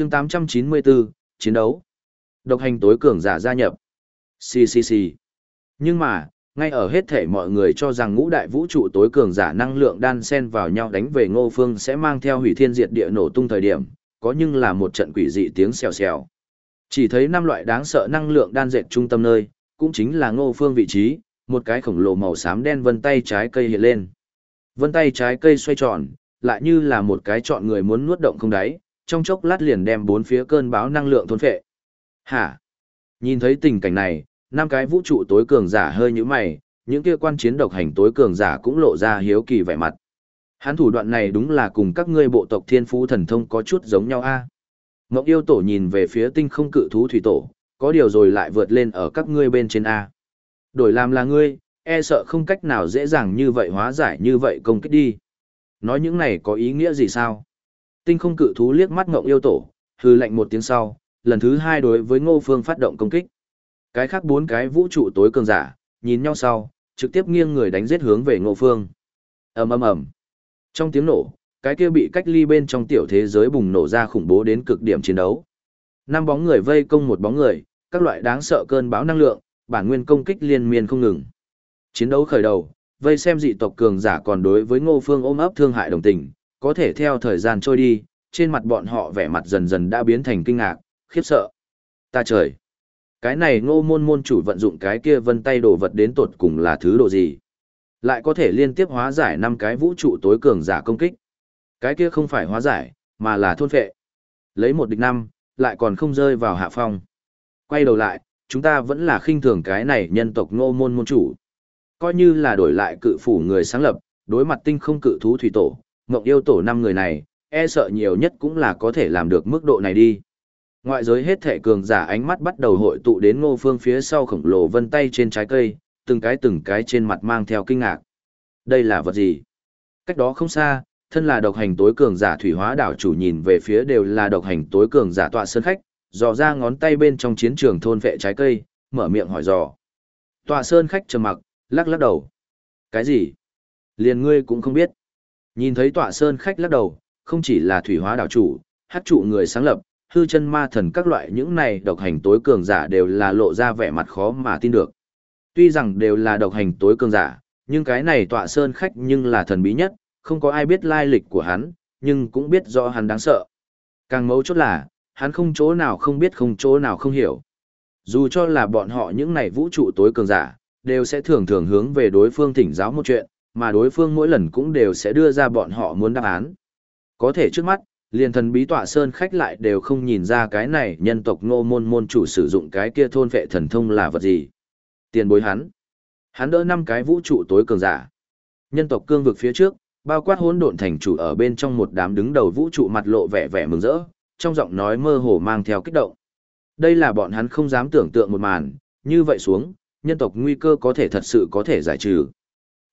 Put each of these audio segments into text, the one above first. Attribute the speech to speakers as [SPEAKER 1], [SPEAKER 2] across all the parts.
[SPEAKER 1] chương 894, chiến đấu. Độc hành tối cường giả gia nhập. Xì xì xì. Nhưng mà, ngay ở hết thể mọi người cho rằng ngũ đại vũ trụ tối cường giả năng lượng đan xen vào nhau đánh về ngô phương sẽ mang theo hủy thiên diệt địa nổ tung thời điểm, có nhưng là một trận quỷ dị tiếng xèo xèo. Chỉ thấy năm loại đáng sợ năng lượng đan dệt trung tâm nơi, cũng chính là ngô phương vị trí, một cái khổng lồ màu xám đen vân tay trái cây hiện lên. Vân tay trái cây xoay tròn, lại như là một cái chọn người muốn nuốt động không đáy, trong chốc lát liền đem bốn phía cơn báo năng lượng thôn phệ. Hả? Nhìn thấy tình cảnh này, năm cái vũ trụ tối cường giả hơi như mày, những kia quan chiến độc hành tối cường giả cũng lộ ra hiếu kỳ vẻ mặt. Hắn thủ đoạn này đúng là cùng các ngươi bộ tộc thiên phú thần thông có chút giống nhau a. À? Ngọc yêu tổ nhìn về phía tinh không cự thú thủy tổ, có điều rồi lại vượt lên ở các ngươi bên trên a. Đổi làm là ngươi, e sợ không cách nào dễ dàng như vậy hóa giải như vậy công kích đi. Nói những này có ý nghĩa gì sao? Tinh không cự thú liếc mắt ngộng yêu tổ, hư lệnh một tiếng sau, lần thứ hai đối với ngô phương phát động công kích. Cái khác bốn cái vũ trụ tối cường giả, nhìn nhau sau, trực tiếp nghiêng người đánh giết hướng về ngô phương. ầm ầm ầm Trong tiếng nổ, cái kia bị cách ly bên trong tiểu thế giới bùng nổ ra khủng bố đến cực điểm chiến đấu. Năm bóng người vây công một bóng người, các loại đáng sợ cơn bão năng lượng, bản nguyên công kích liên miên không ngừng. Chiến đấu khởi đầu, vây xem dị tộc cường giả còn đối với Ngô Phương ôm ấp thương hại đồng tình, có thể theo thời gian trôi đi, trên mặt bọn họ vẻ mặt dần dần đã biến thành kinh ngạc, khiếp sợ. Ta trời! Cái này ngô môn môn chủ vận dụng cái kia vân tay đồ vật đến tột cùng là thứ đồ gì? Lại có thể liên tiếp hóa giải năm cái vũ trụ tối cường giả công kích. Cái kia không phải hóa giải, mà là thôn phệ. Lấy một địch năm, lại còn không rơi vào hạ phong. Quay đầu lại, chúng ta vẫn là khinh thường cái này nhân tộc ngô môn môn chủ. Coi như là đổi lại cự phủ người sáng lập, đối mặt tinh không cự thú thủy tổ, mộng yêu tổ năm người này, e sợ nhiều nhất cũng là có thể làm được mức độ này đi. Ngoại giới hết thể cường giả ánh mắt bắt đầu hội tụ đến ngô phương phía sau khổng lồ vân tay trên trái cây, từng cái từng cái trên mặt mang theo kinh ngạc. Đây là vật gì? Cách đó không xa, thân là độc hành tối cường giả thủy hóa đảo chủ nhìn về phía đều là độc hành tối cường giả tọa sơn khách, dò ra ngón tay bên trong chiến trường thôn vệ trái cây, mở miệng hỏi dò. Tọa sơn khách trầm mặc, lắc lắc đầu. Cái gì? Liền ngươi cũng không biết. Nhìn thấy tọa sơn khách lắc đầu, không chỉ là thủy hóa đảo chủ, hát trụ người sáng lập, hư chân ma thần các loại những này độc hành tối cường giả đều là lộ ra vẻ mặt khó mà tin được. Tuy rằng đều là độc hành tối cường giả, nhưng cái này tọa sơn khách nhưng là thần bí nhất, không có ai biết lai lịch của hắn, nhưng cũng biết rõ hắn đáng sợ. Càng mấu chốt là, hắn không chỗ nào không biết không chỗ nào không hiểu. Dù cho là bọn họ những này vũ trụ tối cường giả, đều sẽ thường thường hướng về đối phương thỉnh giáo một chuyện, mà đối phương mỗi lần cũng đều sẽ đưa ra bọn họ muốn đáp án. Có thể trước mắt, liền thần bí tọa sơn khách lại đều không nhìn ra cái này nhân tộc ngô môn môn chủ sử dụng cái kia thôn vệ thần thông là vật gì. Tiền bối hắn. Hắn đỡ năm cái vũ trụ tối cường giả. Nhân tộc cương vực phía trước, bao quát hỗn độn thành chủ ở bên trong một đám đứng đầu vũ trụ mặt lộ vẻ vẻ mừng rỡ, trong giọng nói mơ hồ mang theo kích động. Đây là bọn hắn không dám tưởng tượng một màn, như vậy xuống, nhân tộc nguy cơ có thể thật sự có thể giải trừ.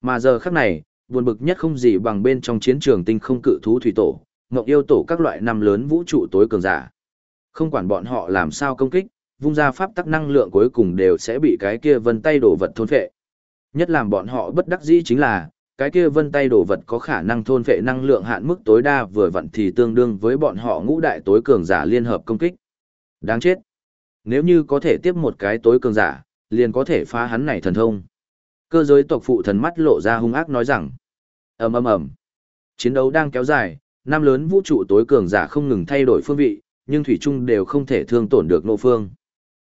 [SPEAKER 1] Mà giờ khắc này, buồn bực nhất không gì bằng bên trong chiến trường tinh không cự thú thủy tổ, ngộng yêu tổ các loại năm lớn vũ trụ tối cường giả. Không quản bọn họ làm sao công kích, vung ra pháp tắc năng lượng cuối cùng đều sẽ bị cái kia vân tay đổ vật thôn phệ. Nhất làm bọn họ bất đắc dĩ chính là, cái kia vân tay đổ vật có khả năng thôn phệ năng lượng hạn mức tối đa vừa vặn thì tương đương với bọn họ ngũ đại tối cường giả liên hợp công kích. Đáng chết. Nếu như có thể tiếp một cái tối cường giả, liền có thể phá hắn này thần thông. Cơ giới tộc phụ thần mắt lộ ra hung ác nói rằng, ầm ầm ầm, chiến đấu đang kéo dài, năm lớn vũ trụ tối cường giả không ngừng thay đổi phương vị, nhưng thủy chung đều không thể thương tổn được nô phương.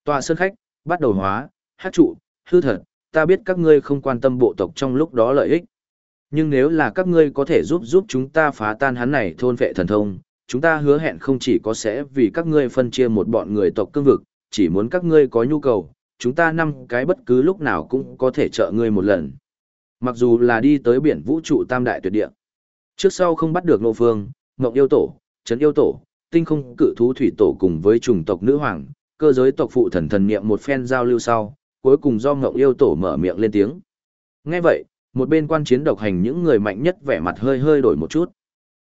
[SPEAKER 1] Tòa sơn khách, bắt đầu hóa, hát trụ, hư thật, ta biết các ngươi không quan tâm bộ tộc trong lúc đó lợi ích. Nhưng nếu là các ngươi có thể giúp giúp chúng ta phá tan hắn này thôn vệ thần thông, chúng ta hứa hẹn không chỉ có sẽ vì các ngươi phân chia một bọn người tộc cương vực, chỉ muốn các ngươi có nhu cầu, chúng ta năm cái bất cứ lúc nào cũng có thể trợ ngươi một lần. Mặc dù là đi tới biển vũ trụ tam đại tuyệt địa. Trước sau không bắt được nô phương, ngộng yêu tổ, trấn yêu tổ, tinh không cự thú thủy tổ cùng với chủng tộc nữ hoàng, cơ giới tộc phụ thần thần niệm một phen giao lưu sau, cuối cùng do ngộng yêu tổ mở miệng lên tiếng. Nghe vậy, một bên quan chiến độc hành những người mạnh nhất vẻ mặt hơi hơi đổi một chút.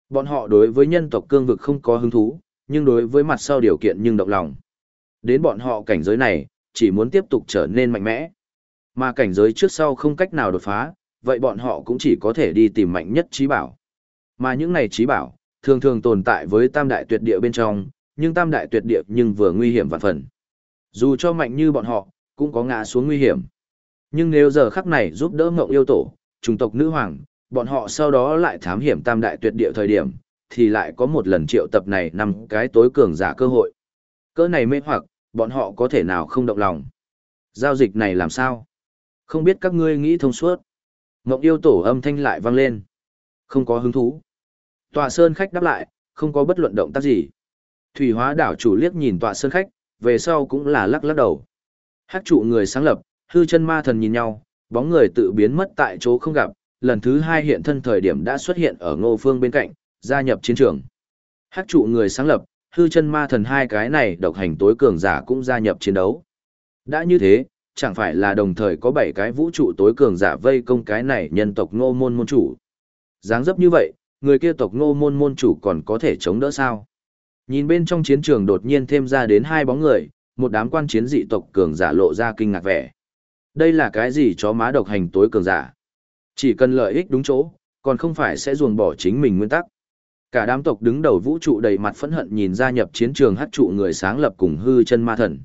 [SPEAKER 1] Bọn họ đối với nhân tộc cương vực không có hứng thú, nhưng đối với mặt sau điều kiện nhưng động lòng. Đến bọn họ cảnh giới này, chỉ muốn tiếp tục trở nên mạnh mẽ. Mà cảnh giới trước sau không cách nào đột phá, vậy bọn họ cũng chỉ có thể đi tìm mạnh nhất trí bảo. Mà những này trí bảo, thường thường tồn tại với tam đại tuyệt địa bên trong, nhưng tam đại tuyệt địa nhưng vừa nguy hiểm vạn phần. Dù cho mạnh như bọn họ, cũng có ngã xuống nguy hiểm. Nhưng nếu giờ khắc này giúp đỡ ngộng yêu tổ, trùng tộc nữ hoàng, bọn họ sau đó lại thám hiểm tam đại tuyệt địa thời điểm, thì lại có một lần triệu tập này nằm cái tối cường giả cơ hội. Cỡ này mê hoặc, bọn họ có thể nào không động lòng. Giao dịch này làm sao? Không biết các ngươi nghĩ thông suốt. Ngộng yêu tổ âm thanh lại vang lên. Không có hứng thú. Tòa sơn khách đáp lại, không có bất luận động tác gì. Thủy hóa đảo chủ liếc nhìn tòa sơn khách, về sau cũng là lắc lắc đầu. Hát trụ người sáng lập, hư chân ma thần nhìn nhau, bóng người tự biến mất tại chỗ không gặp, lần thứ hai hiện thân thời điểm đã xuất hiện ở ngô phương bên cạnh, gia nhập chiến trường. Hát trụ người sáng lập, hư chân ma thần hai cái này độc hành tối cường giả cũng gia nhập chiến đấu. Đã như thế, chẳng phải là đồng thời có bảy cái vũ trụ tối cường giả vây công cái này nhân tộc ngô môn môn chủ. dáng dấp như vậy, người kia tộc ngô môn môn chủ còn có thể chống đỡ sao? Nhìn bên trong chiến trường đột nhiên thêm ra đến hai bóng người, một đám quan chiến dị tộc cường giả lộ ra kinh ngạc vẻ. Đây là cái gì chó má độc hành tối cường giả? Chỉ cần lợi ích đúng chỗ, còn không phải sẽ ruồng bỏ chính mình nguyên tắc. Cả đám tộc đứng đầu vũ trụ đầy mặt phẫn hận nhìn gia nhập chiến trường hát trụ người sáng lập cùng hư chân ma thần.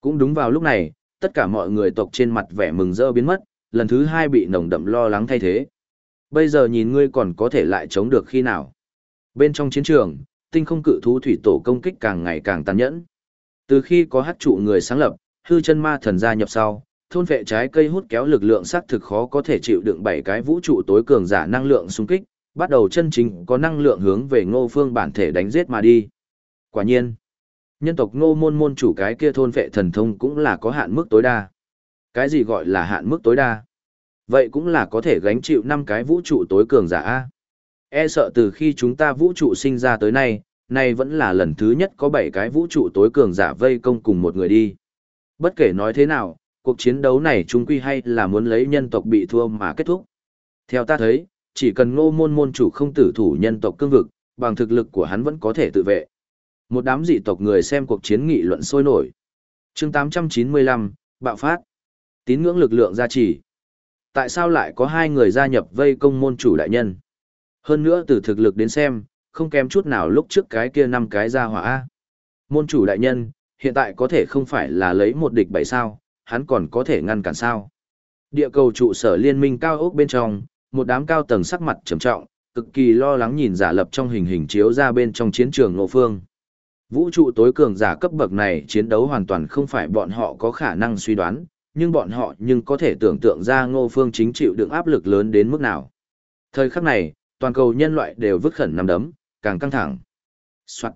[SPEAKER 1] Cũng đúng vào lúc này, tất cả mọi người tộc trên mặt vẻ mừng rỡ biến mất, lần thứ hai bị nồng đậm lo lắng thay thế. Bây giờ nhìn ngươi còn có thể lại chống được khi nào. Bên trong chiến trường, tinh không cự thú thủy tổ công kích càng ngày càng tàn nhẫn. Từ khi có hát trụ người sáng lập, hư chân ma thần gia nhập sau, thôn vệ trái cây hút kéo lực lượng sát thực khó có thể chịu đựng bảy cái vũ trụ tối cường giả năng lượng xung kích, bắt đầu chân chính có năng lượng hướng về ngô phương bản thể đánh giết mà đi. Quả nhiên, nhân tộc ngô môn môn chủ cái kia thôn vệ thần thông cũng là có hạn mức tối đa. Cái gì gọi là hạn mức tối đa? Vậy cũng là có thể gánh chịu năm cái vũ trụ tối cường giả A. E sợ từ khi chúng ta vũ trụ sinh ra tới nay, nay vẫn là lần thứ nhất có bảy cái vũ trụ tối cường giả vây công cùng một người đi. Bất kể nói thế nào, cuộc chiến đấu này chung quy hay là muốn lấy nhân tộc bị thua mà kết thúc. Theo ta thấy, chỉ cần ngô môn môn chủ không tử thủ nhân tộc cương vực, bằng thực lực của hắn vẫn có thể tự vệ. Một đám dị tộc người xem cuộc chiến nghị luận sôi nổi. chương 895, bạo phát. Tín ngưỡng lực lượng gia trì. Tại sao lại có hai người gia nhập vây công môn chủ đại nhân? Hơn nữa từ thực lực đến xem, không kém chút nào lúc trước cái kia năm cái ra hỏa. Môn chủ đại nhân, hiện tại có thể không phải là lấy một địch bảy sao, hắn còn có thể ngăn cản sao. Địa cầu trụ sở liên minh cao ốc bên trong, một đám cao tầng sắc mặt trầm trọng, cực kỳ lo lắng nhìn giả lập trong hình hình chiếu ra bên trong chiến trường Ngô Phương. Vũ trụ tối cường giả cấp bậc này chiến đấu hoàn toàn không phải bọn họ có khả năng suy đoán, nhưng bọn họ nhưng có thể tưởng tượng ra Ngô Phương chính chịu đựng áp lực lớn đến mức nào. Thời khắc này, toàn cầu nhân loại đều vứt khẩn nằm đấm, càng căng thẳng. Soạn.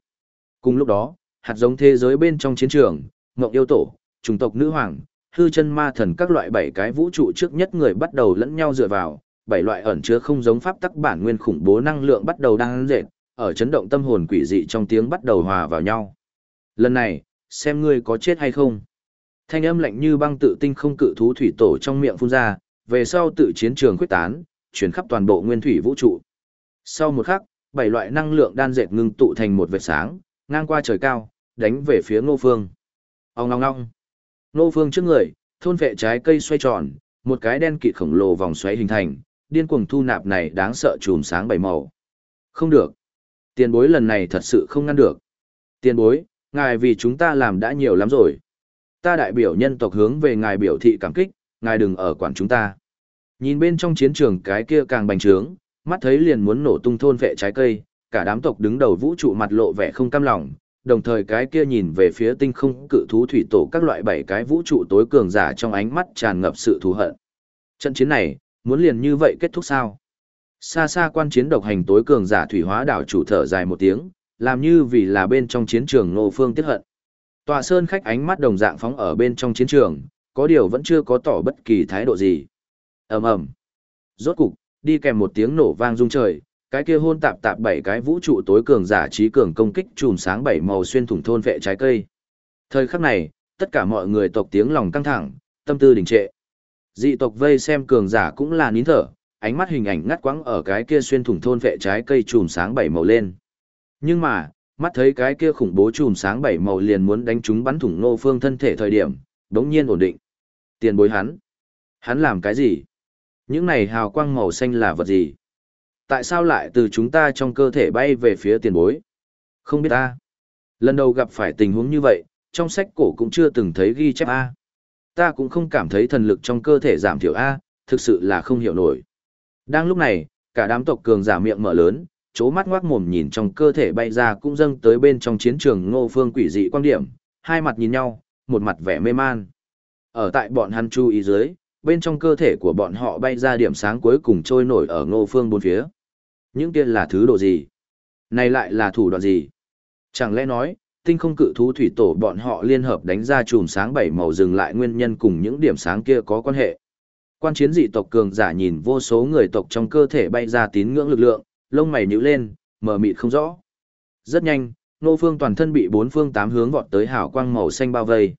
[SPEAKER 1] Cùng lúc đó, hạt giống thế giới bên trong chiến trường, Ngộng yêu tổ, chủng tộc nữ hoàng, hư chân ma thần các loại bảy cái vũ trụ trước nhất người bắt đầu lẫn nhau dựa vào, bảy loại ẩn chứa không giống pháp tắc bản nguyên khủng bố năng lượng bắt đầu đang dệt, ở chấn động tâm hồn quỷ dị trong tiếng bắt đầu hòa vào nhau. Lần này, xem ngươi có chết hay không. Thanh âm lạnh như băng tự tinh không cự thú thủy tổ trong miệng phun ra, về sau tự chiến trường khuyết tán, chuyển khắp toàn bộ nguyên thủy vũ trụ. Sau một khắc, bảy loại năng lượng đan dệt ngưng tụ thành một vệt sáng, ngang qua trời cao, đánh về phía Ngô Phương. Ông ngong ngong. Ngô Phương trước người, thôn vệ trái cây xoay tròn, một cái đen kịt khổng lồ vòng xoáy hình thành, điên cuồng thu nạp này đáng sợ chùm sáng bảy màu. Không được. Tiền bối lần này thật sự không ngăn được. Tiền bối, ngài vì chúng ta làm đã nhiều lắm rồi. Ta đại biểu nhân tộc hướng về ngài biểu thị cảm kích, ngài đừng ở quản chúng ta. Nhìn bên trong chiến trường cái kia càng bành trướng, mắt thấy liền muốn nổ tung thôn vệ trái cây, cả đám tộc đứng đầu vũ trụ mặt lộ vẻ không cam lòng, đồng thời cái kia nhìn về phía tinh không cự thú thủy tổ các loại bảy cái vũ trụ tối cường giả trong ánh mắt tràn ngập sự thù hận. Trận chiến này, muốn liền như vậy kết thúc sao? Xa xa quan chiến độc hành tối cường giả thủy hóa đảo chủ thở dài một tiếng, làm như vì là bên trong chiến trường nô phương tiết hận. Tòa sơn khách ánh mắt đồng dạng phóng ở bên trong chiến trường, có điều vẫn chưa có tỏ bất kỳ thái độ gì. ầm ầm Rốt cục, đi kèm một tiếng nổ vang rung trời, cái kia hôn tạp tạp bảy cái vũ trụ tối cường giả trí cường công kích chùm sáng bảy màu xuyên thủng thôn vệ trái cây. Thời khắc này, tất cả mọi người tộc tiếng lòng căng thẳng, tâm tư đình trệ. Dị tộc vây xem cường giả cũng là nín thở, ánh mắt hình ảnh ngắt quãng ở cái kia xuyên thủng thôn vệ trái cây chùm sáng bảy màu lên. Nhưng mà, mắt thấy cái kia khủng bố chùm sáng bảy màu liền muốn đánh chúng bắn thủng nô phương thân thể thời điểm, đống nhiên ổn định. Tiền bối hắn. Hắn làm cái gì? Những này hào quang màu xanh là vật gì? Tại sao lại từ chúng ta trong cơ thể bay về phía tiền bối? Không biết ta. Lần đầu gặp phải tình huống như vậy, trong sách cổ cũng chưa từng thấy ghi chép A. Ta cũng không cảm thấy thần lực trong cơ thể giảm thiểu A, thực sự là không hiểu nổi. Đang lúc này, cả đám tộc cường giả miệng mở lớn, chố mắt ngoác mồm nhìn trong cơ thể bay ra cũng dâng tới bên trong chiến trường ngô phương quỷ dị quan điểm, hai mặt nhìn nhau, một mặt vẻ mê man. Ở tại bọn hắn chú ý dưới, bên trong cơ thể của bọn họ bay ra điểm sáng cuối cùng trôi nổi ở ngô phương bốn phía. Những kia là thứ độ gì? Này lại là thủ đoạn gì? Chẳng lẽ nói, tinh không cự thú thủy tổ bọn họ liên hợp đánh ra chùm sáng bảy màu dừng lại nguyên nhân cùng những điểm sáng kia có quan hệ. Quan chiến dị tộc cường giả nhìn vô số người tộc trong cơ thể bay ra tín ngưỡng lực lượng, lông mày nhíu lên, mờ mịt không rõ. Rất nhanh, nô phương toàn thân bị bốn phương tám hướng vọt tới hào quang màu xanh bao vây.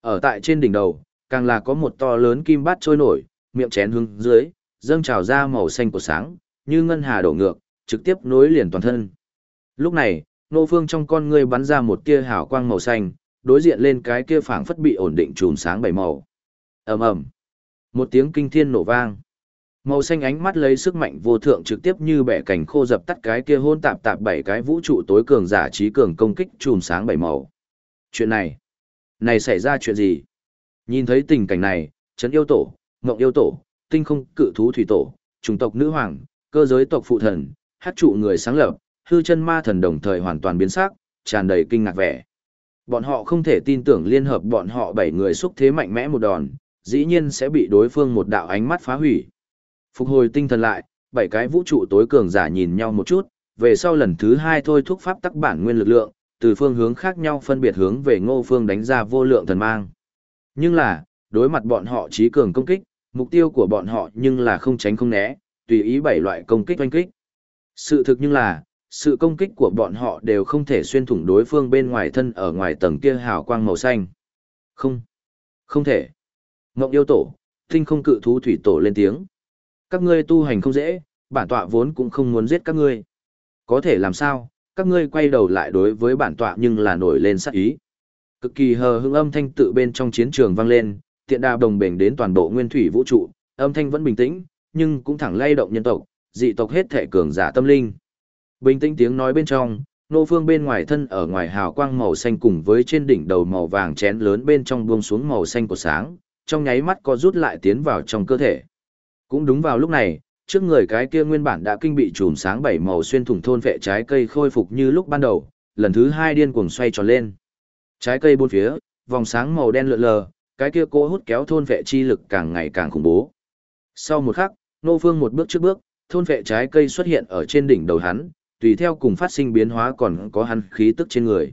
[SPEAKER 1] Ở tại trên đỉnh đầu, càng là có một to lớn kim bát trôi nổi, miệng chén hướng dưới, dâng trào ra màu xanh của sáng, như ngân hà đổ ngược, trực tiếp nối liền toàn thân. Lúc này, nô phương trong con ngươi bắn ra một tia hào quang màu xanh, đối diện lên cái kia phảng phất bị ổn định chùm sáng bảy màu. ầm ầm, một tiếng kinh thiên nổ vang. Màu xanh ánh mắt lấy sức mạnh vô thượng trực tiếp như bẻ cảnh khô dập tắt cái kia hôn tạp tạp bảy cái vũ trụ tối cường giả trí cường công kích chùm sáng bảy màu. Chuyện này, này xảy ra chuyện gì? Nhìn thấy tình cảnh này, Trấn Yêu Tổ, Ngộng Yêu Tổ, Tinh Không Cự Thú Thủy Tổ, Trùng tộc Nữ Hoàng, cơ giới tộc Phụ Thần, hát trụ người sáng lập, hư chân ma thần đồng thời hoàn toàn biến sắc, tràn đầy kinh ngạc vẻ. Bọn họ không thể tin tưởng liên hợp bọn họ bảy người xúc thế mạnh mẽ một đòn, dĩ nhiên sẽ bị đối phương một đạo ánh mắt phá hủy. Phục hồi tinh thần lại, bảy cái vũ trụ tối cường giả nhìn nhau một chút, về sau lần thứ hai thôi thúc pháp tắc bản nguyên lực lượng, từ phương hướng khác nhau phân biệt hướng về ngô phương đánh ra vô lượng thần mang. Nhưng là, đối mặt bọn họ trí cường công kích, mục tiêu của bọn họ nhưng là không tránh không né, tùy ý bảy loại công kích oanh kích. Sự thực nhưng là, sự công kích của bọn họ đều không thể xuyên thủng đối phương bên ngoài thân ở ngoài tầng kia hào quang màu xanh. Không, không thể. Ngộng yêu tổ, tinh không cự thú thủy tổ lên tiếng. Các ngươi tu hành không dễ, bản tọa vốn cũng không muốn giết các ngươi. Có thể làm sao, các ngươi quay đầu lại đối với bản tọa nhưng là nổi lên sát ý. Cực kỳ hờ hững âm thanh tự bên trong chiến trường vang lên, tiện đà đồng bền đến toàn bộ nguyên thủy vũ trụ, âm thanh vẫn bình tĩnh, nhưng cũng thẳng lay động nhân tộc, dị tộc hết thể cường giả tâm linh. Bình tĩnh tiếng nói bên trong, nô phương bên ngoài thân ở ngoài hào quang màu xanh cùng với trên đỉnh đầu màu vàng chén lớn bên trong buông xuống màu xanh của sáng, trong nháy mắt có rút lại tiến vào trong cơ thể. Cũng đúng vào lúc này, trước người cái kia nguyên bản đã kinh bị chùm sáng bảy màu xuyên thủng thôn vệ trái cây khôi phục như lúc ban đầu, lần thứ hai điên cuồng xoay tròn lên. Trái cây bốn phía, vòng sáng màu đen lượn lờ, cái kia cố hút kéo thôn vệ chi lực càng ngày càng khủng bố. Sau một khắc, Nô Phương một bước trước bước, thôn vệ trái cây xuất hiện ở trên đỉnh đầu hắn, tùy theo cùng phát sinh biến hóa còn có hắn khí tức trên người.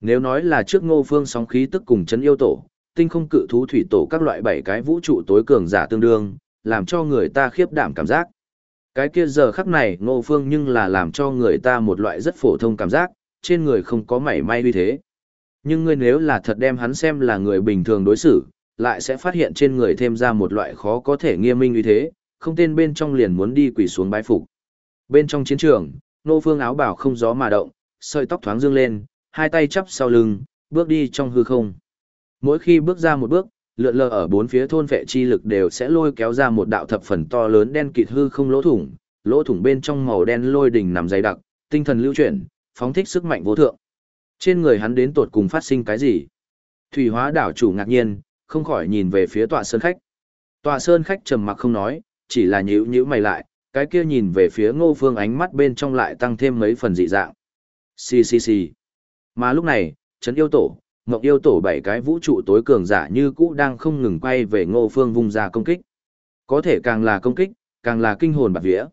[SPEAKER 1] Nếu nói là trước Ngô Phương sóng khí tức cùng chấn yêu tổ, tinh không cự thú thủy tổ các loại bảy cái vũ trụ tối cường giả tương đương, làm cho người ta khiếp đảm cảm giác. Cái kia giờ khắc này Ngô Phương nhưng là làm cho người ta một loại rất phổ thông cảm giác, trên người không có mảy may uy thế. Nhưng ngươi nếu là thật đem hắn xem là người bình thường đối xử, lại sẽ phát hiện trên người thêm ra một loại khó có thể nghiêm minh uy thế, không tên bên trong liền muốn đi quỳ xuống bái phục. Bên trong chiến trường, nô phương áo bảo không gió mà động, sợi tóc thoáng dương lên, hai tay chắp sau lưng, bước đi trong hư không. Mỗi khi bước ra một bước, lượn lờ ở bốn phía thôn vệ chi lực đều sẽ lôi kéo ra một đạo thập phần to lớn đen kịt hư không lỗ thủng, lỗ thủng bên trong màu đen lôi đỉnh nằm dày đặc, tinh thần lưu chuyển, phóng thích sức mạnh vô thượng. Trên người hắn đến tột cùng phát sinh cái gì? Thủy hóa đảo chủ ngạc nhiên, không khỏi nhìn về phía tọa sơn khách. Tọa sơn khách trầm mặc không nói, chỉ là nhíu nhíu mày lại, cái kia nhìn về phía ngô phương ánh mắt bên trong lại tăng thêm mấy phần dị dạng. Xì xì xì. Mà lúc này, Trấn yêu tổ, ngọc yêu tổ bảy cái vũ trụ tối cường giả như cũ đang không ngừng quay về ngô phương vùng ra công kích. Có thể càng là công kích, càng là kinh hồn bạc vía.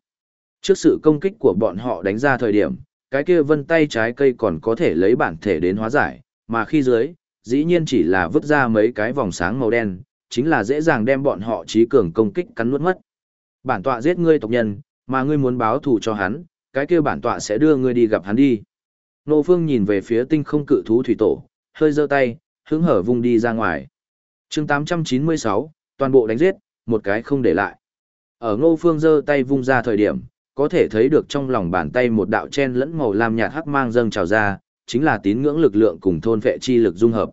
[SPEAKER 1] Trước sự công kích của bọn họ đánh ra thời điểm, cái kia vân tay trái cây còn có thể lấy bản thể đến hóa giải, mà khi dưới, dĩ nhiên chỉ là vứt ra mấy cái vòng sáng màu đen, chính là dễ dàng đem bọn họ trí cường công kích cắn nuốt mất. Bản tọa giết ngươi tộc nhân, mà ngươi muốn báo thù cho hắn, cái kia bản tọa sẽ đưa ngươi đi gặp hắn đi. Nô Phương nhìn về phía tinh không cự thú thủy tổ, hơi giơ tay, hứng hở vung đi ra ngoài. chương 896, toàn bộ đánh giết, một cái không để lại. Ở Ngô Phương giơ tay vung ra thời điểm, có thể thấy được trong lòng bàn tay một đạo chen lẫn màu lam nhạt hắc mang dâng trào ra, chính là tín ngưỡng lực lượng cùng thôn vệ chi lực dung hợp.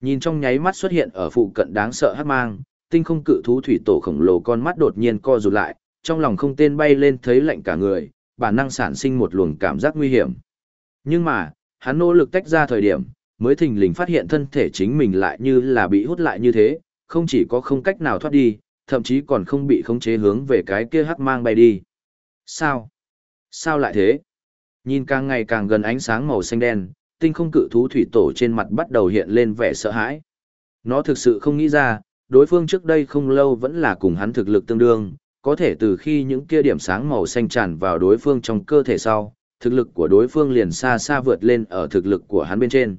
[SPEAKER 1] Nhìn trong nháy mắt xuất hiện ở phụ cận đáng sợ hắc mang, tinh không cự thú thủy tổ khổng lồ con mắt đột nhiên co rụt lại, trong lòng không tên bay lên thấy lạnh cả người, bản năng sản sinh một luồng cảm giác nguy hiểm. Nhưng mà, hắn nỗ lực tách ra thời điểm, mới thình lình phát hiện thân thể chính mình lại như là bị hút lại như thế, không chỉ có không cách nào thoát đi, thậm chí còn không bị khống chế hướng về cái kia hắc mang bay đi. Sao? Sao lại thế? Nhìn càng ngày càng gần ánh sáng màu xanh đen, tinh không cự thú thủy tổ trên mặt bắt đầu hiện lên vẻ sợ hãi. Nó thực sự không nghĩ ra, đối phương trước đây không lâu vẫn là cùng hắn thực lực tương đương, có thể từ khi những kia điểm sáng màu xanh tràn vào đối phương trong cơ thể sau, thực lực của đối phương liền xa xa vượt lên ở thực lực của hắn bên trên.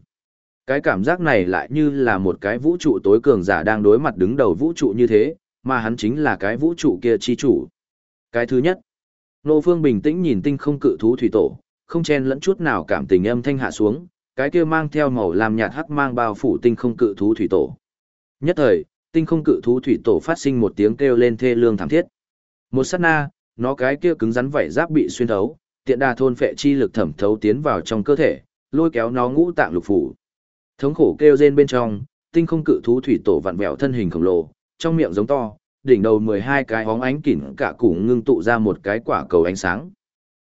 [SPEAKER 1] Cái cảm giác này lại như là một cái vũ trụ tối cường giả đang đối mặt đứng đầu vũ trụ như thế, mà hắn chính là cái vũ trụ kia chi chủ. Cái thứ nhất, Nô Phương bình tĩnh nhìn tinh không cự thú thủy tổ, không chen lẫn chút nào cảm tình âm thanh hạ xuống, cái kia mang theo màu làm nhạt hắc mang bao phủ tinh không cự thú thủy tổ. Nhất thời, tinh không cự thú thủy tổ phát sinh một tiếng kêu lên thê lương thảm thiết. Một sát na, nó cái kia cứng rắn vảy giáp bị xuyên thấu, tiện đà thôn phệ chi lực thẩm thấu tiến vào trong cơ thể, lôi kéo nó ngũ tạng lục phủ. Thống khổ kêu rên bên trong, tinh không cự thú thủy tổ vặn vẹo thân hình khổng lồ, trong miệng giống to, đỉnh đầu 12 cái hóng ánh kỉn cả củ ngưng tụ ra một cái quả cầu ánh sáng.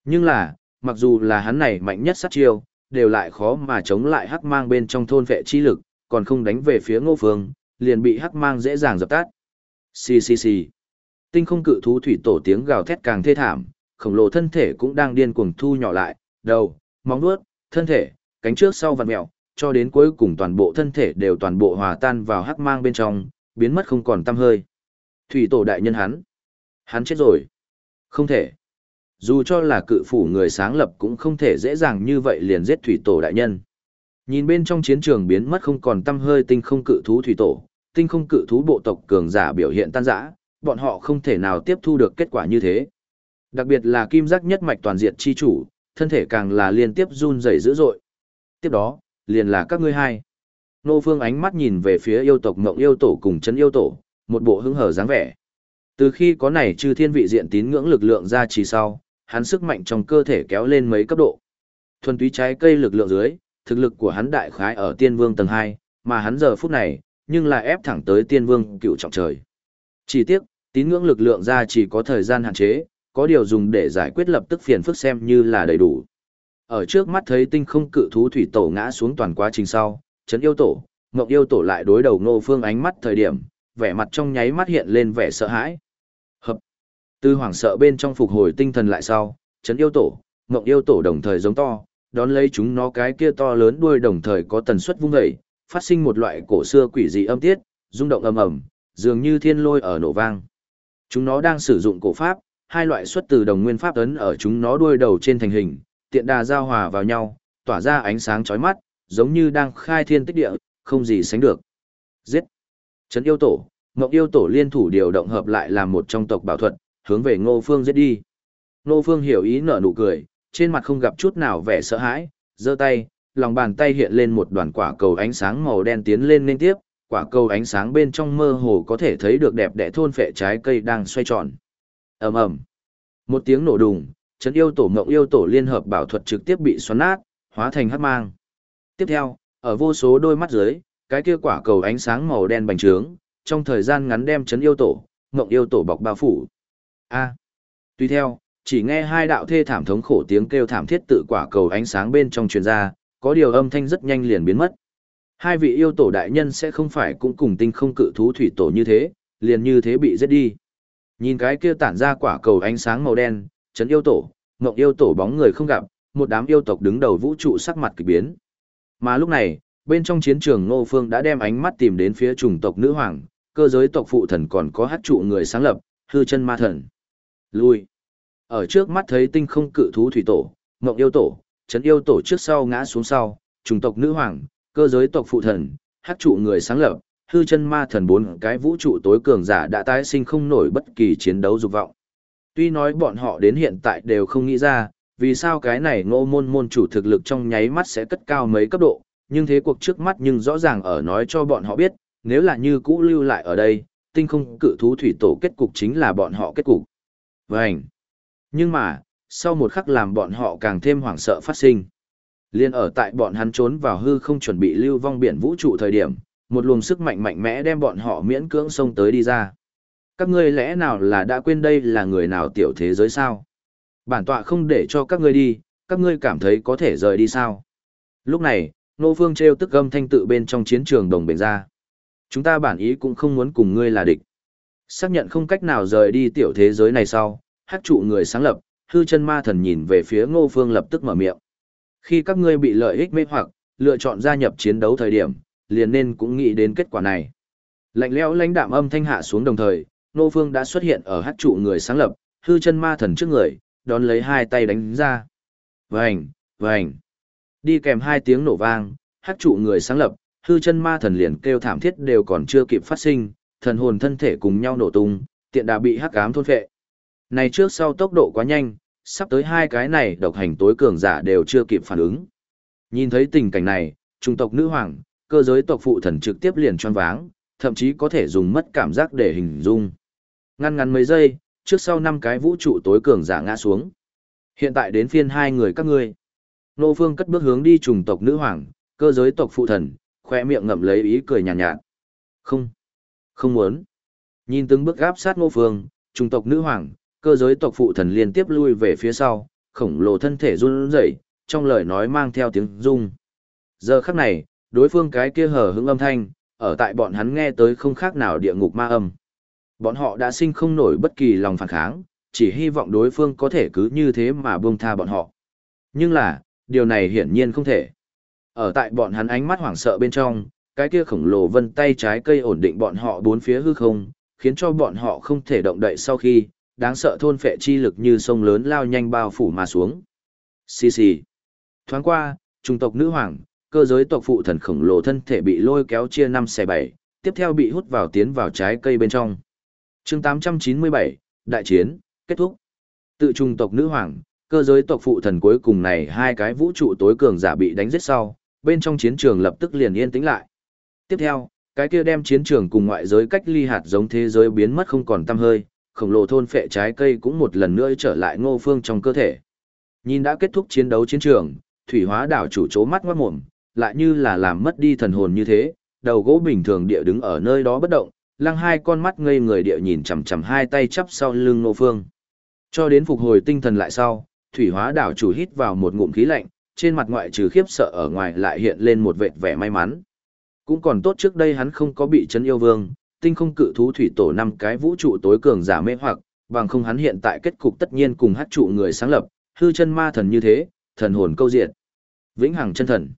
[SPEAKER 1] Nhưng là, mặc dù là hắn này mạnh nhất sát chiêu, đều lại khó mà chống lại hắc mang bên trong thôn vệ chi lực, còn không đánh về phía ngô phương, liền bị hắc mang dễ dàng dập tắt. Xì xì xì. Tinh không cự thú thủy tổ tiếng gào thét càng thê thảm, khổng lồ thân thể cũng đang điên cuồng thu nhỏ lại, đầu, móng vuốt, thân thể, cánh trước sau vặn mèo, cho đến cuối cùng toàn bộ thân thể đều toàn bộ hòa tan vào hắc mang bên trong, biến mất không còn tăm hơi. Thủy tổ đại nhân hắn. Hắn chết rồi. Không thể. Dù cho là cự phủ người sáng lập cũng không thể dễ dàng như vậy liền giết thủy tổ đại nhân. Nhìn bên trong chiến trường biến mất không còn tăm hơi tinh không cự thú thủy tổ, tinh không cự thú bộ tộc cường giả biểu hiện tan rã, bọn họ không thể nào tiếp thu được kết quả như thế. Đặc biệt là kim giác nhất mạch toàn diện chi chủ, thân thể càng là liên tiếp run rẩy dữ dội. Tiếp đó, liền là các ngươi hai. Nô Phương ánh mắt nhìn về phía yêu tộc Ngộng yêu tổ cùng chân yêu tổ, một bộ hứng hở dáng vẻ. Từ khi có này chư thiên vị diện tín ngưỡng lực lượng ra chỉ sau, hắn sức mạnh trong cơ thể kéo lên mấy cấp độ. Thuần túy trái cây lực lượng dưới, thực lực của hắn đại khái ở tiên vương tầng 2, mà hắn giờ phút này, nhưng là ép thẳng tới tiên vương cựu trọng trời. Chỉ tiếc, tín ngưỡng lực lượng ra chỉ có thời gian hạn chế, có điều dùng để giải quyết lập tức phiền phức xem như là đầy đủ. Ở trước mắt thấy tinh không cự thú thủy tổ ngã xuống toàn quá trình sau, chấn yêu tổ, ngọc yêu tổ lại đối đầu ngô phương ánh mắt thời điểm, vẻ mặt trong nháy mắt hiện lên vẻ sợ hãi. Hợp. Từ hoảng sợ bên trong phục hồi tinh thần lại sau, chấn yêu tổ, ngọc yêu tổ đồng thời giống to, đón lấy chúng nó cái kia to lớn đuôi đồng thời có tần suất vung dậy, phát sinh một loại cổ xưa quỷ dị âm tiết, rung động ầm ầm, dường như thiên lôi ở nổ vang. Chúng nó đang sử dụng cổ pháp, hai loại xuất từ đồng nguyên pháp ấn ở chúng nó đuôi đầu trên thành hình, tiện đà giao hòa vào nhau, tỏa ra ánh sáng chói mắt, giống như đang khai thiên tích địa, không gì sánh được. Giết! Trấn yêu tổ, Ngọc yêu tổ liên thủ điều động hợp lại làm một trong tộc bảo thuật, hướng về Ngô Phương giết đi. Ngô Phương hiểu ý nở nụ cười, trên mặt không gặp chút nào vẻ sợ hãi, giơ tay, lòng bàn tay hiện lên một đoàn quả cầu ánh sáng màu đen tiến lên liên tiếp, quả cầu ánh sáng bên trong mơ hồ có thể thấy được đẹp đẽ thôn phệ trái cây đang xoay tròn. Ầm ầm. Một tiếng nổ đùng, trấn yêu tổ ngộng yêu tổ liên hợp bảo thuật trực tiếp bị xoắn nát, hóa thành hắc mang. Tiếp theo, ở vô số đôi mắt dưới, cái kia quả cầu ánh sáng màu đen bành trướng, trong thời gian ngắn đem trấn yêu tổ, ngộng yêu tổ bọc bao phủ. A. À. Tuy theo, chỉ nghe hai đạo thê thảm thống khổ tiếng kêu thảm thiết tự quả cầu ánh sáng bên trong truyền ra, có điều âm thanh rất nhanh liền biến mất. Hai vị yêu tổ đại nhân sẽ không phải cũng cùng tinh không cự thú thủy tổ như thế, liền như thế bị giết đi. Nhìn cái kia tản ra quả cầu ánh sáng màu đen, chấn yêu tổ, ngộng yêu tổ bóng người không gặp, một đám yêu tộc đứng đầu vũ trụ sắc mặt kỳ biến. Mà lúc này, bên trong chiến trường Ngô Phương đã đem ánh mắt tìm đến phía chủng tộc nữ hoàng, cơ giới tộc phụ thần còn có hát trụ người sáng lập, hư chân ma thần. Lui. Ở trước mắt thấy tinh không cự thú thủy tổ, ngộng yêu tổ, trấn yêu tổ trước sau ngã xuống sau, chủng tộc nữ hoàng, cơ giới tộc phụ thần, hắc trụ người sáng lập, hư chân ma thần bốn cái vũ trụ tối cường giả đã tái sinh không nổi bất kỳ chiến đấu dục vọng. Tuy nói bọn họ đến hiện tại đều không nghĩ ra, vì sao cái này ngô môn môn chủ thực lực trong nháy mắt sẽ cất cao mấy cấp độ, nhưng thế cuộc trước mắt nhưng rõ ràng ở nói cho bọn họ biết, nếu là như cũ lưu lại ở đây, tinh không cự thú thủy tổ kết cục chính là bọn họ kết cục. Vânh! Nhưng mà, sau một khắc làm bọn họ càng thêm hoảng sợ phát sinh. Liên ở tại bọn hắn trốn vào hư không chuẩn bị lưu vong biển vũ trụ thời điểm, một luồng sức mạnh mạnh mẽ đem bọn họ miễn cưỡng xông tới đi ra. Các ngươi lẽ nào là đã quên đây là người nào tiểu thế giới sao? Bản tọa không để cho các ngươi đi, các ngươi cảm thấy có thể rời đi sao? Lúc này, Nô Phương treo tức gâm thanh tự bên trong chiến trường đồng bền ra. Chúng ta bản ý cũng không muốn cùng ngươi là địch. Xác nhận không cách nào rời đi tiểu thế giới này sau, hát trụ người sáng lập, hư chân ma thần nhìn về phía Ngô Phương lập tức mở miệng. Khi các ngươi bị lợi ích mê hoặc, lựa chọn gia nhập chiến đấu thời điểm, liền nên cũng nghĩ đến kết quả này. Lạnh lẽo lãnh đạm âm thanh hạ xuống đồng thời, Ngô Phương đã xuất hiện ở hát trụ người sáng lập, hư chân ma thần trước người, đón lấy hai tay đánh ra. Vành, vành. Đi kèm hai tiếng nổ vang, hát trụ người sáng lập, hư chân ma thần liền kêu thảm thiết đều còn chưa kịp phát sinh, thần hồn thân thể cùng nhau nổ tung, tiện đã bị hắc ám thôn phệ. Này trước sau tốc độ quá nhanh, sắp tới hai cái này độc hành tối cường giả đều chưa kịp phản ứng. Nhìn thấy tình cảnh này, trung tộc nữ hoàng, cơ giới tộc phụ thần trực tiếp liền choáng váng, thậm chí có thể dùng mất cảm giác để hình dung. Ngăn ngắn mấy giây, trước sau năm cái vũ trụ tối cường giả ngã xuống. Hiện tại đến phiên hai người các ngươi. Nô Phương cất bước hướng đi trùng tộc nữ hoàng, cơ giới tộc phụ thần, khỏe miệng ngậm lấy ý cười nhàn nhạt, nhạt. Không, không muốn. Nhìn từng bước gáp sát Nô Phương, trùng tộc nữ hoàng, cơ giới tộc phụ thần liên tiếp lui về phía sau, khổng lồ thân thể run rẩy, trong lời nói mang theo tiếng rung. Giờ khắc này, đối phương cái kia hở hững âm thanh, ở tại bọn hắn nghe tới không khác nào địa ngục ma âm. Bọn họ đã sinh không nổi bất kỳ lòng phản kháng, chỉ hy vọng đối phương có thể cứ như thế mà buông tha bọn họ. Nhưng là, điều này hiển nhiên không thể. Ở tại bọn hắn ánh mắt hoảng sợ bên trong, cái kia khổng lồ vân tay trái cây ổn định bọn họ bốn phía hư không, khiến cho bọn họ không thể động đậy sau khi, đáng sợ thôn phệ chi lực như sông lớn lao nhanh bao phủ mà xuống. Xì xì. Thoáng qua, trung tộc nữ hoàng, cơ giới tộc phụ thần khổng lồ thân thể bị lôi kéo chia năm xẻ bảy, tiếp theo bị hút vào tiến vào trái cây bên trong. chương 897, Đại chiến, kết thúc. Tự trung tộc nữ hoàng, cơ giới tộc phụ thần cuối cùng này hai cái vũ trụ tối cường giả bị đánh giết sau, bên trong chiến trường lập tức liền yên tĩnh lại. Tiếp theo, cái kia đem chiến trường cùng ngoại giới cách ly hạt giống thế giới biến mất không còn tăm hơi, khổng lồ thôn phệ trái cây cũng một lần nữa trở lại ngô phương trong cơ thể. Nhìn đã kết thúc chiến đấu chiến trường, thủy hóa đảo chủ chố mắt ngoát mồm, lại như là làm mất đi thần hồn như thế, đầu gỗ bình thường địa đứng ở nơi đó bất động, lăng hai con mắt ngây người địa nhìn chằm chằm hai tay chắp sau lưng ngô phương. Cho đến phục hồi tinh thần lại sau, thủy hóa đảo chủ hít vào một ngụm khí lạnh, trên mặt ngoại trừ khiếp sợ ở ngoài lại hiện lên một vệt vẻ may mắn. Cũng còn tốt trước đây hắn không có bị chấn yêu vương, tinh không cự thú thủy tổ năm cái vũ trụ tối cường giả mê hoặc, bằng không hắn hiện tại kết cục tất nhiên cùng hát trụ người sáng lập, hư chân ma thần như thế, thần hồn câu diệt. Vĩnh hằng chân thần.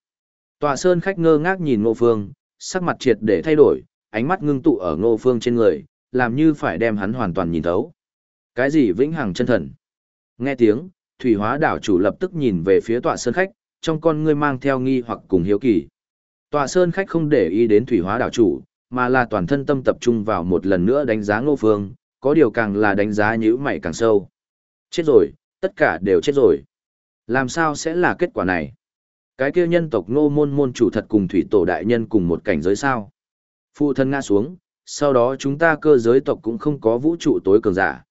[SPEAKER 1] Tòa sơn khách ngơ ngác nhìn Ngô Phương, sắc mặt triệt để thay đổi, ánh mắt ngưng tụ ở Ngô Phương trên người, làm như phải đem hắn hoàn toàn nhìn thấu. Cái gì vĩnh hằng chân thần? Nghe tiếng, thủy hóa đảo chủ lập tức nhìn về phía tọa sơn khách, trong con ngươi mang theo nghi hoặc cùng hiếu kỳ. Tọa sơn khách không để ý đến thủy hóa đảo chủ, mà là toàn thân tâm tập trung vào một lần nữa đánh giá ngô phương, có điều càng là đánh giá nhữ mày càng sâu. Chết rồi, tất cả đều chết rồi. Làm sao sẽ là kết quả này? Cái kia nhân tộc ngô môn môn chủ thật cùng thủy tổ đại nhân cùng một cảnh giới sao? Phụ thân ngã xuống, sau đó chúng ta cơ giới tộc cũng không có vũ trụ tối cường giả.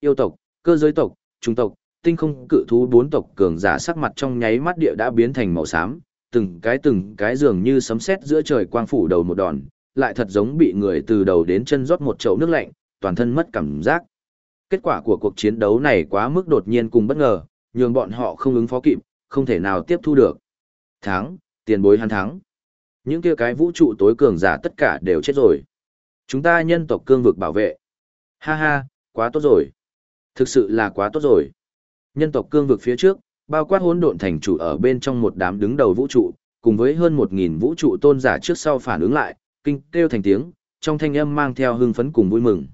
[SPEAKER 1] Yêu tộc, cơ giới tộc, trung tộc, tinh không cự thú bốn tộc cường giả sắc mặt trong nháy mắt địa đã biến thành màu xám, từng cái từng cái dường như sấm sét giữa trời quang phủ đầu một đòn, lại thật giống bị người từ đầu đến chân rót một chậu nước lạnh, toàn thân mất cảm giác. Kết quả của cuộc chiến đấu này quá mức đột nhiên cùng bất ngờ, nhường bọn họ không ứng phó kịp, không thể nào tiếp thu được. Thắng, tiền bối hắn thắng. Những kia cái vũ trụ tối cường giả tất cả đều chết rồi. Chúng ta nhân tộc cương vực bảo vệ. Ha ha, quá tốt rồi. Thực sự là quá tốt rồi. Nhân tộc cương vực phía trước, bao quát hỗn độn thành chủ ở bên trong một đám đứng đầu vũ trụ, cùng với hơn một nghìn vũ trụ tôn giả trước sau phản ứng lại, kinh kêu thành tiếng, trong thanh âm mang theo hưng phấn cùng vui mừng.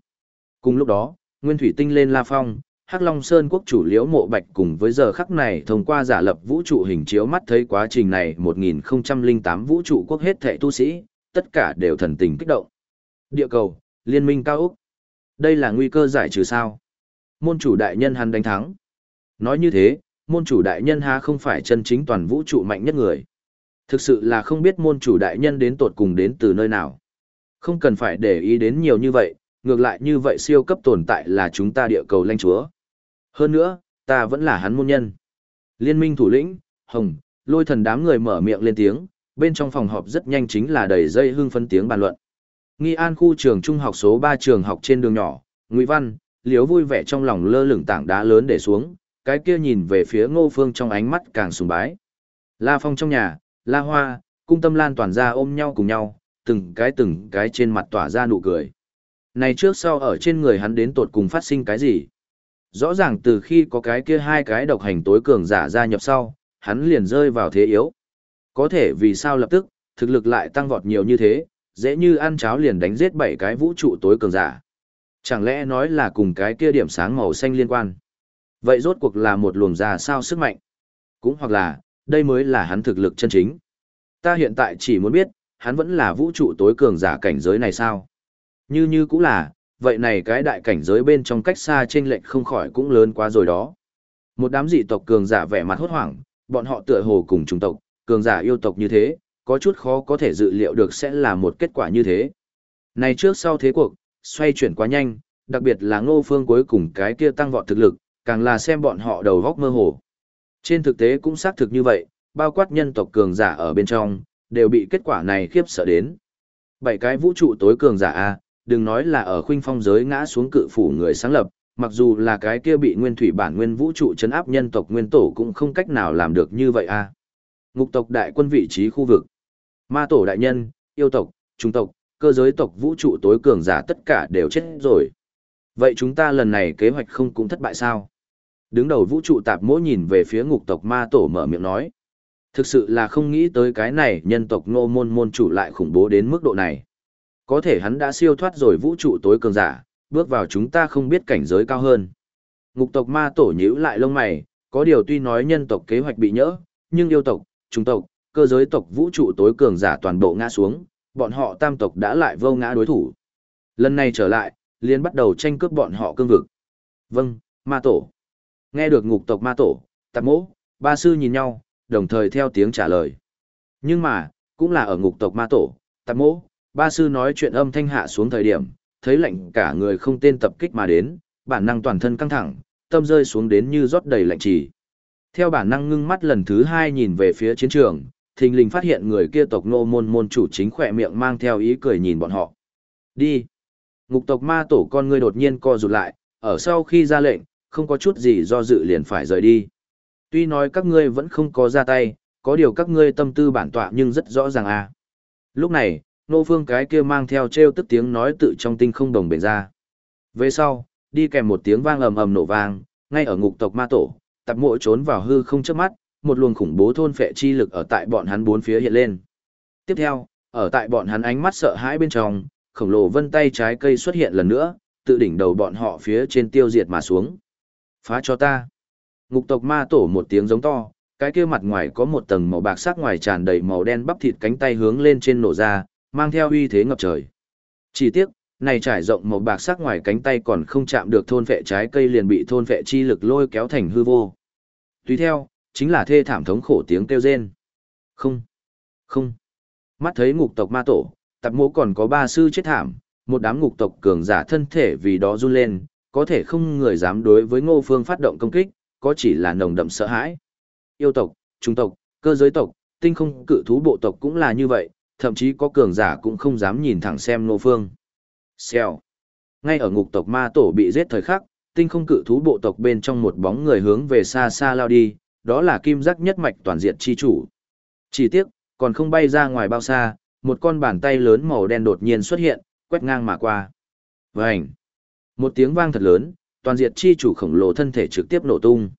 [SPEAKER 1] Cùng lúc đó, Nguyên Thủy Tinh lên La Phong, Hắc Long Sơn quốc chủ Liễu Mộ Bạch cùng với giờ khắc này thông qua giả lập vũ trụ hình chiếu mắt thấy quá trình này 1008 vũ trụ quốc hết thệ tu sĩ, tất cả đều thần tình kích động. Địa cầu, liên minh cao Úc. Đây là nguy cơ giải trừ sao? Môn chủ đại nhân hắn đánh thắng. Nói như thế, môn chủ đại nhân ha không phải chân chính toàn vũ trụ mạnh nhất người. Thực sự là không biết môn chủ đại nhân đến tột cùng đến từ nơi nào. Không cần phải để ý đến nhiều như vậy, ngược lại như vậy siêu cấp tồn tại là chúng ta địa cầu lanh chúa. Hơn nữa, ta vẫn là hắn môn nhân. Liên minh thủ lĩnh, Hồng, lôi thần đám người mở miệng lên tiếng, bên trong phòng họp rất nhanh chính là đầy dây hưng phấn tiếng bàn luận. Nghi An khu trường trung học số 3 trường học trên đường nhỏ, Ngụy Văn, Liếu vui vẻ trong lòng lơ lửng tảng đá lớn để xuống, cái kia nhìn về phía Ngô Phương trong ánh mắt càng sùng bái. La Phong trong nhà, La Hoa, cung tâm lan toàn ra ôm nhau cùng nhau, từng cái từng cái trên mặt tỏa ra nụ cười. Này trước sau ở trên người hắn đến tột cùng phát sinh cái gì? Rõ ràng từ khi có cái kia hai cái độc hành tối cường giả gia nhập sau, hắn liền rơi vào thế yếu. Có thể vì sao lập tức, thực lực lại tăng vọt nhiều như thế, dễ như ăn cháo liền đánh giết bảy cái vũ trụ tối cường giả. Chẳng lẽ nói là cùng cái kia điểm sáng màu xanh liên quan? Vậy rốt cuộc là một luồng già sao sức mạnh? Cũng hoặc là, đây mới là hắn thực lực chân chính. Ta hiện tại chỉ muốn biết, hắn vẫn là vũ trụ tối cường giả cảnh giới này sao? Như như cũng là, vậy này cái đại cảnh giới bên trong cách xa trên lệnh không khỏi cũng lớn quá rồi đó. Một đám dị tộc cường giả vẻ mặt hốt hoảng, bọn họ tựa hồ cùng chủng tộc, cường giả yêu tộc như thế, có chút khó có thể dự liệu được sẽ là một kết quả như thế. Này trước sau thế cuộc, xoay chuyển quá nhanh, đặc biệt là ngô phương cuối cùng cái kia tăng vọt thực lực, càng là xem bọn họ đầu góc mơ hồ. Trên thực tế cũng xác thực như vậy, bao quát nhân tộc cường giả ở bên trong, đều bị kết quả này khiếp sợ đến. Bảy cái vũ trụ tối cường giả A, đừng nói là ở khuynh phong giới ngã xuống cự phủ người sáng lập, mặc dù là cái kia bị nguyên thủy bản nguyên vũ trụ chấn áp nhân tộc nguyên tổ cũng không cách nào làm được như vậy a. Ngục tộc đại quân vị trí khu vực. Ma tổ đại nhân, yêu tộc, trung tộc, cơ giới tộc vũ trụ tối cường giả tất cả đều chết rồi. Vậy chúng ta lần này kế hoạch không cũng thất bại sao? Đứng đầu vũ trụ tạp mỗi nhìn về phía ngục tộc ma tổ mở miệng nói. Thực sự là không nghĩ tới cái này nhân tộc nô môn môn chủ lại khủng bố đến mức độ này. Có thể hắn đã siêu thoát rồi vũ trụ tối cường giả, bước vào chúng ta không biết cảnh giới cao hơn. Ngục tộc ma tổ nhíu lại lông mày, có điều tuy nói nhân tộc kế hoạch bị nhỡ, nhưng yêu tộc, trung tộc, cơ giới tộc vũ trụ tối cường giả toàn bộ ngã xuống, bọn họ tam tộc đã lại vô ngã đối thủ. Lần này trở lại, liền bắt đầu tranh cướp bọn họ cương vực. Vâng, ma tổ. Nghe được ngục tộc ma tổ, tạp mỗ, ba sư nhìn nhau, đồng thời theo tiếng trả lời. Nhưng mà, cũng là ở ngục tộc ma tổ, tạp mỗ, ba sư nói chuyện âm thanh hạ xuống thời điểm, thấy lạnh cả người không tên tập kích mà đến, bản năng toàn thân căng thẳng, tâm rơi xuống đến như rót đầy lạnh trì. Theo bản năng ngưng mắt lần thứ hai nhìn về phía chiến trường, thình lình phát hiện người kia tộc nô môn môn chủ chính khỏe miệng mang theo ý cười nhìn bọn họ. Đi! Ngục tộc ma tổ con ngươi đột nhiên co rụt lại, ở sau khi ra lệnh, không có chút gì do dự liền phải rời đi. Tuy nói các ngươi vẫn không có ra tay, có điều các ngươi tâm tư bản tọa nhưng rất rõ ràng à. Lúc này, nô phương cái kia mang theo treo tức tiếng nói tự trong tinh không đồng bền ra. Về sau, đi kèm một tiếng vang ầm ầm nổ vang, ngay ở ngục tộc ma tổ, tập mộ trốn vào hư không trước mắt, một luồng khủng bố thôn phệ chi lực ở tại bọn hắn bốn phía hiện lên. Tiếp theo, ở tại bọn hắn ánh mắt sợ hãi bên trong, khổng lồ vân tay trái cây xuất hiện lần nữa, tự đỉnh đầu bọn họ phía trên tiêu diệt mà xuống. Phá cho ta. Ngục tộc ma tổ một tiếng giống to, cái kia mặt ngoài có một tầng màu bạc sắc ngoài tràn đầy màu đen bắp thịt cánh tay hướng lên trên nổ ra, mang theo uy thế ngập trời. Chỉ tiếc, này trải rộng màu bạc sắc ngoài cánh tay còn không chạm được thôn vệ trái cây liền bị thôn vệ chi lực lôi kéo thành hư vô. Tùy theo, chính là thê thảm thống khổ tiếng kêu rên. Không, không. Mắt thấy ngục tộc ma tổ, tập mỗ còn có ba sư chết thảm, một đám ngục tộc cường giả thân thể vì đó run lên, có thể không người dám đối với ngô phương phát động công kích, có chỉ là nồng đậm sợ hãi. Yêu tộc, trung tộc, cơ giới tộc, tinh không cự thú bộ tộc cũng là như vậy, thậm chí có cường giả cũng không dám nhìn thẳng xem Ngô Phương. Xèo. Ngay ở ngục tộc ma tổ bị giết thời khắc, tinh không cự thú bộ tộc bên trong một bóng người hướng về xa xa lao đi, đó là kim giác nhất mạch toàn diện chi chủ. Chỉ tiếc, còn không bay ra ngoài bao xa, một con bàn tay lớn màu đen đột nhiên xuất hiện, quét ngang mà qua. Vành. Một tiếng vang thật lớn, toàn diện chi chủ khổng lồ thân thể trực tiếp nổ tung.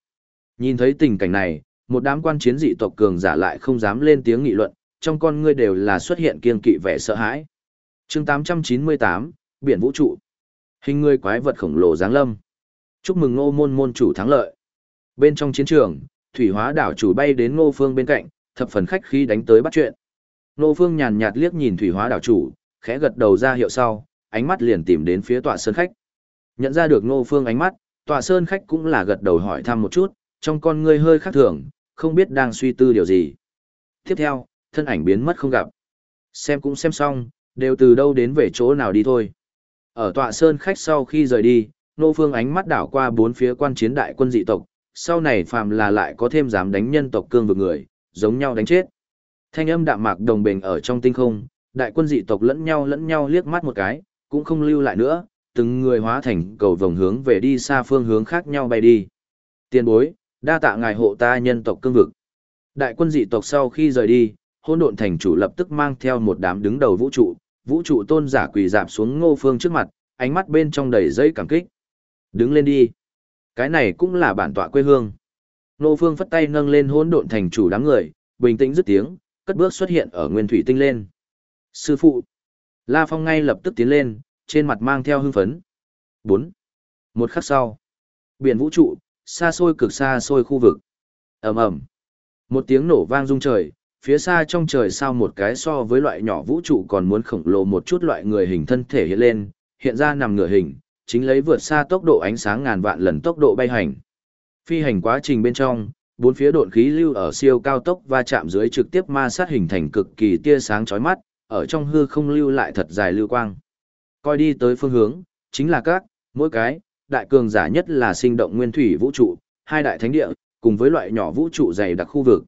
[SPEAKER 1] Nhìn thấy tình cảnh này, một đám quan chiến dị tộc cường giả lại không dám lên tiếng nghị luận, trong con ngươi đều là xuất hiện kiên kỵ vẻ sợ hãi. chương 898, Biển Vũ trụ. Hình người quái vật khổng lồ giáng lâm. Chúc mừng ngô môn môn chủ thắng lợi. Bên trong chiến trường, thủy hóa đảo chủ bay đến ngô phương bên cạnh, thập phần khách khi đánh tới bắt chuyện. Ngô phương nhàn nhạt liếc nhìn thủy hóa đảo chủ, khẽ gật đầu ra hiệu sau, ánh mắt liền tìm đến phía tọa sơn khách. Nhận ra được ngô phương ánh mắt, tọa sơn khách cũng là gật đầu hỏi thăm một chút, trong con ngươi hơi khác thường, không biết đang suy tư điều gì. Tiếp theo, thân ảnh biến mất không gặp. Xem cũng xem xong, đều từ đâu đến về chỗ nào đi thôi. Ở tọa sơn khách sau khi rời đi, nô phương ánh mắt đảo qua bốn phía quan chiến đại quân dị tộc, sau này phàm là lại có thêm dám đánh nhân tộc cương vực người, giống nhau đánh chết. Thanh âm đạm mạc đồng bình ở trong tinh không, đại quân dị tộc lẫn nhau lẫn nhau liếc mắt một cái, cũng không lưu lại nữa, từng người hóa thành cầu vòng hướng về đi xa phương hướng khác nhau bay đi. Tiên bối, đa tạ ngài hộ ta nhân tộc cương vực. Đại quân dị tộc sau khi rời đi, hôn độn thành chủ lập tức mang theo một đám đứng đầu vũ trụ, vũ trụ tôn giả quỳ dạp xuống ngô phương trước mặt, ánh mắt bên trong đầy dây cảm kích. Đứng lên đi. Cái này cũng là bản tọa quê hương. Ngô phương phất tay nâng lên hôn độn thành chủ đám người, bình tĩnh dứt tiếng, cất bước xuất hiện ở nguyên thủy tinh lên. Sư phụ. La Phong ngay lập tức tiến lên, trên mặt mang theo hưng phấn. 4. Một khắc sau. Biển vũ trụ, xa xôi cực xa xôi khu vực. ầm ầm Một tiếng nổ vang rung trời, phía xa trong trời sao một cái so với loại nhỏ vũ trụ còn muốn khổng lồ một chút loại người hình thân thể hiện lên, hiện ra nằm ngửa hình, chính lấy vượt xa tốc độ ánh sáng ngàn vạn lần tốc độ bay hành. Phi hành quá trình bên trong, bốn phía độn khí lưu ở siêu cao tốc va chạm dưới trực tiếp ma sát hình thành cực kỳ tia sáng chói mắt, ở trong hư không lưu lại thật dài lưu quang. Coi đi tới phương hướng, chính là các, mỗi cái, đại cường giả nhất là sinh động nguyên thủy vũ trụ, hai đại thánh địa, cùng với loại nhỏ vũ trụ dày đặc khu vực.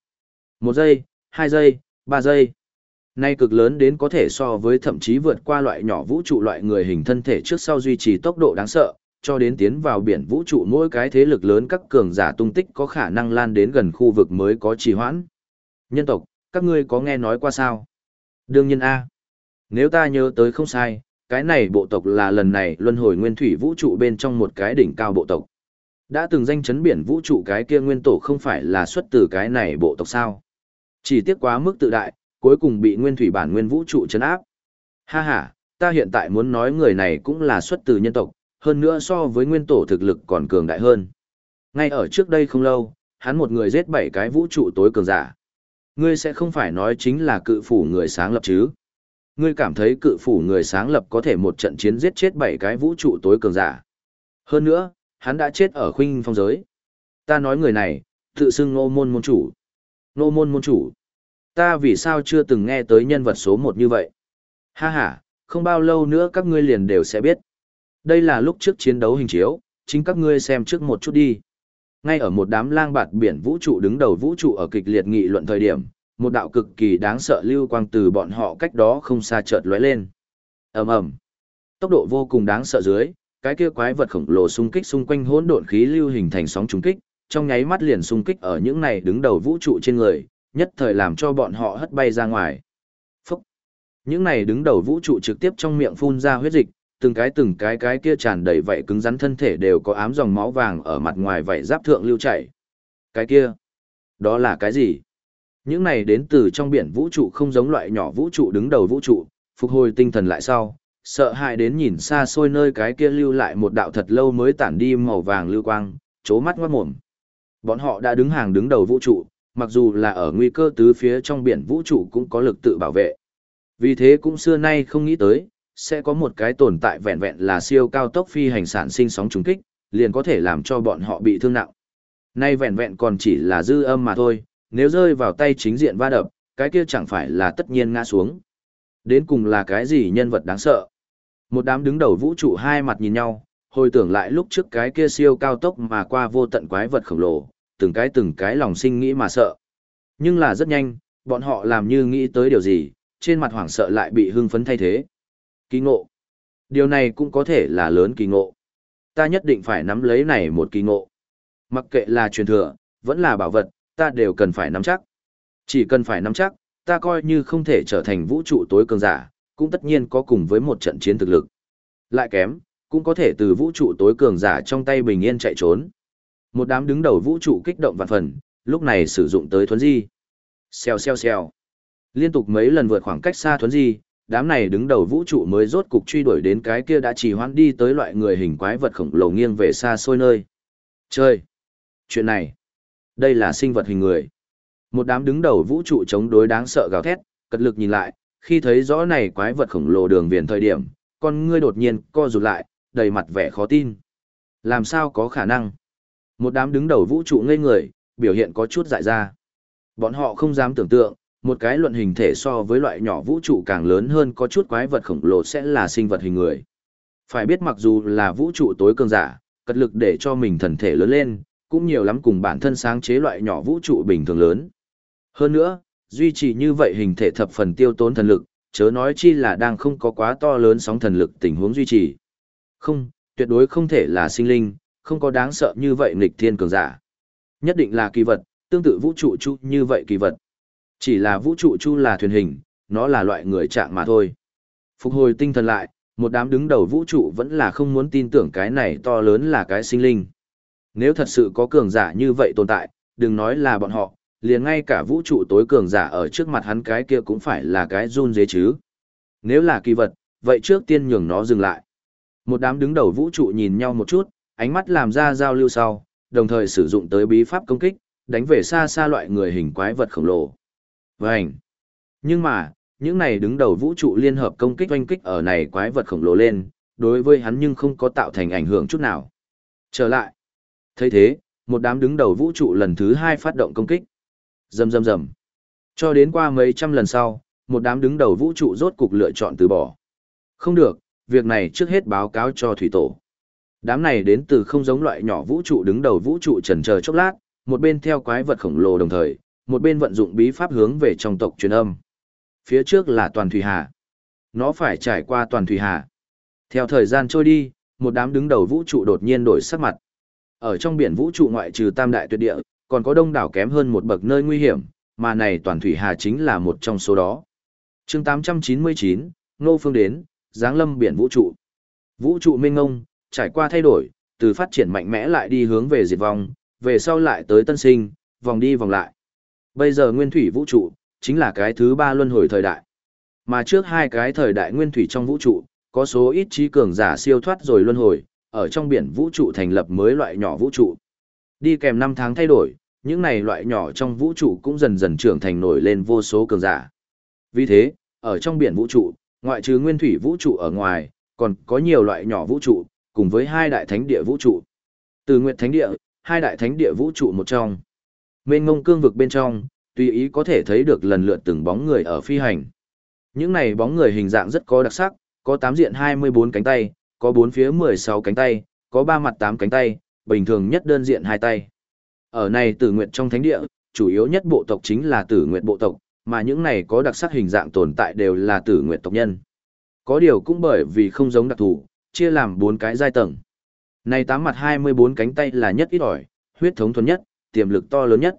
[SPEAKER 1] Một giây, hai giây, ba giây. Nay cực lớn đến có thể so với thậm chí vượt qua loại nhỏ vũ trụ loại người hình thân thể trước sau duy trì tốc độ đáng sợ, cho đến tiến vào biển vũ trụ mỗi cái thế lực lớn các cường giả tung tích có khả năng lan đến gần khu vực mới có trì hoãn. Nhân tộc, các ngươi có nghe nói qua sao? Đương nhiên A. Nếu ta nhớ tới không sai, cái này bộ tộc là lần này luân hồi nguyên thủy vũ trụ bên trong một cái đỉnh cao bộ tộc. Đã từng danh chấn biển vũ trụ cái kia nguyên tổ không phải là xuất từ cái này bộ tộc sao? Chỉ tiếc quá mức tự đại, cuối cùng bị nguyên thủy bản nguyên vũ trụ chấn áp. Ha ha, ta hiện tại muốn nói người này cũng là xuất từ nhân tộc, hơn nữa so với nguyên tổ thực lực còn cường đại hơn. Ngay ở trước đây không lâu, hắn một người giết bảy cái vũ trụ tối cường giả. Ngươi sẽ không phải nói chính là cự phủ người sáng lập chứ? Ngươi cảm thấy cự phủ người sáng lập có thể một trận chiến giết chết bảy cái vũ trụ tối cường giả. Hơn nữa, hắn đã chết ở khuynh phong giới. Ta nói người này, tự xưng ngô môn môn chủ. Ngô môn môn chủ. Ta vì sao chưa từng nghe tới nhân vật số một như vậy? Ha ha, không bao lâu nữa các ngươi liền đều sẽ biết. Đây là lúc trước chiến đấu hình chiếu, chính các ngươi xem trước một chút đi. Ngay ở một đám lang bạt biển vũ trụ đứng đầu vũ trụ ở kịch liệt nghị luận thời điểm, một đạo cực kỳ đáng sợ lưu quang từ bọn họ cách đó không xa chợt lóe lên. Ầm ầm. Tốc độ vô cùng đáng sợ dưới, cái kia quái vật khổng lồ xung kích xung quanh hỗn độn khí lưu hình thành sóng trùng kích, trong nháy mắt liền xung kích ở những này đứng đầu vũ trụ trên người, nhất thời làm cho bọn họ hất bay ra ngoài. Phốc. Những này đứng đầu vũ trụ trực tiếp trong miệng phun ra huyết dịch, từng cái từng cái cái kia tràn đầy vậy cứng rắn thân thể đều có ám dòng máu vàng ở mặt ngoài vậy giáp thượng lưu chảy. Cái kia, đó là cái gì? Những này đến từ trong biển vũ trụ không giống loại nhỏ vũ trụ đứng đầu vũ trụ, phục hồi tinh thần lại sau, sợ hãi đến nhìn xa xôi nơi cái kia lưu lại một đạo thật lâu mới tản đi màu vàng lưu quang, chố mắt ngoát mồm. Bọn họ đã đứng hàng đứng đầu vũ trụ, mặc dù là ở nguy cơ tứ phía trong biển vũ trụ cũng có lực tự bảo vệ. Vì thế cũng xưa nay không nghĩ tới, sẽ có một cái tồn tại vẹn vẹn là siêu cao tốc phi hành sản sinh sóng trùng kích, liền có thể làm cho bọn họ bị thương nặng. Nay vẹn vẹn còn chỉ là dư âm mà thôi, nếu rơi vào tay chính diện va đập, cái kia chẳng phải là tất nhiên ngã xuống. Đến cùng là cái gì nhân vật đáng sợ? Một đám đứng đầu vũ trụ hai mặt nhìn nhau, hồi tưởng lại lúc trước cái kia siêu cao tốc mà qua vô tận quái vật khổng lồ, từng cái từng cái lòng sinh nghĩ mà sợ. Nhưng là rất nhanh, bọn họ làm như nghĩ tới điều gì, trên mặt hoảng sợ lại bị hưng phấn thay thế. Kỳ ngộ. Điều này cũng có thể là lớn kỳ ngộ. Ta nhất định phải nắm lấy này một kỳ ngộ. Mặc kệ là truyền thừa, vẫn là bảo vật, ta đều cần phải nắm chắc. Chỉ cần phải nắm chắc, ta coi như không thể trở thành vũ trụ tối cường giả, cũng tất nhiên có cùng với một trận chiến thực lực. Lại kém, cũng có thể từ vũ trụ tối cường giả trong tay bình yên chạy trốn. Một đám đứng đầu vũ trụ kích động vạn phần, lúc này sử dụng tới thuấn di. Xèo xèo xèo. Liên tục mấy lần vượt khoảng cách xa thuấn di, đám này đứng đầu vũ trụ mới rốt cục truy đuổi đến cái kia đã chỉ hoãn đi tới loại người hình quái vật khổng lồ nghiêng về xa xôi nơi. Chơi! Chuyện này, đây là sinh vật hình người. Một đám đứng đầu vũ trụ chống đối đáng sợ gào thét, cật lực nhìn lại, khi thấy rõ này quái vật khổng lồ đường viền thời điểm, con ngươi đột nhiên co rụt lại, đầy mặt vẻ khó tin. Làm sao có khả năng? Một đám đứng đầu vũ trụ ngây người, biểu hiện có chút dại ra. Bọn họ không dám tưởng tượng, một cái luận hình thể so với loại nhỏ vũ trụ càng lớn hơn có chút quái vật khổng lồ sẽ là sinh vật hình người. Phải biết mặc dù là vũ trụ tối cường giả, cật lực để cho mình thần thể lớn lên, cũng nhiều lắm cùng bản thân sáng chế loại nhỏ vũ trụ bình thường lớn. Hơn nữa, duy trì như vậy hình thể thập phần tiêu tốn thần lực, chớ nói chi là đang không có quá to lớn sóng thần lực tình huống duy trì. Không, tuyệt đối không thể là sinh linh, không có đáng sợ như vậy nghịch thiên cường giả. Nhất định là kỳ vật, tương tự vũ trụ chu như vậy kỳ vật. Chỉ là vũ trụ chu là thuyền hình, nó là loại người trạng mà thôi. Phục hồi tinh thần lại, một đám đứng đầu vũ trụ vẫn là không muốn tin tưởng cái này to lớn là cái sinh linh. Nếu thật sự có cường giả như vậy tồn tại, đừng nói là bọn họ, liền ngay cả vũ trụ tối cường giả ở trước mặt hắn cái kia cũng phải là cái run dế chứ. Nếu là kỳ vật, vậy trước tiên nhường nó dừng lại. Một đám đứng đầu vũ trụ nhìn nhau một chút, ánh mắt làm ra giao lưu sau, đồng thời sử dụng tới bí pháp công kích, đánh về xa xa loại người hình quái vật khổng lồ. Vành! Nhưng mà, những này đứng đầu vũ trụ liên hợp công kích oanh kích ở này quái vật khổng lồ lên, đối với hắn nhưng không có tạo thành ảnh hưởng chút nào. Trở lại thấy thế, một đám đứng đầu vũ trụ lần thứ hai phát động công kích. Rầm rầm rầm. Cho đến qua mấy trăm lần sau, một đám đứng đầu vũ trụ rốt cục lựa chọn từ bỏ. Không được, việc này trước hết báo cáo cho thủy tổ. Đám này đến từ không giống loại nhỏ vũ trụ đứng đầu vũ trụ trần chờ chốc lát, một bên theo quái vật khổng lồ đồng thời, một bên vận dụng bí pháp hướng về trong tộc truyền âm. Phía trước là toàn thủy hà. Nó phải trải qua toàn thủy hà. Theo thời gian trôi đi, một đám đứng đầu vũ trụ đột nhiên đổi sắc mặt. Ở trong biển vũ trụ ngoại trừ tam đại tuyệt địa, còn có đông đảo kém hơn một bậc nơi nguy hiểm, mà này toàn thủy hà chính là một trong số đó. chương 899, Nô Phương đến, Giáng lâm biển vũ trụ. Vũ trụ mênh ngông, trải qua thay đổi, từ phát triển mạnh mẽ lại đi hướng về diệt vong, về sau lại tới tân sinh, vòng đi vòng lại. Bây giờ nguyên thủy vũ trụ, chính là cái thứ ba luân hồi thời đại. Mà trước hai cái thời đại nguyên thủy trong vũ trụ, có số ít trí cường giả siêu thoát rồi luân hồi, ở trong biển vũ trụ thành lập mới loại nhỏ vũ trụ. Đi kèm năm tháng thay đổi, những này loại nhỏ trong vũ trụ cũng dần dần trưởng thành nổi lên vô số cường giả. Vì thế, ở trong biển vũ trụ, ngoại trừ nguyên thủy vũ trụ ở ngoài, còn có nhiều loại nhỏ vũ trụ, cùng với hai đại thánh địa vũ trụ. Từ Nguyệt Thánh Địa, hai đại thánh địa vũ trụ một trong. Mênh ngông cương vực bên trong, tùy ý có thể thấy được lần lượt từng bóng người ở phi hành. Những này bóng người hình dạng rất có đặc sắc, có 8 diện 24 cánh tay, có bốn phía 16 cánh tay, có ba mặt 8 cánh tay, bình thường nhất đơn diện hai tay. Ở này tử nguyệt trong thánh địa, chủ yếu nhất bộ tộc chính là tử nguyệt bộ tộc, mà những này có đặc sắc hình dạng tồn tại đều là tử nguyệt tộc nhân. Có điều cũng bởi vì không giống đặc thù, chia làm 4 cái giai tầng. Này tám mặt 24 cánh tay là nhất ít ỏi, huyết thống thuần nhất, tiềm lực to lớn nhất.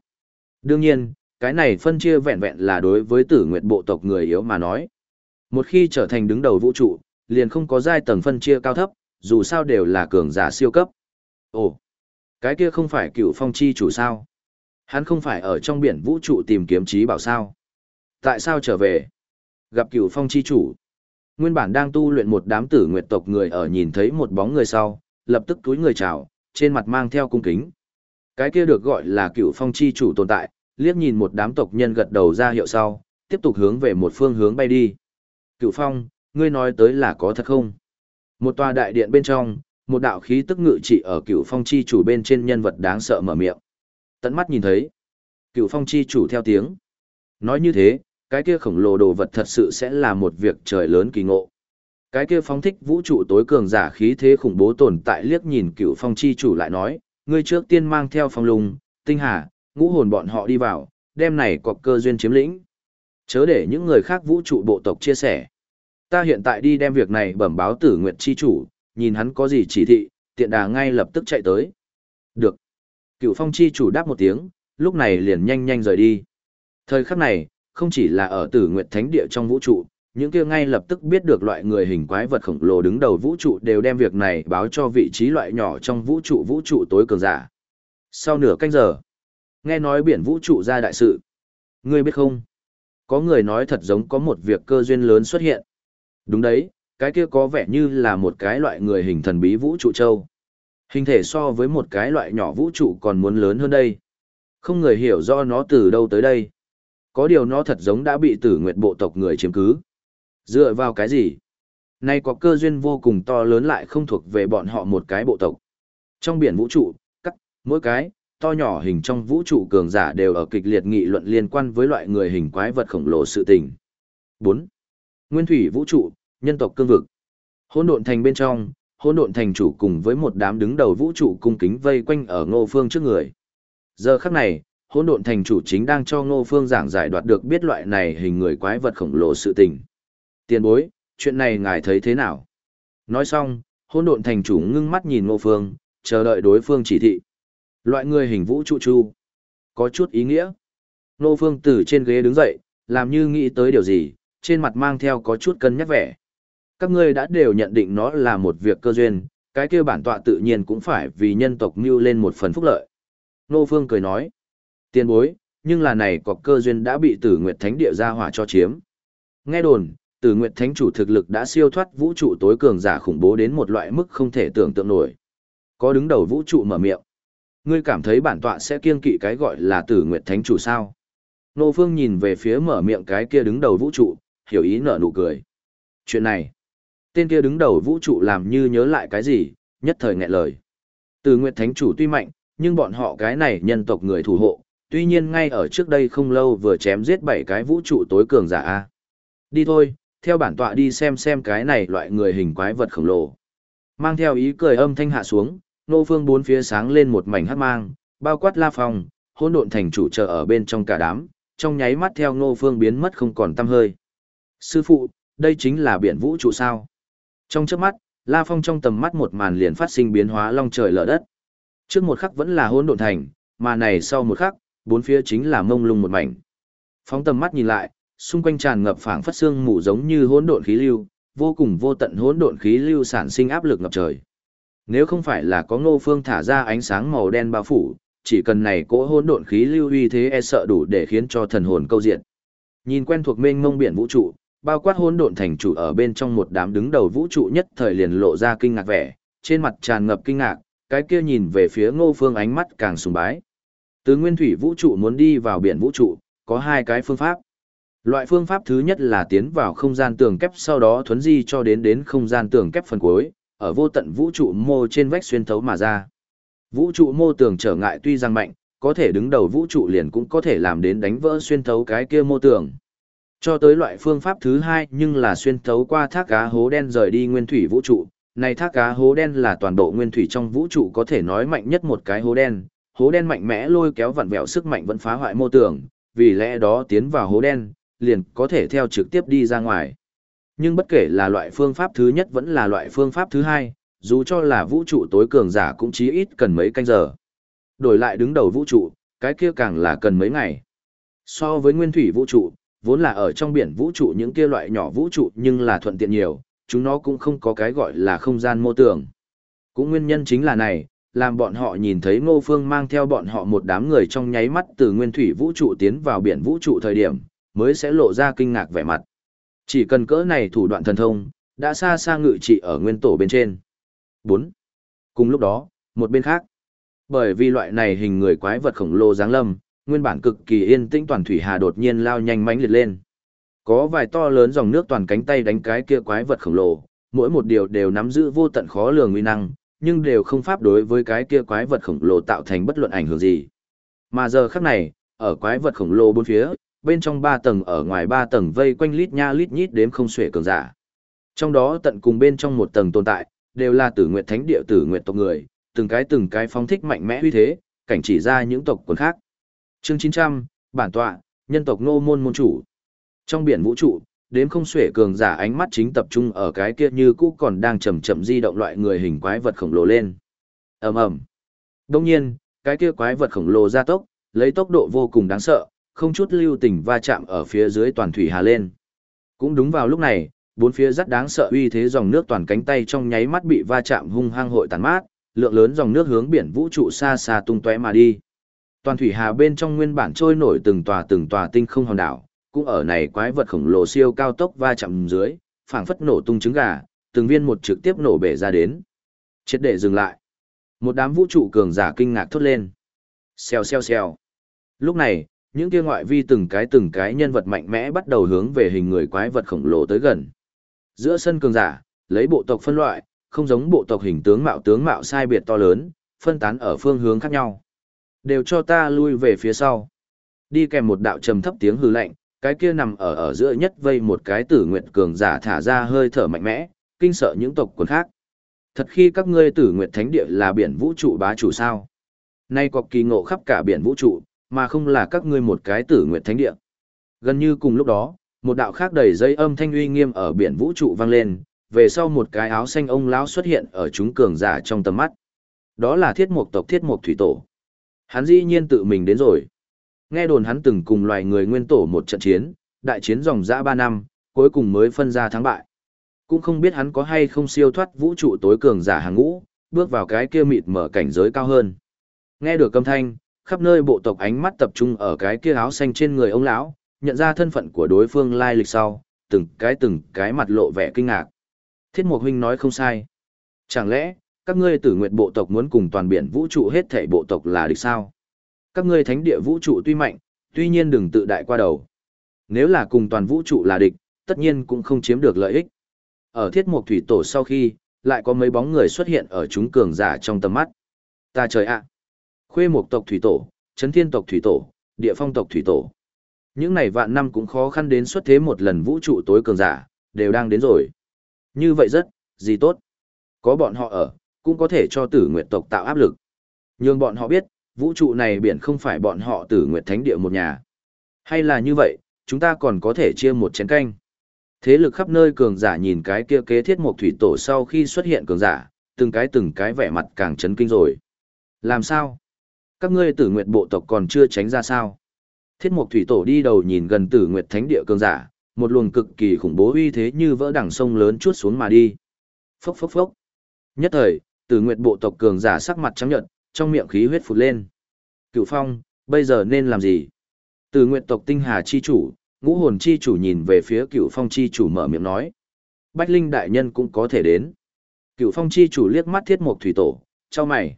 [SPEAKER 1] Đương nhiên, cái này phân chia vẹn vẹn là đối với tử nguyệt bộ tộc người yếu mà nói. Một khi trở thành đứng đầu vũ trụ, liền không có giai tầng phân chia cao thấp, dù sao đều là cường giả siêu cấp. Ồ, cái kia không phải cựu phong chi chủ sao? Hắn không phải ở trong biển vũ trụ tìm kiếm trí bảo sao? Tại sao trở về? Gặp cựu phong chi chủ. Nguyên bản đang tu luyện một đám tử nguyệt tộc người ở nhìn thấy một bóng người sau, lập tức túi người chào, trên mặt mang theo cung kính. Cái kia được gọi là cựu phong chi chủ tồn tại, liếc nhìn một đám tộc nhân gật đầu ra hiệu sau, tiếp tục hướng về một phương hướng bay đi. Cựu phong, ngươi nói tới là có thật không? Một tòa đại điện bên trong, một đạo khí tức ngự trị ở cựu phong chi chủ bên trên nhân vật đáng sợ mở miệng. Tận mắt nhìn thấy. Cựu phong chi chủ theo tiếng. Nói như thế, cái kia khổng lồ đồ vật thật sự sẽ là một việc trời lớn kỳ ngộ. Cái kia phóng thích vũ trụ tối cường giả khí thế khủng bố tồn tại liếc nhìn cựu phong chi chủ lại nói, ngươi trước tiên mang theo phong lùng, tinh hà, ngũ hồn bọn họ đi vào, đem này có cơ duyên chiếm lĩnh. Chớ để những người khác vũ trụ bộ tộc chia sẻ. Ta hiện tại đi đem việc này bẩm báo tử nguyệt chi chủ, nhìn hắn có gì chỉ thị, tiện đà ngay lập tức chạy tới. Được. Cựu phong chi chủ đáp một tiếng, lúc này liền nhanh nhanh rời đi. Thời khắc này, không chỉ là ở tử nguyệt thánh địa trong vũ trụ, những kia ngay lập tức biết được loại người hình quái vật khổng lồ đứng đầu vũ trụ đều đem việc này báo cho vị trí loại nhỏ trong vũ trụ vũ trụ tối cường giả. Sau nửa canh giờ, nghe nói biển vũ trụ ra đại sự. Ngươi biết không? Có người nói thật giống có một việc cơ duyên lớn xuất hiện. Đúng đấy, cái kia có vẻ như là một cái loại người hình thần bí vũ trụ châu. Hình thể so với một cái loại nhỏ vũ trụ còn muốn lớn hơn đây. Không người hiểu do nó từ đâu tới đây. Có điều nó thật giống đã bị tử nguyệt bộ tộc người chiếm cứ. Dựa vào cái gì? Nay có cơ duyên vô cùng to lớn lại không thuộc về bọn họ một cái bộ tộc. Trong biển vũ trụ, các, mỗi cái, to nhỏ hình trong vũ trụ cường giả đều ở kịch liệt nghị luận liên quan với loại người hình quái vật khổng lồ sự tình. 4. Nguyên thủy vũ trụ, nhân tộc cương vực. Hỗn độn thành bên trong, hỗn độn thành chủ cùng với một đám đứng đầu vũ trụ cung kính vây quanh ở Ngô Phương trước người. Giờ khắc này, hỗn độn thành chủ chính đang cho Ngô Phương giảng giải đoạt được biết loại này hình người quái vật khổng lồ sự tình. Tiền bối, chuyện này ngài thấy thế nào? Nói xong, hỗn độn thành chủ ngưng mắt nhìn ngô phương, chờ đợi đối phương chỉ thị. Loại người hình vũ trụ chu. Có chút ý nghĩa. Ngô Phương từ trên ghế đứng dậy, làm như nghĩ tới điều gì, trên mặt mang theo có chút cân nhắc vẻ. Các ngươi đã đều nhận định nó là một việc cơ duyên, cái kia bản tọa tự nhiên cũng phải vì nhân tộc mưu lên một phần phúc lợi. Nô Phương cười nói, tiền bối, nhưng là này có cơ duyên đã bị tử Nguyệt Thánh Địa ra hỏa cho chiếm. Nghe đồn, tử Nguyệt Thánh chủ thực lực đã siêu thoát vũ trụ tối cường giả khủng bố đến một loại mức không thể tưởng tượng nổi. Có đứng đầu vũ trụ mở miệng. Ngươi cảm thấy bản tọa sẽ kiêng kỵ cái gọi là tử Nguyệt Thánh chủ sao? Nô Phương nhìn về phía mở miệng cái kia đứng đầu vũ trụ, hiểu ý nở nụ cười. Chuyện này, tên kia đứng đầu vũ trụ làm như nhớ lại cái gì, nhất thời nghẹn lời. Từ Nguyệt Thánh chủ tuy mạnh, nhưng bọn họ cái này nhân tộc người thủ hộ, tuy nhiên ngay ở trước đây không lâu vừa chém giết bảy cái vũ trụ tối cường giả a. Đi thôi, theo bản tọa đi xem xem cái này loại người hình quái vật khổng lồ. Mang theo ý cười âm thanh hạ xuống, nô phương bốn phía sáng lên một mảnh hắc mang, bao quát la phòng, hỗn độn thành chủ chờ ở bên trong cả đám, trong nháy mắt theo nô phương biến mất không còn tăm hơi. Sư phụ, đây chính là biển vũ trụ sao? Trong chớp mắt, La Phong trong tầm mắt một màn liền phát sinh biến hóa long trời lở đất. Trước một khắc vẫn là hỗn độn thành, mà này sau một khắc, bốn phía chính là mông lung một mảnh. Phóng tầm mắt nhìn lại, xung quanh tràn ngập phảng phất xương mù giống như hỗn độn khí lưu, vô cùng vô tận hỗn độn khí lưu sản sinh áp lực ngập trời. Nếu không phải là có Ngô Phương thả ra ánh sáng màu đen bao phủ, chỉ cần này cỗ hỗn độn khí lưu uy thế e sợ đủ để khiến cho thần hồn câu diện. Nhìn quen thuộc mênh mông biển vũ trụ, bao quát hỗn độn thành chủ ở bên trong một đám đứng đầu vũ trụ nhất thời liền lộ ra kinh ngạc vẻ, trên mặt tràn ngập kinh ngạc, cái kia nhìn về phía Ngô Phương ánh mắt càng sùng bái. Từ nguyên thủy vũ trụ muốn đi vào biển vũ trụ, có hai cái phương pháp. Loại phương pháp thứ nhất là tiến vào không gian tường kép sau đó thuấn di cho đến đến không gian tường kép phần cuối, ở vô tận vũ trụ mô trên vách xuyên thấu mà ra. Vũ trụ mô tường trở ngại tuy rằng mạnh, có thể đứng đầu vũ trụ liền cũng có thể làm đến đánh vỡ xuyên thấu cái kia mô tường. Cho tới loại phương pháp thứ hai nhưng là xuyên thấu qua thác cá hố đen rời đi nguyên thủy vũ trụ. Này thác cá hố đen là toàn bộ nguyên thủy trong vũ trụ có thể nói mạnh nhất một cái hố đen. Hố đen mạnh mẽ lôi kéo vặn vẹo sức mạnh vẫn phá hoại mô tường, vì lẽ đó tiến vào hố đen, liền có thể theo trực tiếp đi ra ngoài. Nhưng bất kể là loại phương pháp thứ nhất vẫn là loại phương pháp thứ hai, dù cho là vũ trụ tối cường giả cũng chí ít cần mấy canh giờ. Đổi lại đứng đầu vũ trụ, cái kia càng là cần mấy ngày. So với nguyên thủy vũ trụ, vốn là ở trong biển vũ trụ những kia loại nhỏ vũ trụ nhưng là thuận tiện nhiều, chúng nó cũng không có cái gọi là không gian mô tưởng. Cũng nguyên nhân chính là này, làm bọn họ nhìn thấy Ngô Phương mang theo bọn họ một đám người trong nháy mắt từ nguyên thủy vũ trụ tiến vào biển vũ trụ thời điểm, mới sẽ lộ ra kinh ngạc vẻ mặt. Chỉ cần cỡ này thủ đoạn thần thông, đã xa xa ngự trị ở nguyên tổ bên trên. 4. Cùng lúc đó, một bên khác, bởi vì loại này hình người quái vật khổng lồ dáng lâm, nguyên bản cực kỳ yên tĩnh toàn thủy hà đột nhiên lao nhanh mãnh liệt lên. Có vài to lớn dòng nước toàn cánh tay đánh cái kia quái vật khổng lồ, mỗi một điều đều nắm giữ vô tận khó lường uy năng, nhưng đều không pháp đối với cái kia quái vật khổng lồ tạo thành bất luận ảnh hưởng gì. Mà giờ khắc này, ở quái vật khổng lồ bốn phía, bên trong ba tầng ở ngoài ba tầng vây quanh lít nha lít nhít đếm không xuể cường giả. Trong đó tận cùng bên trong một tầng tồn tại, đều là tử nguyệt thánh địa tử nguyệt tộc người, từng cái từng cái phóng thích mạnh mẽ uy thế, cảnh chỉ ra những tộc quần khác. Chương 900, bản tọa, nhân tộc nô môn môn chủ. Trong biển vũ trụ, đếm không xuể cường giả ánh mắt chính tập trung ở cái kia như cũ còn đang chậm chậm di động loại người hình quái vật khổng lồ lên. Ầm ầm. Đương nhiên, cái kia quái vật khổng lồ gia tốc, lấy tốc độ vô cùng đáng sợ, không chút lưu tình va chạm ở phía dưới toàn thủy hà lên. Cũng đúng vào lúc này, bốn phía rất đáng sợ uy thế dòng nước toàn cánh tay trong nháy mắt bị va chạm hung hăng hội tàn mát, lượng lớn dòng nước hướng biển vũ trụ xa xa tung tóe mà đi. Toàn thủy hà bên trong nguyên bản trôi nổi từng tòa từng tòa tinh không hòn đảo, cũng ở này quái vật khổng lồ siêu cao tốc va chạm dưới, phảng phất nổ tung trứng gà, từng viên một trực tiếp nổ bể ra đến. Chết để dừng lại. Một đám vũ trụ cường giả kinh ngạc thốt lên. Xèo xèo xèo. Lúc này, những kia ngoại vi từng cái từng cái nhân vật mạnh mẽ bắt đầu hướng về hình người quái vật khổng lồ tới gần. Giữa sân cường giả, lấy bộ tộc phân loại, không giống bộ tộc hình tướng mạo tướng mạo sai biệt to lớn, phân tán ở phương hướng khác nhau. Đều cho ta lui về phía sau. Đi kèm một đạo trầm thấp tiếng hư lạnh, cái kia nằm ở ở giữa nhất vây một cái tử nguyện cường giả thả ra hơi thở mạnh mẽ, kinh sợ những tộc quần khác. Thật khi các ngươi tử nguyện thánh địa là biển vũ trụ bá chủ sao? Nay có kỳ ngộ khắp cả biển vũ trụ, mà không là các ngươi một cái tử nguyện thánh địa. Gần như cùng lúc đó, một đạo khác đầy dây âm thanh uy nghiêm ở biển vũ trụ vang lên, về sau một cái áo xanh ông lão xuất hiện ở chúng cường giả trong tầm mắt. Đó là thiết mục tộc thiết mục thủy tổ. Hắn dĩ nhiên tự mình đến rồi. Nghe đồn hắn từng cùng loài người nguyên tổ một trận chiến, đại chiến dòng dã 3 năm, cuối cùng mới phân ra thắng bại. Cũng không biết hắn có hay không siêu thoát vũ trụ tối cường giả hàng ngũ, bước vào cái kia mịt mở cảnh giới cao hơn. Nghe được âm thanh, khắp nơi bộ tộc ánh mắt tập trung ở cái kia áo xanh trên người ông lão, nhận ra thân phận của đối phương lai lịch sau, từng cái từng cái mặt lộ vẻ kinh ngạc. Thiết Mục huynh nói không sai. Chẳng lẽ, các ngươi tử nguyện bộ tộc muốn cùng toàn biển vũ trụ hết thảy bộ tộc là địch sao? Các ngươi thánh địa vũ trụ tuy mạnh, tuy nhiên đừng tự đại qua đầu. Nếu là cùng toàn vũ trụ là địch, tất nhiên cũng không chiếm được lợi ích. Ở thiết mục thủy tổ sau khi, lại có mấy bóng người xuất hiện ở chúng cường giả trong tầm mắt. Ta trời ạ! Khuê mục tộc thủy tổ, chấn thiên tộc thủy tổ, địa phong tộc thủy tổ. Những này vạn năm cũng khó khăn đến xuất thế một lần vũ trụ tối cường giả, đều đang đến rồi. Như vậy rất, gì tốt. Có bọn họ ở, cũng có thể cho tử nguyệt tộc tạo áp lực. Nhưng bọn họ biết, vũ trụ này biển không phải bọn họ tử nguyệt thánh địa một nhà. Hay là như vậy, chúng ta còn có thể chia một chén canh. Thế lực khắp nơi cường giả nhìn cái kia kế thiết một thủy tổ sau khi xuất hiện cường giả, từng cái từng cái vẻ mặt càng chấn kinh rồi. Làm sao? Các ngươi tử nguyệt bộ tộc còn chưa tránh ra sao? Thiết mục thủy tổ đi đầu nhìn gần tử nguyệt thánh địa cường giả, một luồng cực kỳ khủng bố uy thế như vỡ đằng sông lớn chút xuống mà đi. Phốc phốc phốc. Nhất thời, tử nguyệt bộ tộc cường giả sắc mặt trắng nhợt, trong miệng khí huyết phụt lên. Cựu phong, bây giờ nên làm gì? Tử nguyệt tộc tinh hà chi chủ, ngũ hồn chi chủ nhìn về phía cựu phong chi chủ mở miệng nói. Bách Linh đại nhân cũng có thể đến. Cựu phong chi chủ liếc mắt thiết mục thủy tổ, cho mày.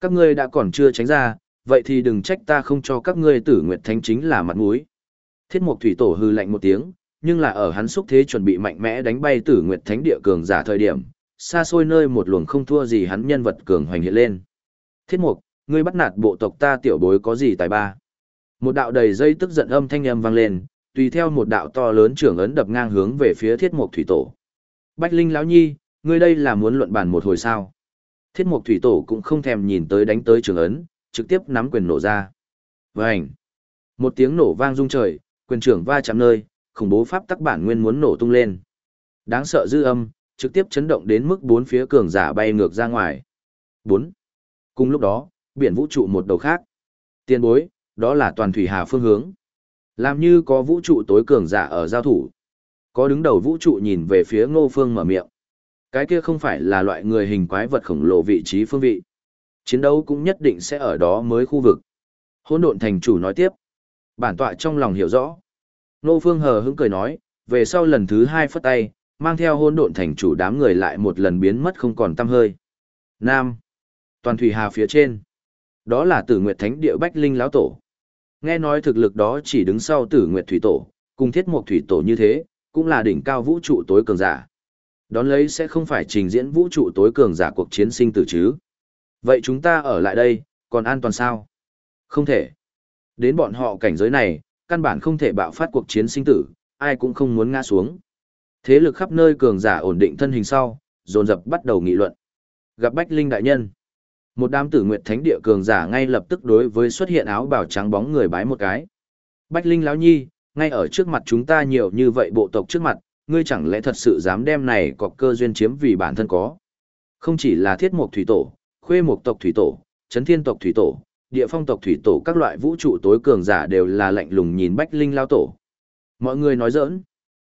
[SPEAKER 1] Các ngươi đã còn chưa tránh ra, vậy thì đừng trách ta không cho các ngươi tử nguyệt thánh chính là mặt mũi. Thiết mục thủy tổ hư lạnh một tiếng, nhưng là ở hắn xúc thế chuẩn bị mạnh mẽ đánh bay tử nguyệt thánh địa cường giả thời điểm, xa xôi nơi một luồng không thua gì hắn nhân vật cường hoành hiện lên. Thiết mục, ngươi bắt nạt bộ tộc ta tiểu bối có gì tài ba? Một đạo đầy dây tức giận âm thanh âm vang lên, tùy theo một đạo to lớn trưởng ấn đập ngang hướng về phía thiết mục thủy tổ. Bách Linh lão nhi, ngươi đây là muốn luận bàn một hồi sao? Thiết mục thủy tổ cũng không thèm nhìn tới đánh tới trưởng ấn, trực tiếp nắm quyền nổ ra. Vành! Một tiếng nổ vang rung trời, quyền trưởng va chạm nơi, khủng bố pháp tắc bản nguyên muốn nổ tung lên. Đáng sợ dư âm, trực tiếp chấn động đến mức bốn phía cường giả bay ngược ra ngoài. 4. Cùng lúc đó, biển vũ trụ một đầu khác. Tiên bối, đó là toàn thủy hà phương hướng. Làm như có vũ trụ tối cường giả ở giao thủ. Có đứng đầu vũ trụ nhìn về phía ngô phương mở miệng. Cái kia không phải là loại người hình quái vật khổng lồ vị trí phương vị. Chiến đấu cũng nhất định sẽ ở đó mới khu vực. Hôn độn thành chủ nói tiếp. Bản tọa trong lòng hiểu rõ. Ngô phương hờ hững cười nói, về sau lần thứ hai phất tay, mang theo hôn độn thành chủ đám người lại một lần biến mất không còn tăm hơi. Nam. Toàn thủy hà phía trên. Đó là tử nguyệt thánh địa Bách Linh lão tổ. Nghe nói thực lực đó chỉ đứng sau tử nguyệt thủy tổ, cùng thiết mục thủy tổ như thế, cũng là đỉnh cao vũ trụ tối cường giả. Đón lấy sẽ không phải trình diễn vũ trụ tối cường giả cuộc chiến sinh tử chứ. Vậy chúng ta ở lại đây, còn an toàn sao? Không thể. Đến bọn họ cảnh giới này, căn bản không thể bạo phát cuộc chiến sinh tử, ai cũng không muốn ngã xuống. Thế lực khắp nơi cường giả ổn định thân hình sau, dồn dập bắt đầu nghị luận. Gặp Bách Linh đại nhân. Một đám tử nguyệt thánh địa cường giả ngay lập tức đối với xuất hiện áo bào trắng bóng người bái một cái. Bách Linh lão nhi, ngay ở trước mặt chúng ta nhiều như vậy bộ tộc trước mặt, ngươi chẳng lẽ thật sự dám đem này cọc cơ duyên chiếm vì bản thân có. Không chỉ là thiết mục thủy tổ, khuê mục tộc thủy tổ, chấn thiên tộc thủy tổ, địa phong tộc thủy tổ các loại vũ trụ tối cường giả đều là lạnh lùng nhìn Bách Linh lão tổ. Mọi người nói giỡn.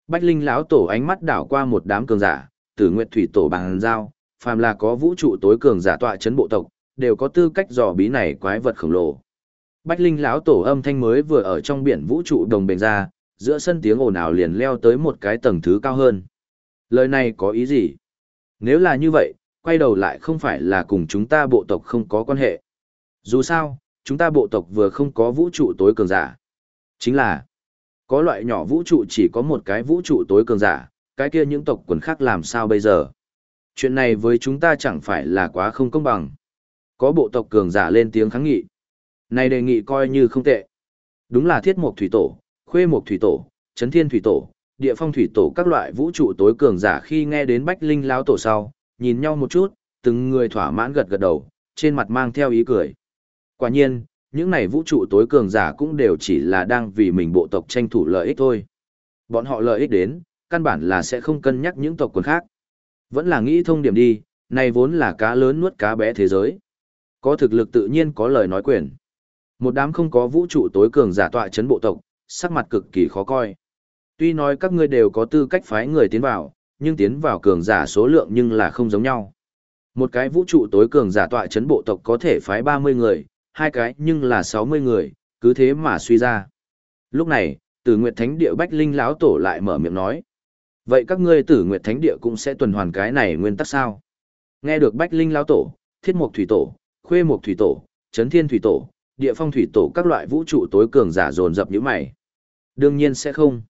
[SPEAKER 1] Bách Linh lão tổ ánh mắt đảo qua một đám cường giả, Tử Nguyệt thủy tổ bằng giao, phàm là có vũ trụ tối cường giả tọa chấn bộ tộc, đều có tư cách dò bí này quái vật khổng lồ. Bách Linh lão tổ âm thanh mới vừa ở trong biển vũ trụ đồng bền ra, giữa sân tiếng ồn ào liền leo tới một cái tầng thứ cao hơn. Lời này có ý gì? Nếu là như vậy, quay đầu lại không phải là cùng chúng ta bộ tộc không có quan hệ. Dù sao, chúng ta bộ tộc vừa không có vũ trụ tối cường giả. Chính là, có loại nhỏ vũ trụ chỉ có một cái vũ trụ tối cường giả, cái kia những tộc quần khác làm sao bây giờ? Chuyện này với chúng ta chẳng phải là quá không công bằng. Có bộ tộc cường giả lên tiếng kháng nghị. Này đề nghị coi như không tệ. Đúng là thiết mục thủy tổ, khuê mục thủy tổ, chấn thiên thủy tổ, địa phong thủy tổ các loại vũ trụ tối cường giả khi nghe đến bách linh lao tổ sau, nhìn nhau một chút, từng người thỏa mãn gật gật đầu, trên mặt mang theo ý cười. Quả nhiên, những này vũ trụ tối cường giả cũng đều chỉ là đang vì mình bộ tộc tranh thủ lợi ích thôi. Bọn họ lợi ích đến, căn bản là sẽ không cân nhắc những tộc quần khác. Vẫn là nghĩ thông điểm đi, này vốn là cá lớn nuốt cá bé thế giới. Có thực lực tự nhiên có lời nói quyền. Một đám không có vũ trụ tối cường giả tọa chấn bộ tộc, sắc mặt cực kỳ khó coi. Tuy nói các ngươi đều có tư cách phái người tiến vào, nhưng tiến vào cường giả số lượng nhưng là không giống nhau. Một cái vũ trụ tối cường giả tọa chấn bộ tộc có thể phái 30 người, hai cái nhưng là 60 người, cứ thế mà suy ra. Lúc này, Tử Nguyệt Thánh Địa Bách Linh lão tổ lại mở miệng nói: "Vậy các ngươi Tử Nguyệt Thánh Địa cũng sẽ tuần hoàn cái này nguyên tắc sao?" Nghe được Bách Linh lão tổ, Thiết Mục thủy tổ, Khuê Mục thủy tổ, Chấn Thiên thủy tổ, Địa Phong thủy tổ các loại vũ trụ tối cường giả dồn dập như mày. Đương nhiên sẽ không.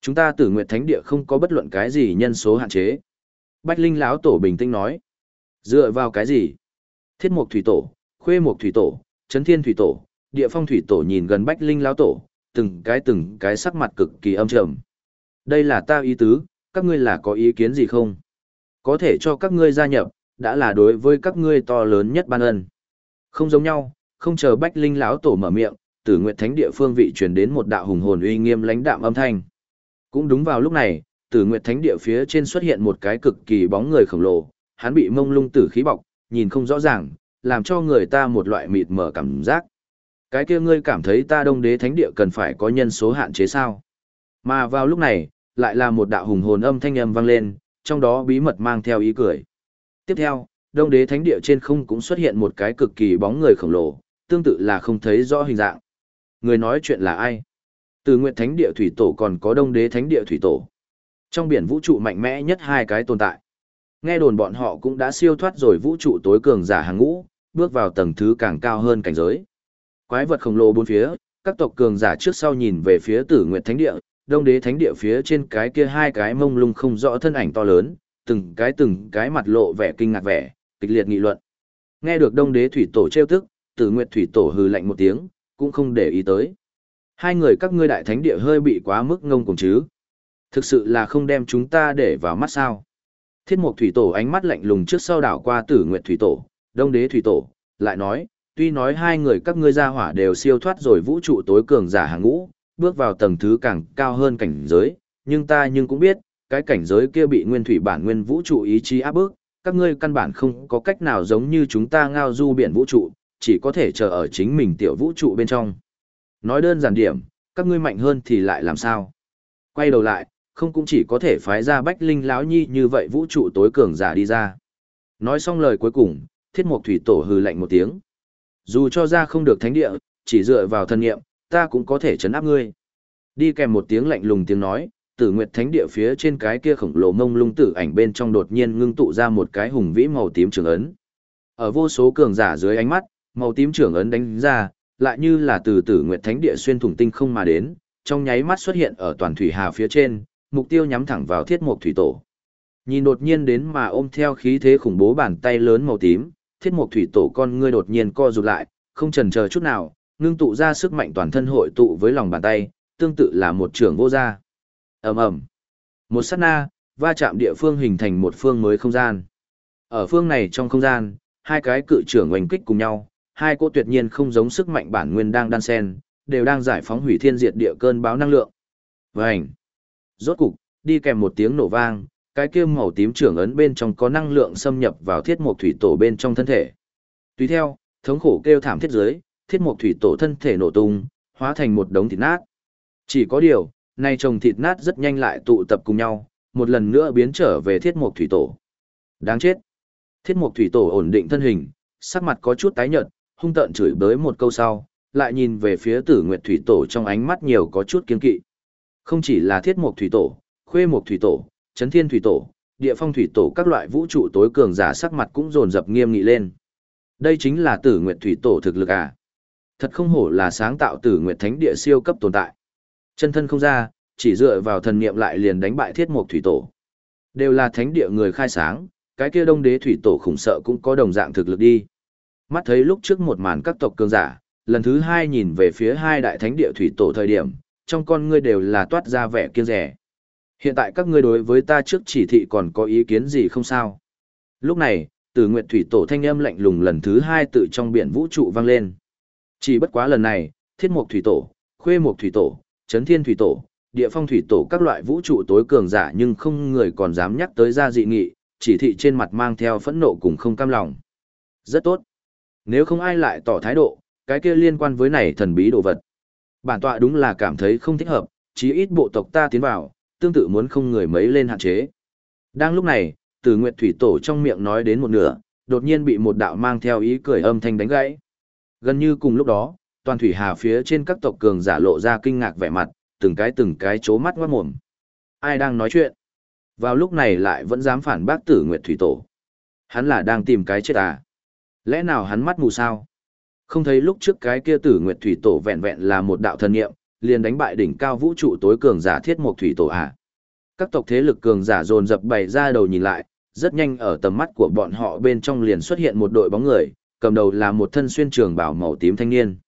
[SPEAKER 1] Chúng ta Tử Nguyệt Thánh Địa không có bất luận cái gì nhân số hạn chế. Bách Linh lão tổ bình tĩnh nói: Dựa vào cái gì? Thiết Mục thủy tổ, Khuê Mục thủy tổ, Chấn Thiên thủy tổ, Địa Phong thủy tổ nhìn gần Bách Linh lão tổ, từng cái từng cái sắc mặt cực kỳ âm trầm. Đây là ta ý tứ, các ngươi là có ý kiến gì không? Có thể cho các ngươi gia nhập, đã là đối với các ngươi to lớn nhất ban ân. Không giống nhau, không chờ Bách Linh lão tổ mở miệng, Tử Nguyệt Thánh địa phương vị truyền đến một đạo hùng hồn uy nghiêm lãnh đạm âm thanh. Cũng đúng vào lúc này, Tử Nguyệt Thánh địa phía trên xuất hiện một cái cực kỳ bóng người khổng lồ, hắn bị mông lung tử khí bọc, nhìn không rõ ràng, làm cho người ta một loại mịt mờ cảm giác. Cái kia ngươi cảm thấy ta đông đế thánh địa cần phải có nhân số hạn chế sao? Mà vào lúc này, lại là một đạo hùng hồn âm thanh âm vang lên, trong đó bí mật mang theo ý cười. Tiếp theo, đông đế thánh địa trên không cũng xuất hiện một cái cực kỳ bóng người khổng lồ, tương tự là không thấy rõ hình dạng. Người nói chuyện là ai? Từ Nguyệt Thánh Địa Thủy Tổ còn có Đông Đế Thánh Địa Thủy Tổ. Trong biển vũ trụ mạnh mẽ nhất hai cái tồn tại. Nghe đồn bọn họ cũng đã siêu thoát rồi vũ trụ tối cường giả hàng ngũ, bước vào tầng thứ càng cao hơn cảnh giới. Quái vật khổng lồ bốn phía, các tộc cường giả trước sau nhìn về phía Tử Nguyệt Thánh Địa, Đông Đế Thánh Địa phía trên cái kia hai cái mông lung không rõ thân ảnh to lớn, từng cái từng cái mặt lộ vẻ kinh ngạc vẻ, kịch liệt nghị luận. Nghe được Đông Đế Thủy Tổ trêu tức, Tử Nguyệt Thủy Tổ hừ lạnh một tiếng, cũng không để ý tới. Hai người các ngươi đại thánh địa hơi bị quá mức ngông cuồng chứ. Thực sự là không đem chúng ta để vào mắt sao. Thiết Mục Thủy Tổ ánh mắt lạnh lùng trước sau đảo qua Tử Nguyệt Thủy Tổ, Đông Đế Thủy Tổ, lại nói, tuy nói hai người các ngươi ra hỏa đều siêu thoát rồi vũ trụ tối cường giả hàng ngũ, bước vào tầng thứ càng cao hơn cảnh giới, nhưng ta nhưng cũng biết, cái cảnh giới kia bị nguyên thủy bản nguyên vũ trụ ý chí áp bức, các ngươi căn bản không có cách nào giống như chúng ta ngao du biển vũ trụ, chỉ có thể chờ ở chính mình tiểu vũ trụ bên trong. Nói đơn giản điểm, các ngươi mạnh hơn thì lại làm sao? Quay đầu lại, không cũng chỉ có thể phái ra bách linh lão nhi như vậy vũ trụ tối cường giả đi ra. Nói xong lời cuối cùng, thiết mục thủy tổ hừ lạnh một tiếng. Dù cho ra không được thánh địa, chỉ dựa vào thân nghiệm, ta cũng có thể chấn áp ngươi. Đi kèm một tiếng lạnh lùng tiếng nói, tử nguyệt thánh địa phía trên cái kia khổng lồ mông lung tử ảnh bên trong đột nhiên ngưng tụ ra một cái hùng vĩ màu tím trường ấn. Ở vô số cường giả dưới ánh mắt, màu tím trường ấn đánh ra, lại như là từ tử nguyệt thánh địa xuyên thủng tinh không mà đến, trong nháy mắt xuất hiện ở toàn thủy hà phía trên, mục tiêu nhắm thẳng vào thiết mục thủy tổ. Nhìn đột nhiên đến mà ôm theo khí thế khủng bố bàn tay lớn màu tím, thiết mục thủy tổ con ngươi đột nhiên co rụt lại, không chần chờ chút nào, ngưng tụ ra sức mạnh toàn thân hội tụ với lòng bàn tay, tương tự là một trường vô gia. Ầm ầm. Một sát na, va chạm địa phương hình thành một phương mới không gian. Ở phương này trong không gian, hai cái cự trưởng oanh kích cùng nhau, hai cô tuyệt nhiên không giống sức mạnh bản nguyên đang đan sen, đều đang giải phóng hủy thiên diệt địa cơn báo năng lượng. Vành. Rốt cục, đi kèm một tiếng nổ vang, cái kia màu tím trưởng ấn bên trong có năng lượng xâm nhập vào thiết mục thủy tổ bên trong thân thể. Tùy theo, thống khổ kêu thảm thiết giới, thiết mục thủy tổ thân thể nổ tung, hóa thành một đống thịt nát. Chỉ có điều, nay trồng thịt nát rất nhanh lại tụ tập cùng nhau, một lần nữa biến trở về thiết mục thủy tổ. Đáng chết. Thiết mục thủy tổ ổn định thân hình, sắc mặt có chút tái nhợt, hung tợn chửi bới một câu sau, lại nhìn về phía tử nguyệt thủy tổ trong ánh mắt nhiều có chút kiên kỵ. Không chỉ là thiết mục thủy tổ, khuê mục thủy tổ, chấn thiên thủy tổ, địa phong thủy tổ các loại vũ trụ tối cường giả sắc mặt cũng dồn dập nghiêm nghị lên. Đây chính là tử nguyệt thủy tổ thực lực à. Thật không hổ là sáng tạo tử nguyệt thánh địa siêu cấp tồn tại. Chân thân không ra, chỉ dựa vào thần niệm lại liền đánh bại thiết mục thủy tổ. Đều là thánh địa người khai sáng, cái kia đông đế thủy tổ khủng sợ cũng có đồng dạng thực lực đi. Mắt thấy lúc trước một màn các tộc cường giả, lần thứ hai nhìn về phía hai đại thánh địa thủy tổ thời điểm, trong con ngươi đều là toát ra vẻ kiêng rẻ. Hiện tại các ngươi đối với ta trước chỉ thị còn có ý kiến gì không sao? Lúc này, từ nguyệt thủy tổ thanh âm lạnh lùng lần thứ hai tự trong biển vũ trụ vang lên. Chỉ bất quá lần này, thiết mục thủy tổ, khuê mục thủy tổ, chấn thiên thủy tổ, địa phong thủy tổ các loại vũ trụ tối cường giả nhưng không người còn dám nhắc tới ra dị nghị, chỉ thị trên mặt mang theo phẫn nộ cùng không cam lòng. Rất tốt. Nếu không ai lại tỏ thái độ, cái kia liên quan với này thần bí đồ vật. Bản tọa đúng là cảm thấy không thích hợp, chí ít bộ tộc ta tiến vào, tương tự muốn không người mấy lên hạn chế. Đang lúc này, Tử Nguyệt Thủy Tổ trong miệng nói đến một nửa, đột nhiên bị một đạo mang theo ý cười âm thanh đánh gãy. Gần như cùng lúc đó, toàn thủy hà phía trên các tộc cường giả lộ ra kinh ngạc vẻ mặt, từng cái từng cái chố mắt ngoát mồm. Ai đang nói chuyện? Vào lúc này lại vẫn dám phản bác Tử Nguyệt Thủy Tổ. Hắn là đang tìm cái chết à? Lẽ nào hắn mắt mù sao? Không thấy lúc trước cái kia Tử Nguyệt Thủy Tổ vẹn vẹn là một đạo thần niệm, liền đánh bại đỉnh cao vũ trụ tối cường giả Thiết Mộc Thủy Tổ à? Các tộc thế lực cường giả dồn dập bày ra đầu nhìn lại, rất nhanh ở tầm mắt của bọn họ bên trong liền xuất hiện một đội bóng người, cầm đầu là một thân xuyên trường bảo màu tím thanh niên.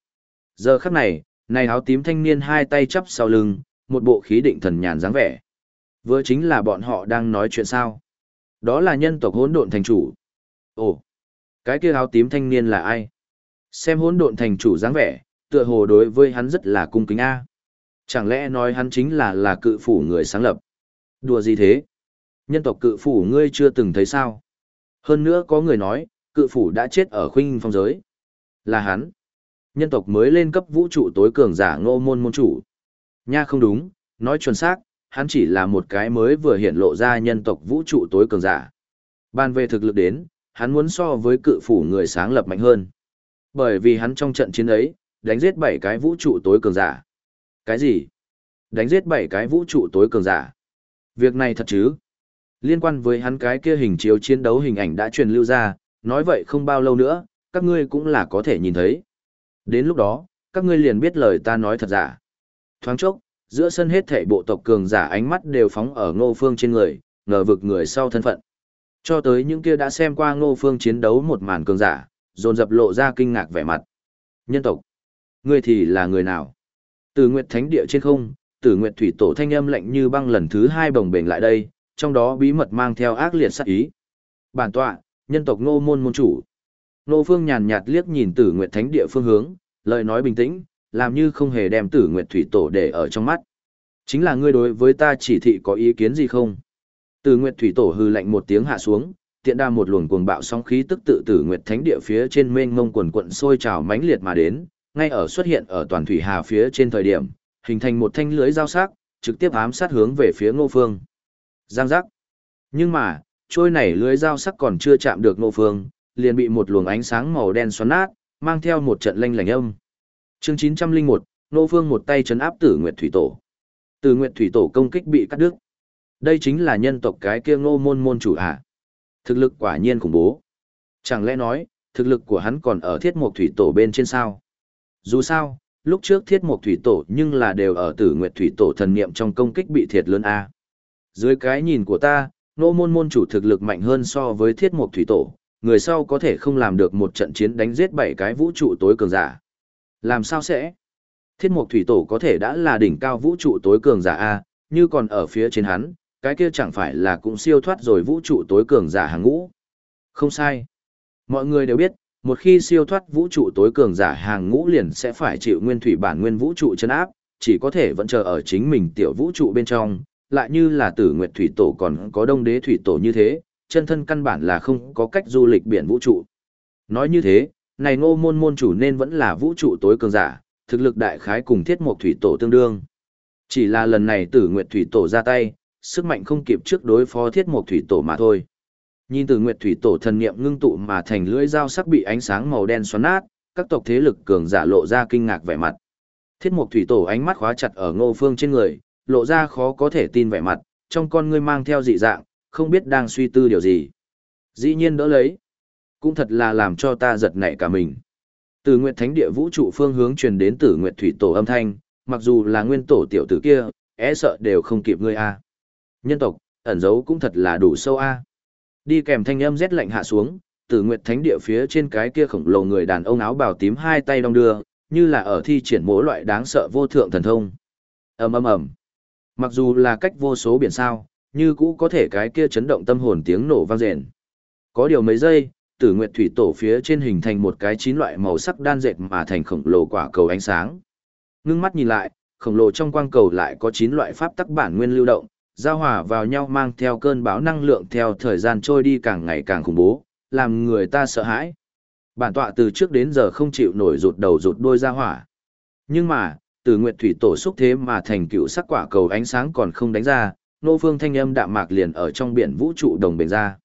[SPEAKER 1] Giờ khắc này, này áo tím thanh niên hai tay chắp sau lưng, một bộ khí định thần nhàn dáng vẻ. Vừa chính là bọn họ đang nói chuyện sao. Đó là nhân tộc hỗn độn thành chủ. Ồ, cái kia áo tím thanh niên là ai? Xem hỗn độn thành chủ dáng vẻ, tựa hồ đối với hắn rất là cung kính a. Chẳng lẽ nói hắn chính là là cự phủ người sáng lập? Đùa gì thế? Nhân tộc cự phủ ngươi chưa từng thấy sao? Hơn nữa có người nói, cự phủ đã chết ở khuynh phong giới. Là hắn. Nhân tộc mới lên cấp vũ trụ tối cường giả ngô môn môn chủ. Nha không đúng, nói chuẩn xác, hắn chỉ là một cái mới vừa hiện lộ ra nhân tộc vũ trụ tối cường giả. Ban về thực lực đến, hắn muốn so với cự phủ người sáng lập mạnh hơn. Bởi vì hắn trong trận chiến ấy, đánh giết bảy cái vũ trụ tối cường giả. Cái gì? Đánh giết bảy cái vũ trụ tối cường giả. Việc này thật chứ? Liên quan với hắn cái kia hình chiếu chiến đấu hình ảnh đã truyền lưu ra, nói vậy không bao lâu nữa, các ngươi cũng là có thể nhìn thấy. Đến lúc đó, các ngươi liền biết lời ta nói thật giả. Thoáng chốc, giữa sân hết thảy bộ tộc cường giả ánh mắt đều phóng ở ngô phương trên người, ngờ vực người sau thân phận. Cho tới những kia đã xem qua ngô phương chiến đấu một màn cường giả, dồn dập lộ ra kinh ngạc vẻ mặt. Nhân tộc, ngươi thì là người nào? Từ Nguyệt Thánh Địa trên không, Tử Nguyệt Thủy Tổ thanh âm lạnh như băng lần thứ hai bồng bềnh lại đây, trong đó bí mật mang theo ác liệt sát ý. Bản tọa, nhân tộc Ngô môn môn chủ. Ngô Phương nhàn nhạt liếc nhìn Tử Nguyệt Thánh Địa phương hướng, lời nói bình tĩnh, làm như không hề đem Tử Nguyệt Thủy Tổ để ở trong mắt. Chính là ngươi đối với ta chỉ thị có ý kiến gì không? Tử Nguyệt Thủy Tổ hư lạnh một tiếng hạ xuống, tiện đa một luồng cuồng bạo sóng khí tức tự Tử Nguyệt Thánh Địa phía trên mênh mông quần quận sôi trào mãnh liệt mà đến, ngay ở xuất hiện ở toàn thủy hà phía trên thời điểm, hình thành một thanh lưới giao sắc, trực tiếp ám sát hướng về phía Ngô Phương. Giang giác. Nhưng mà, trôi này lưới dao sắc còn chưa chạm được Ngô Phương, liền bị một luồng ánh sáng màu đen xoắn nát, mang theo một trận lanh lảnh âm. Chương 901, Ngô Phương một tay chấn áp Tử Nguyệt Thủy Tổ. Tử Nguyệt Thủy Tổ công kích bị cắt đứt. Đây chính là nhân tộc cái kia Ngô môn môn chủ à? Thực lực quả nhiên khủng bố. Chẳng lẽ nói, thực lực của hắn còn ở Thiết Mộc Thủy Tổ bên trên sao? Dù sao, lúc trước Thiết Mộc Thủy Tổ nhưng là đều ở Tử Nguyệt Thủy Tổ thần niệm trong công kích bị thiệt lớn a. Dưới cái nhìn của ta, nô môn môn chủ thực lực mạnh hơn so với thiết Mộc thủy tổ, người sau có thể không làm được một trận chiến đánh giết bảy cái vũ trụ tối cường giả. Làm sao sẽ? Thiết mục thủy tổ có thể đã là đỉnh cao vũ trụ tối cường giả A, như còn ở phía trên hắn, cái kia chẳng phải là cũng siêu thoát rồi vũ trụ tối cường giả hàng ngũ. Không sai. Mọi người đều biết, một khi siêu thoát vũ trụ tối cường giả hàng ngũ liền sẽ phải chịu nguyên thủy bản nguyên vũ trụ chân áp, chỉ có thể vẫn chờ ở chính mình tiểu vũ trụ bên trong, lại như là tử nguyệt thủy tổ còn có đông đế thủy tổ như thế, chân thân căn bản là không có cách du lịch biển vũ trụ. Nói như thế, này ngô môn môn chủ nên vẫn là vũ trụ tối cường giả, thực lực đại khái cùng thiết mục thủy tổ tương đương. Chỉ là lần này tử nguyệt thủy tổ ra tay, sức mạnh không kịp trước đối phó thiết mục thủy tổ mà thôi. Nhìn từ nguyệt thủy tổ thần niệm ngưng tụ mà thành lưỡi dao sắc bị ánh sáng màu đen xoắn nát, các tộc thế lực cường giả lộ ra kinh ngạc vẻ mặt. Thiết mục thủy tổ ánh mắt khóa chặt ở ngô phương trên người, lộ ra khó có thể tin vẻ mặt, trong con ngươi mang theo dị dạng, không biết đang suy tư điều gì. Dĩ nhiên đỡ lấy. Cũng thật là làm cho ta giật nảy cả mình. Từ Nguyệt Thánh Địa vũ trụ phương hướng truyền đến Tử Nguyệt Thủy Tổ âm thanh, mặc dù là nguyên tổ tiểu tử kia, é sợ đều không kịp ngươi a. Nhân tộc, ẩn dấu cũng thật là đủ sâu a. Đi kèm thanh âm rét lạnh hạ xuống, Tử Nguyệt Thánh Địa phía trên cái kia khổng lồ người đàn ông áo bào tím hai tay đong đưa, như là ở thi triển mỗi loại đáng sợ vô thượng thần thông. Ầm ầm ầm. Mặc dù là cách vô số biển sao, như cũ có thể cái kia chấn động tâm hồn tiếng nổ vang rền. Có điều mấy giây, tử nguyệt thủy tổ phía trên hình thành một cái chín loại màu sắc đan dệt mà thành khổng lồ quả cầu ánh sáng. Ngưng mắt nhìn lại, khổng lồ trong quang cầu lại có chín loại pháp tắc bản nguyên lưu động, giao hòa vào nhau mang theo cơn bão năng lượng theo thời gian trôi đi càng ngày càng khủng bố, làm người ta sợ hãi. Bản tọa từ trước đến giờ không chịu nổi rụt đầu rụt đuôi ra hỏa. Nhưng mà, từ nguyệt thủy tổ xúc thế mà thành cựu sắc quả cầu ánh sáng còn không đánh ra, nô phương thanh âm đạm mạc liền ở trong biển vũ trụ đồng bền ra.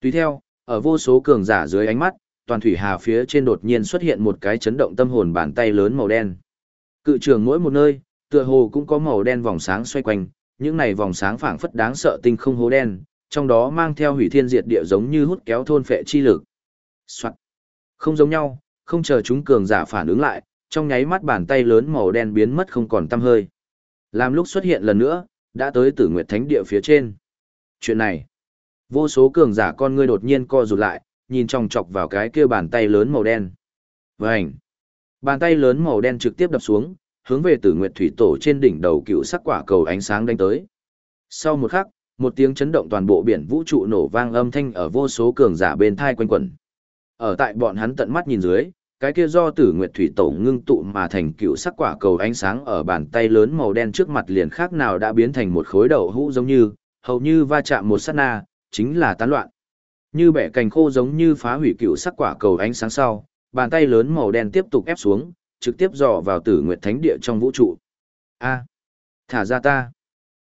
[SPEAKER 1] Tuy theo, ở vô số cường giả dưới ánh mắt, toàn thủy hà phía trên đột nhiên xuất hiện một cái chấn động tâm hồn bàn tay lớn màu đen. Cự trường mỗi một nơi, tựa hồ cũng có màu đen vòng sáng xoay quanh, những này vòng sáng phảng phất đáng sợ tinh không hố đen, trong đó mang theo hủy thiên diệt địa giống như hút kéo thôn phệ chi lực. Soạn. Không giống nhau, không chờ chúng cường giả phản ứng lại, trong nháy mắt bàn tay lớn màu đen biến mất không còn tăm hơi. Làm lúc xuất hiện lần nữa, đã tới Tử Nguyệt Thánh địa phía trên. Chuyện này, vô số cường giả con ngươi đột nhiên co rụt lại, nhìn chòng chọc vào cái kia bàn tay lớn màu đen. Vành. Bàn tay lớn màu đen trực tiếp đập xuống, hướng về Tử Nguyệt Thủy Tổ trên đỉnh đầu cựu sắc quả cầu ánh sáng đánh tới. Sau một khắc, một tiếng chấn động toàn bộ biển vũ trụ nổ vang âm thanh ở vô số cường giả bên thai quanh quẩn. Ở tại bọn hắn tận mắt nhìn dưới, cái kia do tử nguyệt thủy tổ ngưng tụ mà thành cựu sắc quả cầu ánh sáng ở bàn tay lớn màu đen trước mặt liền khác nào đã biến thành một khối đậu hũ giống như, hầu như va chạm một sát na, chính là tán loạn. Như bẻ cành khô giống như phá hủy cựu sắc quả cầu ánh sáng sau, bàn tay lớn màu đen tiếp tục ép xuống, trực tiếp dò vào tử nguyệt thánh địa trong vũ trụ. A, thả ra ta.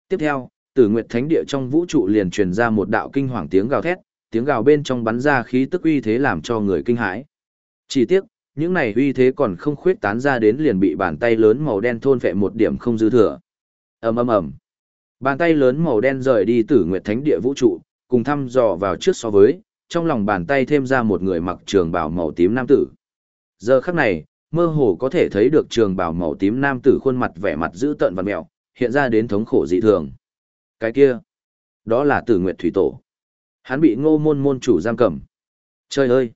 [SPEAKER 1] Tiếp theo, tử nguyệt thánh địa trong vũ trụ liền truyền ra một đạo kinh hoàng tiếng gào thét, tiếng gào bên trong bắn ra khí tức uy thế làm cho người kinh hãi. Chỉ tiếc, những này uy thế còn không khuyết tán ra đến liền bị bàn tay lớn màu đen thôn phệ một điểm không dư thừa. Ầm ầm ầm. Bàn tay lớn màu đen rời đi Tử Nguyệt Thánh địa vũ trụ, cùng thăm dò vào trước so với, trong lòng bàn tay thêm ra một người mặc trường bào màu tím nam tử. Giờ khắc này, mơ hồ có thể thấy được trường bào màu tím nam tử khuôn mặt vẻ mặt dữ tợn và mẹo, hiện ra đến thống khổ dị thường. Cái kia, đó là Tử Nguyệt Thủy Tổ. Hắn bị ngô môn môn chủ giam cầm. Trời ơi!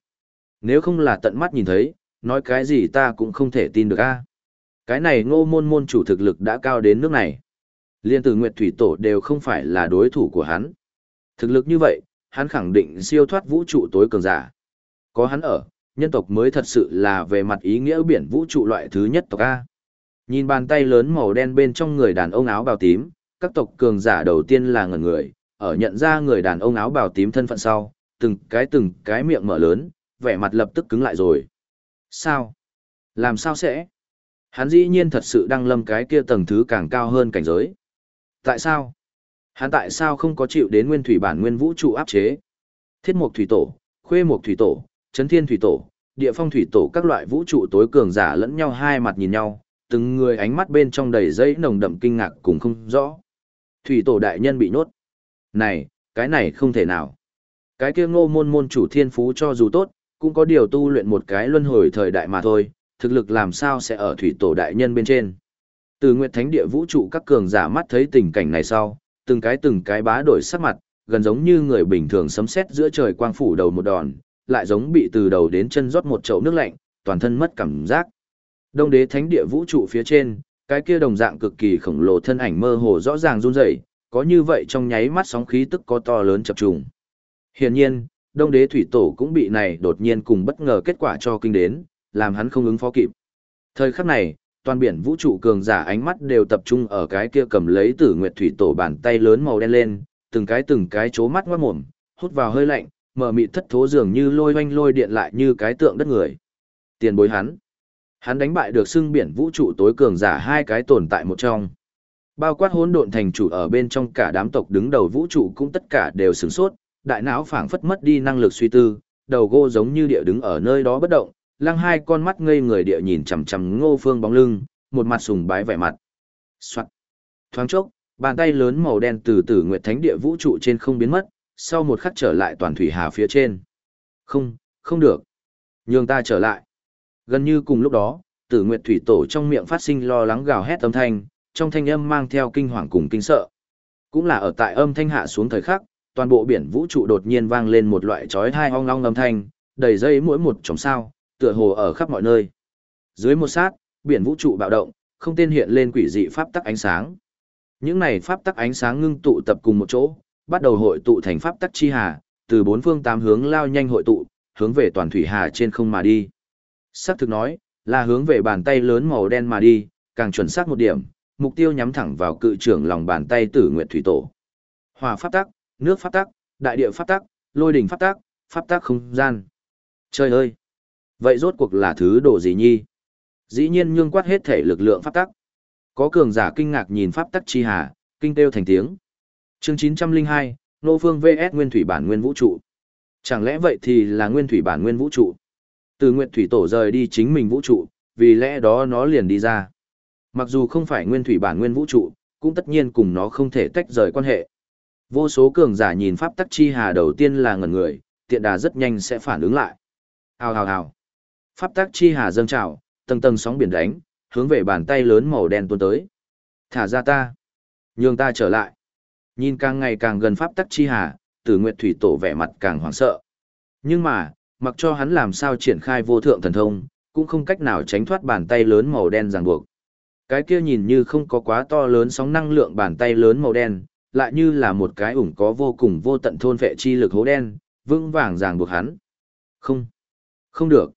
[SPEAKER 1] Nếu không là tận mắt nhìn thấy, nói cái gì ta cũng không thể tin được a. Cái này ngô môn môn chủ thực lực đã cao đến nước này. Liên tử Nguyệt Thủy Tổ đều không phải là đối thủ của hắn. Thực lực như vậy, hắn khẳng định siêu thoát vũ trụ tối cường giả. Có hắn ở, nhân tộc mới thật sự là về mặt ý nghĩa biển vũ trụ loại thứ nhất tộc A. Nhìn bàn tay lớn màu đen bên trong người đàn ông áo bào tím, các tộc cường giả đầu tiên là ngẩn người, ở nhận ra người đàn ông áo bào tím thân phận sau, từng cái từng cái miệng mở lớn, vẻ mặt lập tức cứng lại rồi. Sao? Làm sao sẽ? Hắn dĩ nhiên thật sự đang lâm cái kia tầng thứ càng cao hơn cảnh giới. Tại sao? Hắn tại sao không có chịu đến nguyên thủy bản nguyên vũ trụ áp chế? Thiết mục thủy tổ, khuê mục thủy tổ, chấn thiên thủy tổ, địa phong thủy tổ các loại vũ trụ tối cường giả lẫn nhau hai mặt nhìn nhau, từng người ánh mắt bên trong đầy dây nồng đậm kinh ngạc cùng không rõ. Thủy tổ đại nhân bị nhốt. Này, cái này không thể nào. Cái kia ngô môn môn chủ thiên phú cho dù tốt, cũng có điều tu luyện một cái luân hồi thời đại mà thôi, thực lực làm sao sẽ ở thủy tổ đại nhân bên trên. Từ Nguyệt Thánh địa vũ trụ các cường giả mắt thấy tình cảnh này sau, từng cái từng cái bá đổi sắc mặt, gần giống như người bình thường sấm sét giữa trời quang phủ đầu một đòn, lại giống bị từ đầu đến chân rót một chậu nước lạnh, toàn thân mất cảm giác. Đông đế thánh địa vũ trụ phía trên, cái kia đồng dạng cực kỳ khổng lồ thân ảnh mơ hồ rõ ràng run rẩy, có như vậy trong nháy mắt sóng khí tức có to lớn chập trùng. Hiển nhiên, Đông Đế Thủy Tổ cũng bị này đột nhiên cùng bất ngờ kết quả cho kinh đến, làm hắn không ứng phó kịp. Thời khắc này, toàn biển vũ trụ cường giả ánh mắt đều tập trung ở cái kia cầm lấy Tử Nguyệt Thủy Tổ bàn tay lớn màu đen lên, từng cái từng cái chố mắt ngoát mồm, hút vào hơi lạnh, mở mịt thất thố dường như lôi oanh lôi điện lại như cái tượng đất người. Tiền bối hắn. Hắn đánh bại được xưng biển vũ trụ tối cường giả hai cái tồn tại một trong. Bao quát hỗn độn thành chủ ở bên trong cả đám tộc đứng đầu vũ trụ cũng tất cả đều sửng sốt, đại não phảng phất mất đi năng lực suy tư, đầu gô giống như địa đứng ở nơi đó bất động, lăng hai con mắt ngây người địa nhìn chằm chằm ngô phương bóng lưng, một mặt sùng bái vẻ mặt. Soạn. Thoáng chốc, bàn tay lớn màu đen từ từ nguyệt thánh địa vũ trụ trên không biến mất, sau một khắc trở lại toàn thủy hà phía trên. Không, không được. Nhường ta trở lại. Gần như cùng lúc đó, tử nguyệt thủy tổ trong miệng phát sinh lo lắng gào hét âm thanh, trong thanh âm mang theo kinh hoàng cùng kinh sợ. Cũng là ở tại âm thanh hạ xuống thời khắc, toàn bộ biển vũ trụ đột nhiên vang lên một loại chói tai ong long âm thanh, đầy dây mỗi một chòm sao, tựa hồ ở khắp mọi nơi. Dưới một sát, biển vũ trụ bạo động, không tên hiện lên quỷ dị pháp tắc ánh sáng. Những này pháp tắc ánh sáng ngưng tụ tập cùng một chỗ, bắt đầu hội tụ thành pháp tắc chi hà, từ bốn phương tám hướng lao nhanh hội tụ, hướng về toàn thủy hà trên không mà đi. Sắc thực nói, là hướng về bàn tay lớn màu đen mà đi, càng chuẩn xác một điểm, mục tiêu nhắm thẳng vào cự trưởng lòng bàn tay tử nguyệt thủy tổ. Hỏa pháp tắc, nước pháp tắc, đại địa pháp tắc, lôi đỉnh pháp tắc, pháp tắc không gian. Trời ơi! Vậy rốt cuộc là thứ đồ gì nhi? Dĩ nhiên nhương quát hết thể lực lượng pháp tắc. Có cường giả kinh ngạc nhìn pháp tắc chi hà, kinh kêu thành tiếng. Chương 902, Nô Phương VS Nguyên Thủy bản Nguyên Vũ trụ. Chẳng lẽ vậy thì là Nguyên Thủy bản Nguyên Vũ trụ? Từ Nguyệt Thủy Tổ rời đi chính mình vũ trụ, vì lẽ đó nó liền đi ra. Mặc dù không phải Nguyên Thủy bản Nguyên Vũ trụ, cũng tất nhiên cùng nó không thể tách rời quan hệ. Vô số cường giả nhìn pháp tắc chi hà đầu tiên là ngẩn người, tiện đà rất nhanh sẽ phản ứng lại. Hào hào hào. Pháp tắc chi hà dâng trào, tầng tầng sóng biển đánh, hướng về bàn tay lớn màu đen tuôn tới. Thả ra ta. Nhường ta trở lại. Nhìn càng ngày càng gần pháp tắc chi hà, tử nguyệt thủy tổ vẻ mặt càng hoảng sợ. Nhưng mà, mặc cho hắn làm sao triển khai vô thượng thần thông, cũng không cách nào tránh thoát bàn tay lớn màu đen ràng buộc. Cái kia nhìn như không có quá to lớn sóng năng lượng bàn tay lớn màu đen, lại như là một cái ủng có vô cùng vô tận thôn vệ chi lực hố đen, vững vàng ràng buộc hắn. Không, không được.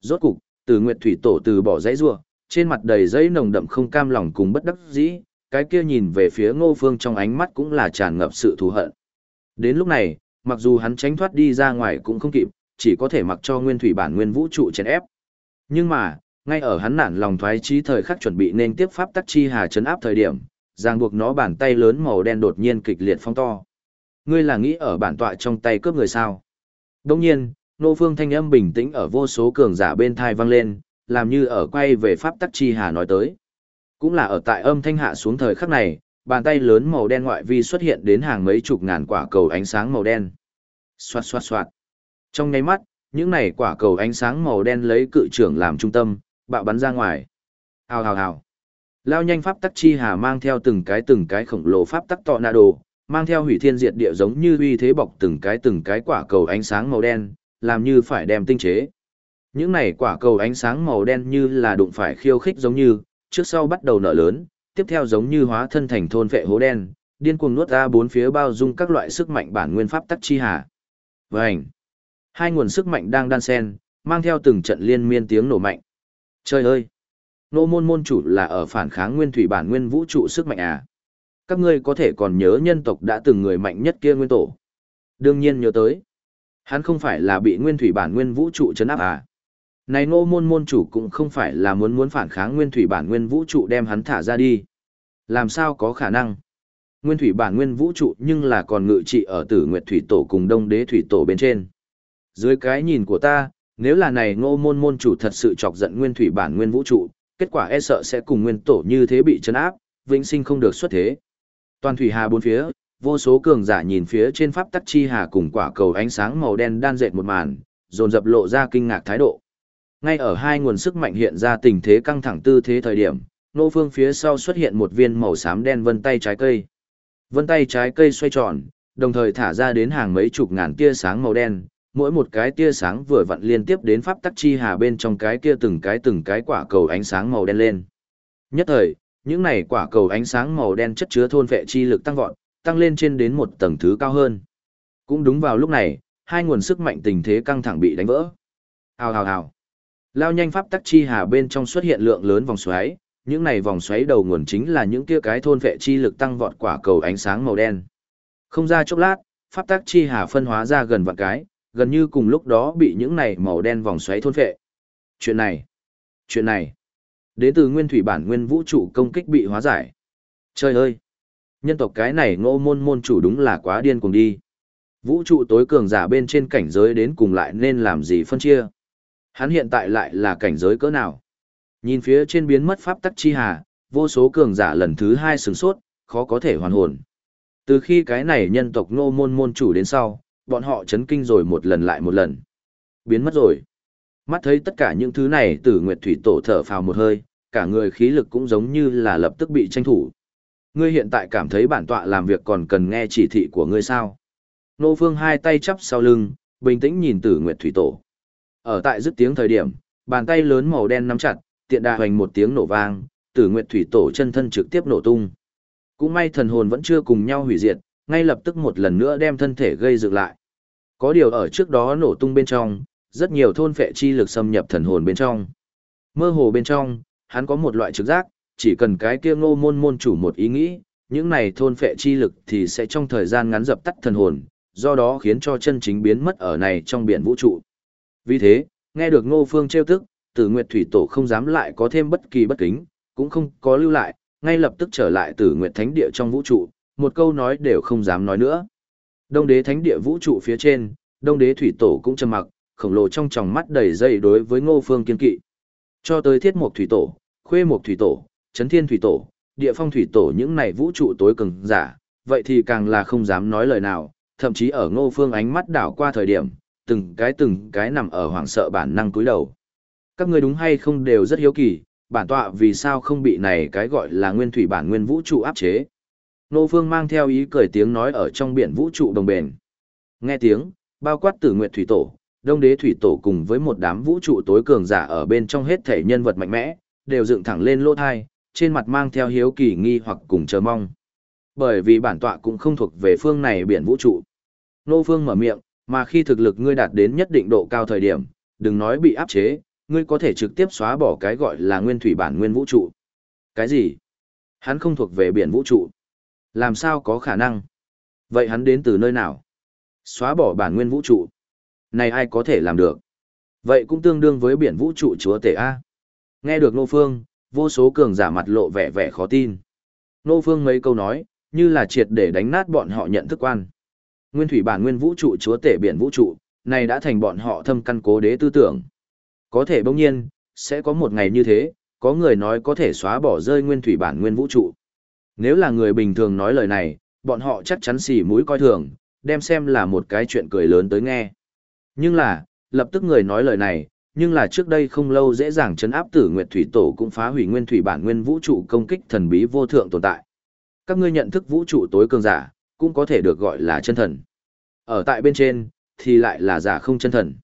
[SPEAKER 1] Rốt cục, từ Nguyệt Thủy Tổ từ bỏ dãy rua, trên mặt đầy giấy nồng đậm không cam lòng cùng bất đắc dĩ, cái kia nhìn về phía Ngô Phương trong ánh mắt cũng là tràn ngập sự thù hận. Đến lúc này, mặc dù hắn tránh thoát đi ra ngoài cũng không kịp, chỉ có thể mặc cho nguyên thủy bản nguyên vũ trụ chèn ép. Nhưng mà, ngay ở hắn nản lòng thoái chí thời khắc chuẩn bị nên tiếp pháp tắc chi hà chấn áp thời điểm, ràng buộc nó bàn tay lớn màu đen đột nhiên kịch liệt phong to. Ngươi là nghĩ ở bản tọa trong tay cướp người sao? Đồng nhiên, nô phương thanh âm bình tĩnh ở vô số cường giả bên thai vang lên, làm như ở quay về pháp tắc chi hà nói tới. Cũng là ở tại âm thanh hạ xuống thời khắc này, bàn tay lớn màu đen ngoại vi xuất hiện đến hàng mấy chục ngàn quả cầu ánh sáng màu đen. Xoạt xoạt xoạt. Trong nháy mắt, những này quả cầu ánh sáng màu đen lấy cự trưởng làm trung tâm, bạo bắn ra ngoài. Hào hào hào. Lao nhanh pháp tắc chi hà mang theo từng cái từng cái khổng lồ pháp tắc tọ nạ đồ, mang theo hủy thiên diệt địa giống như uy thế bọc từng cái từng cái quả cầu ánh sáng màu đen, làm như phải đem tinh chế. Những này quả cầu ánh sáng màu đen như là đụng phải khiêu khích giống như, trước sau bắt đầu nở lớn, tiếp theo giống như hóa thân thành thôn vệ hố đen, điên cuồng nuốt ra bốn phía bao dung các loại sức mạnh bản nguyên pháp tắc chi hà. Vành. Hai nguồn sức mạnh đang đan xen, mang theo từng trận liên miên tiếng nổ mạnh. Trời ơi! Nô môn môn chủ là ở phản kháng nguyên thủy bản nguyên vũ trụ sức mạnh à? Các ngươi có thể còn nhớ nhân tộc đã từng người mạnh nhất kia nguyên tổ. Đương nhiên nhớ tới. Hắn không phải là bị nguyên thủy bản nguyên vũ trụ chấn áp à? Này Ngô môn môn chủ cũng không phải là muốn muốn phản kháng nguyên thủy bản nguyên vũ trụ đem hắn thả ra đi. Làm sao có khả năng? Nguyên thủy bản nguyên vũ trụ nhưng là còn ngự trị ở tử nguyệt thủy tổ cùng đông đế thủy tổ bên trên. Dưới cái nhìn của ta, nếu là này ngô môn môn chủ thật sự chọc giận nguyên thủy bản nguyên vũ trụ, kết quả e sợ sẽ cùng nguyên tổ như thế bị chấn áp, vĩnh sinh không được xuất thế. Toàn thủy hà bốn phía, vô số cường giả nhìn phía trên pháp tắc chi hà cùng quả cầu ánh sáng màu đen đan dệt một màn, dồn dập lộ ra kinh ngạc thái độ. Ngay ở hai nguồn sức mạnh hiện ra tình thế căng thẳng tư thế thời điểm, nô phương phía sau xuất hiện một viên màu xám đen vân tay trái cây. Vân tay trái cây xoay tròn, đồng thời thả ra đến hàng mấy chục ngàn tia sáng màu đen, mỗi một cái tia sáng vừa vặn liên tiếp đến pháp tắc chi hà bên trong cái kia từng cái từng cái quả cầu ánh sáng màu đen lên. Nhất thời, những này quả cầu ánh sáng màu đen chất chứa thôn vệ chi lực tăng vọt, tăng lên trên đến một tầng thứ cao hơn. Cũng đúng vào lúc này, hai nguồn sức mạnh tình thế căng thẳng bị đánh vỡ. Hào hào hào. Lao nhanh pháp tắc chi hà bên trong xuất hiện lượng lớn vòng xoáy, những này vòng xoáy đầu nguồn chính là những kia cái thôn vệ chi lực tăng vọt quả cầu ánh sáng màu đen. Không ra chốc lát, pháp tắc chi hà phân hóa ra gần vạn cái, gần như cùng lúc đó bị những này màu đen vòng xoáy thôn vệ. Chuyện này, chuyện này, đến từ nguyên thủy bản nguyên vũ trụ công kích bị hóa giải. Trời ơi, nhân tộc cái này ngô môn môn chủ đúng là quá điên cùng đi. Vũ trụ tối cường giả bên trên cảnh giới đến cùng lại nên làm gì phân chia. Hắn hiện tại lại là cảnh giới cỡ nào? Nhìn phía trên biến mất pháp tắc chi hà, vô số cường giả lần thứ hai sửng sốt, khó có thể hoàn hồn. Từ khi cái này nhân tộc ngô môn môn chủ đến sau, bọn họ chấn kinh rồi một lần lại một lần. Biến mất rồi. Mắt thấy tất cả những thứ này tử nguyệt thủy tổ thở phào một hơi, cả người khí lực cũng giống như là lập tức bị tranh thủ. Ngươi hiện tại cảm thấy bản tọa làm việc còn cần nghe chỉ thị của ngươi sao? Nô Phương hai tay chắp sau lưng, bình tĩnh nhìn tử nguyệt thủy tổ. Ở tại dứt tiếng thời điểm, bàn tay lớn màu đen nắm chặt, tiện đà hoành một tiếng nổ vang, tử nguyệt thủy tổ chân thân trực tiếp nổ tung. Cũng may thần hồn vẫn chưa cùng nhau hủy diệt, ngay lập tức một lần nữa đem thân thể gây dựng lại. Có điều ở trước đó nổ tung bên trong, rất nhiều thôn phệ chi lực xâm nhập thần hồn bên trong. Mơ hồ bên trong, hắn có một loại trực giác, chỉ cần cái kia ngô môn môn chủ một ý nghĩ, những này thôn phệ chi lực thì sẽ trong thời gian ngắn dập tắt thần hồn, do đó khiến cho chân chính biến mất ở này trong biển vũ trụ. Vì thế, nghe được Ngô Phương trêu tức, Tử Nguyệt Thủy Tổ không dám lại có thêm bất kỳ bất kính, cũng không có lưu lại, ngay lập tức trở lại Tử Nguyệt Thánh Địa trong vũ trụ, một câu nói đều không dám nói nữa. Đông Đế Thánh Địa vũ trụ phía trên, Đông Đế Thủy Tổ cũng trầm mặc, khổng lồ trong tròng mắt đầy dây đối với Ngô Phương kiên kỵ. Cho tới Thiết Mục Thủy Tổ, Khuê Mục Thủy Tổ, Chấn Thiên Thủy Tổ, Địa Phong Thủy Tổ những này vũ trụ tối cường giả, vậy thì càng là không dám nói lời nào, thậm chí ở Ngô Phương ánh mắt đảo qua thời điểm, từng cái từng cái nằm ở hoảng sợ bản năng cúi đầu. Các ngươi đúng hay không đều rất hiếu kỳ, bản tọa vì sao không bị này cái gọi là nguyên thủy bản nguyên vũ trụ áp chế. nô Phương mang theo ý cười tiếng nói ở trong biển vũ trụ đồng bền. Nghe tiếng, bao quát tử nguyệt thủy tổ, đông đế thủy tổ cùng với một đám vũ trụ tối cường giả ở bên trong hết thể nhân vật mạnh mẽ, đều dựng thẳng lên lỗ thai, trên mặt mang theo hiếu kỳ nghi hoặc cùng chờ mong. Bởi vì bản tọa cũng không thuộc về phương này biển vũ trụ. Nô phương mở miệng, mà khi thực lực ngươi đạt đến nhất định độ cao thời điểm, đừng nói bị áp chế, ngươi có thể trực tiếp xóa bỏ cái gọi là nguyên thủy bản nguyên vũ trụ. Cái gì? Hắn không thuộc về biển vũ trụ. Làm sao có khả năng? Vậy hắn đến từ nơi nào? Xóa bỏ bản nguyên vũ trụ. Này ai có thể làm được? Vậy cũng tương đương với biển vũ trụ chúa tể A. Nghe được Nô Phương, vô số cường giả mặt lộ vẻ vẻ khó tin. Nô Phương mấy câu nói, như là triệt để đánh nát bọn họ nhận thức quan. Nguyên thủy bản nguyên vũ trụ chúa tể biển vũ trụ, này đã thành bọn họ thâm căn cố đế tư tưởng. Có thể bỗng nhiên, sẽ có một ngày như thế, có người nói có thể xóa bỏ rơi nguyên thủy bản nguyên vũ trụ. Nếu là người bình thường nói lời này, bọn họ chắc chắn xỉ mũi coi thường, đem xem là một cái chuyện cười lớn tới nghe. Nhưng là, lập tức người nói lời này, nhưng là trước đây không lâu dễ dàng chấn áp tử nguyệt thủy tổ cũng phá hủy nguyên thủy bản nguyên vũ trụ công kích thần bí vô thượng tồn tại. Các ngươi nhận thức vũ trụ tối cường giả, cũng có thể được gọi là chân thần. Ở tại bên trên, thì lại là giả không chân thần.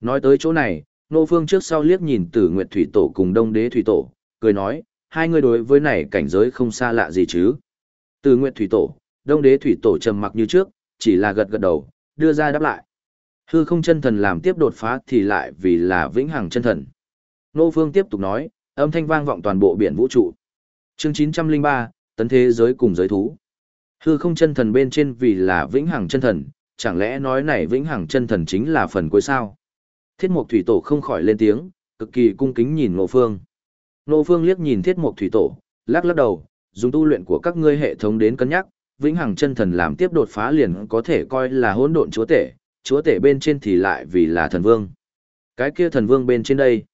[SPEAKER 1] Nói tới chỗ này, Nô Phương trước sau liếc nhìn Tử Nguyệt Thủy Tổ cùng Đông Đế Thủy Tổ, cười nói, hai người đối với này cảnh giới không xa lạ gì chứ. Tử Nguyệt Thủy Tổ, Đông Đế Thủy Tổ trầm mặc như trước, chỉ là gật gật đầu, đưa ra đáp lại. Hư không chân thần làm tiếp đột phá thì lại vì là vĩnh hằng chân thần. Nô Phương tiếp tục nói, âm thanh vang vọng toàn bộ biển vũ trụ. Chương 903, tấn thế giới cùng giới thú. Hư không chân thần bên trên vì là vĩnh hằng chân thần, chẳng lẽ nói này vĩnh hằng chân thần chính là phần cuối sao? Thiết Mục Thủy Tổ không khỏi lên tiếng, cực kỳ cung kính nhìn Ngộ Phương. Ngộ Phương liếc nhìn Thiết Mục Thủy Tổ, lắc lắc đầu, dùng tu luyện của các ngươi hệ thống đến cân nhắc, vĩnh hằng chân thần làm tiếp đột phá liền có thể coi là hỗn độn chúa tể, chúa tể bên trên thì lại vì là thần vương. Cái kia thần vương bên trên đây,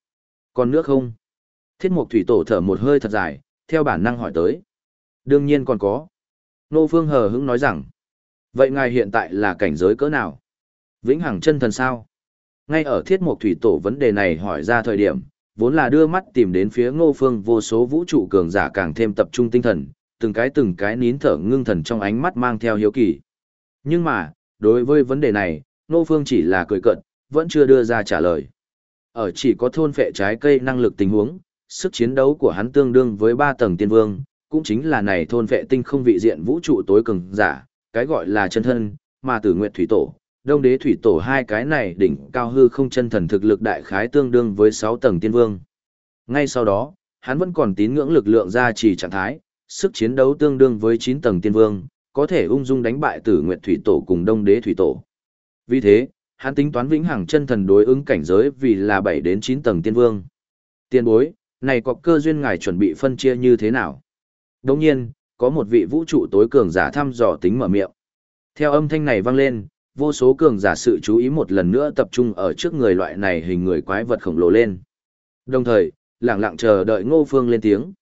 [SPEAKER 1] còn nước không? Thiết Mục Thủy Tổ thở một hơi thật dài, theo bản năng hỏi tới. Đương nhiên còn có. Nô Phương hờ hững nói rằng, vậy ngài hiện tại là cảnh giới cỡ nào? Vĩnh hằng chân thần sao? Ngay ở thiết mục thủy tổ vấn đề này hỏi ra thời điểm, vốn là đưa mắt tìm đến phía ngô phương vô số vũ trụ cường giả càng thêm tập trung tinh thần, từng cái từng cái nín thở ngưng thần trong ánh mắt mang theo hiếu kỳ. Nhưng mà, đối với vấn đề này, ngô phương chỉ là cười cận, vẫn chưa đưa ra trả lời. Ở chỉ có thôn phệ trái cây năng lực tình huống, sức chiến đấu của hắn tương đương với 3 tầng tiên vương, cũng chính là này thôn vệ tinh không vị diện vũ trụ tối cường giả, cái gọi là chân thân, mà tử nguyệt thủy tổ, đông đế thủy tổ hai cái này đỉnh cao hư không chân thần thực lực đại khái tương đương với 6 tầng tiên vương. Ngay sau đó, hắn vẫn còn tín ngưỡng lực lượng gia trì trạng thái, sức chiến đấu tương đương với 9 tầng tiên vương, có thể ung dung đánh bại tử nguyệt thủy tổ cùng đông đế thủy tổ. Vì thế, hắn tính toán vĩnh hằng chân thần đối ứng cảnh giới vì là 7 đến 9 tầng tiên vương. Tiên bối, này có cơ duyên ngài chuẩn bị phân chia như thế nào? Đồng nhiên, có một vị vũ trụ tối cường giả thăm dò tính mở miệng. Theo âm thanh này vang lên, vô số cường giả sự chú ý một lần nữa tập trung ở trước người loại này hình người quái vật khổng lồ lên. Đồng thời, lặng lặng chờ đợi Ngô Phương lên tiếng.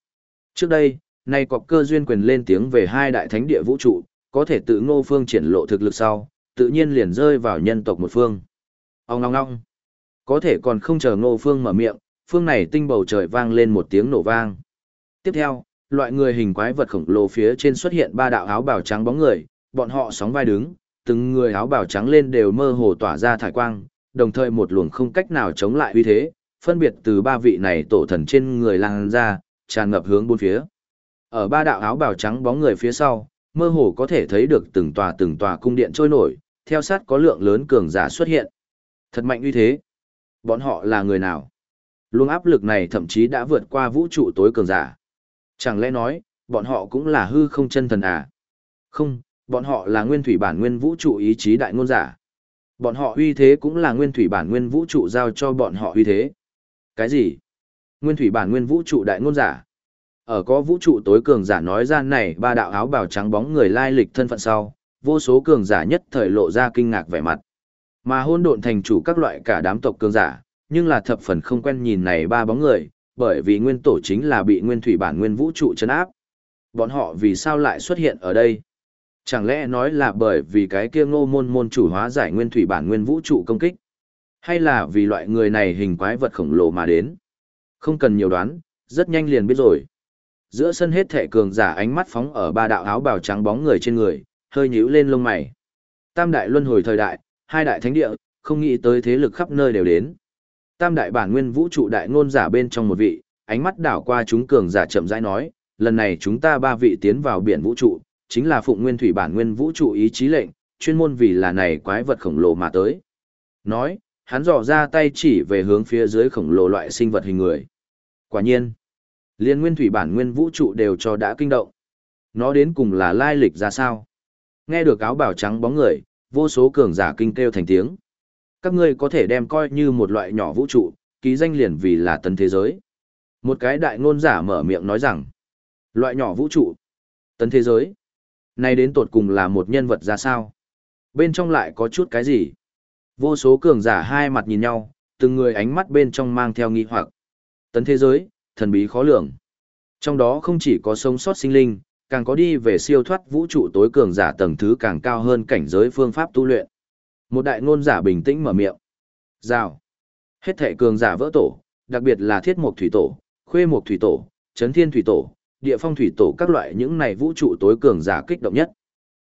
[SPEAKER 1] Trước đây, nay cọc cơ duyên quyền lên tiếng về hai đại thánh địa vũ trụ, có thể tự Ngô Phương triển lộ thực lực sau, tự nhiên liền rơi vào nhân tộc một phương. Ông ngong ngong. Có thể còn không chờ Ngô Phương mở miệng, phương này tinh bầu trời vang lên một tiếng nổ vang. Tiếp theo, loại người hình quái vật khổng lồ phía trên xuất hiện ba đạo áo bào trắng bóng người, bọn họ sóng vai đứng, từng người áo bào trắng lên đều mơ hồ tỏa ra thải quang, đồng thời một luồng không cách nào chống lại uy thế, phân biệt từ ba vị này tổ thần trên người lan ra, tràn ngập hướng bốn phía. Ở ba đạo áo bào trắng bóng người phía sau, mơ hồ có thể thấy được từng tòa từng tòa cung điện trôi nổi, theo sát có lượng lớn cường giả xuất hiện. Thật mạnh uy thế. Bọn họ là người nào? Luồng áp lực này thậm chí đã vượt qua vũ trụ tối cường giả. Chẳng lẽ nói, bọn họ cũng là hư không chân thần à? Không, bọn họ là nguyên thủy bản nguyên vũ trụ ý chí đại ngôn giả. Bọn họ uy thế cũng là nguyên thủy bản nguyên vũ trụ giao cho bọn họ uy thế. Cái gì? Nguyên thủy bản nguyên vũ trụ đại ngôn giả. Ở có vũ trụ tối cường giả nói ra này ba đạo áo bào trắng bóng người lai lịch thân phận sau, vô số cường giả nhất thời lộ ra kinh ngạc vẻ mặt. Mà hôn độn thành chủ các loại cả đám tộc cường giả, nhưng là thập phần không quen nhìn này ba bóng người, bởi vì nguyên tổ chính là bị nguyên thủy bản nguyên vũ trụ chấn áp. Bọn họ vì sao lại xuất hiện ở đây? Chẳng lẽ nói là bởi vì cái kia ngô môn môn chủ hóa giải nguyên thủy bản nguyên vũ trụ công kích? Hay là vì loại người này hình quái vật khổng lồ mà đến? Không cần nhiều đoán, rất nhanh liền biết rồi. Giữa sân hết thể cường giả ánh mắt phóng ở ba đạo áo bào trắng bóng người trên người, hơi nhíu lên lông mày. Tam đại luân hồi thời đại, hai đại thánh địa, không nghĩ tới thế lực khắp nơi đều đến. Tam đại bản nguyên vũ trụ đại ngôn giả bên trong một vị, ánh mắt đảo qua chúng cường giả chậm rãi nói, lần này chúng ta ba vị tiến vào biển vũ trụ, chính là phụng nguyên thủy bản nguyên vũ trụ ý chí lệnh, chuyên môn vì là này quái vật khổng lồ mà tới. Nói, hắn dò ra tay chỉ về hướng phía dưới khổng lồ loại sinh vật hình người. Quả nhiên, liên nguyên thủy bản nguyên vũ trụ đều cho đã kinh động. Nó đến cùng là lai lịch ra sao? Nghe được áo bảo trắng bóng người, vô số cường giả kinh kêu thành tiếng. Các ngươi có thể đem coi như một loại nhỏ vũ trụ, ký danh liền vì là tân thế giới. Một cái đại ngôn giả mở miệng nói rằng, loại nhỏ vũ trụ, tân thế giới. Này đến tột cùng là một nhân vật ra sao? Bên trong lại có chút cái gì? Vô số cường giả hai mặt nhìn nhau, từng người ánh mắt bên trong mang theo nghi hoặc. Tấn thế giới, thần bí khó lường. Trong đó không chỉ có sống sót sinh linh, càng có đi về siêu thoát vũ trụ tối cường giả tầng thứ càng cao hơn cảnh giới phương pháp tu luyện. Một đại ngôn giả bình tĩnh mở miệng. Rào. Hết thể cường giả vỡ tổ, đặc biệt là thiết mục thủy tổ, khuê mục thủy tổ, chấn thiên thủy tổ, địa phong thủy tổ các loại những này vũ trụ tối cường giả kích động nhất.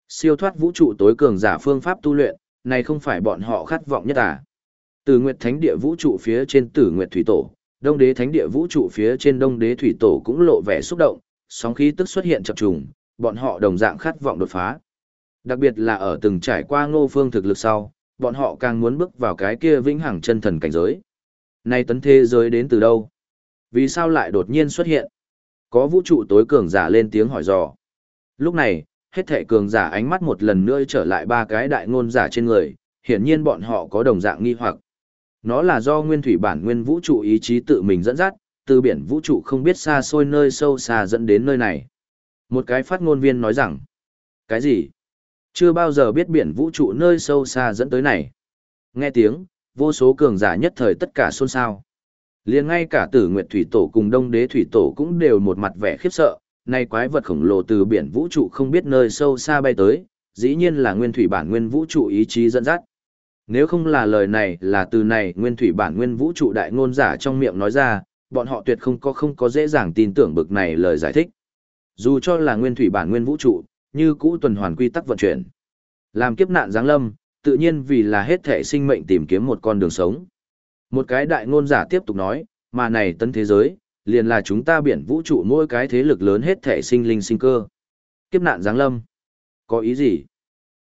[SPEAKER 1] Siêu thoát vũ trụ tối cường giả phương pháp tu luyện, này không phải bọn họ khát vọng nhất à. Từ Nguyệt Thánh địa vũ trụ phía trên Tử Nguyệt thủy tổ, Đông Đế Thánh địa vũ trụ phía trên Đông Đế thủy tổ cũng lộ vẻ xúc động, sóng khí tức xuất hiện chập trùng, bọn họ đồng dạng khát vọng đột phá. Đặc biệt là ở từng trải qua Ngô Phương thực lực sau, bọn họ càng muốn bước vào cái kia vĩnh hằng chân thần cảnh giới. Này tấn thế giới đến từ đâu? Vì sao lại đột nhiên xuất hiện? Có vũ trụ tối cường giả lên tiếng hỏi dò. Lúc này, hết thệ cường giả ánh mắt một lần nữa trở lại ba cái đại ngôn giả trên người, hiển nhiên bọn họ có đồng dạng nghi hoặc. Nó là do nguyên thủy bản nguyên vũ trụ ý chí tự mình dẫn dắt, từ biển vũ trụ không biết xa xôi nơi sâu xa dẫn đến nơi này. Một cái phát ngôn viên nói rằng, cái gì? Chưa bao giờ biết biển vũ trụ nơi sâu xa dẫn tới này. Nghe tiếng, vô số cường giả nhất thời tất cả xôn xao. liền ngay cả tử nguyệt thủy tổ cùng đông đế thủy tổ cũng đều một mặt vẻ khiếp sợ, nay quái vật khổng lồ từ biển vũ trụ không biết nơi sâu xa bay tới, dĩ nhiên là nguyên thủy bản nguyên vũ trụ ý chí dẫn dắt. Nếu không là lời này là từ này nguyên thủy bản nguyên vũ trụ đại ngôn giả trong miệng nói ra, bọn họ tuyệt không có không có dễ dàng tin tưởng bực này lời giải thích. Dù cho là nguyên thủy bản nguyên vũ trụ, như cũ tuần hoàn quy tắc vận chuyển. Làm kiếp nạn giáng lâm, tự nhiên vì là hết thể sinh mệnh tìm kiếm một con đường sống. Một cái đại ngôn giả tiếp tục nói, mà này tân thế giới, liền là chúng ta biển vũ trụ mỗi cái thế lực lớn hết thể sinh linh sinh cơ. Kiếp nạn giáng lâm. Có ý gì?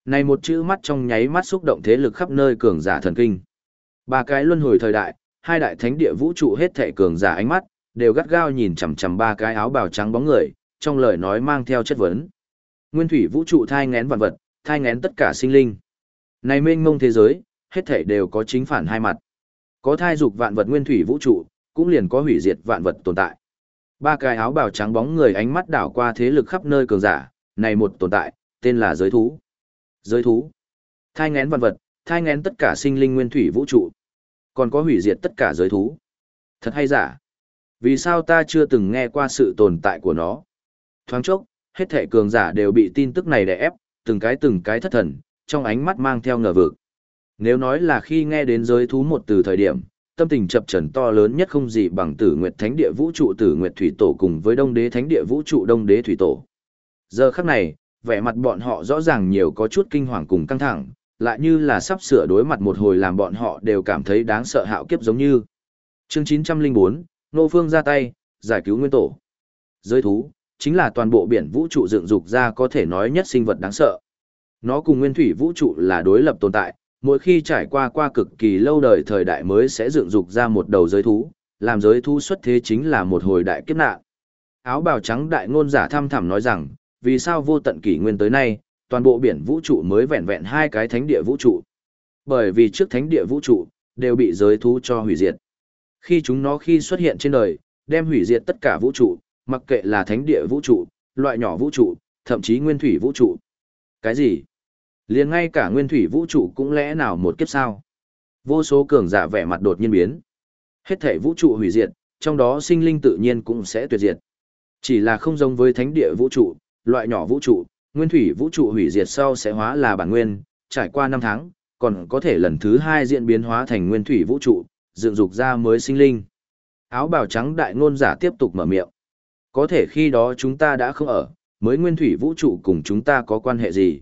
[SPEAKER 1] Này một chữ mắt trong nháy mắt xúc động thế lực khắp nơi cường giả thần kinh. Ba cái luân hồi thời đại, hai đại thánh địa vũ trụ hết thể cường giả ánh mắt, đều gắt gao nhìn chằm chằm ba cái áo bào trắng bóng người, trong lời nói mang theo chất vấn. Nguyên thủy vũ trụ thai ngén vạn vật, thai ngén tất cả sinh linh. Này mênh mông thế giới, hết thể đều có chính phản hai mặt. Có thai dục vạn vật nguyên thủy vũ trụ, cũng liền có hủy diệt vạn vật tồn tại. Ba cái áo bào trắng bóng người ánh mắt đảo qua thế lực khắp nơi cường giả, này một tồn tại, tên là giới thú. Giới thú. Thai ngén vạn vật, thai ngén tất cả sinh linh nguyên thủy vũ trụ. Còn có hủy diệt tất cả giới thú. Thật hay giả? Vì sao ta chưa từng nghe qua sự tồn tại của nó? Thoáng chốc, hết thể cường giả đều bị tin tức này đè ép, từng cái từng cái thất thần, trong ánh mắt mang theo ngờ vực. Nếu nói là khi nghe đến giới thú một từ thời điểm, tâm tình chập trần to lớn nhất không gì bằng Tử Nguyệt Thánh Địa Vũ trụ Tử Nguyệt Thủy Tổ cùng với Đông Đế Thánh Địa Vũ trụ Đông Đế Thủy Tổ. Giờ khắc này, vẻ mặt bọn họ rõ ràng nhiều có chút kinh hoàng cùng căng thẳng, lại như là sắp sửa đối mặt một hồi làm bọn họ đều cảm thấy đáng sợ hạo kiếp giống như. Chương 904, Nô Phương ra tay, giải cứu nguyên tổ. Giới thú, chính là toàn bộ biển vũ trụ dựng dục ra có thể nói nhất sinh vật đáng sợ. Nó cùng nguyên thủy vũ trụ là đối lập tồn tại, mỗi khi trải qua qua cực kỳ lâu đời thời đại mới sẽ dựng dục ra một đầu giới thú, làm giới thú xuất thế chính là một hồi đại kiếp nạn. Áo bào trắng đại ngôn giả thăm thẳm nói rằng, vì sao vô tận kỷ nguyên tới nay, toàn bộ biển vũ trụ mới vẹn vẹn hai cái thánh địa vũ trụ. Bởi vì trước thánh địa vũ trụ, đều bị giới thú cho hủy diệt. Khi chúng nó khi xuất hiện trên đời, đem hủy diệt tất cả vũ trụ, mặc kệ là thánh địa vũ trụ, loại nhỏ vũ trụ, thậm chí nguyên thủy vũ trụ. Cái gì? liền ngay cả nguyên thủy vũ trụ cũng lẽ nào một kiếp sao? Vô số cường giả vẻ mặt đột nhiên biến. Hết thể vũ trụ hủy diệt, trong đó sinh linh tự nhiên cũng sẽ tuyệt diệt. Chỉ là không giống với thánh địa vũ trụ, loại nhỏ vũ trụ, nguyên thủy vũ trụ hủy diệt sau sẽ hóa là bản nguyên, trải qua năm tháng, còn có thể lần thứ hai diễn biến hóa thành nguyên thủy vũ trụ, dựng dục ra mới sinh linh. Áo bào trắng đại ngôn giả tiếp tục mở miệng. Có thể khi đó chúng ta đã không ở, mới nguyên thủy vũ trụ cùng chúng ta có quan hệ gì?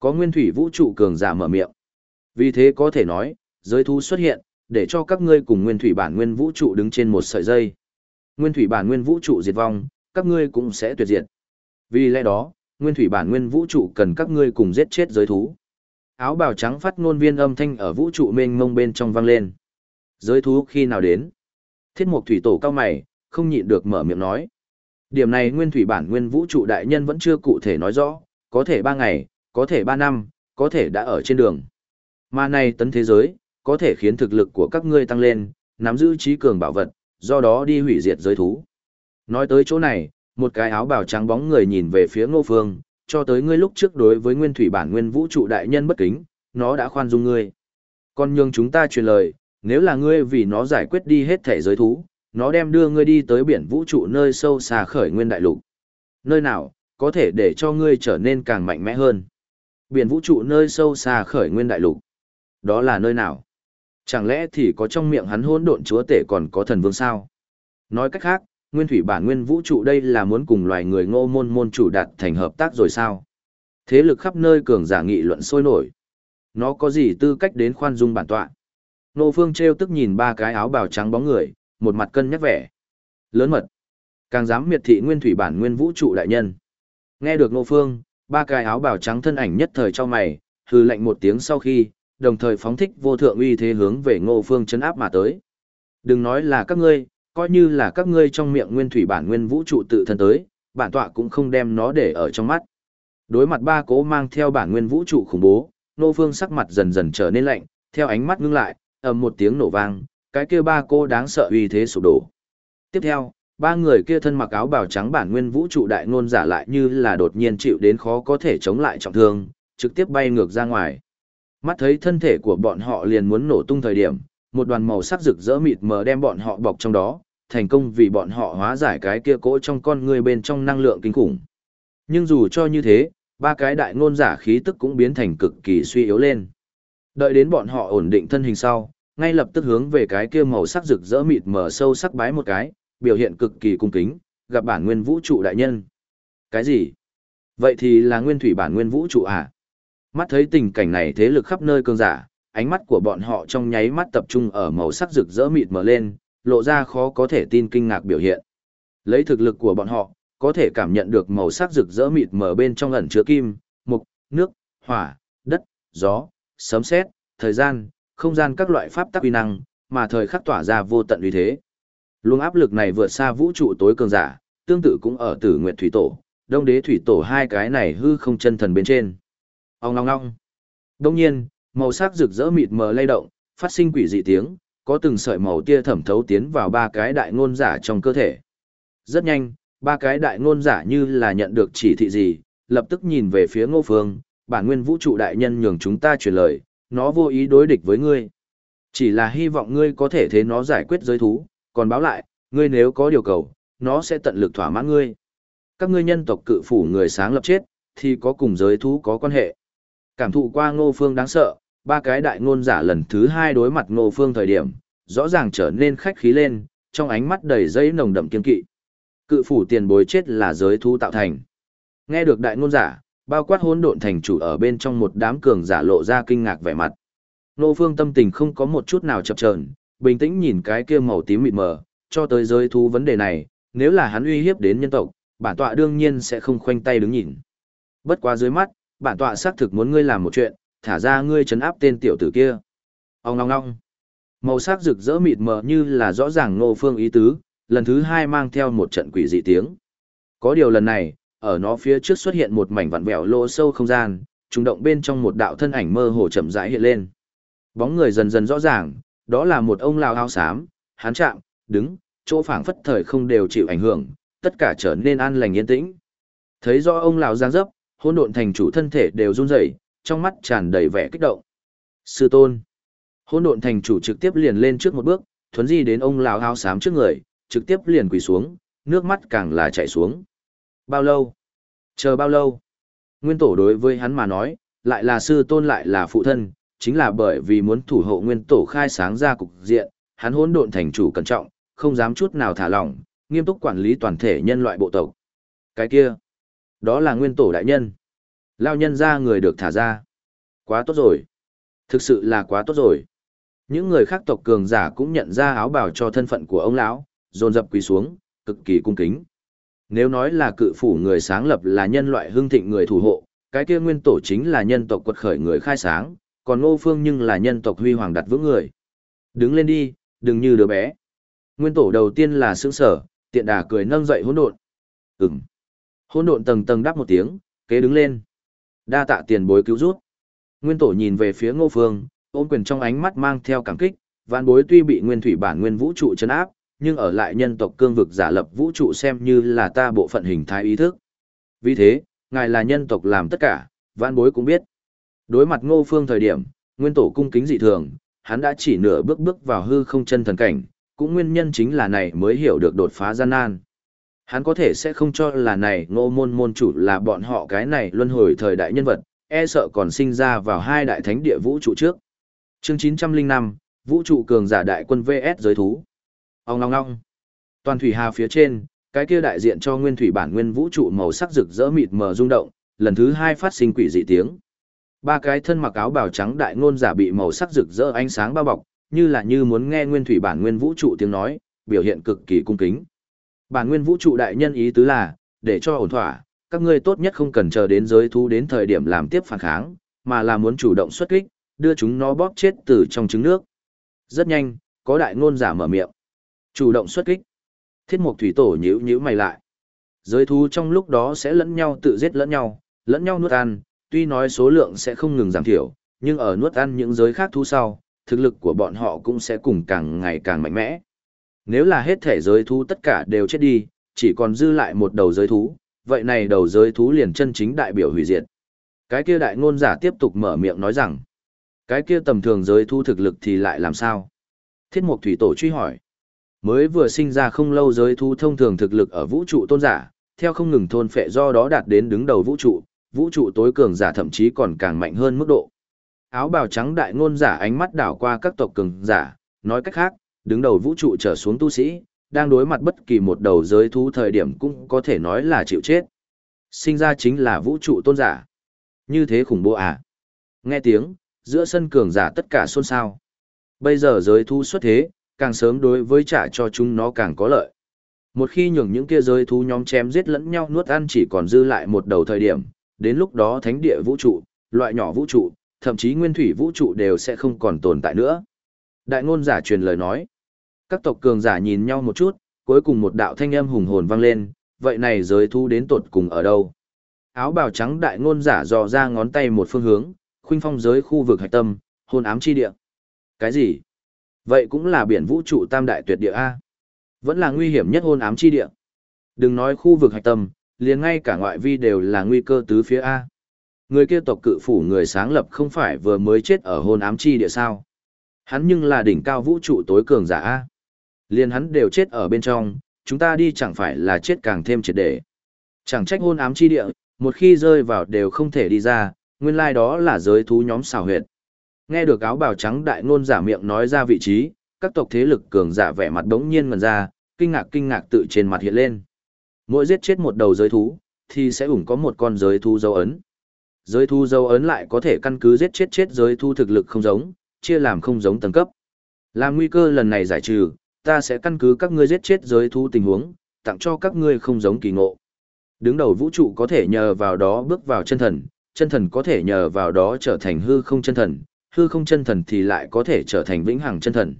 [SPEAKER 1] Có nguyên thủy vũ trụ cường giả mở miệng. Vì thế có thể nói, giới thú xuất hiện, để cho các ngươi cùng nguyên thủy bản nguyên vũ trụ đứng trên một sợi dây. Nguyên thủy bản nguyên vũ trụ diệt vong, các ngươi cũng sẽ tuyệt diệt. Vì lẽ đó, nguyên thủy bản nguyên vũ trụ cần các ngươi cùng giết chết giới thú. Áo bào trắng phát ngôn viên âm thanh ở vũ trụ mênh mông bên trong vang lên. Giới thú khi nào đến? Thiết mục thủy tổ cao mày, không nhịn được mở miệng nói. Điểm này nguyên thủy bản nguyên vũ trụ đại nhân vẫn chưa cụ thể nói rõ, có thể ba ngày, có thể ba năm, có thể đã ở trên đường. Mà này tấn thế giới, có thể khiến thực lực của các ngươi tăng lên, nắm giữ trí cường bảo vật, do đó đi hủy diệt giới thú. Nói tới chỗ này, một cái áo bào trắng bóng người nhìn về phía ngô phương, cho tới ngươi lúc trước đối với nguyên thủy bản nguyên vũ trụ đại nhân bất kính, nó đã khoan dung ngươi. Còn nhường chúng ta truyền lời, nếu là ngươi vì nó giải quyết đi hết thể giới thú, nó đem đưa ngươi đi tới biển vũ trụ nơi sâu xa khởi nguyên đại lục. Nơi nào, có thể để cho ngươi trở nên càng mạnh mẽ hơn. Biển vũ trụ nơi sâu xa khởi nguyên đại lục. Đó là nơi nào? Chẳng lẽ thì có trong miệng hắn hỗn độn chúa tể còn có thần vương sao? Nói cách khác, nguyên thủy bản nguyên vũ trụ đây là muốn cùng loài người ngô môn môn chủ đạt thành hợp tác rồi sao? Thế lực khắp nơi cường giả nghị luận sôi nổi. Nó có gì tư cách đến khoan dung bản tọa? Nô Phương treo tức nhìn ba cái áo bào trắng bóng người, một mặt cân nhắc vẻ. Lớn mật. Càng dám miệt thị nguyên thủy bản nguyên vũ trụ đại nhân. Nghe được ngô Phương, ba cái áo bào trắng thân ảnh nhất thời cho mày, hừ lạnh một tiếng sau khi, đồng thời phóng thích vô thượng uy thế hướng về Ngô Phương chấn áp mà tới. Đừng nói là các ngươi, coi như là các ngươi trong miệng nguyên thủy bản nguyên vũ trụ tự thân tới, bản tọa cũng không đem nó để ở trong mắt. Đối mặt ba cố mang theo bản nguyên vũ trụ khủng bố, Ngô Phương sắc mặt dần dần trở nên lạnh, theo ánh mắt ngưng lại, ầm một tiếng nổ vang, cái kia ba cô đáng sợ uy thế sụp đổ. Tiếp theo, ba người kia thân mặc áo bào trắng bản nguyên vũ trụ đại ngôn giả lại như là đột nhiên chịu đến khó có thể chống lại trọng thương, trực tiếp bay ngược ra ngoài. Mắt thấy thân thể của bọn họ liền muốn nổ tung thời điểm, một đoàn màu sắc rực rỡ mịt mờ đem bọn họ bọc trong đó, thành công vì bọn họ hóa giải cái kia cỗ trong con người bên trong năng lượng kinh khủng. Nhưng dù cho như thế, ba cái đại ngôn giả khí tức cũng biến thành cực kỳ suy yếu lên. Đợi đến bọn họ ổn định thân hình sau, ngay lập tức hướng về cái kia màu sắc rực rỡ mịt mờ sâu sắc bái một cái, biểu hiện cực kỳ cung kính, gặp bản nguyên vũ trụ đại nhân. Cái gì? Vậy thì là nguyên thủy bản nguyên vũ trụ à? Mắt thấy tình cảnh này thế lực khắp nơi cương giả, ánh mắt của bọn họ trong nháy mắt tập trung ở màu sắc rực rỡ mịt mờ lên, lộ ra khó có thể tin kinh ngạc biểu hiện. Lấy thực lực của bọn họ, có thể cảm nhận được màu sắc rực rỡ mịt mờ bên trong ẩn chứa kim, mục, nước, hỏa, đất, gió, sấm sét, thời gian, không gian các loại pháp tắc uy năng, mà thời khắc tỏa ra vô tận uy thế. Luồng áp lực này vượt xa vũ trụ tối cường giả, tương tự cũng ở Tử Nguyệt Thủy Tổ, Đông Đế Thủy Tổ hai cái này hư không chân thần bên trên. Ong long long. Đương nhiên, màu sắc rực rỡ mịt mờ lay động, phát sinh quỷ dị tiếng, có từng sợi màu tia thẩm thấu tiến vào ba cái đại ngôn giả trong cơ thể. Rất nhanh, ba cái đại ngôn giả như là nhận được chỉ thị gì, lập tức nhìn về phía Ngô Phương, bản nguyên vũ trụ đại nhân nhường chúng ta truyền lời, nó vô ý đối địch với ngươi. Chỉ là hy vọng ngươi có thể thế nó giải quyết giới thú, còn báo lại, ngươi nếu có điều cầu, nó sẽ tận lực thỏa mãn ngươi. Các ngươi nhân tộc cự phủ người sáng lập chết, thì có cùng giới thú có quan hệ. Cảm thụ qua ngô phương đáng sợ, ba cái đại ngôn giả lần thứ hai đối mặt ngô phương thời điểm, rõ ràng trở nên khách khí lên, trong ánh mắt đầy dây nồng đậm kiên kỵ. Cự phủ tiền bối chết là giới thú tạo thành. Nghe được đại ngôn giả, bao quát hỗn độn thành chủ ở bên trong một đám cường giả lộ ra kinh ngạc vẻ mặt. Nô phương tâm tình không có một chút nào chập chờn, bình tĩnh nhìn cái kia màu tím mịt mờ, cho tới giới thú vấn đề này, nếu là hắn uy hiếp đến nhân tộc, bản tọa đương nhiên sẽ không khoanh tay đứng nhìn. Bất quá dưới mắt, bản tọa xác thực muốn ngươi làm một chuyện, thả ra ngươi trấn áp tên tiểu tử kia. Ông ngong ngong. Màu sắc rực rỡ mịt mờ như là rõ ràng ngô phương ý tứ, lần thứ hai mang theo một trận quỷ dị tiếng. Có điều lần này, ở nó phía trước xuất hiện một mảnh vặn vẹo lỗ sâu không gian, trùng động bên trong một đạo thân ảnh mơ hồ chậm rãi hiện lên. Bóng người dần dần rõ ràng, đó là một ông lão áo xám, hắn chạm, đứng, chỗ phảng phất thời không đều chịu ảnh hưởng, tất cả trở nên an lành yên tĩnh. Thấy rõ ông lão giang dấp, hỗn độn thành chủ thân thể đều run rẩy, trong mắt tràn đầy vẻ kích động. Sư tôn. Hỗn độn thành chủ trực tiếp liền lên trước một bước, thuấn di đến ông lão áo xám trước người, trực tiếp liền quỳ xuống, nước mắt càng là chảy xuống. Bao lâu? Chờ bao lâu? Nguyên tổ đối với hắn mà nói, lại là sư tôn lại là phụ thân, chính là bởi vì muốn thủ hộ nguyên tổ khai sáng ra cục diện, hắn hỗn độn thành chủ cẩn trọng, không dám chút nào thả lỏng, nghiêm túc quản lý toàn thể nhân loại bộ tộc. Cái kia, đó là nguyên tổ đại nhân. Lao nhân ra người được thả ra. Quá tốt rồi. Thực sự là quá tốt rồi. Những người khác tộc cường giả cũng nhận ra áo bào cho thân phận của ông lão, dồn dập quỳ xuống, cực kỳ cung kính. Nếu nói là cự phủ người sáng lập là nhân loại hưng thịnh người thủ hộ, cái kia nguyên tổ chính là nhân tộc quật khởi người khai sáng, còn Ngô Phương nhưng là nhân tộc huy hoàng đặt vững người. Đứng lên đi, đừng như đứa bé. Nguyên tổ đầu tiên là sững sở, tiện đà cười nâng dậy hỗn độn. Ừm. Hỗn độn tầng tầng đáp một tiếng, kế đứng lên. Đa tạ tiền bối cứu rút. Nguyên tổ nhìn về phía Ngô Phương, ôm quyền trong ánh mắt mang theo cảm kích, vạn bối tuy bị nguyên thủy bản nguyên vũ trụ chấn áp, nhưng ở lại nhân tộc cương vực giả lập vũ trụ xem như là ta bộ phận hình thái ý thức. Vì thế, ngài là nhân tộc làm tất cả, vạn bối cũng biết. Đối mặt Ngô Phương thời điểm, nguyên tổ cung kính dị thường, hắn đã chỉ nửa bước bước vào hư không chân thần cảnh, cũng nguyên nhân chính là này mới hiểu được đột phá gian nan. Hắn có thể sẽ không cho là này ngô môn môn chủ là bọn họ cái này luân hồi thời đại nhân vật, e sợ còn sinh ra vào hai đại thánh địa vũ trụ trước. Chương 905, Vũ trụ cường giả đại quân VS giới thú. Ông ngong ngong. Toàn thủy hà phía trên, cái kia đại diện cho nguyên thủy bản nguyên vũ trụ màu sắc rực rỡ mịt mờ rung động, lần thứ hai phát sinh quỷ dị tiếng. Ba cái thân mặc áo bào trắng đại ngôn giả bị màu sắc rực rỡ ánh sáng bao bọc, như là như muốn nghe nguyên thủy bản nguyên vũ trụ tiếng nói, biểu hiện cực kỳ cung kính. Bản nguyên vũ trụ đại nhân ý tứ là, để cho ổn thỏa, các ngươi tốt nhất không cần chờ đến giới thú đến thời điểm làm tiếp phản kháng, mà là muốn chủ động xuất kích, đưa chúng nó bóp chết từ trong trứng nước. Rất nhanh, có đại ngôn giả mở miệng. Chủ động xuất kích. Thiết mục thủy tổ nhíu nhíu mày lại. Giới thú trong lúc đó sẽ lẫn nhau tự giết lẫn nhau, lẫn nhau nuốt ăn, tuy nói số lượng sẽ không ngừng giảm thiểu, nhưng ở nuốt ăn những giới khác thú sau, thực lực của bọn họ cũng sẽ cùng càng ngày càng mạnh mẽ. Nếu là hết thể giới thú tất cả đều chết đi, chỉ còn dư lại một đầu giới thú, vậy này đầu giới thú liền chân chính đại biểu hủy diệt. Cái kia đại ngôn giả tiếp tục mở miệng nói rằng, cái kia tầm thường giới thú thực lực thì lại làm sao? Thiết mục thủy tổ truy hỏi, mới vừa sinh ra không lâu giới thú thông thường thực lực ở vũ trụ tôn giả, theo không ngừng thôn phệ do đó đạt đến đứng đầu vũ trụ, vũ trụ tối cường giả thậm chí còn càng mạnh hơn mức độ. Áo bào trắng đại ngôn giả ánh mắt đảo qua các tộc cường giả, nói cách khác, đứng đầu vũ trụ trở xuống tu sĩ, đang đối mặt bất kỳ một đầu giới thú thời điểm cũng có thể nói là chịu chết. Sinh ra chính là vũ trụ tôn giả. Như thế khủng bố à? Nghe tiếng, giữa sân cường giả tất cả xôn xao. Bây giờ giới thú xuất thế, càng sớm đối với trả cho chúng nó càng có lợi. Một khi nhường những kia giới thú nhóm chém giết lẫn nhau nuốt ăn chỉ còn dư lại một đầu thời điểm, đến lúc đó thánh địa vũ trụ, loại nhỏ vũ trụ, thậm chí nguyên thủy vũ trụ đều sẽ không còn tồn tại nữa. Đại ngôn giả truyền lời nói. Các tộc cường giả nhìn nhau một chút, cuối cùng một đạo thanh âm hùng hồn vang lên, vậy này giới thu đến tột cùng ở đâu? Áo bào trắng đại ngôn giả dò ra ngón tay một phương hướng, khuynh phong giới khu vực hạch tâm, hồn ám chi địa. Cái gì? Vậy cũng là biển vũ trụ tam đại tuyệt địa A. Vẫn là nguy hiểm nhất hôn ám chi địa. Đừng nói khu vực hạch tâm, liền ngay cả ngoại vi đều là nguy cơ tứ phía A. Người kia tộc cự phủ người sáng lập không phải vừa mới chết ở hôn ám chi địa sao. Hắn nhưng là đỉnh cao vũ trụ tối cường giả A. Liền hắn đều chết ở bên trong, chúng ta đi chẳng phải là chết càng thêm triệt để. Chẳng trách hôn ám chi địa, một khi rơi vào đều không thể đi ra, nguyên lai đó là giới thú nhóm xào huyệt. Nghe được áo bào trắng đại ngôn giả miệng nói ra vị trí, các tộc thế lực cường giả vẻ mặt đống nhiên ngần ra, kinh ngạc kinh ngạc tự trên mặt hiện lên. Mỗi giết chết một đầu giới thú, thì sẽ ủng có một con giới thú dấu ấn. Giới thú dấu ấn lại có thể căn cứ giết chết chết giới thú thực lực không giống, chia làm không giống tầng cấp. Làm nguy cơ lần này giải trừ, ta sẽ căn cứ các ngươi giết chết giới thú tình huống, tặng cho các ngươi không giống kỳ ngộ. Đứng đầu vũ trụ có thể nhờ vào đó bước vào chân thần, chân thần có thể nhờ vào đó trở thành hư không chân thần, hư không chân thần thì lại có thể trở thành vĩnh hằng chân thần.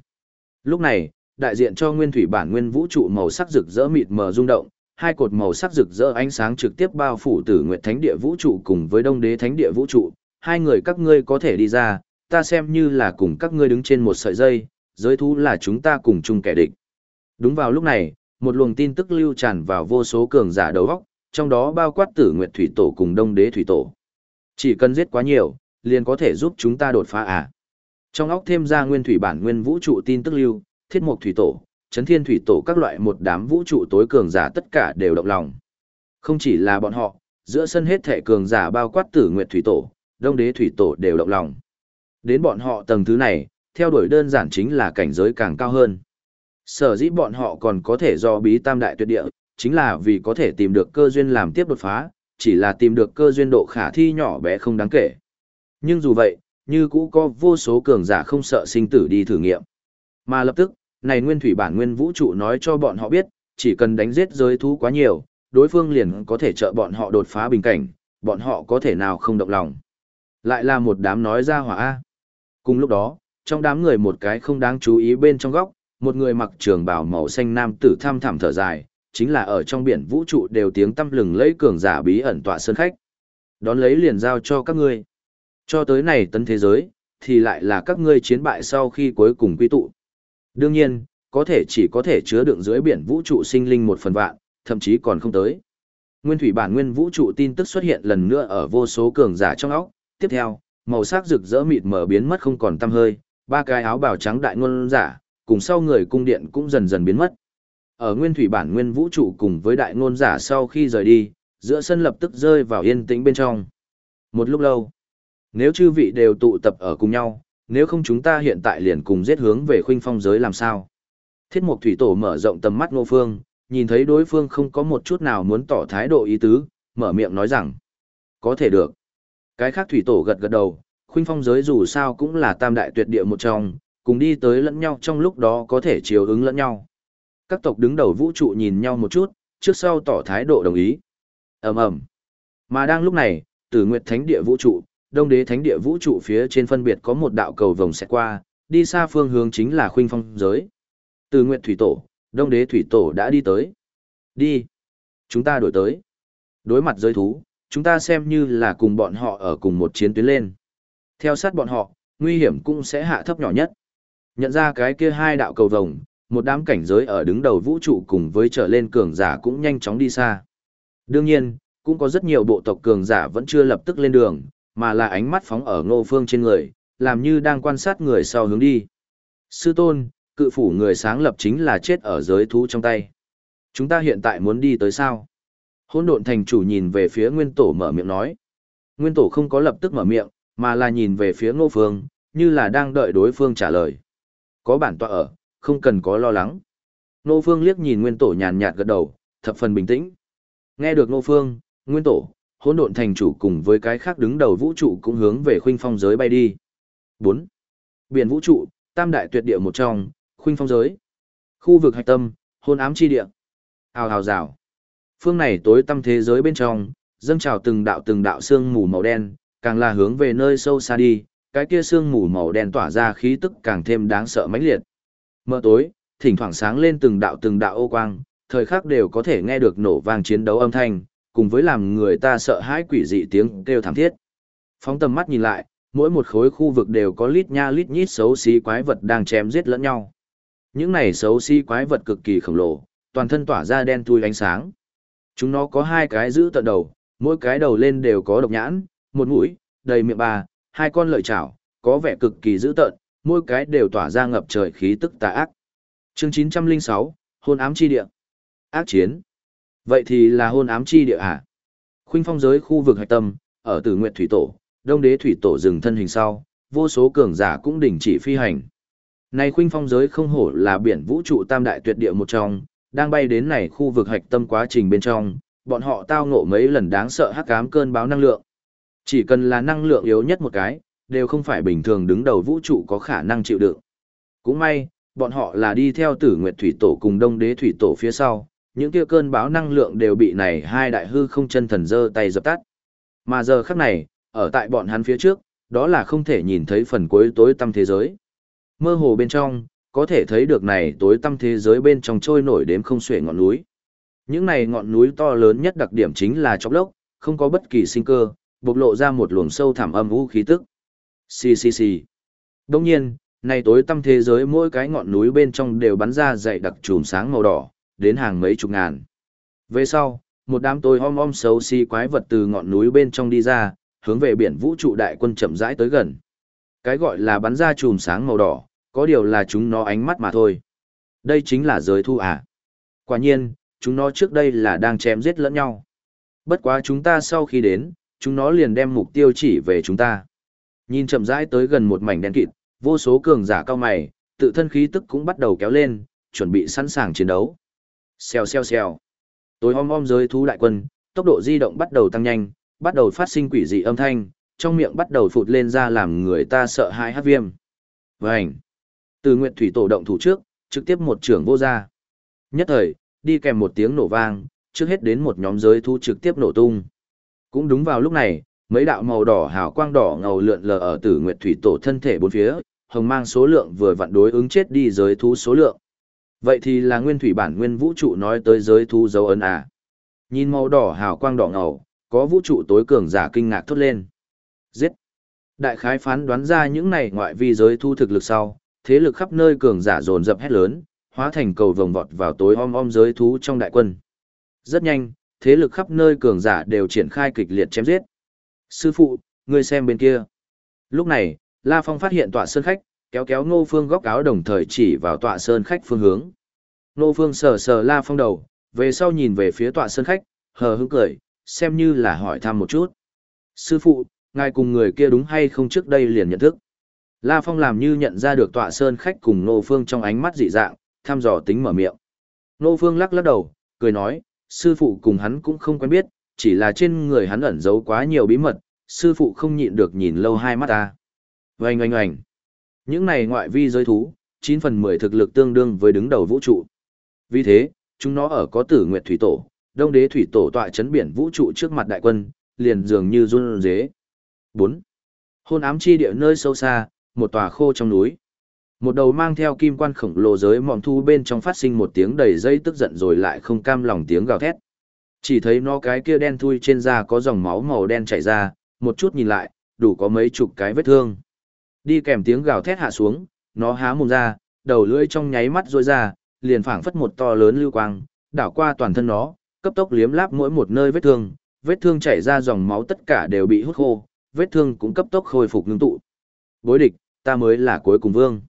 [SPEAKER 1] Lúc này, đại diện cho nguyên thủy bản nguyên vũ trụ màu sắc rực rỡ mịt mờ rung động, hai cột màu sắc rực rỡ ánh sáng trực tiếp bao phủ Tử Nguyệt Thánh Địa vũ trụ cùng với Đông Đế Thánh Địa vũ trụ, hai người các ngươi có thể đi ra, ta xem như là cùng các ngươi đứng trên một sợi dây, giới thú là chúng ta cùng chung kẻ địch. Đúng vào lúc này, một luồng tin tức lưu tràn vào vô số cường giả đầu óc trong đó bao quát tử nguyệt thủy tổ cùng đông đế thủy tổ. Chỉ cần giết quá nhiều, liền có thể giúp chúng ta đột phá à. Trong óc thêm ra nguyên thủy bản nguyên vũ trụ tin tức lưu, thiết mục thủy tổ, chấn thiên thủy tổ các loại một đám vũ trụ tối cường giả tất cả đều động lòng. Không chỉ là bọn họ, giữa sân hết thể cường giả bao quát tử nguyệt thủy tổ, đông đế thủy tổ đều động lòng. Đến bọn họ tầng thứ này, theo đuổi đơn giản chính là cảnh giới càng cao hơn. Sở dĩ bọn họ còn có thể do bí tam đại tuyệt địa, chính là vì có thể tìm được cơ duyên làm tiếp đột phá, chỉ là tìm được cơ duyên độ khả thi nhỏ bé không đáng kể. Nhưng dù vậy, như cũ có vô số cường giả không sợ sinh tử đi thử nghiệm. Mà lập tức, này nguyên thủy bản nguyên vũ trụ nói cho bọn họ biết, chỉ cần đánh giết giới thú quá nhiều, đối phương liền có thể trợ bọn họ đột phá bình cảnh, bọn họ có thể nào không động lòng. Lại là một đám nói ra hỏa A. Cùng lúc đó, trong đám người một cái không đáng chú ý bên trong góc, một người mặc trường bào màu xanh nam tử tham thẳm thở dài, chính là ở trong biển vũ trụ đều tiếng tâm lừng lấy cường giả bí ẩn tọa sơn khách. Đón lấy liền giao cho các ngươi. Cho tới này tấn thế giới, thì lại là các ngươi chiến bại sau khi cuối cùng quy tụ. Đương nhiên, có thể chỉ có thể chứa đựng dưới biển vũ trụ sinh linh một phần vạn, thậm chí còn không tới. Nguyên thủy bản nguyên vũ trụ tin tức xuất hiện lần nữa ở vô số cường giả trong óc. Tiếp theo, màu sắc rực rỡ mịt mờ biến mất không còn tăm hơi, ba cái áo bào trắng đại ngôn giả, cùng sau người cung điện cũng dần dần biến mất. Ở nguyên thủy bản nguyên vũ trụ cùng với đại ngôn giả sau khi rời đi, giữa sân lập tức rơi vào yên tĩnh bên trong. Một lúc lâu, nếu chư vị đều tụ tập ở cùng nhau, nếu không chúng ta hiện tại liền cùng giết hướng về khuynh phong giới làm sao? Thiết mục thủy tổ mở rộng tầm mắt ngô phương, nhìn thấy đối phương không có một chút nào muốn tỏ thái độ ý tứ, mở miệng nói rằng, có thể được. Cái khác thủy tổ gật gật đầu, khuynh phong giới dù sao cũng là tam đại tuyệt địa một trong, cùng đi tới lẫn nhau trong lúc đó có thể chiều ứng lẫn nhau. Các tộc đứng đầu vũ trụ nhìn nhau một chút, trước sau tỏ thái độ đồng ý. ầm ầm Mà đang lúc này, Tử Nguyệt Thánh Địa vũ trụ, Đông Đế Thánh Địa vũ trụ phía trên phân biệt có một đạo cầu vồng sẽ qua, đi xa phương hướng chính là khuynh phong giới. Từ Nguyệt Thủy Tổ, Đông Đế Thủy Tổ đã đi tới. Đi. Chúng ta đổi tới. Đối mặt giới thú, chúng ta xem như là cùng bọn họ ở cùng một chiến tuyến lên. Theo sát bọn họ, nguy hiểm cũng sẽ hạ thấp nhỏ nhất. Nhận ra cái kia hai đạo cầu vồng, một đám cảnh giới ở đứng đầu vũ trụ cùng với trở lên cường giả cũng nhanh chóng đi xa. Đương nhiên, cũng có rất nhiều bộ tộc cường giả vẫn chưa lập tức lên đường, mà là ánh mắt phóng ở ngô phương trên người, làm như đang quan sát người sau hướng đi. Sư tôn, cự phủ người sáng lập chính là chết ở giới thú trong tay. Chúng ta hiện tại muốn đi tới sao? Hôn độn thành chủ nhìn về phía nguyên tổ mở miệng nói. Nguyên tổ không có lập tức mở miệng, mà là nhìn về phía ngô phương, như là đang đợi đối phương trả lời. Có bản tọa ở, không cần có lo lắng. Ngô phương liếc nhìn nguyên tổ nhàn nhạt gật đầu, thập phần bình tĩnh. Nghe được ngô phương, nguyên tổ, hỗn độn thành chủ cùng với cái khác đứng đầu vũ trụ cũng hướng về khuynh phong giới bay đi. 4. Biển vũ trụ, tam đại tuyệt địa một trong, khuynh phong giới. Khu vực hạch tâm, hôn ám chi địa. Hào hào rào. Phương này tối tâm thế giới bên trong, dâng trào từng đạo từng đạo sương mù màu đen, càng là hướng về nơi sâu xa đi, cái kia sương mù màu đen tỏa ra khí tức càng thêm đáng sợ mãnh liệt. Mơ tối, thỉnh thoảng sáng lên từng đạo từng đạo ô quang, thời khắc đều có thể nghe được nổ vang chiến đấu âm thanh, cùng với làm người ta sợ hãi quỷ dị tiếng kêu thảm thiết. Phóng tầm mắt nhìn lại, mỗi một khối khu vực đều có lít nha lít nhít xấu xí quái vật đang chém giết lẫn nhau. Những này xấu xí quái vật cực kỳ khổng lồ, toàn thân tỏa ra đen thui ánh sáng. Chúng nó có hai cái giữ tận đầu, mỗi cái đầu lên đều có độc nhãn, một mũi, đầy miệng bà, hai con lợi chảo, có vẻ cực kỳ dữ tợn, mỗi cái đều tỏa ra ngập trời khí tức tà ác. Chương 906, hôn ám chi địa. Ác chiến. Vậy thì là hôn ám chi địa à? Khuynh phong giới khu vực hạch tâm, ở Tử Nguyệt Thủy Tổ, Đông Đế Thủy Tổ dừng thân hình sau, vô số cường giả cũng đình chỉ phi hành. Này khuynh phong giới không hổ là biển vũ trụ tam đại tuyệt địa một trong, đang bay đến này khu vực hạch tâm quá trình bên trong, bọn họ tao ngộ mấy lần đáng sợ hắc ám cơn báo năng lượng. Chỉ cần là năng lượng yếu nhất một cái, đều không phải bình thường đứng đầu vũ trụ có khả năng chịu đựng. Cũng may, bọn họ là đi theo Tử Nguyệt Thủy Tổ cùng Đông Đế Thủy Tổ phía sau, những kia cơn báo năng lượng đều bị này hai đại hư không chân thần giơ tay dập tắt. Mà giờ khắc này, ở tại bọn hắn phía trước, đó là không thể nhìn thấy phần cuối tối tăm thế giới. Mơ hồ bên trong, có thể thấy được này tối tăm thế giới bên trong trôi nổi đếm không xuể ngọn núi. Những này ngọn núi to lớn nhất đặc điểm chính là chốc lốc, không có bất kỳ sinh cơ, bộc lộ ra một luồng sâu thẳm âm u khí tức. Xì xì xì. Đồng nhiên, này tối tăm thế giới mỗi cái ngọn núi bên trong đều bắn ra dày đặc chùm sáng màu đỏ, đến hàng mấy chục ngàn. Về sau, một đám tối om om xấu xí quái vật từ ngọn núi bên trong đi ra, hướng về biển vũ trụ đại quân chậm rãi tới gần. Cái gọi là bắn ra chùm sáng màu đỏ, có điều là chúng nó ánh mắt mà thôi. Đây chính là giới thu à. Quả nhiên, chúng nó trước đây là đang chém giết lẫn nhau. Bất quá chúng ta sau khi đến, chúng nó liền đem mục tiêu chỉ về chúng ta. Nhìn chậm rãi tới gần một mảnh đen kịt, vô số cường giả cao mày, tự thân khí tức cũng bắt đầu kéo lên, chuẩn bị sẵn sàng chiến đấu. Xèo xèo xèo. Tối om om giới thú đại quân, tốc độ di động bắt đầu tăng nhanh, bắt đầu phát sinh quỷ dị âm thanh, trong miệng bắt đầu phụt lên ra làm người ta sợ hãi hát viêm. Vành. Từ Nguyệt thủy tổ động thủ trước, trực tiếp một trưởng vô ra. Nhất thời, đi kèm một tiếng nổ vang, trước hết đến một nhóm giới thú trực tiếp nổ tung. Cũng đúng vào lúc này, mấy đạo màu đỏ hào quang đỏ ngầu lượn lờ ở tử nguyệt thủy tổ thân thể bốn phía, hồng mang số lượng vừa vặn đối ứng chết đi giới thú số lượng. Vậy thì là nguyên thủy bản nguyên vũ trụ nói tới giới thú dấu ấn à. Nhìn màu đỏ hào quang đỏ ngầu, có vũ trụ tối cường giả kinh ngạc thốt lên. Giết! Đại khái phán đoán ra những này ngoại vi giới thu thực lực sau, thế lực khắp nơi cường giả dồn dập hét lớn, hóa thành cầu vồng vọt vào tối om om giới thú trong đại quân. Rất nhanh, thế lực khắp nơi cường giả đều triển khai kịch liệt chém giết. Sư phụ, ngươi xem bên kia. Lúc này, La Phong phát hiện tọa sơn khách, kéo kéo Ngô Phương góc áo đồng thời chỉ vào tọa sơn khách phương hướng. Ngô Phương sờ sờ La Phong đầu, về sau nhìn về phía tọa sơn khách, hờ hững cười, xem như là hỏi thăm một chút. Sư phụ, ngài cùng người kia đúng hay không trước đây liền nhận thức. La Phong làm như nhận ra được tọa sơn khách cùng Ngô Phương trong ánh mắt dị dạng, thăm dò tính mở miệng. Ngô Phương lắc lắc đầu, cười nói, sư phụ cùng hắn cũng không quen biết, chỉ là trên người hắn ẩn giấu quá nhiều bí mật, sư phụ không nhịn được nhìn lâu hai mắt ta. Oanh oanh oanh. Những này ngoại vi giới thú, 9 phần 10 thực lực tương đương với đứng đầu vũ trụ. Vì thế, chúng nó ở có tử nguyệt thủy tổ, đông đế thủy tổ tọa chấn biển vũ trụ trước mặt đại quân, liền dường như run dế. 4. Hôn ám chi địa nơi sâu xa, một tòa khô trong núi. Một đầu mang theo kim quan khổng lồ giới mỏm thu bên trong phát sinh một tiếng đầy dây tức giận rồi lại không cam lòng tiếng gào thét. Chỉ thấy nó cái kia đen thui trên da có dòng máu màu đen chảy ra, một chút nhìn lại, đủ có mấy chục cái vết thương. Đi kèm tiếng gào thét hạ xuống, nó há mồm ra, đầu lưỡi trong nháy mắt rôi ra, liền phảng phất một to lớn lưu quang, đảo qua toàn thân nó, cấp tốc liếm láp mỗi một nơi vết thương, vết thương chảy ra dòng máu tất cả đều bị hút khô, vết thương cũng cấp tốc khôi phục ngưng tụ. Bối địch, ta mới là cuối cùng vương.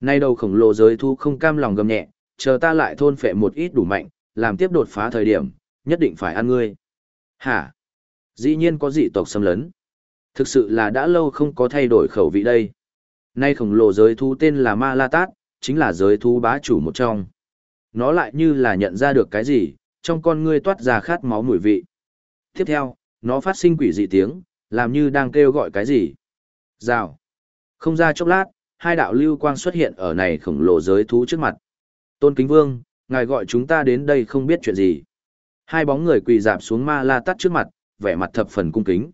[SPEAKER 1] Nay đầu khổng lồ giới thu không cam lòng gầm nhẹ, chờ ta lại thôn phệ một ít đủ mạnh, làm tiếp đột phá thời điểm, nhất định phải ăn ngươi. Hả? Dĩ nhiên có dị tộc xâm lấn. Thực sự là đã lâu không có thay đổi khẩu vị đây. Nay khổng lồ giới thú tên là Ma La Tát, chính là giới thú bá chủ một trong. Nó lại như là nhận ra được cái gì, trong con ngươi toát ra khát máu mùi vị. Tiếp theo, nó phát sinh quỷ dị tiếng, làm như đang kêu gọi cái gì. Rào. Không ra chốc lát, hai đạo lưu quang xuất hiện ở này khổng lồ giới thú trước mặt. Tôn Kính Vương, ngài gọi chúng ta đến đây không biết chuyện gì. Hai bóng người quỳ dạp xuống ma la tắt trước mặt, vẻ mặt thập phần cung kính.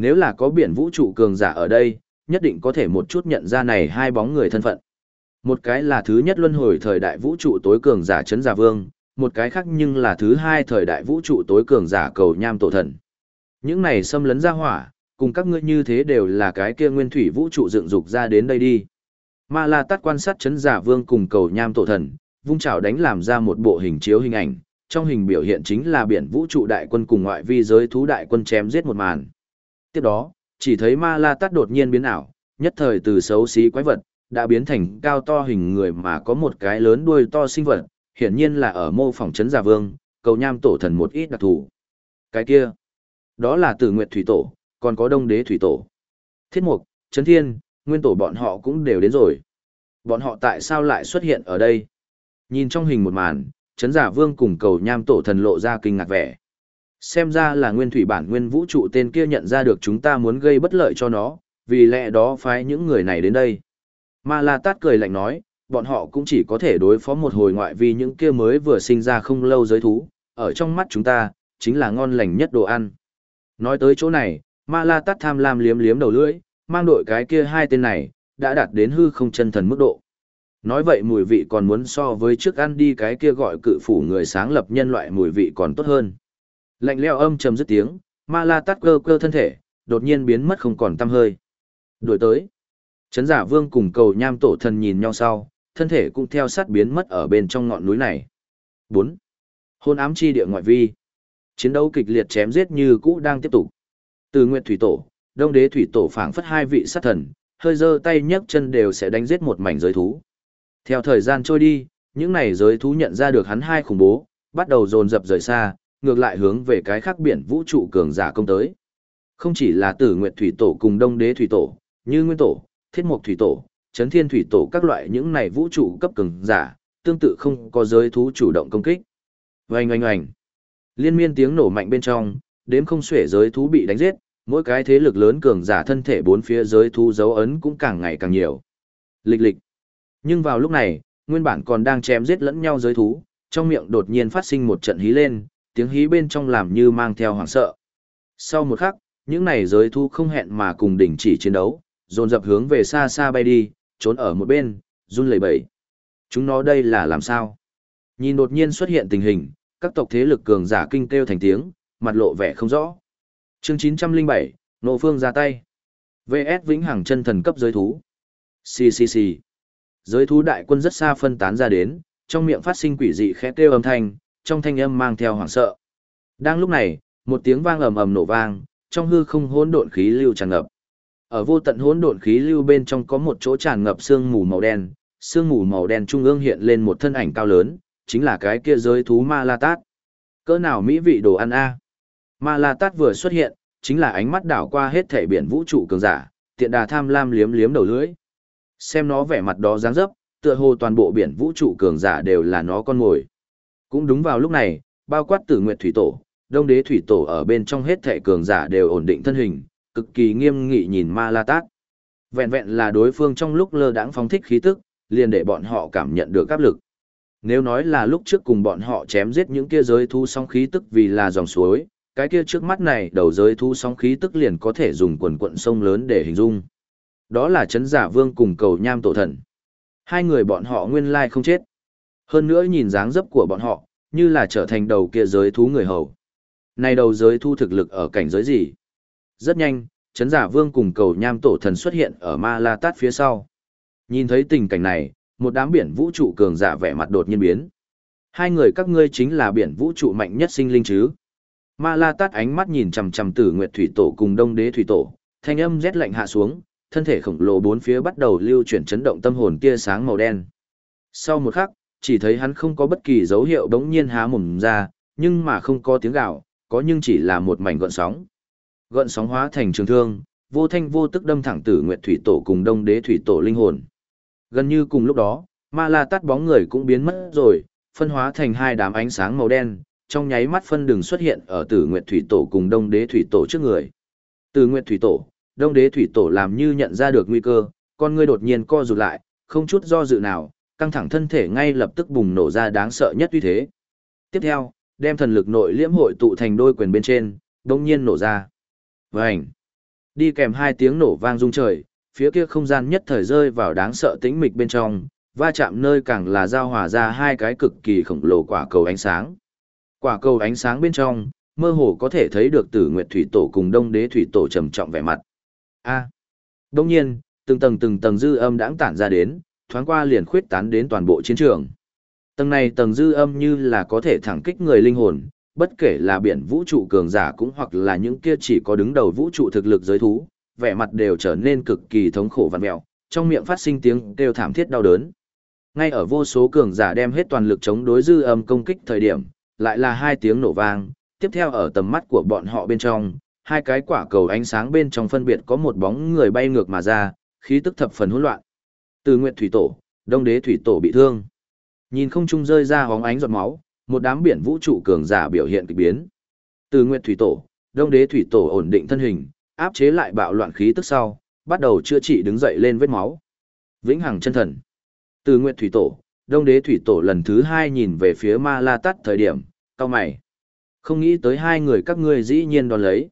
[SPEAKER 1] Nếu là có biển vũ trụ cường giả ở đây, nhất định có thể một chút nhận ra này hai bóng người thân phận. Một cái là thứ nhất luân hồi thời đại vũ trụ tối cường giả chấn giả vương, một cái khác nhưng là thứ hai thời đại vũ trụ tối cường giả cầu nham tổ thần. Những này xâm lấn ra hỏa, cùng các ngươi như thế đều là cái kia nguyên thủy vũ trụ dựng dục ra đến đây đi. Ma La Tát quan sát chấn giả vương cùng cầu nham tổ thần, vung chảo đánh làm ra một bộ hình chiếu hình ảnh, trong hình biểu hiện chính là biển vũ trụ đại quân cùng ngoại vi giới thú đại quân chém giết một màn. Tiếp đó, chỉ thấy Ma La Tát đột nhiên biến ảo, nhất thời từ xấu xí quái vật, đã biến thành cao to hình người mà có một cái lớn đuôi to sinh vật, hiển nhiên là ở mô phỏng chấn giả vương, cầu nham tổ thần một ít đặc thù. Cái kia, đó là tử nguyệt thủy tổ, còn có đông đế thủy tổ. Thiết mục, chấn thiên, nguyên tổ bọn họ cũng đều đến rồi. Bọn họ tại sao lại xuất hiện ở đây? Nhìn trong hình một màn, chấn giả vương cùng cầu nham tổ thần lộ ra kinh ngạc vẻ. Xem ra là nguyên thủy bản nguyên vũ trụ tên kia nhận ra được chúng ta muốn gây bất lợi cho nó, vì lẽ đó phái những người này đến đây. Ma La Tát cười lạnh nói, bọn họ cũng chỉ có thể đối phó một hồi ngoại vì những kia mới vừa sinh ra không lâu giới thú, ở trong mắt chúng ta, chính là ngon lành nhất đồ ăn. Nói tới chỗ này, Ma La Tát tham lam liếm liếm đầu lưỡi, mang đội cái kia hai tên này, đã đạt đến hư không chân thần mức độ. Nói vậy mùi vị còn muốn so với trước ăn đi cái kia gọi cự phủ người sáng lập nhân loại mùi vị còn tốt hơn. Lạnh leo âm trầm dứt tiếng, ma la tát cơ cơ thân thể, đột nhiên biến mất không còn tăm hơi. Đổi tới. Trấn giả vương cùng cầu nham tổ thần nhìn nhau sau, thân thể cũng theo sát biến mất ở bên trong ngọn núi này. 4. Hôn ám chi địa ngoại vi. Chiến đấu kịch liệt chém giết như cũ đang tiếp tục. Từ Nguyệt Thủy Tổ, Đông Đế Thủy Tổ phảng phất hai vị sát thần, hơi giơ tay nhấc chân đều sẽ đánh giết một mảnh giới thú. Theo thời gian trôi đi, những này giới thú nhận ra được hắn hai khủng bố, bắt đầu dồn dập rời xa, ngược lại hướng về cái khác biển vũ trụ cường giả công tới. Không chỉ là Tử Nguyệt Thủy Tổ cùng Đông Đế Thủy Tổ, như Nguyên Tổ, Thiết Mộc Thủy Tổ, Chấn Thiên Thủy Tổ các loại những này vũ trụ cấp cường giả, tương tự không có giới thú chủ động công kích. Oanh oanh oanh. Liên miên tiếng nổ mạnh bên trong, đếm không xuể giới thú bị đánh giết, mỗi cái thế lực lớn cường giả thân thể bốn phía giới thú dấu ấn cũng càng ngày càng nhiều. Lịch lịch. Nhưng vào lúc này, nguyên bản còn đang chém giết lẫn nhau giới thú, trong miệng đột nhiên phát sinh một trận hí lên, tiếng hí bên trong làm như mang theo hoảng sợ. Sau một khắc, những này giới thú không hẹn mà cùng đình chỉ chiến đấu, dồn dập hướng về xa xa bay đi, trốn ở một bên, run lẩy bẩy. Chúng nó đây là làm sao? Nhìn đột nhiên xuất hiện tình hình, các tộc thế lực cường giả kinh kêu thành tiếng, mặt lộ vẻ không rõ. Chương 907, Nộ Phương ra tay. VS Vĩnh Hằng chân thần cấp giới thú. Xì xì xì. Giới thú đại quân rất xa phân tán ra đến, trong miệng phát sinh quỷ dị khẽ kêu âm thanh, trong thanh âm mang theo hoảng sợ. Đang lúc này, một tiếng vang ầm ầm nổ vang, trong hư không hỗn độn khí lưu tràn ngập. Ở vô tận hỗn độn khí lưu bên trong có một chỗ tràn ngập sương mù màu đen, sương mù màu đen trung ương hiện lên một thân ảnh cao lớn, chính là cái kia giới thú Ma La Tát. Cỡ nào mỹ vị đồ ăn a? Ma La Tát vừa xuất hiện, chính là ánh mắt đảo qua hết thể biển vũ trụ cường giả, tiện đà tham lam liếm liếm đầu lưỡi. Xem nó vẻ mặt đó dáng dấp, tựa hồ toàn bộ biển vũ trụ cường giả đều là nó con ngồi. Cũng đúng vào lúc này, bao quát tử nguyệt thủy tổ, đông đế thủy tổ ở bên trong hết thể cường giả đều ổn định thân hình, cực kỳ nghiêm nghị nhìn ma la tát. Vẹn vẹn là đối phương trong lúc lơ đãng phóng thích khí tức, liền để bọn họ cảm nhận được áp lực. Nếu nói là lúc trước cùng bọn họ chém giết những kia giới thu song khí tức vì là dòng suối, cái kia trước mắt này đầu giới thu song khí tức liền có thể dùng quần quận sông lớn để hình dung. Đó là chấn giả vương cùng cầu nham tổ thần. Hai người bọn họ nguyên lai không chết. Hơn nữa nhìn dáng dấp của bọn họ, như là trở thành đầu kia giới thú người hầu. Này đầu giới thu thực lực ở cảnh giới gì? Rất nhanh, chấn giả vương cùng cầu nham tổ thần xuất hiện ở ma la tát phía sau. Nhìn thấy tình cảnh này, một đám biển vũ trụ cường giả vẻ mặt đột nhiên biến. Hai người các ngươi chính là biển vũ trụ mạnh nhất sinh linh chứ. Ma la tát ánh mắt nhìn chằm chằm tử nguyệt thủy tổ cùng đông đế thủy tổ, thanh âm rét lạnh hạ xuống, thân thể khổng lồ bốn phía bắt đầu lưu chuyển chấn động tâm hồn tia sáng màu đen. Sau một khắc, chỉ thấy hắn không có bất kỳ dấu hiệu đống nhiên há mồm ra, nhưng mà không có tiếng gạo, có nhưng chỉ là một mảnh gợn sóng. Gợn sóng hóa thành trường thương, vô thanh vô tức đâm thẳng tử nguyệt thủy tổ cùng đông đế thủy tổ linh hồn. Gần như cùng lúc đó, ma la tát bóng người cũng biến mất rồi, phân hóa thành hai đám ánh sáng màu đen, trong nháy mắt phân đường xuất hiện ở tử nguyệt thủy tổ cùng đông đế thủy tổ trước người. Tử nguyệt thủy tổ, đông đế thủy tổ làm như nhận ra được nguy cơ, con ngươi đột nhiên co rụt lại, không chút do dự nào, căng thẳng thân thể ngay lập tức bùng nổ ra đáng sợ nhất uy thế. Tiếp theo, đem thần lực nội liễm hội tụ thành đôi quyền bên trên, đồng nhiên nổ ra. Vành! Đi kèm hai tiếng nổ vang rung trời, phía kia không gian nhất thời rơi vào đáng sợ tĩnh mịch bên trong, va chạm nơi càng là giao hòa ra hai cái cực kỳ khổng lồ quả cầu ánh sáng. Quả cầu ánh sáng bên trong, mơ hồ có thể thấy được Tử Nguyệt Thủy Tổ cùng Đông Đế Thủy Tổ trầm trọng vẻ mặt. A. Đông nhiên, từng tầng từng tầng dư âm đãng tản ra đến, thoáng qua liền khuyết tán đến toàn bộ chiến trường. Tầng này tầng dư âm như là có thể thẳng kích người linh hồn, bất kể là biển vũ trụ cường giả cũng hoặc là những kia chỉ có đứng đầu vũ trụ thực lực giới thú, vẻ mặt đều trở nên cực kỳ thống khổ vặn mẹo, trong miệng phát sinh tiếng kêu thảm thiết đau đớn. Ngay ở vô số cường giả đem hết toàn lực chống đối dư âm công kích thời điểm, lại là hai tiếng nổ vang, tiếp theo ở tầm mắt của bọn họ bên trong, hai cái quả cầu ánh sáng bên trong phân biệt có một bóng người bay ngược mà ra, khí tức thập phần hỗn loạn. Từ Nguyệt Thủy Tổ, Đông Đế Thủy Tổ bị thương. Nhìn không trung rơi ra hóng ánh giọt máu, một đám biển vũ trụ cường giả biểu hiện kịch biến. Từ Nguyệt Thủy Tổ, Đông Đế Thủy Tổ ổn định thân hình, áp chế lại bạo loạn khí tức sau, bắt đầu chữa trị đứng dậy lên vết máu. Vĩnh Hằng chân thần. Từ Nguyệt Thủy Tổ, Đông Đế Thủy Tổ lần thứ hai nhìn về phía Ma La Tát thời điểm, cao mày. Không nghĩ tới hai người các ngươi dĩ nhiên đón lấy.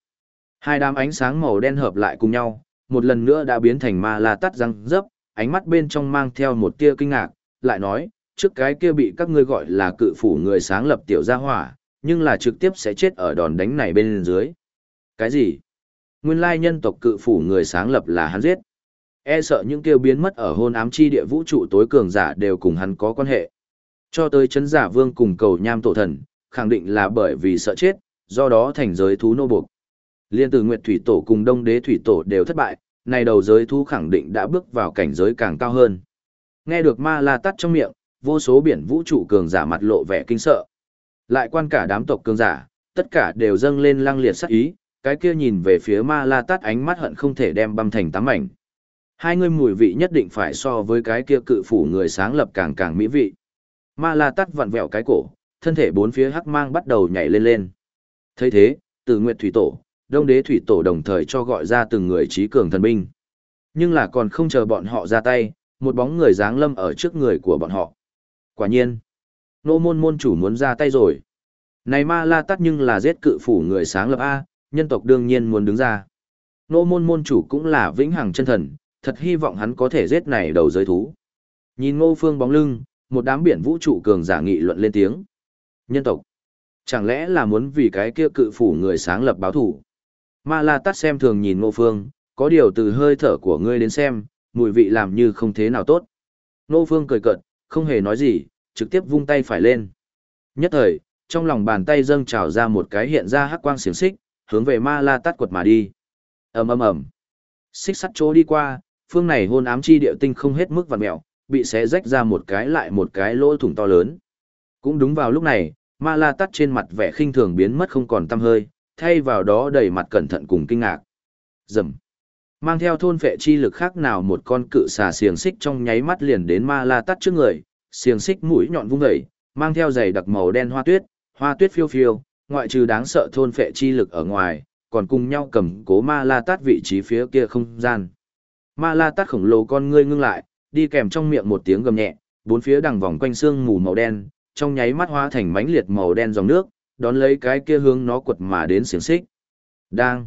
[SPEAKER 1] Hai đám ánh sáng màu đen hợp lại cùng nhau, một lần nữa đã biến thành Ma La Tát răng dấp, ánh mắt bên trong mang theo một tia kinh ngạc, lại nói, trước cái kia bị các ngươi gọi là cự phủ người sáng lập tiểu gia hỏa, nhưng là trực tiếp sẽ chết ở đòn đánh này bên dưới. Cái gì? Nguyên lai nhân tộc cự phủ người sáng lập là hắn giết. e sợ những kêu biến mất ở hôn ám chi địa vũ trụ tối cường giả đều cùng hắn có quan hệ. Cho tới chấn giả vương cùng cầu nham tổ thần, khẳng định là bởi vì sợ chết, do đó thành giới thú nô buộc. Liên từ Nguyệt Thủy Tổ cùng Đông Đế Thủy Tổ đều thất bại, này đầu giới thú khẳng định đã bước vào cảnh giới càng cao hơn. Nghe được ma la tắt trong miệng, vô số biển vũ trụ cường giả mặt lộ vẻ kinh sợ. Lại quan cả đám tộc cường giả, tất cả đều dâng lên lăng liệt sắc ý, cái kia nhìn về phía ma la tắt ánh mắt hận không thể đem băm thành tám mảnh. Hai người mùi vị nhất định phải so với cái kia cự phủ người sáng lập càng càng mỹ vị. Ma la tắt vặn vẹo cái cổ, thân thể bốn phía hắc mang bắt đầu nhảy lên lên. thấy thế, từ Nguyệt Thủy Tổ, Đông Đế Thủy Tổ đồng thời cho gọi ra từng người trí cường thần binh. Nhưng là còn không chờ bọn họ ra tay, một bóng người dáng lâm ở trước người của bọn họ. Quả nhiên, nô môn môn chủ muốn ra tay rồi. Này ma la tắt nhưng là giết cự phủ người sáng lập A, nhân tộc đương nhiên muốn đứng ra. Nô môn môn chủ cũng là vĩnh hằng chân thần, thật hy vọng hắn có thể giết này đầu giới thú. Nhìn ngô phương bóng lưng, một đám biển vũ trụ cường giả nghị luận lên tiếng. Nhân tộc, chẳng lẽ là muốn vì cái kia cự phủ người sáng lập báo thủ? Ma la Tát xem thường nhìn ngô phương, có điều từ hơi thở của ngươi đến xem, mùi vị làm như không thế nào tốt. Ngô phương cười cợt, không hề nói gì, trực tiếp vung tay phải lên. Nhất thời, trong lòng bàn tay dâng trào ra một cái hiện ra hắc quang xiềng xích, hướng về ma la Tát quật mà đi. ầm ầm ầm, xích sắt chỗ đi qua, phương này hôn ám chi địa tinh không hết mức vặn mèo, bị xé rách ra một cái lại một cái lỗ thủng to lớn. Cũng đúng vào lúc này, ma la Tát trên mặt vẻ khinh thường biến mất không còn tăm hơi, thay vào đó đầy mặt cẩn thận cùng kinh ngạc. Dầm. Mang theo thôn phệ chi lực khác nào một con cự xà xiềng xích trong nháy mắt liền đến ma la tắt trước người, xiềng xích mũi nhọn vung dậy, mang theo giày đặc màu đen hoa tuyết, hoa tuyết phiêu phiêu, ngoại trừ đáng sợ thôn phệ chi lực ở ngoài, còn cùng nhau cầm cố ma la tát vị trí phía kia không gian. Ma la tát khổng lồ con ngươi ngưng lại, đi kèm trong miệng một tiếng gầm nhẹ, bốn phía đằng vòng quanh xương mù màu đen, trong nháy mắt hóa thành mánh liệt màu đen dòng nước, đón lấy cái kia hướng nó quật mà đến xiềng xích. Đang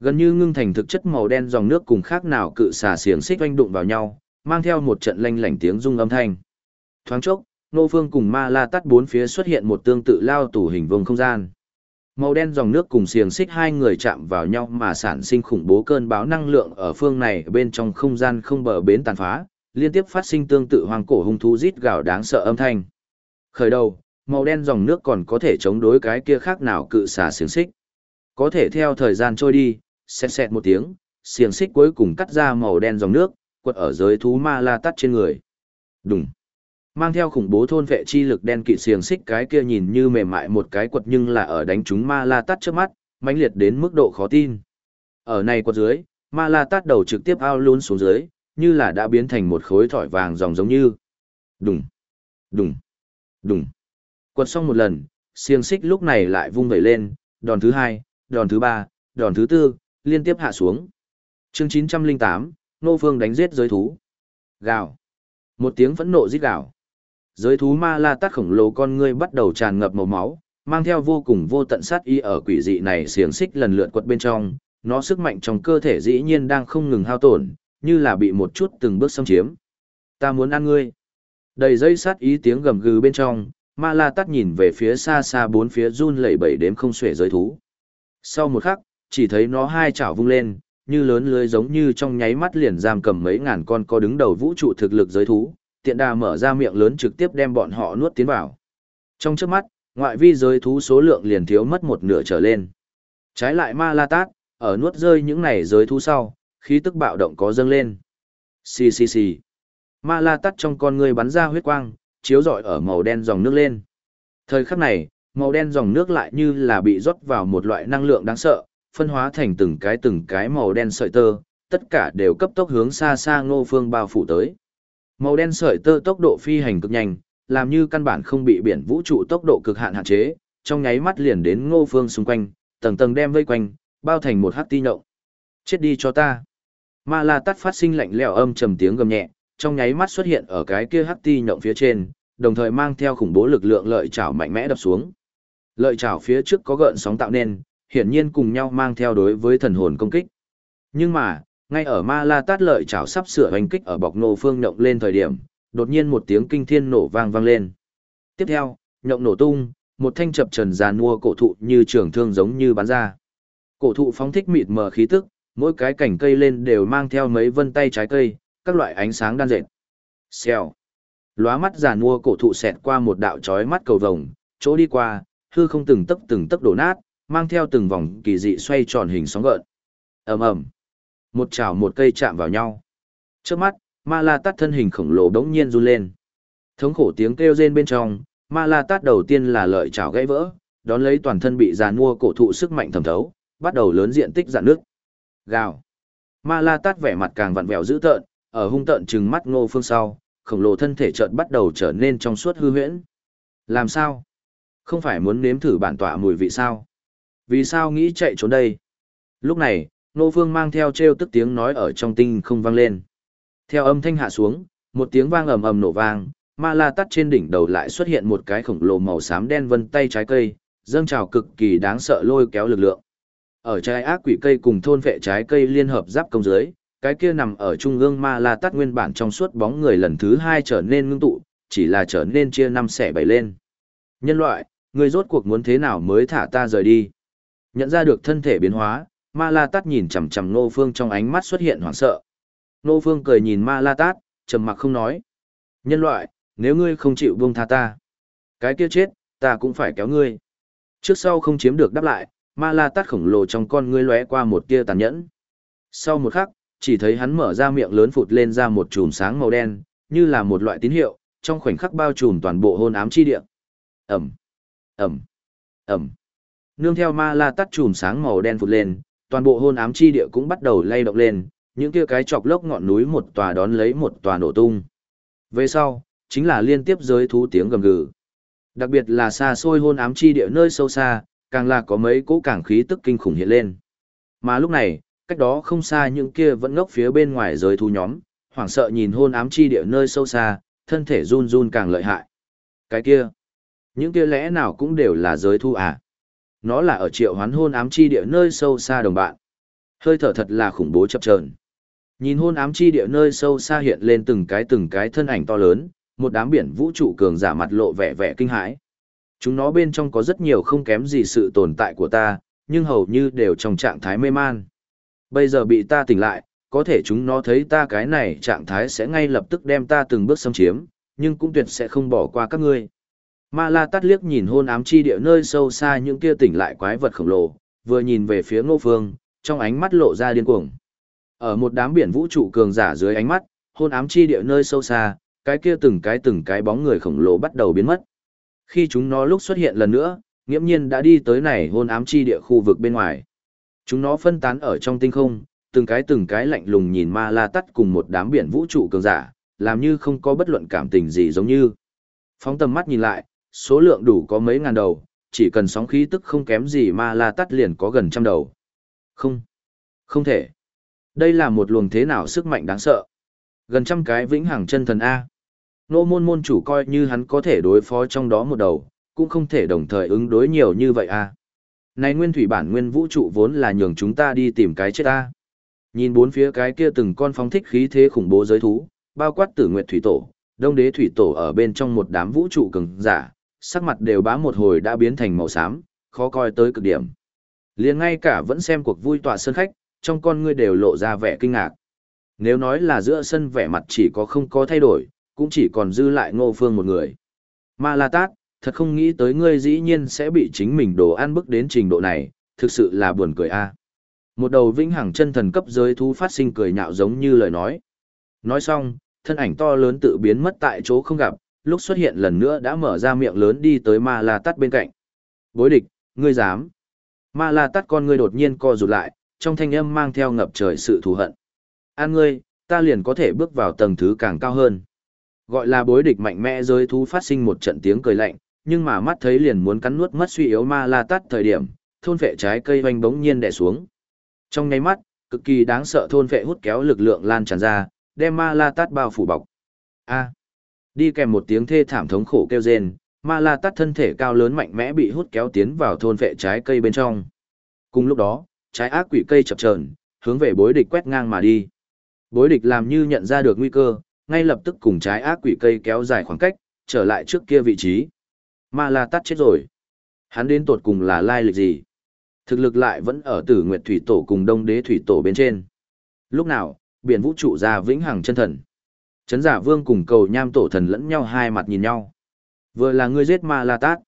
[SPEAKER 1] gần như ngưng thành thực chất màu đen dòng nước cùng khác nào cự xà xiềng xích oanh đụng vào nhau, mang theo một trận lanh lảnh tiếng rung âm thanh. Thoáng chốc, Nô Phương cùng Ma La tắt bốn phía xuất hiện một tương tự lao tủ hình vùng không gian. Màu đen dòng nước cùng xiềng xích hai người chạm vào nhau mà sản sinh khủng bố cơn báo năng lượng ở phương này bên trong không gian không bờ bến tàn phá, liên tiếp phát sinh tương tự hoàng cổ hung thú rít gào đáng sợ âm thanh. Khởi đầu, màu đen dòng nước còn có thể chống đối cái kia khác nào cự xả xiềng xích. Có thể theo thời gian trôi đi, xẹt xẹt một tiếng, xiềng xích cuối cùng cắt ra màu đen dòng nước, quật ở giới thú ma la tắt trên người. Đùng. Mang theo khủng bố thôn vệ chi lực đen kỵ xiềng xích cái kia nhìn như mềm mại một cái quật nhưng là ở đánh chúng ma la tắt trước mắt, mãnh liệt đến mức độ khó tin. Ở này quật dưới, ma la tắt đầu trực tiếp ao luôn xuống dưới, như là đã biến thành một khối thỏi vàng dòng giống như. Đùng, đùng, đùng. Quật xong một lần, xiềng xích lúc này lại vung vẩy lên, đòn thứ hai, đòn thứ ba, đòn thứ tư, liên tiếp hạ xuống. chương 908, Nô Phương đánh giết giới thú. Gào. Một tiếng phẫn nộ rít gào. Giới thú ma la tát khổng lồ con ngươi bắt đầu tràn ngập màu máu, mang theo vô cùng vô tận sát ý ở quỷ dị này xiềng xích lần lượt quật bên trong, nó sức mạnh trong cơ thể dĩ nhiên đang không ngừng hao tổn, như là bị một chút từng bước xâm chiếm. Ta muốn ăn ngươi. Đầy dây sát ý tiếng gầm gừ bên trong, ma la tắt nhìn về phía xa xa bốn phía run lẩy bẩy đếm không xuể giới thú. Sau một khắc, chỉ thấy nó hai chảo vung lên, như lớn lưới giống như trong nháy mắt liền giam cầm mấy ngàn con có đứng đầu vũ trụ thực lực giới thú, tiện đà mở ra miệng lớn trực tiếp đem bọn họ nuốt tiến vào. Trong trước mắt, ngoại vi giới thú số lượng liền thiếu mất một nửa trở lên. Trái lại ma la tát, ở nuốt rơi những này giới thú sau, khí tức bạo động có dâng lên. Xì xì xì. Ma la tát trong con người bắn ra huyết quang, chiếu rọi ở màu đen dòng nước lên. Thời khắc này, màu đen dòng nước lại như là bị rót vào một loại năng lượng đáng sợ, phân hóa thành từng cái từng cái màu đen sợi tơ, tất cả đều cấp tốc hướng xa xa ngô phương bao phủ tới. Màu đen sợi tơ tốc độ phi hành cực nhanh, làm như căn bản không bị biển vũ trụ tốc độ cực hạn hạn chế, trong nháy mắt liền đến ngô phương xung quanh, tầng tầng đem vây quanh, bao thành một hắc ti nhộng. Chết đi cho ta. Ma La Tát phát sinh lạnh lẽo âm trầm tiếng gầm nhẹ, trong nháy mắt xuất hiện ở cái kia hắc ti nhộng phía trên, đồng thời mang theo khủng bố lực lượng lợi chảo mạnh mẽ đập xuống. Lợi chảo phía trước có gợn sóng tạo nên, hiển nhiên cùng nhau mang theo đối với thần hồn công kích. Nhưng mà, ngay ở ma la tát lợi chảo sắp sửa hành kích ở bọc nổ phương nhộng lên thời điểm, đột nhiên một tiếng kinh thiên nổ vang vang lên. Tiếp theo, nhộng nổ tung, một thanh chập trần giàn mua cổ thụ như trường thương giống như bắn ra. Cổ thụ phóng thích mịt mờ khí tức, mỗi cái cành cây lên đều mang theo mấy vân tay trái cây, các loại ánh sáng đan dệt. Xèo. Lóa mắt giàn mua cổ thụ xẹt qua một đạo chói mắt cầu vồng, chỗ đi qua, hư không từng tấc từng tấc đổ nát, mang theo từng vòng kỳ dị xoay tròn hình sóng gợn. Ầm ầm. Một chảo một cây chạm vào nhau. Trước mắt, Ma La Tát thân hình khổng lồ đống nhiên run lên. Thống khổ tiếng kêu rên bên trong, Ma La Tát đầu tiên là lợi chảo gãy vỡ, đón lấy toàn thân bị giàn mua cổ thụ sức mạnh thẩm thấu, bắt đầu lớn diện tích dạn nước. Gào. Ma La Tát vẻ mặt càng vặn vẹo dữ tợn, ở hung tợn trừng mắt Ngô Phương sau, khổng lồ thân thể chợt bắt đầu trở nên trong suốt hư huyễn. Làm sao? Không phải muốn nếm thử bản tọa mùi vị sao? Vì sao nghĩ chạy trốn đây? Lúc này, Ngô Phương mang theo treo tức tiếng nói ở trong tinh không vang lên. Theo âm thanh hạ xuống, một tiếng vang ầm ầm nổ vang, ma la tắt trên đỉnh đầu lại xuất hiện một cái khổng lồ màu xám đen vân tay trái cây, dâng trào cực kỳ đáng sợ lôi kéo lực lượng. Ở trái ác quỷ cây cùng thôn vệ trái cây liên hợp giáp công dưới, cái kia nằm ở trung ương ma la tắt nguyên bản trong suốt bóng người lần thứ hai trở nên ngưng tụ, chỉ là trở nên chia năm xẻ bảy lên. Nhân loại, người rốt cuộc muốn thế nào mới thả ta rời đi? Nhận ra được thân thể biến hóa, ma la tắt nhìn chằm chằm nô phương trong ánh mắt xuất hiện hoảng sợ. Nô phương cười nhìn ma la tát, trầm mặc không nói. Nhân loại, nếu ngươi không chịu buông tha ta, cái kia chết, ta cũng phải kéo ngươi. Trước sau không chiếm được đáp lại, ma la tát khổng lồ trong con ngươi lóe qua một tia tàn nhẫn. Sau một khắc, chỉ thấy hắn mở ra miệng lớn phụt lên ra một chùm sáng màu đen, như là một loại tín hiệu, trong khoảnh khắc bao trùm toàn bộ hôn ám chi địa. Ẩm, Ẩm, Ẩm. Nương theo ma la tắt chùm sáng màu đen phụt lên, toàn bộ hôn ám chi địa cũng bắt đầu lay động lên, những kia cái chọc lốc ngọn núi một tòa đón lấy một tòa nổ tung. Về sau, chính là liên tiếp giới thú tiếng gầm gừ. Đặc biệt là xa xôi hôn ám chi địa nơi sâu xa, càng là có mấy cỗ cảng khí tức kinh khủng hiện lên. Mà lúc này, cách đó không xa những kia vẫn ngốc phía bên ngoài giới thú nhóm, hoảng sợ nhìn hôn ám chi địa nơi sâu xa, thân thể run run càng lợi hại. Cái kia, những kia lẽ nào cũng đều là giới thú à? Nó là ở triệu hoán hôn ám chi địa nơi sâu xa đồng bạn. Hơi thở thật là khủng bố chập chờn. Nhìn hôn ám chi địa nơi sâu xa hiện lên từng cái từng cái thân ảnh to lớn, một đám biển vũ trụ cường giả mặt lộ vẻ vẻ kinh hãi. Chúng nó bên trong có rất nhiều không kém gì sự tồn tại của ta, nhưng hầu như đều trong trạng thái mê man. Bây giờ bị ta tỉnh lại, có thể chúng nó thấy ta cái này trạng thái sẽ ngay lập tức đem ta từng bước xâm chiếm, nhưng cũng tuyệt sẽ không bỏ qua các ngươi. Ma La Tát liếc nhìn hôn ám chi địa nơi sâu xa những kia tỉnh lại quái vật khổng lồ, vừa nhìn về phía ngô phương, trong ánh mắt lộ ra điên cuồng. Ở một đám biển vũ trụ cường giả dưới ánh mắt, hôn ám chi địa nơi sâu xa, cái kia từng cái từng cái bóng người khổng lồ bắt đầu biến mất. Khi chúng nó lúc xuất hiện lần nữa, nghiễm nhiên đã đi tới này hôn ám chi địa khu vực bên ngoài. Chúng nó phân tán ở trong tinh không, từng cái từng cái lạnh lùng nhìn ma la tắt cùng một đám biển vũ trụ cường giả, làm như không có bất luận cảm tình gì giống như. Phóng tầm mắt nhìn lại, số lượng đủ có mấy ngàn đầu, chỉ cần sóng khí tức không kém gì ma la tắt liền có gần trăm đầu. Không, không thể. Đây là một luồng thế nào sức mạnh đáng sợ. Gần trăm cái vĩnh hằng chân thần A. Nô môn môn chủ coi như hắn có thể đối phó trong đó một đầu, cũng không thể đồng thời ứng đối nhiều như vậy A. Này nguyên thủy bản nguyên vũ trụ vốn là nhường chúng ta đi tìm cái chết ta Nhìn bốn phía cái kia từng con phóng thích khí thế khủng bố giới thú, bao quát tử nguyệt thủy tổ, đông đế thủy tổ ở bên trong một đám vũ trụ cường giả, sắc mặt đều bá một hồi đã biến thành màu xám, khó coi tới cực điểm. liền ngay cả vẫn xem cuộc vui tọa sân khách, trong con ngươi đều lộ ra vẻ kinh ngạc. Nếu nói là giữa sân vẻ mặt chỉ có không có thay đổi, cũng chỉ còn dư lại ngô phương một người. Ma La Tát, thật không nghĩ tới ngươi dĩ nhiên sẽ bị chính mình đồ ăn bức đến trình độ này, thực sự là buồn cười a. Một đầu vĩnh hằng chân thần cấp giới thú phát sinh cười nhạo giống như lời nói. Nói xong, thân ảnh to lớn tự biến mất tại chỗ không gặp, lúc xuất hiện lần nữa đã mở ra miệng lớn đi tới Ma La Tát bên cạnh. Bối địch, ngươi dám. Ma La Tát con ngươi đột nhiên co rụt lại, trong thanh âm mang theo ngập trời sự thù hận. An ngươi, ta liền có thể bước vào tầng thứ càng cao hơn. Gọi là bối địch mạnh mẽ giới thú phát sinh một trận tiếng cười lạnh, nhưng mà mắt thấy liền muốn cắn nuốt mất suy yếu ma la tát thời điểm, thôn vệ trái cây hoành bỗng nhiên đè xuống. Trong nháy mắt, cực kỳ đáng sợ thôn vệ hút kéo lực lượng lan tràn ra, đem ma la tát bao phủ bọc. A. Đi kèm một tiếng thê thảm thống khổ kêu rên, ma la tát thân thể cao lớn mạnh mẽ bị hút kéo tiến vào thôn vệ trái cây bên trong. Cùng lúc đó, trái ác quỷ cây chập chờn, hướng về bối địch quét ngang mà đi. Bối địch làm như nhận ra được nguy cơ, ngay lập tức cùng trái ác quỷ cây kéo dài khoảng cách, trở lại trước kia vị trí. Ma La Tát chết rồi. Hắn đến tột cùng là lai lịch gì? Thực lực lại vẫn ở tử nguyệt thủy tổ cùng đông đế thủy tổ bên trên. Lúc nào, biển vũ trụ ra vĩnh hằng chân thần. Chấn giả vương cùng cầu nham tổ thần lẫn nhau hai mặt nhìn nhau. Vừa là ngươi giết ma la tát.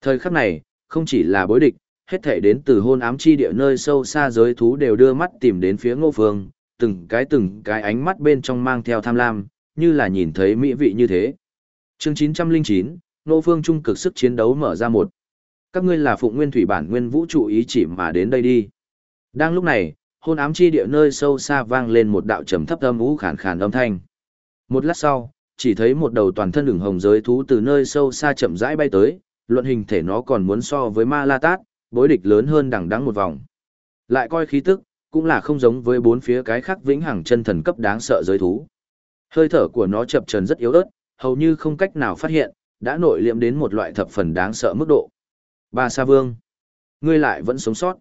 [SPEAKER 1] Thời khắc này, không chỉ là bối địch, hết thể đến từ hôn ám chi địa nơi sâu xa giới thú đều đưa mắt tìm đến phía ngô phương, từng cái từng cái ánh mắt bên trong mang theo tham lam, như là nhìn thấy mỹ vị như thế. Chương 909, Ngô Phương trung cực sức chiến đấu mở ra một. Các ngươi là phụng nguyên thủy bản nguyên vũ trụ ý chỉ mà đến đây đi. Đang lúc này, hôn ám chi địa nơi sâu xa vang lên một đạo trầm thấp âm ú khàn khàn âm thanh. Một lát sau, chỉ thấy một đầu toàn thân đường hồng giới thú từ nơi sâu xa chậm rãi bay tới, luận hình thể nó còn muốn so với ma la tát, bối địch lớn hơn đằng đắng một vòng. Lại coi khí tức, cũng là không giống với bốn phía cái khác vĩnh hằng chân thần cấp đáng sợ giới thú. Hơi thở của nó chập trần rất yếu ớt, hầu như không cách nào phát hiện, đã nội liệm đến một loại thập phần đáng sợ mức độ. Ba Sa Vương, ngươi lại vẫn sống sót.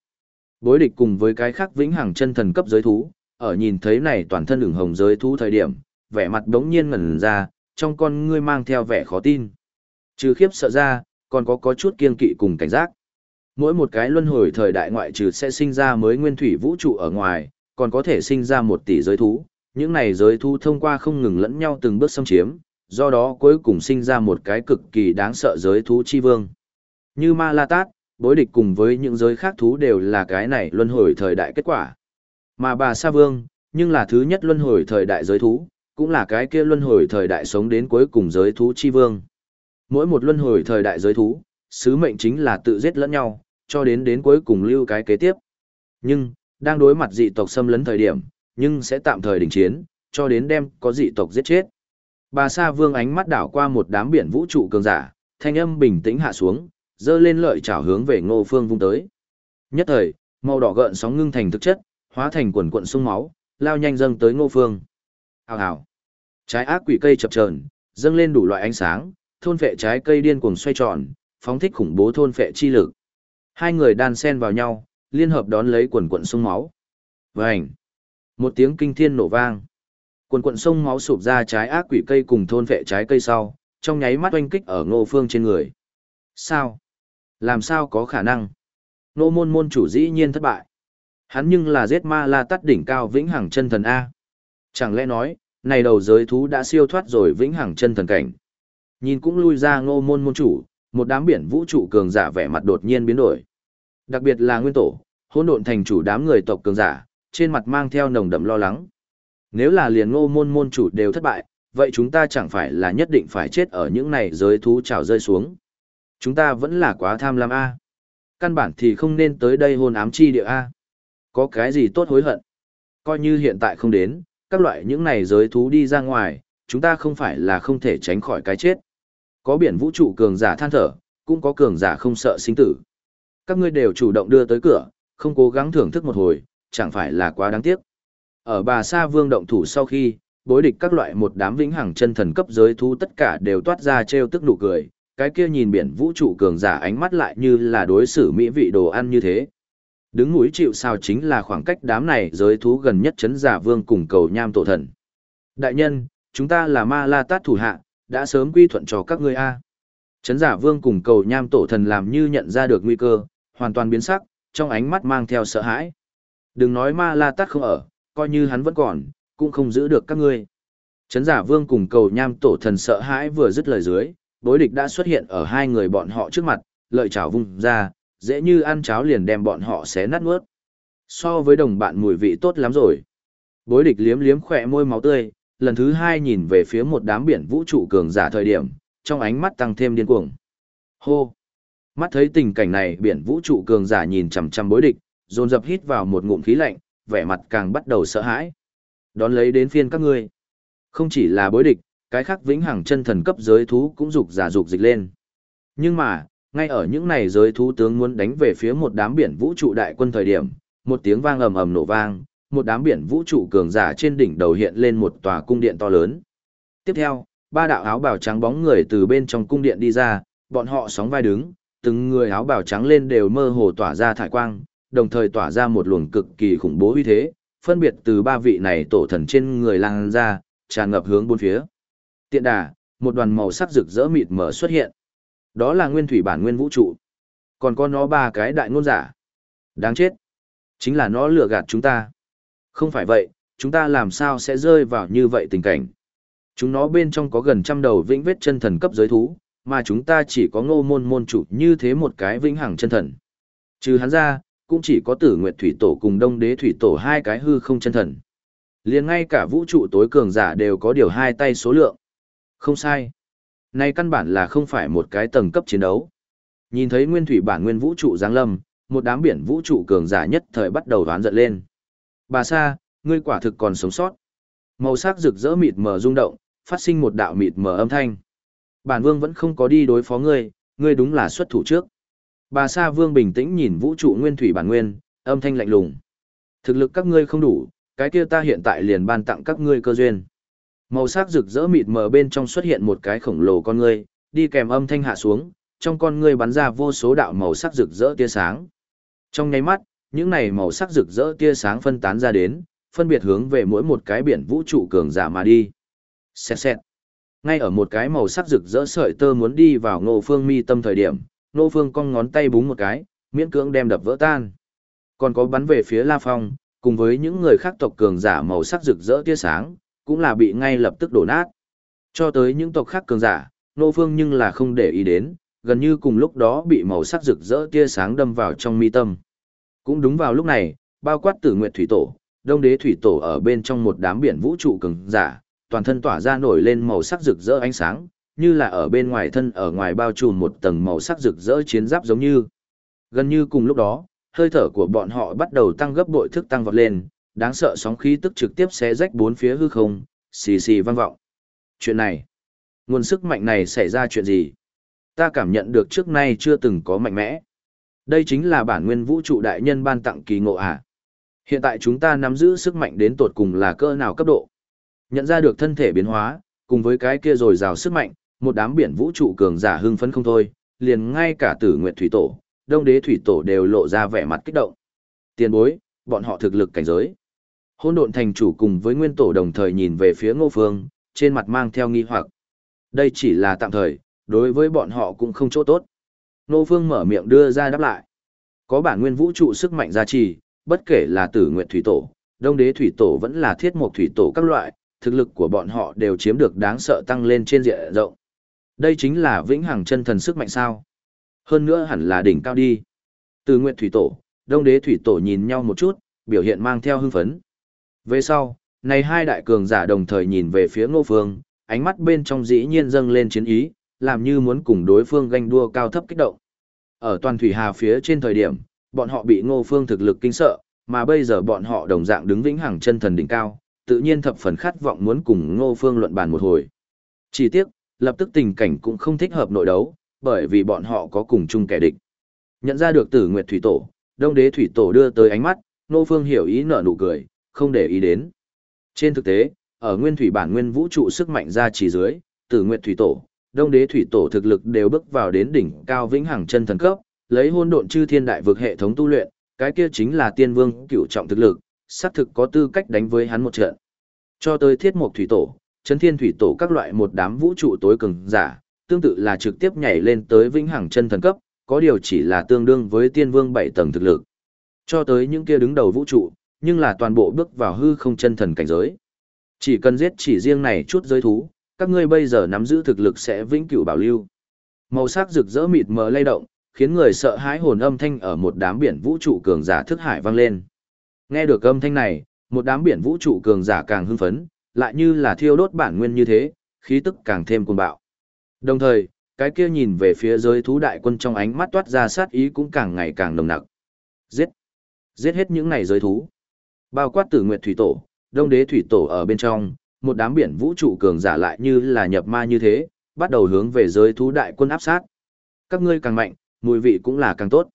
[SPEAKER 1] Bối địch cùng với cái khác vĩnh hằng chân thần cấp giới thú, ở nhìn thấy này toàn thân đường hồng giới thú thời điểm, vẻ mặt đống nhiên ngẩn ra, trong con ngươi mang theo vẻ khó tin. Trừ khiếp sợ ra, còn có có chút kiên kỵ cùng cảnh giác. Mỗi một cái luân hồi thời đại ngoại trừ sẽ sinh ra mới nguyên thủy vũ trụ ở ngoài, còn có thể sinh ra một tỷ giới thú. Những này giới thú thông qua không ngừng lẫn nhau từng bước xâm chiếm, do đó cuối cùng sinh ra một cái cực kỳ đáng sợ giới thú chi vương. Như Ma La Tát, bối địch cùng với những giới khác thú đều là cái này luân hồi thời đại kết quả. Mà bà Sa Vương, nhưng là thứ nhất luân hồi thời đại giới thú, cũng là cái kia luân hồi thời đại sống đến cuối cùng giới thú chi vương. Mỗi một luân hồi thời đại giới thú, sứ mệnh chính là tự giết lẫn nhau, cho đến đến cuối cùng lưu cái kế tiếp. Nhưng, đang đối mặt dị tộc xâm lấn thời điểm, nhưng sẽ tạm thời đình chiến, cho đến đem có dị tộc giết chết. Bà Sa Vương ánh mắt đảo qua một đám biển vũ trụ cường giả, thanh âm bình tĩnh hạ xuống, dơ lên lợi chảo hướng về Ngô Phương vung tới. Nhất thời, màu đỏ gợn sóng ngưng thành thực chất, hóa thành quần cuộn sung máu, lao nhanh dâng tới Ngô Phương. Hào hào. Trái ác quỷ cây chập chờn, dâng lên đủ loại ánh sáng, thôn phệ trái cây điên cuồng xoay tròn, phóng thích khủng bố thôn phệ chi lực. Hai người đan xen vào nhau, liên hợp đón lấy quần cuộn sung máu. Vành! Một tiếng kinh thiên nổ vang. Quần quận sông máu sụp ra trái ác quỷ cây cùng thôn vệ trái cây sau, trong nháy mắt oanh kích ở ngô phương trên người. Sao? Làm sao có khả năng? Ngô môn môn chủ dĩ nhiên thất bại. Hắn nhưng là giết ma la tắt đỉnh cao vĩnh hằng chân thần A. Chẳng lẽ nói, này đầu giới thú đã siêu thoát rồi vĩnh hằng chân thần cảnh. Nhìn cũng lui ra ngô môn môn chủ, một đám biển vũ trụ cường giả vẻ mặt đột nhiên biến đổi. Đặc biệt là nguyên tổ, hỗn độn thành chủ đám người tộc cường giả, trên mặt mang theo nồng đậm lo lắng. Nếu là liền ngô môn môn chủ đều thất bại, vậy chúng ta chẳng phải là nhất định phải chết ở những này giới thú trào rơi xuống. Chúng ta vẫn là quá tham lam A. Căn bản thì không nên tới đây hôn ám chi địa A. Có cái gì tốt hối hận? Coi như hiện tại không đến, các loại những này giới thú đi ra ngoài, chúng ta không phải là không thể tránh khỏi cái chết. Có biển vũ trụ cường giả than thở, cũng có cường giả không sợ sinh tử. Các ngươi đều chủ động đưa tới cửa, không cố gắng thưởng thức một hồi, chẳng phải là quá đáng tiếc. Ở bà Sa Vương động thủ sau khi, bối địch các loại một đám vĩnh hằng chân thần cấp giới thú tất cả đều toát ra trêu tức nụ cười, cái kia nhìn biển vũ trụ cường giả ánh mắt lại như là đối xử mỹ vị đồ ăn như thế. Đứng núi chịu sao chính là khoảng cách đám này giới thú gần nhất chấn giả vương cùng cầu nham tổ thần. Đại nhân, chúng ta là ma la tát thủ hạ, đã sớm quy thuận cho các ngươi a. Chấn giả vương cùng cầu nham tổ thần làm như nhận ra được nguy cơ, hoàn toàn biến sắc, trong ánh mắt mang theo sợ hãi. Đừng nói ma la tát không ở, coi như hắn vẫn còn, cũng không giữ được các ngươi. Trấn giả vương cùng cầu nham tổ thần sợ hãi vừa dứt lời dưới, bối địch đã xuất hiện ở hai người bọn họ trước mặt, lợi chảo vung ra, dễ như ăn cháo liền đem bọn họ xé nát nuốt. So với đồng bạn mùi vị tốt lắm rồi. Bối địch liếm liếm khỏe môi máu tươi, lần thứ hai nhìn về phía một đám biển vũ trụ cường giả thời điểm, trong ánh mắt tăng thêm điên cuồng. Hô! Mắt thấy tình cảnh này biển vũ trụ cường giả nhìn chằm chằm bối địch, dồn dập hít vào một ngụm khí lạnh, vẻ mặt càng bắt đầu sợ hãi. Đón lấy đến phiên các ngươi. Không chỉ là bối địch, cái khác vĩnh hằng chân thần cấp giới thú cũng dục giả dục dịch lên. Nhưng mà, ngay ở những này giới thú tướng muốn đánh về phía một đám biển vũ trụ đại quân thời điểm, một tiếng vang ầm ầm nổ vang, một đám biển vũ trụ cường giả trên đỉnh đầu hiện lên một tòa cung điện to lớn. Tiếp theo, ba đạo áo bào trắng bóng người từ bên trong cung điện đi ra, bọn họ sóng vai đứng, từng người áo bào trắng lên đều mơ hồ tỏa ra thải quang, đồng thời tỏa ra một luồng cực kỳ khủng bố uy thế, phân biệt từ ba vị này tổ thần trên người lan ra, tràn ngập hướng bốn phía. Tiện đà, một đoàn màu sắc rực rỡ mịt mờ xuất hiện. Đó là nguyên thủy bản nguyên vũ trụ. Còn có nó ba cái đại ngôn giả. Đáng chết. Chính là nó lừa gạt chúng ta. Không phải vậy, chúng ta làm sao sẽ rơi vào như vậy tình cảnh. Chúng nó bên trong có gần trăm đầu vĩnh vết chân thần cấp giới thú, mà chúng ta chỉ có ngô môn môn chủ như thế một cái vĩnh hằng chân thần. Trừ hắn ra, cũng chỉ có tử nguyệt thủy tổ cùng đông đế thủy tổ hai cái hư không chân thần. liền ngay cả vũ trụ tối cường giả đều có điều hai tay số lượng. Không sai. Này căn bản là không phải một cái tầng cấp chiến đấu. Nhìn thấy nguyên thủy bản nguyên vũ trụ giáng lâm, một đám biển vũ trụ cường giả nhất thời bắt đầu đoán giận lên. Bà Sa, ngươi quả thực còn sống sót. Màu sắc rực rỡ mịt mờ rung động, phát sinh một đạo mịt mờ âm thanh. Bản vương vẫn không có đi đối phó ngươi, ngươi đúng là xuất thủ trước. Bà Sa Vương bình tĩnh nhìn vũ trụ nguyên thủy bản nguyên, âm thanh lạnh lùng. Thực lực các ngươi không đủ, cái kia ta hiện tại liền ban tặng các ngươi cơ duyên. Màu sắc rực rỡ mịt mờ bên trong xuất hiện một cái khổng lồ con ngươi, đi kèm âm thanh hạ xuống, trong con ngươi bắn ra vô số đạo màu sắc rực rỡ tia sáng. Trong nháy mắt, những này màu sắc rực rỡ tia sáng phân tán ra đến, phân biệt hướng về mỗi một cái biển vũ trụ cường giả mà đi. Xẹt xẹt. Ngay ở một cái màu sắc rực rỡ sợi tơ muốn đi vào Ngô Phương mi tâm thời điểm, Nô Phương cong ngón tay búng một cái, miễn cưỡng đem đập vỡ tan. Còn có bắn về phía La Phong, cùng với những người khác tộc cường giả màu sắc rực rỡ tia sáng, cũng là bị ngay lập tức đổ nát. Cho tới những tộc khác cường giả, Nô Phương nhưng là không để ý đến, gần như cùng lúc đó bị màu sắc rực rỡ tia sáng đâm vào trong mi tâm. Cũng đúng vào lúc này, bao quát tử nguyệt thủy tổ, đông đế thủy tổ ở bên trong một đám biển vũ trụ cường giả, toàn thân tỏa ra nổi lên màu sắc rực rỡ ánh sáng, như là ở bên ngoài thân ở ngoài bao trùm một tầng màu sắc rực rỡ chiến giáp giống như. Gần như cùng lúc đó, hơi thở của bọn họ bắt đầu tăng gấp bội thức tăng vọt lên, đáng sợ sóng khí tức trực tiếp xé rách bốn phía hư không, xì xì vang vọng. Chuyện này, nguồn sức mạnh này xảy ra chuyện gì? Ta cảm nhận được trước nay chưa từng có mạnh mẽ. Đây chính là bản nguyên vũ trụ đại nhân ban tặng kỳ ngộ à? Hiện tại chúng ta nắm giữ sức mạnh đến tột cùng là cơ nào cấp độ? Nhận ra được thân thể biến hóa, cùng với cái kia rồi rào sức mạnh, một đám biển vũ trụ cường giả hưng phấn không thôi, liền ngay cả tử nguyệt thủy tổ, đông đế thủy tổ đều lộ ra vẻ mặt kích động. Tiền bối, bọn họ thực lực cảnh giới. Hôn độn thành chủ cùng với nguyên tổ đồng thời nhìn về phía ngô phương, trên mặt mang theo nghi hoặc. Đây chỉ là tạm thời, đối với bọn họ cũng không chỗ tốt. Ngô phương mở miệng đưa ra đáp lại. Có bản nguyên vũ trụ sức mạnh gia trì, bất kể là tử nguyệt thủy tổ, đông đế thủy tổ vẫn là thiết mục thủy tổ các loại, thực lực của bọn họ đều chiếm được đáng sợ tăng lên trên diện rộng. Đây chính là vĩnh hằng chân thần sức mạnh sao. Hơn nữa hẳn là đỉnh cao đi. Từ nguyện thủy tổ, đông đế thủy tổ nhìn nhau một chút, biểu hiện mang theo hưng phấn. Về sau, này hai đại cường giả đồng thời nhìn về phía ngô phương, ánh mắt bên trong dĩ nhiên dâng lên chiến ý, làm như muốn cùng đối phương ganh đua cao thấp kích động. Ở toàn thủy hà phía trên thời điểm, bọn họ bị ngô phương thực lực kinh sợ, mà bây giờ bọn họ đồng dạng đứng vĩnh hằng chân thần đỉnh cao, tự nhiên thập phần khát vọng muốn cùng Ngô Phương luận bàn một hồi. Chỉ tiếc, lập tức tình cảnh cũng không thích hợp nội đấu, bởi vì bọn họ có cùng chung kẻ địch. Nhận ra được Tử Nguyệt Thủy Tổ, Đông Đế Thủy Tổ đưa tới ánh mắt, Nô Phương hiểu ý nở nụ cười, không để ý đến. Trên thực tế, ở nguyên thủy bản nguyên vũ trụ sức mạnh ra chỉ dưới, Tử Nguyệt Thủy Tổ, Đông Đế Thủy Tổ thực lực đều bước vào đến đỉnh cao vĩnh hằng chân thần cấp, lấy hôn độn chư thiên đại vực hệ thống tu luyện, cái kia chính là tiên vương cửu trọng thực lực, xác thực có tư cách đánh với hắn một trận. Cho tới thiết mục thủy tổ, chấn thiên thủy tổ các loại một đám vũ trụ tối cường giả, tương tự là trực tiếp nhảy lên tới vĩnh hằng chân thần cấp, có điều chỉ là tương đương với tiên vương bảy tầng thực lực. Cho tới những kia đứng đầu vũ trụ, nhưng là toàn bộ bước vào hư không chân thần cảnh giới. Chỉ cần giết chỉ riêng này chút giới thú, các ngươi bây giờ nắm giữ thực lực sẽ vĩnh cửu bảo lưu. Màu sắc rực rỡ mịt mờ lay động, khiến người sợ hãi hồn âm thanh ở một đám biển vũ trụ cường giả thức hải vang lên. Nghe được âm thanh này, một đám biển vũ trụ cường giả càng hưng phấn, lại như là thiêu đốt bản nguyên như thế, khí tức càng thêm cuồng bạo. Đồng thời, cái kia nhìn về phía giới thú đại quân trong ánh mắt toát ra sát ý cũng càng ngày càng nồng nặc. Giết! Giết hết những này giới thú. Bao quát tử nguyệt thủy tổ, đông đế thủy tổ ở bên trong, một đám biển vũ trụ cường giả lại như là nhập ma như thế, bắt đầu hướng về giới thú đại quân áp sát. Các ngươi càng mạnh, mùi vị cũng là càng tốt.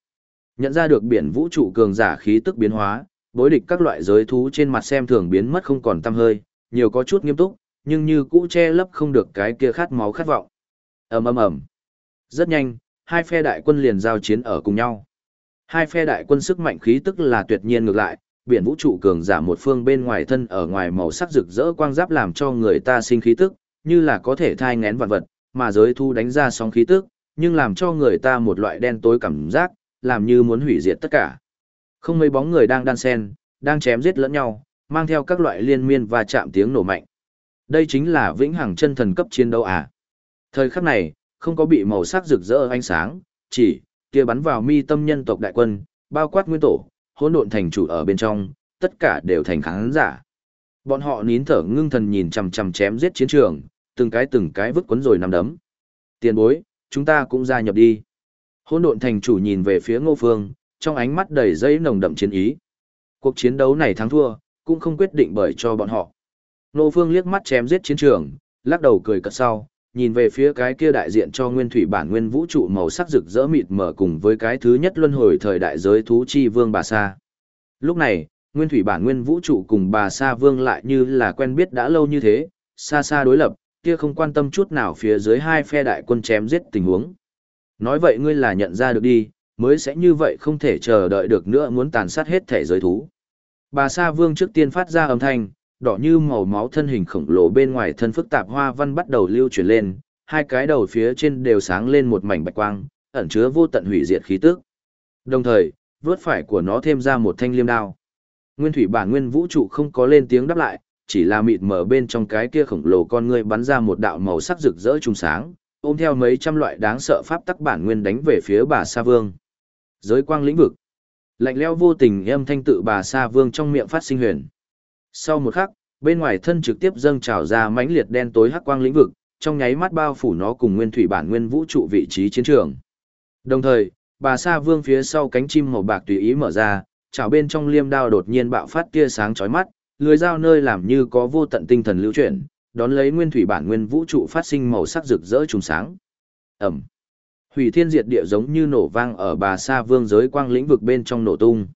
[SPEAKER 1] Nhận ra được biển vũ trụ cường giả khí tức biến hóa, bối địch các loại giới thú trên mặt xem thường biến mất không còn tăm hơi, nhiều có chút nghiêm túc, nhưng như cũ che lấp không được cái kia khát máu khát vọng. ầm ầm ầm. Rất nhanh, hai phe đại quân liền giao chiến ở cùng nhau. Hai phe đại quân sức mạnh khí tức là tuyệt nhiên ngược lại, biển vũ trụ cường giả một phương bên ngoài thân ở ngoài màu sắc rực rỡ quang giáp làm cho người ta sinh khí tức, như là có thể thai ngén vạn vật, mà giới thu đánh ra sóng khí tức, nhưng làm cho người ta một loại đen tối cảm giác, làm như muốn hủy diệt tất cả. Không mấy bóng người đang đan sen, đang chém giết lẫn nhau, mang theo các loại liên miên và chạm tiếng nổ mạnh. Đây chính là vĩnh hằng chân thần cấp chiến đấu à. Thời khắc này, không có bị màu sắc rực rỡ ánh sáng, chỉ kia bắn vào mi tâm nhân tộc đại quân, bao quát nguyên tổ, hỗn độn thành chủ ở bên trong, tất cả đều thành khán giả. Bọn họ nín thở ngưng thần nhìn chằm chằm chém giết chiến trường, từng cái từng cái vứt cuốn rồi nằm đấm. Tiền bối, chúng ta cũng gia nhập đi. Hỗn độn thành chủ nhìn về phía Ngô Phương, trong ánh mắt đầy dây nồng đậm chiến ý. Cuộc chiến đấu này thắng thua, cũng không quyết định bởi cho bọn họ. Nô Phương liếc mắt chém giết chiến trường, lắc đầu cười cợt sau, nhìn về phía cái kia đại diện cho nguyên thủy bản nguyên vũ trụ màu sắc rực rỡ mịt mở cùng với cái thứ nhất luân hồi thời đại giới thú chi vương bà sa. Lúc này, nguyên thủy bản nguyên vũ trụ cùng bà sa vương lại như là quen biết đã lâu như thế, xa xa đối lập, kia không quan tâm chút nào phía dưới hai phe đại quân chém giết tình huống. Nói vậy ngươi là nhận ra được đi, mới sẽ như vậy không thể chờ đợi được nữa muốn tàn sát hết thể giới thú. Bà Sa Vương trước tiên phát ra âm thanh, đỏ như màu máu thân hình khổng lồ bên ngoài thân phức tạp hoa văn bắt đầu lưu chuyển lên, hai cái đầu phía trên đều sáng lên một mảnh bạch quang, ẩn chứa vô tận hủy diệt khí tức. Đồng thời, vớt phải của nó thêm ra một thanh liêm đao. Nguyên thủy bản nguyên vũ trụ không có lên tiếng đáp lại, chỉ là mịt mở bên trong cái kia khổng lồ con người bắn ra một đạo màu sắc rực rỡ trùng sáng, ôm theo mấy trăm loại đáng sợ pháp tắc bản nguyên đánh về phía bà Sa Vương. Giới quang lĩnh vực. Lạnh lẽo vô tình âm thanh tự bà Sa Vương trong miệng phát sinh huyền. Sau một khắc, bên ngoài thân trực tiếp dâng trào ra mãnh liệt đen tối hắc quang lĩnh vực, trong nháy mắt bao phủ nó cùng nguyên thủy bản nguyên vũ trụ vị trí chiến trường. Đồng thời, bà Sa Vương phía sau cánh chim màu bạc tùy ý mở ra, chảo bên trong liêm đao đột nhiên bạo phát tia sáng chói mắt, lưới dao nơi làm như có vô tận tinh thần lưu chuyển, đón lấy nguyên thủy bản nguyên vũ trụ phát sinh màu sắc rực rỡ trùng sáng. Ẩm. Hủy thiên diệt địa giống như nổ vang ở bà sa vương giới quang lĩnh vực bên trong nổ tung.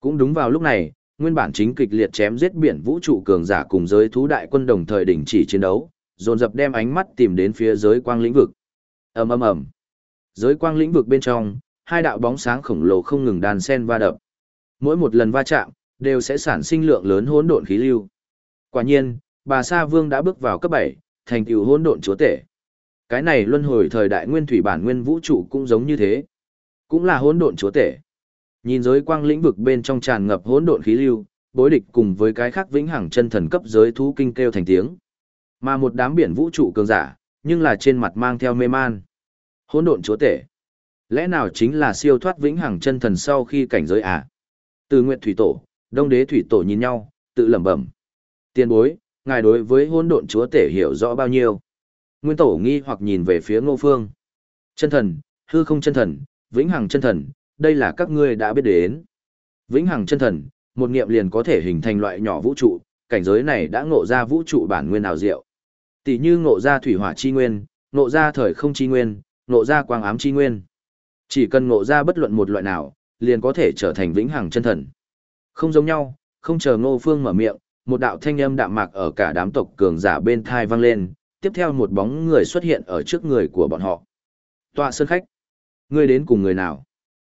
[SPEAKER 1] Cũng đúng vào lúc này, nguyên bản chính kịch liệt chém giết biển vũ trụ cường giả cùng giới thú đại quân đồng thời đình chỉ chiến đấu, dồn dập đem ánh mắt tìm đến phía giới quang lĩnh vực. Ầm ầm ầm. Giới quang lĩnh vực bên trong, hai đạo bóng sáng khổng lồ không ngừng đàn sen va đập. Mỗi một lần va chạm, đều sẽ sản sinh lượng lớn hỗn độn khí lưu. Quả nhiên, bà Sa Vương đã bước vào cấp 7, thành tựu hỗn độn chúa tể. Cái này luân hồi thời đại nguyên thủy bản nguyên vũ trụ cũng giống như thế. Cũng là hỗn độn chúa tể. Nhìn giới quang lĩnh vực bên trong tràn ngập hỗn độn khí lưu, bối địch cùng với cái khác vĩnh hằng chân thần cấp giới thú kinh kêu thành tiếng. Mà một đám biển vũ trụ cường giả, nhưng là trên mặt mang theo mê man. Hỗn độn chúa tể. Lẽ nào chính là siêu thoát vĩnh hằng chân thần sau khi cảnh giới à? Từ Nguyệt Thủy Tổ, Đông Đế Thủy Tổ nhìn nhau, tự lẩm bẩm. Tiên bối, ngài đối với hỗn độn chúa tể hiểu rõ bao nhiêu? Nguyên Tổ nghi hoặc nhìn về phía Ngô Phương. Chân thần, hư không chân thần, vĩnh hằng chân thần, đây là các ngươi đã biết đến. Vĩnh hằng chân thần, một niệm liền có thể hình thành loại nhỏ vũ trụ, cảnh giới này đã ngộ ra vũ trụ bản nguyên nào diệu. Tỷ như ngộ ra thủy hỏa chi nguyên, ngộ ra thời không chi nguyên, ngộ ra quang ám chi nguyên. Chỉ cần ngộ ra bất luận một loại nào, liền có thể trở thành vĩnh hằng chân thần. Không giống nhau, không chờ Ngô Phương mở miệng, một đạo thanh âm đạm mạc ở cả đám tộc cường giả bên thai vang lên, tiếp theo một bóng người xuất hiện ở trước người của bọn họ. Tọa sơn khách. Ngươi đến cùng người nào?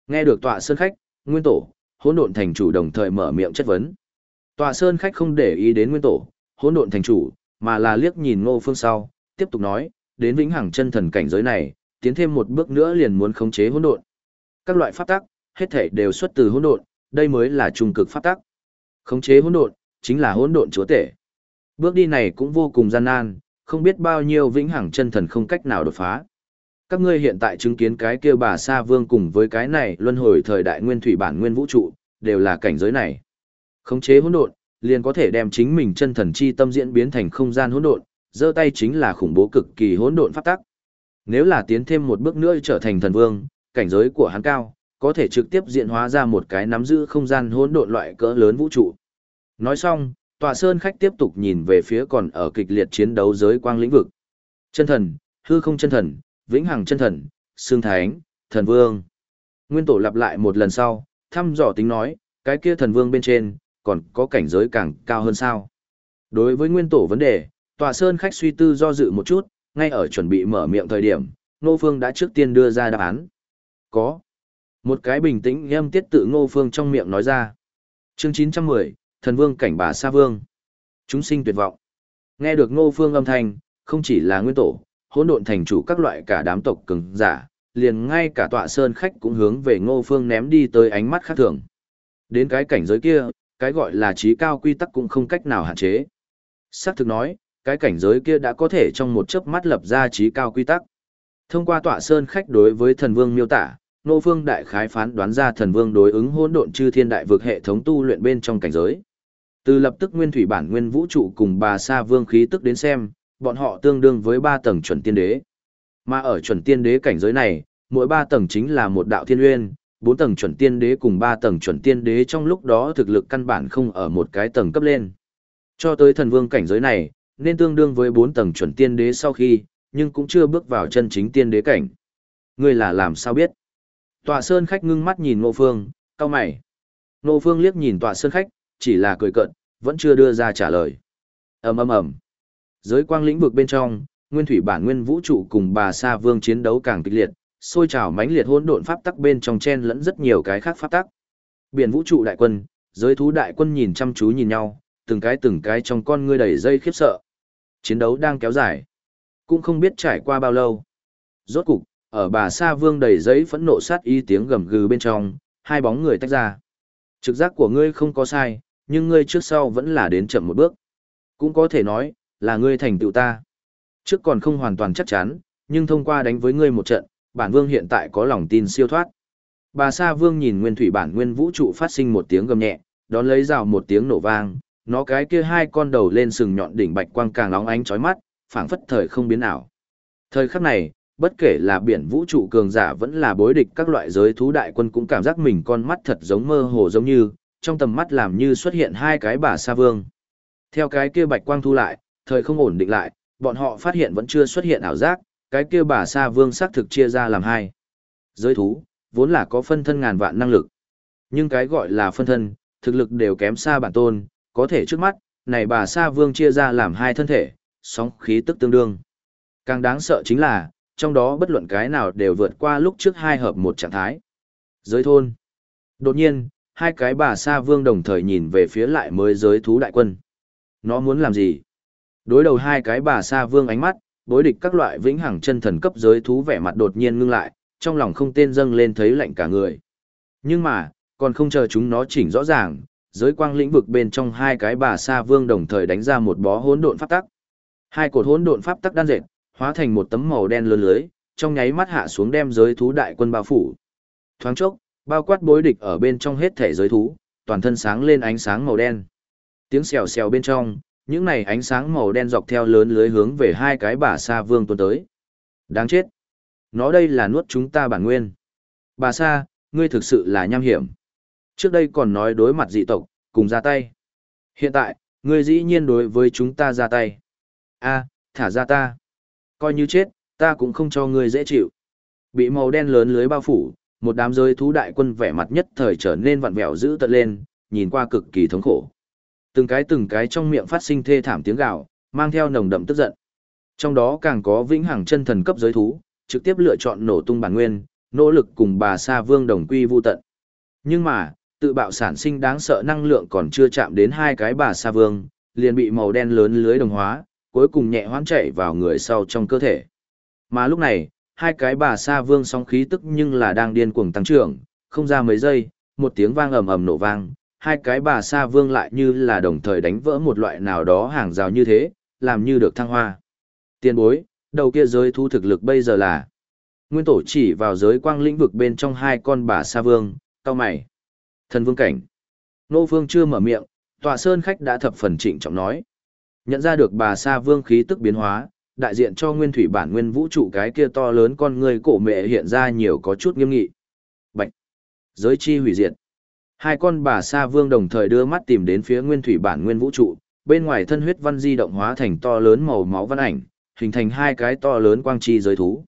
[SPEAKER 1] Nghe được tọa sơn khách, nguyên tổ, hỗn độn thành chủ đồng thời mở miệng chất vấn. Tọa sơn khách không để ý đến nguyên tổ, hỗn độn thành chủ, mà là liếc nhìn ngô phương sau, tiếp tục nói, đến vĩnh hằng chân thần cảnh giới này, tiến thêm một bước nữa liền muốn khống chế hỗn độn. Các loại pháp tắc, hết thảy đều xuất từ hỗn độn, đây mới là trung cực pháp tắc. Khống chế hỗn độn, chính là hỗn độn chúa tể. Bước đi này cũng vô cùng gian nan, không biết bao nhiêu vĩnh hằng chân thần không cách nào đột phá. Các ngươi hiện tại chứng kiến cái kia bà Sa Vương cùng với cái này luân hồi thời đại nguyên thủy bản nguyên vũ trụ, đều là cảnh giới này. Khống chế hỗn độn, liền có thể đem chính mình chân thần chi tâm diễn biến thành không gian hỗn độn, giơ tay chính là khủng bố cực kỳ hỗn độn pháp tắc. Nếu là tiến thêm một bước nữa trở thành thần vương, cảnh giới của hắn cao, có thể trực tiếp diễn hóa ra một cái nắm giữ không gian hỗn độn loại cỡ lớn vũ trụ. Nói xong, tòa sơn khách tiếp tục nhìn về phía còn ở kịch liệt chiến đấu giới quang lĩnh vực. Chân thần, hư không chân thần, vĩnh hằng chân thần, xương thánh, thần vương. Nguyên tổ lặp lại một lần sau, thăm dò tính nói, cái kia thần vương bên trên, còn có cảnh giới càng cao hơn sao. Đối với nguyên tổ vấn đề, tòa sơn khách suy tư do dự một chút, ngay ở chuẩn bị mở miệng thời điểm, Ngô Phương đã trước tiên đưa ra đáp án. Có. Một cái bình tĩnh nghiêm tiết tự Ngô Phương trong miệng nói ra. Chương 910, thần vương cảnh bà sa vương. Chúng sinh tuyệt vọng. Nghe được ngô phương âm thanh, không chỉ là nguyên tổ, hỗn độn thành chủ các loại cả đám tộc cường giả, liền ngay cả tọa sơn khách cũng hướng về ngô phương ném đi tới ánh mắt khác thường. Đến cái cảnh giới kia, cái gọi là trí cao quy tắc cũng không cách nào hạn chế. Sắc thực nói, cái cảnh giới kia đã có thể trong một chớp mắt lập ra trí cao quy tắc. Thông qua tọa sơn khách đối với thần vương miêu tả, Nô Phương đại khái phán đoán ra thần vương đối ứng hỗn độn chư thiên đại vực hệ thống tu luyện bên trong cảnh giới. Từ lập tức nguyên thủy bản nguyên vũ trụ cùng bà sa vương khí tức đến xem, bọn họ tương đương với ba tầng chuẩn tiên đế. Mà ở chuẩn tiên đế cảnh giới này, mỗi ba tầng chính là một đạo thiên uyên, bốn tầng chuẩn tiên đế cùng ba tầng chuẩn tiên đế trong lúc đó thực lực căn bản không ở một cái tầng cấp lên. Cho tới thần vương cảnh giới này, nên tương đương với bốn tầng chuẩn tiên đế sau khi, nhưng cũng chưa bước vào chân chính tiên đế cảnh. Ngươi là làm sao biết? Tọa sơn khách ngưng mắt nhìn Ngô Phương, cao mày. Ngô Phương liếc nhìn tọa sơn khách, chỉ là cười cợt, vẫn chưa đưa ra trả lời. ầm ầm ầm. Giới quang lĩnh vực bên trong, nguyên thủy bản nguyên vũ trụ cùng bà sa vương chiến đấu càng kịch liệt, sôi trào mãnh liệt hỗn độn pháp tắc bên trong chen lẫn rất nhiều cái khác pháp tắc. Biển vũ trụ đại quân, giới thú đại quân nhìn chăm chú nhìn nhau, từng cái từng cái trong con ngươi đầy dây khiếp sợ. Chiến đấu đang kéo dài, cũng không biết trải qua bao lâu. Rốt cục, ở bà Sa Vương đầy giấy phẫn nộ sát y tiếng gầm gừ bên trong, hai bóng người tách ra. Trực giác của ngươi không có sai, nhưng ngươi trước sau vẫn là đến chậm một bước. Cũng có thể nói, là ngươi thành tựu ta. Trước còn không hoàn toàn chắc chắn, nhưng thông qua đánh với ngươi một trận, bản vương hiện tại có lòng tin siêu thoát. Bà Sa Vương nhìn nguyên thủy bản nguyên vũ trụ phát sinh một tiếng gầm nhẹ, đón lấy rào một tiếng nổ vang, nó cái kia hai con đầu lên sừng nhọn đỉnh bạch quang càng nóng ánh chói mắt, phảng phất thời không biến ảo. Thời khắc này, bất kể là biển vũ trụ cường giả vẫn là bối địch các loại giới thú đại quân cũng cảm giác mình con mắt thật giống mơ hồ giống như, trong tầm mắt làm như xuất hiện hai cái bà sa vương. Theo cái kia bạch quang thu lại, thời không ổn định lại, bọn họ phát hiện vẫn chưa xuất hiện ảo giác, cái kia bà sa vương xác thực chia ra làm hai. Giới thú, vốn là có phân thân ngàn vạn năng lực. Nhưng cái gọi là phân thân, thực lực đều kém xa bản tôn, có thể trước mắt, này bà sa vương chia ra làm hai thân thể, sóng khí tức tương đương. Càng đáng sợ chính là, trong đó bất luận cái nào đều vượt qua lúc trước hai hợp một trạng thái. Giới thôn. Đột nhiên, hai cái bà sa vương đồng thời nhìn về phía lại mới giới thú đại quân. Nó muốn làm gì? Đối đầu hai cái bà sa vương ánh mắt, đối địch các loại vĩnh hằng chân thần cấp giới thú vẻ mặt đột nhiên ngưng lại, trong lòng không tên dâng lên thấy lạnh cả người. Nhưng mà, còn không chờ chúng nó chỉnh rõ ràng, giới quang lĩnh vực bên trong hai cái bà sa vương đồng thời đánh ra một bó hỗn độn pháp tắc. Hai cột hỗn độn pháp tắc đan dệt, hóa thành một tấm màu đen lớn lưới, trong nháy mắt hạ xuống đem giới thú đại quân bao phủ. Thoáng chốc, bao quát bối địch ở bên trong hết thể giới thú, toàn thân sáng lên ánh sáng màu đen. Tiếng xèo xèo bên trong, những này ánh sáng màu đen dọc theo lớn lưới hướng về hai cái bà sa vương tuôn tới. Đáng chết. Nó đây là nuốt chúng ta bản nguyên. Bà sa, ngươi thực sự là nham hiểm. Trước đây còn nói đối mặt dị tộc, cùng ra tay. Hiện tại, ngươi dĩ nhiên đối với chúng ta ra tay. a thả ra ta coi như chết, ta cũng không cho ngươi dễ chịu. Bị màu đen lớn lưới bao phủ, một đám giới thú đại quân vẻ mặt nhất thời trở nên vặn vẹo dữ tợn lên, nhìn qua cực kỳ thống khổ. Từng cái từng cái trong miệng phát sinh thê thảm tiếng gào, mang theo nồng đậm tức giận. Trong đó càng có vĩnh hằng chân thần cấp giới thú, trực tiếp lựa chọn nổ tung bản nguyên, nỗ lực cùng bà Sa Vương đồng quy vu tận. Nhưng mà, tự bạo sản sinh đáng sợ năng lượng còn chưa chạm đến hai cái bà Sa Vương, liền bị màu đen lớn lưới đồng hóa, cuối cùng nhẹ hoãn chạy vào người sau trong cơ thể. Mà lúc này, hai cái bà sa vương sóng khí tức nhưng là đang điên cuồng tăng trưởng, không ra mấy giây, một tiếng vang ầm ầm nổ vang, hai cái bà sa vương lại như là đồng thời đánh vỡ một loại nào đó hàng rào như thế, làm như được thăng hoa. Tiên bối, đầu kia giới thu thực lực bây giờ là Nguyên tổ chỉ vào giới quang lĩnh vực bên trong hai con bà sa vương, cao mày. Thần vương cảnh. Nô vương chưa mở miệng, tòa sơn khách đã thập phần trịnh trọng nói. Nhận ra được bà Sa Vương khí tức biến hóa, đại diện cho nguyên thủy bản nguyên vũ trụ cái kia to lớn con người cổ mẹ hiện ra nhiều có chút nghiêm nghị. Bạch! Giới chi hủy diệt. Hai con bà Sa Vương đồng thời đưa mắt tìm đến phía nguyên thủy bản nguyên vũ trụ, bên ngoài thân huyết văn di động hóa thành to lớn màu máu văn ảnh, hình thành hai cái to lớn quang chi giới thú.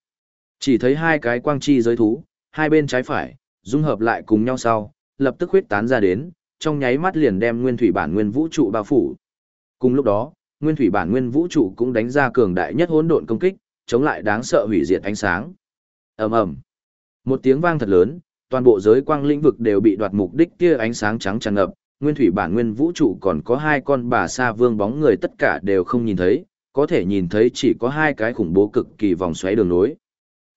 [SPEAKER 1] Chỉ thấy hai cái quang chi giới thú, hai bên trái phải, dung hợp lại cùng nhau sau, lập tức huyết tán ra đến, trong nháy mắt liền đem nguyên thủy bản nguyên vũ trụ bao phủ. Cùng lúc đó, nguyên thủy bản nguyên vũ trụ cũng đánh ra cường đại nhất hỗn độn công kích, chống lại đáng sợ hủy diệt ánh sáng. Ầm ầm. Một tiếng vang thật lớn, toàn bộ giới quang lĩnh vực đều bị đoạt mục đích kia ánh sáng trắng tràn ngập, nguyên thủy bản nguyên vũ trụ còn có hai con bà sa vương bóng người tất cả đều không nhìn thấy, có thể nhìn thấy chỉ có hai cái khủng bố cực kỳ vòng xoáy đường nối.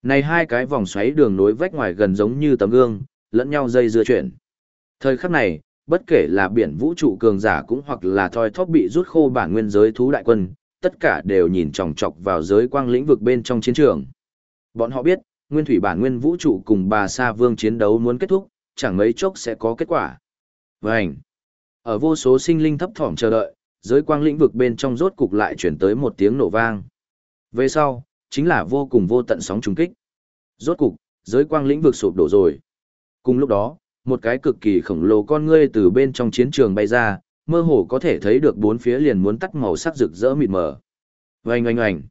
[SPEAKER 1] Này hai cái vòng xoáy đường nối vách ngoài gần giống như tấm gương, lẫn nhau dây dưa chuyển. Thời khắc này, bất kể là biển vũ trụ cường giả cũng hoặc là thoi thóp bị rút khô bản nguyên giới thú đại quân, tất cả đều nhìn chòng chọc vào giới quang lĩnh vực bên trong chiến trường. Bọn họ biết, nguyên thủy bản nguyên vũ trụ cùng bà Sa Vương chiến đấu muốn kết thúc, chẳng mấy chốc sẽ có kết quả. Vành! Ở vô số sinh linh thấp thỏm chờ đợi, giới quang lĩnh vực bên trong rốt cục lại chuyển tới một tiếng nổ vang. Về sau, chính là vô cùng vô tận sóng trùng kích. Rốt cục, giới quang lĩnh vực sụp đổ rồi. Cùng lúc đó, một cái cực kỳ khổng lồ con ngươi từ bên trong chiến trường bay ra, mơ hồ có thể thấy được bốn phía liền muốn tắt màu sắc rực rỡ mịt mờ. Oanh oanh oanh.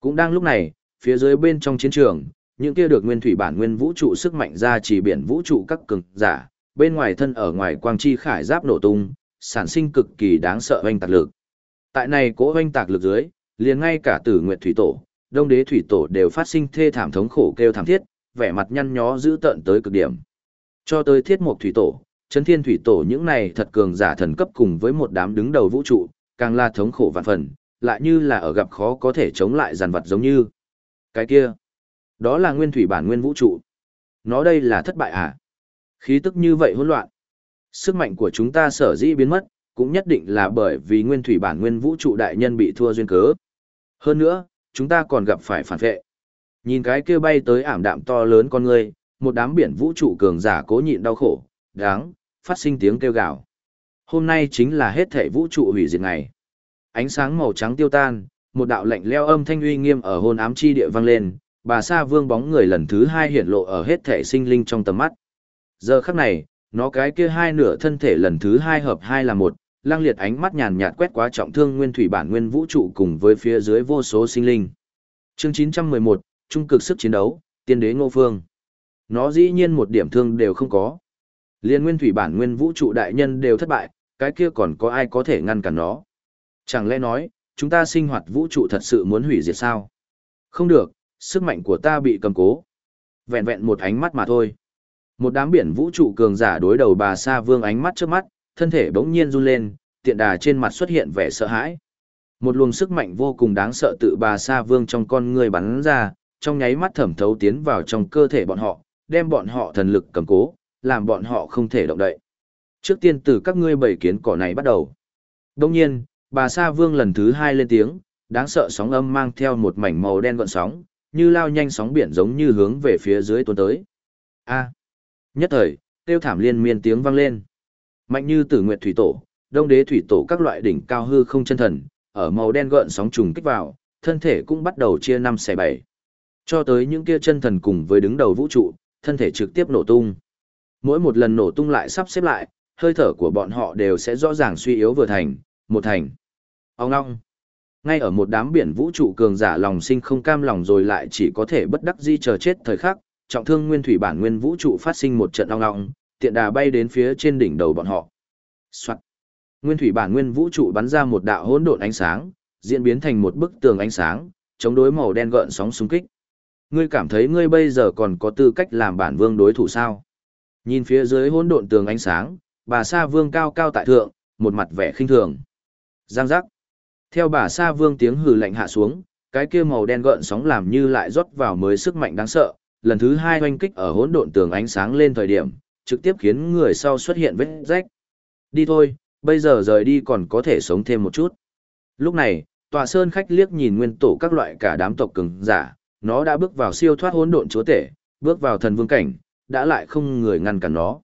[SPEAKER 1] Cũng đang lúc này, phía dưới bên trong chiến trường, những kia được nguyên thủy bản nguyên vũ trụ sức mạnh ra chỉ biển vũ trụ các cường giả, bên ngoài thân ở ngoài quang chi khải giáp nổ tung, sản sinh cực kỳ đáng sợ oanh tạc lực. Tại này cố oanh tạc lực dưới, liền ngay cả tử nguyệt thủy tổ, đông đế thủy tổ đều phát sinh thê thảm thống khổ kêu thảm thiết, vẻ mặt nhăn nhó dữ tợn tới cực điểm. Cho tới thiết mục thủy tổ, chấn thiên thủy tổ những này thật cường giả thần cấp cùng với một đám đứng đầu vũ trụ, càng là thống khổ vạn phần, lại như là ở gặp khó có thể chống lại giàn vật giống như. Cái kia, đó là nguyên thủy bản nguyên vũ trụ. Nó đây là thất bại à? Khí tức như vậy hỗn loạn. Sức mạnh của chúng ta sở dĩ biến mất, cũng nhất định là bởi vì nguyên thủy bản nguyên vũ trụ đại nhân bị thua duyên cớ. Hơn nữa, chúng ta còn gặp phải phản vệ. Nhìn cái kia bay tới ảm đạm to lớn con người, một đám biển vũ trụ cường giả cố nhịn đau khổ, đáng, phát sinh tiếng kêu gào. Hôm nay chính là hết thể vũ trụ hủy diệt ngày. Ánh sáng màu trắng tiêu tan, một đạo lạnh leo âm thanh uy nghiêm ở hôn ám chi địa vang lên, bà sa vương bóng người lần thứ hai hiện lộ ở hết thể sinh linh trong tầm mắt. Giờ khắc này, nó cái kia hai nửa thân thể lần thứ hai hợp hai là một, lang liệt ánh mắt nhàn nhạt quét quá trọng thương nguyên thủy bản nguyên vũ trụ cùng với phía dưới vô số sinh linh. Chương 911, trung cực sức chiến đấu, tiên đế Ngô Phương. Nó dĩ nhiên một điểm thương đều không có. Liên nguyên thủy bản nguyên vũ trụ đại nhân đều thất bại, cái kia còn có ai có thể ngăn cản nó. Chẳng lẽ nói, chúng ta sinh hoạt vũ trụ thật sự muốn hủy diệt sao? Không được, sức mạnh của ta bị cầm cố. Vẹn vẹn một ánh mắt mà thôi. Một đám biển vũ trụ cường giả đối đầu bà Sa Vương ánh mắt trước mắt, thân thể bỗng nhiên run lên, tiện đà trên mặt xuất hiện vẻ sợ hãi. Một luồng sức mạnh vô cùng đáng sợ tự bà Sa Vương trong con người bắn ra, trong nháy mắt thẩm thấu tiến vào trong cơ thể bọn họ, đem bọn họ thần lực cầm cố, làm bọn họ không thể động đậy. Trước tiên từ các ngươi bảy kiến cỏ này bắt đầu. Đông nhiên, bà Sa Vương lần thứ hai lên tiếng, đáng sợ sóng âm mang theo một mảnh màu đen gọn sóng, như lao nhanh sóng biển giống như hướng về phía dưới tuôn tới. A. Nhất thời, tiêu thảm liên miên tiếng vang lên. Mạnh như tử nguyệt thủy tổ, đông đế thủy tổ các loại đỉnh cao hư không chân thần, ở màu đen gợn sóng trùng kích vào, thân thể cũng bắt đầu chia năm xẻ bảy. Cho tới những kia chân thần cùng với đứng đầu vũ trụ, thân thể trực tiếp nổ tung. Mỗi một lần nổ tung lại sắp xếp lại, hơi thở của bọn họ đều sẽ rõ ràng suy yếu vừa thành, một thành. Ông ngong. Ngay ở một đám biển vũ trụ cường giả lòng sinh không cam lòng rồi lại chỉ có thể bất đắc di chờ chết thời khắc, trọng thương nguyên thủy bản nguyên vũ trụ phát sinh một trận ong ong, tiện đà bay đến phía trên đỉnh đầu bọn họ. Soạn. Nguyên thủy bản nguyên vũ trụ bắn ra một đạo hỗn độn ánh sáng, diễn biến thành một bức tường ánh sáng, chống đối màu đen gợn sóng xung kích. Ngươi cảm thấy ngươi bây giờ còn có tư cách làm bản vương đối thủ sao? Nhìn phía dưới hỗn độn tường ánh sáng, bà Sa Vương cao cao tại thượng, một mặt vẻ khinh thường. Giang giác. Theo bà Sa Vương tiếng hừ lạnh hạ xuống, cái kia màu đen gợn sóng làm như lại rót vào mới sức mạnh đáng sợ, lần thứ hai oanh kích ở hỗn độn tường ánh sáng lên thời điểm, trực tiếp khiến người sau xuất hiện vết rách. Đi thôi, bây giờ rời đi còn có thể sống thêm một chút. Lúc này, tòa sơn khách liếc nhìn nguyên tổ các loại cả đám tộc cường giả, nó đã bước vào siêu thoát hỗn độn chúa tể, bước vào thần vương cảnh, đã lại không người ngăn cản nó.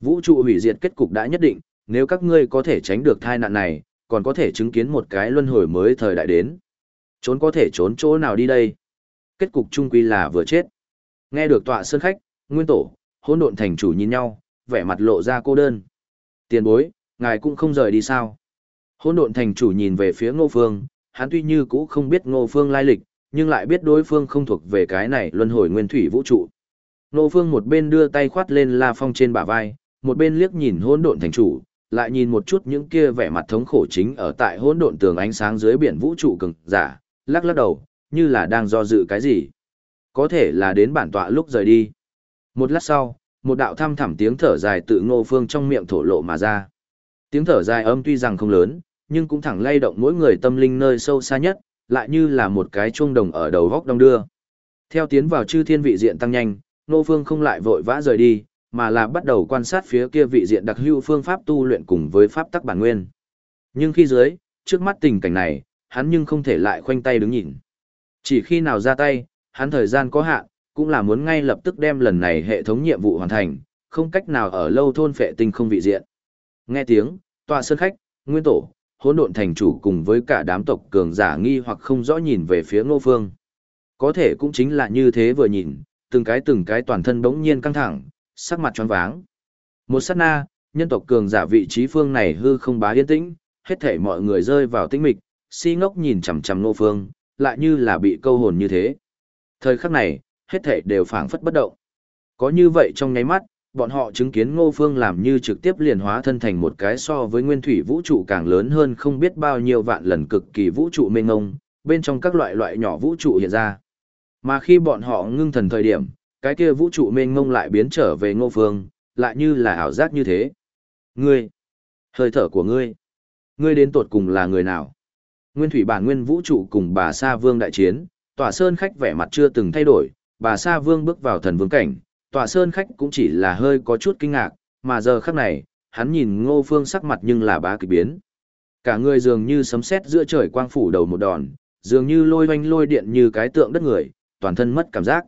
[SPEAKER 1] Vũ trụ hủy diệt kết cục đã nhất định, nếu các ngươi có thể tránh được tai nạn này, còn có thể chứng kiến một cái luân hồi mới thời đại đến. Trốn có thể trốn chỗ nào đi đây? Kết cục chung quy là vừa chết. Nghe được tọa sơn khách, nguyên tổ, hỗn độn thành chủ nhìn nhau, vẻ mặt lộ ra cô đơn. Tiền bối, ngài cũng không rời đi sao? Hỗn độn thành chủ nhìn về phía Ngô Phương, hắn tuy như cũ không biết Ngô Phương lai lịch, nhưng lại biết đối phương không thuộc về cái này luân hồi nguyên thủy vũ trụ. nô Phương một bên đưa tay khoát lên La Phong trên bả vai, một bên liếc nhìn hỗn độn thành chủ, lại nhìn một chút những kia vẻ mặt thống khổ chính ở tại hỗn độn tường ánh sáng dưới biển vũ trụ cường giả, lắc lắc đầu, như là đang do dự cái gì. Có thể là đến bản tọa lúc rời đi. Một lát sau, một đạo thăm thẳm tiếng thở dài tự ngô phương trong miệng thổ lộ mà ra. Tiếng thở dài âm tuy rằng không lớn, nhưng cũng thẳng lay động mỗi người tâm linh nơi sâu xa nhất, lại như là một cái chuông đồng ở đầu góc đông đưa. Theo tiến vào chư thiên vị diện tăng nhanh, ngô phương không lại vội vã rời đi, mà là bắt đầu quan sát phía kia vị diện đặc hữu phương pháp tu luyện cùng với pháp tắc bản nguyên. Nhưng khi dưới, trước mắt tình cảnh này, hắn nhưng không thể lại khoanh tay đứng nhìn. Chỉ khi nào ra tay, hắn thời gian có hạn, cũng là muốn ngay lập tức đem lần này hệ thống nhiệm vụ hoàn thành, không cách nào ở lâu thôn phệ tinh không vị diện. Nghe tiếng, tòa sơn khách, nguyên tổ, hỗn độn thành chủ cùng với cả đám tộc cường giả nghi hoặc không rõ nhìn về phía ngô phương. Có thể cũng chính là như thế vừa nhìn, từng cái từng cái toàn thân đống nhiên căng thẳng, sắc mặt tròn váng. Một sát na, nhân tộc cường giả vị trí phương này hư không bá yên tĩnh, hết thảy mọi người rơi vào tĩnh mịch, si ngốc nhìn chằm chằm ngô phương, lại như là bị câu hồn như thế. Thời khắc này, hết thảy đều phảng phất bất động. Có như vậy trong nháy mắt, bọn họ chứng kiến ngô phương làm như trực tiếp liền hóa thân thành một cái so với nguyên thủy vũ trụ càng lớn hơn không biết bao nhiêu vạn lần cực kỳ vũ trụ mênh ngông, bên trong các loại loại nhỏ vũ trụ hiện ra. Mà khi bọn họ ngưng thần thời điểm, cái kia vũ trụ mênh ngông lại biến trở về ngô phương, lại như là ảo giác như thế. Ngươi, hơi thở của ngươi, ngươi đến tột cùng là người nào? Nguyên thủy bản nguyên vũ trụ cùng bà Sa Vương đại chiến, tòa sơn khách vẻ mặt chưa từng thay đổi, bà Sa Vương bước vào thần vương cảnh, tòa sơn khách cũng chỉ là hơi có chút kinh ngạc, mà giờ khắc này, hắn nhìn ngô phương sắc mặt nhưng là bá kịch biến. Cả người dường như sấm sét giữa trời quang phủ đầu một đòn, dường như lôi oanh lôi điện như cái tượng đất người, toàn thân mất cảm giác.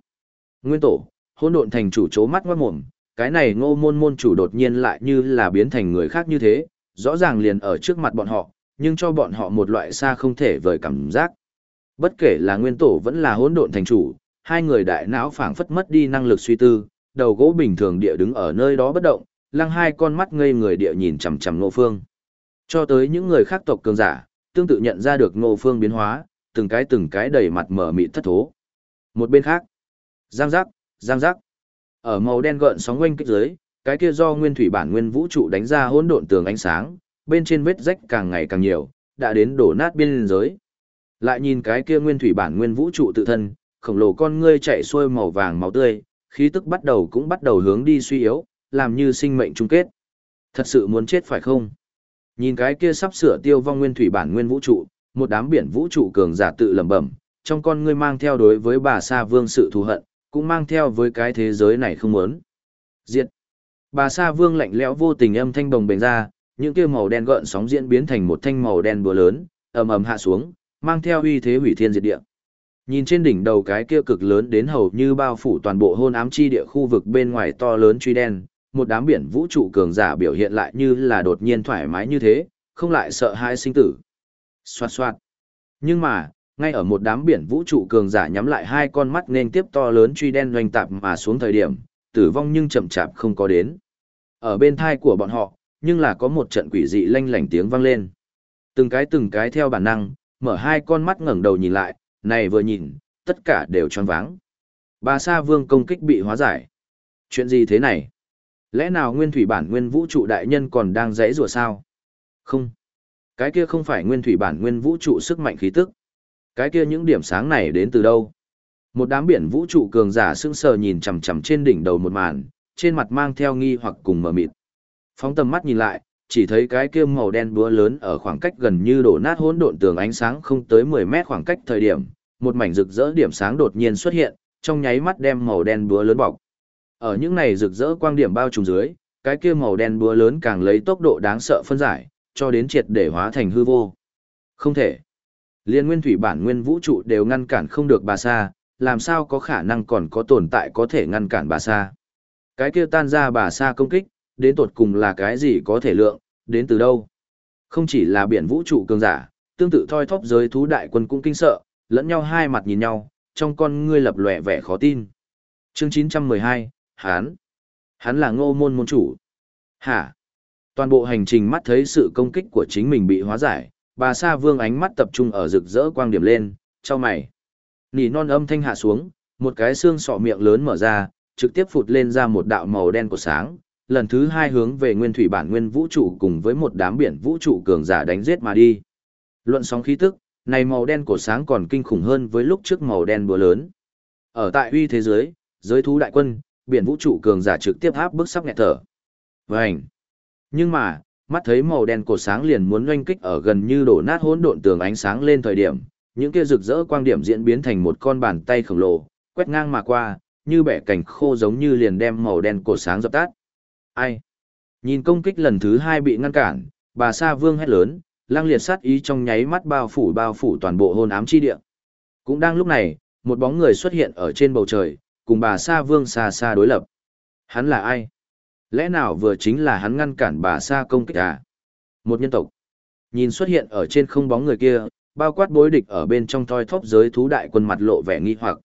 [SPEAKER 1] Nguyên tổ, hỗn độn thành chủ chố mắt ngoát mồm, cái này ngô môn môn chủ đột nhiên lại như là biến thành người khác như thế, rõ ràng liền ở trước mặt bọn họ, nhưng cho bọn họ một loại xa không thể vời cảm giác. Bất kể là nguyên tổ vẫn là hỗn độn thành chủ, hai người đại não phảng phất mất đi năng lực suy tư, đầu gỗ bình thường địa đứng ở nơi đó bất động, lăng hai con mắt ngây người địa nhìn chằm chằm Ngô Phương. Cho tới những người khác tộc cường giả, tương tự nhận ra được Ngô Phương biến hóa, từng cái từng cái đầy mặt mở mịt thất thố. Một bên khác, giang giác, giang giác. Ở màu đen gợn sóng quanh kích dưới, cái kia do nguyên thủy bản nguyên vũ trụ đánh ra hỗn độn tường ánh sáng, bên trên vết rách càng ngày càng nhiều, đã đến đổ nát biên giới. Lại nhìn cái kia nguyên thủy bản nguyên vũ trụ tự thân, khổng lồ con ngươi chạy xuôi màu vàng máu tươi, khí tức bắt đầu cũng bắt đầu hướng đi suy yếu, làm như sinh mệnh chung kết. Thật sự muốn chết phải không? Nhìn cái kia sắp sửa tiêu vong nguyên thủy bản nguyên vũ trụ, một đám biển vũ trụ cường giả tự lẩm bẩm, trong con ngươi mang theo đối với bà Sa Vương sự thù hận, cũng mang theo với cái thế giới này không muốn. Diệt. Bà Sa Vương lạnh lẽo vô tình âm thanh đồng bềnh ra, những kia màu đen gợn sóng diễn biến thành một thanh màu đen búa lớn, ầm ầm hạ xuống, mang theo uy thế hủy thiên diệt địa. Nhìn trên đỉnh đầu cái kia cực lớn đến hầu như bao phủ toàn bộ hôn ám chi địa khu vực bên ngoài to lớn truy đen, một đám biển vũ trụ cường giả biểu hiện lại như là đột nhiên thoải mái như thế, không lại sợ hãi sinh tử. Xoạt xoạt. Nhưng mà, ngay ở một đám biển vũ trụ cường giả nhắm lại hai con mắt nên tiếp to lớn truy đen doanh tạp mà xuống thời điểm, tử vong nhưng chậm chạp không có đến. Ở bên thai của bọn họ, nhưng là có một trận quỷ dị lanh lảnh tiếng vang lên. Từng cái từng cái theo bản năng, mở hai con mắt ngẩng đầu nhìn lại, này vừa nhìn, tất cả đều tròn váng. Bà Sa Vương công kích bị hóa giải. Chuyện gì thế này? Lẽ nào nguyên thủy bản nguyên vũ trụ đại nhân còn đang dãy rùa sao? Không. Cái kia không phải nguyên thủy bản nguyên vũ trụ sức mạnh khí tức. Cái kia những điểm sáng này đến từ đâu? Một đám biển vũ trụ cường giả sững sờ nhìn chằm chằm trên đỉnh đầu một màn, trên mặt mang theo nghi hoặc cùng mờ mịt. Phóng tầm mắt nhìn lại, chỉ thấy cái kia màu đen búa lớn ở khoảng cách gần như đổ nát hỗn độn tường ánh sáng không tới 10 mét khoảng cách thời điểm, một mảnh rực rỡ điểm sáng đột nhiên xuất hiện, trong nháy mắt đem màu đen búa lớn bọc. Ở những này rực rỡ quang điểm bao trùm dưới, cái kia màu đen búa lớn càng lấy tốc độ đáng sợ phân giải, cho đến triệt để hóa thành hư vô. Không thể. Liên nguyên thủy bản nguyên vũ trụ đều ngăn cản không được bà sa, làm sao có khả năng còn có tồn tại có thể ngăn cản bà sa. Cái kia tan ra bà sa công kích, đến tột cùng là cái gì có thể lượng, đến từ đâu. Không chỉ là biển vũ trụ cường giả, tương tự thoi thóp giới thú đại quân cũng kinh sợ, lẫn nhau hai mặt nhìn nhau, trong con ngươi lập lòe vẻ khó tin. Chương 912, Hán. Hắn là ngô môn môn chủ. Hả? Toàn bộ hành trình mắt thấy sự công kích của chính mình bị hóa giải, bà Sa Vương ánh mắt tập trung ở rực rỡ quang điểm lên, cho mày. Nỉ non âm thanh hạ xuống, một cái xương sọ miệng lớn mở ra, trực tiếp phụt lên ra một đạo màu đen của sáng, lần thứ hai hướng về nguyên thủy bản nguyên vũ trụ cùng với một đám biển vũ trụ cường giả đánh giết mà đi. Luận sóng khí tức, này màu đen cổ sáng còn kinh khủng hơn với lúc trước màu đen búa lớn. Ở tại uy thế giới, giới thú đại quân, biển vũ trụ cường giả trực tiếp áp bức sắp nghẹt thở. Vành. Nhưng mà, mắt thấy màu đen cổ sáng liền muốn oanh kích ở gần như đổ nát hỗn độn tường ánh sáng lên thời điểm, những kia rực rỡ quang điểm diễn biến thành một con bàn tay khổng lồ, quét ngang mà qua, như bẻ cành khô giống như liền đem màu đen cổ sáng dập tắt. Ai? Nhìn công kích lần thứ hai bị ngăn cản, bà Sa Vương hét lớn, lang liệt sát ý trong nháy mắt bao phủ bao phủ toàn bộ hôn ám chi địa. Cũng đang lúc này, một bóng người xuất hiện ở trên bầu trời, cùng bà Sa Vương xa xa đối lập. Hắn là ai? Lẽ nào vừa chính là hắn ngăn cản bà Sa công kích à? Một nhân tộc. Nhìn xuất hiện ở trên không bóng người kia, bao quát bối địch ở bên trong thoi thóp giới thú đại quân mặt lộ vẻ nghi hoặc.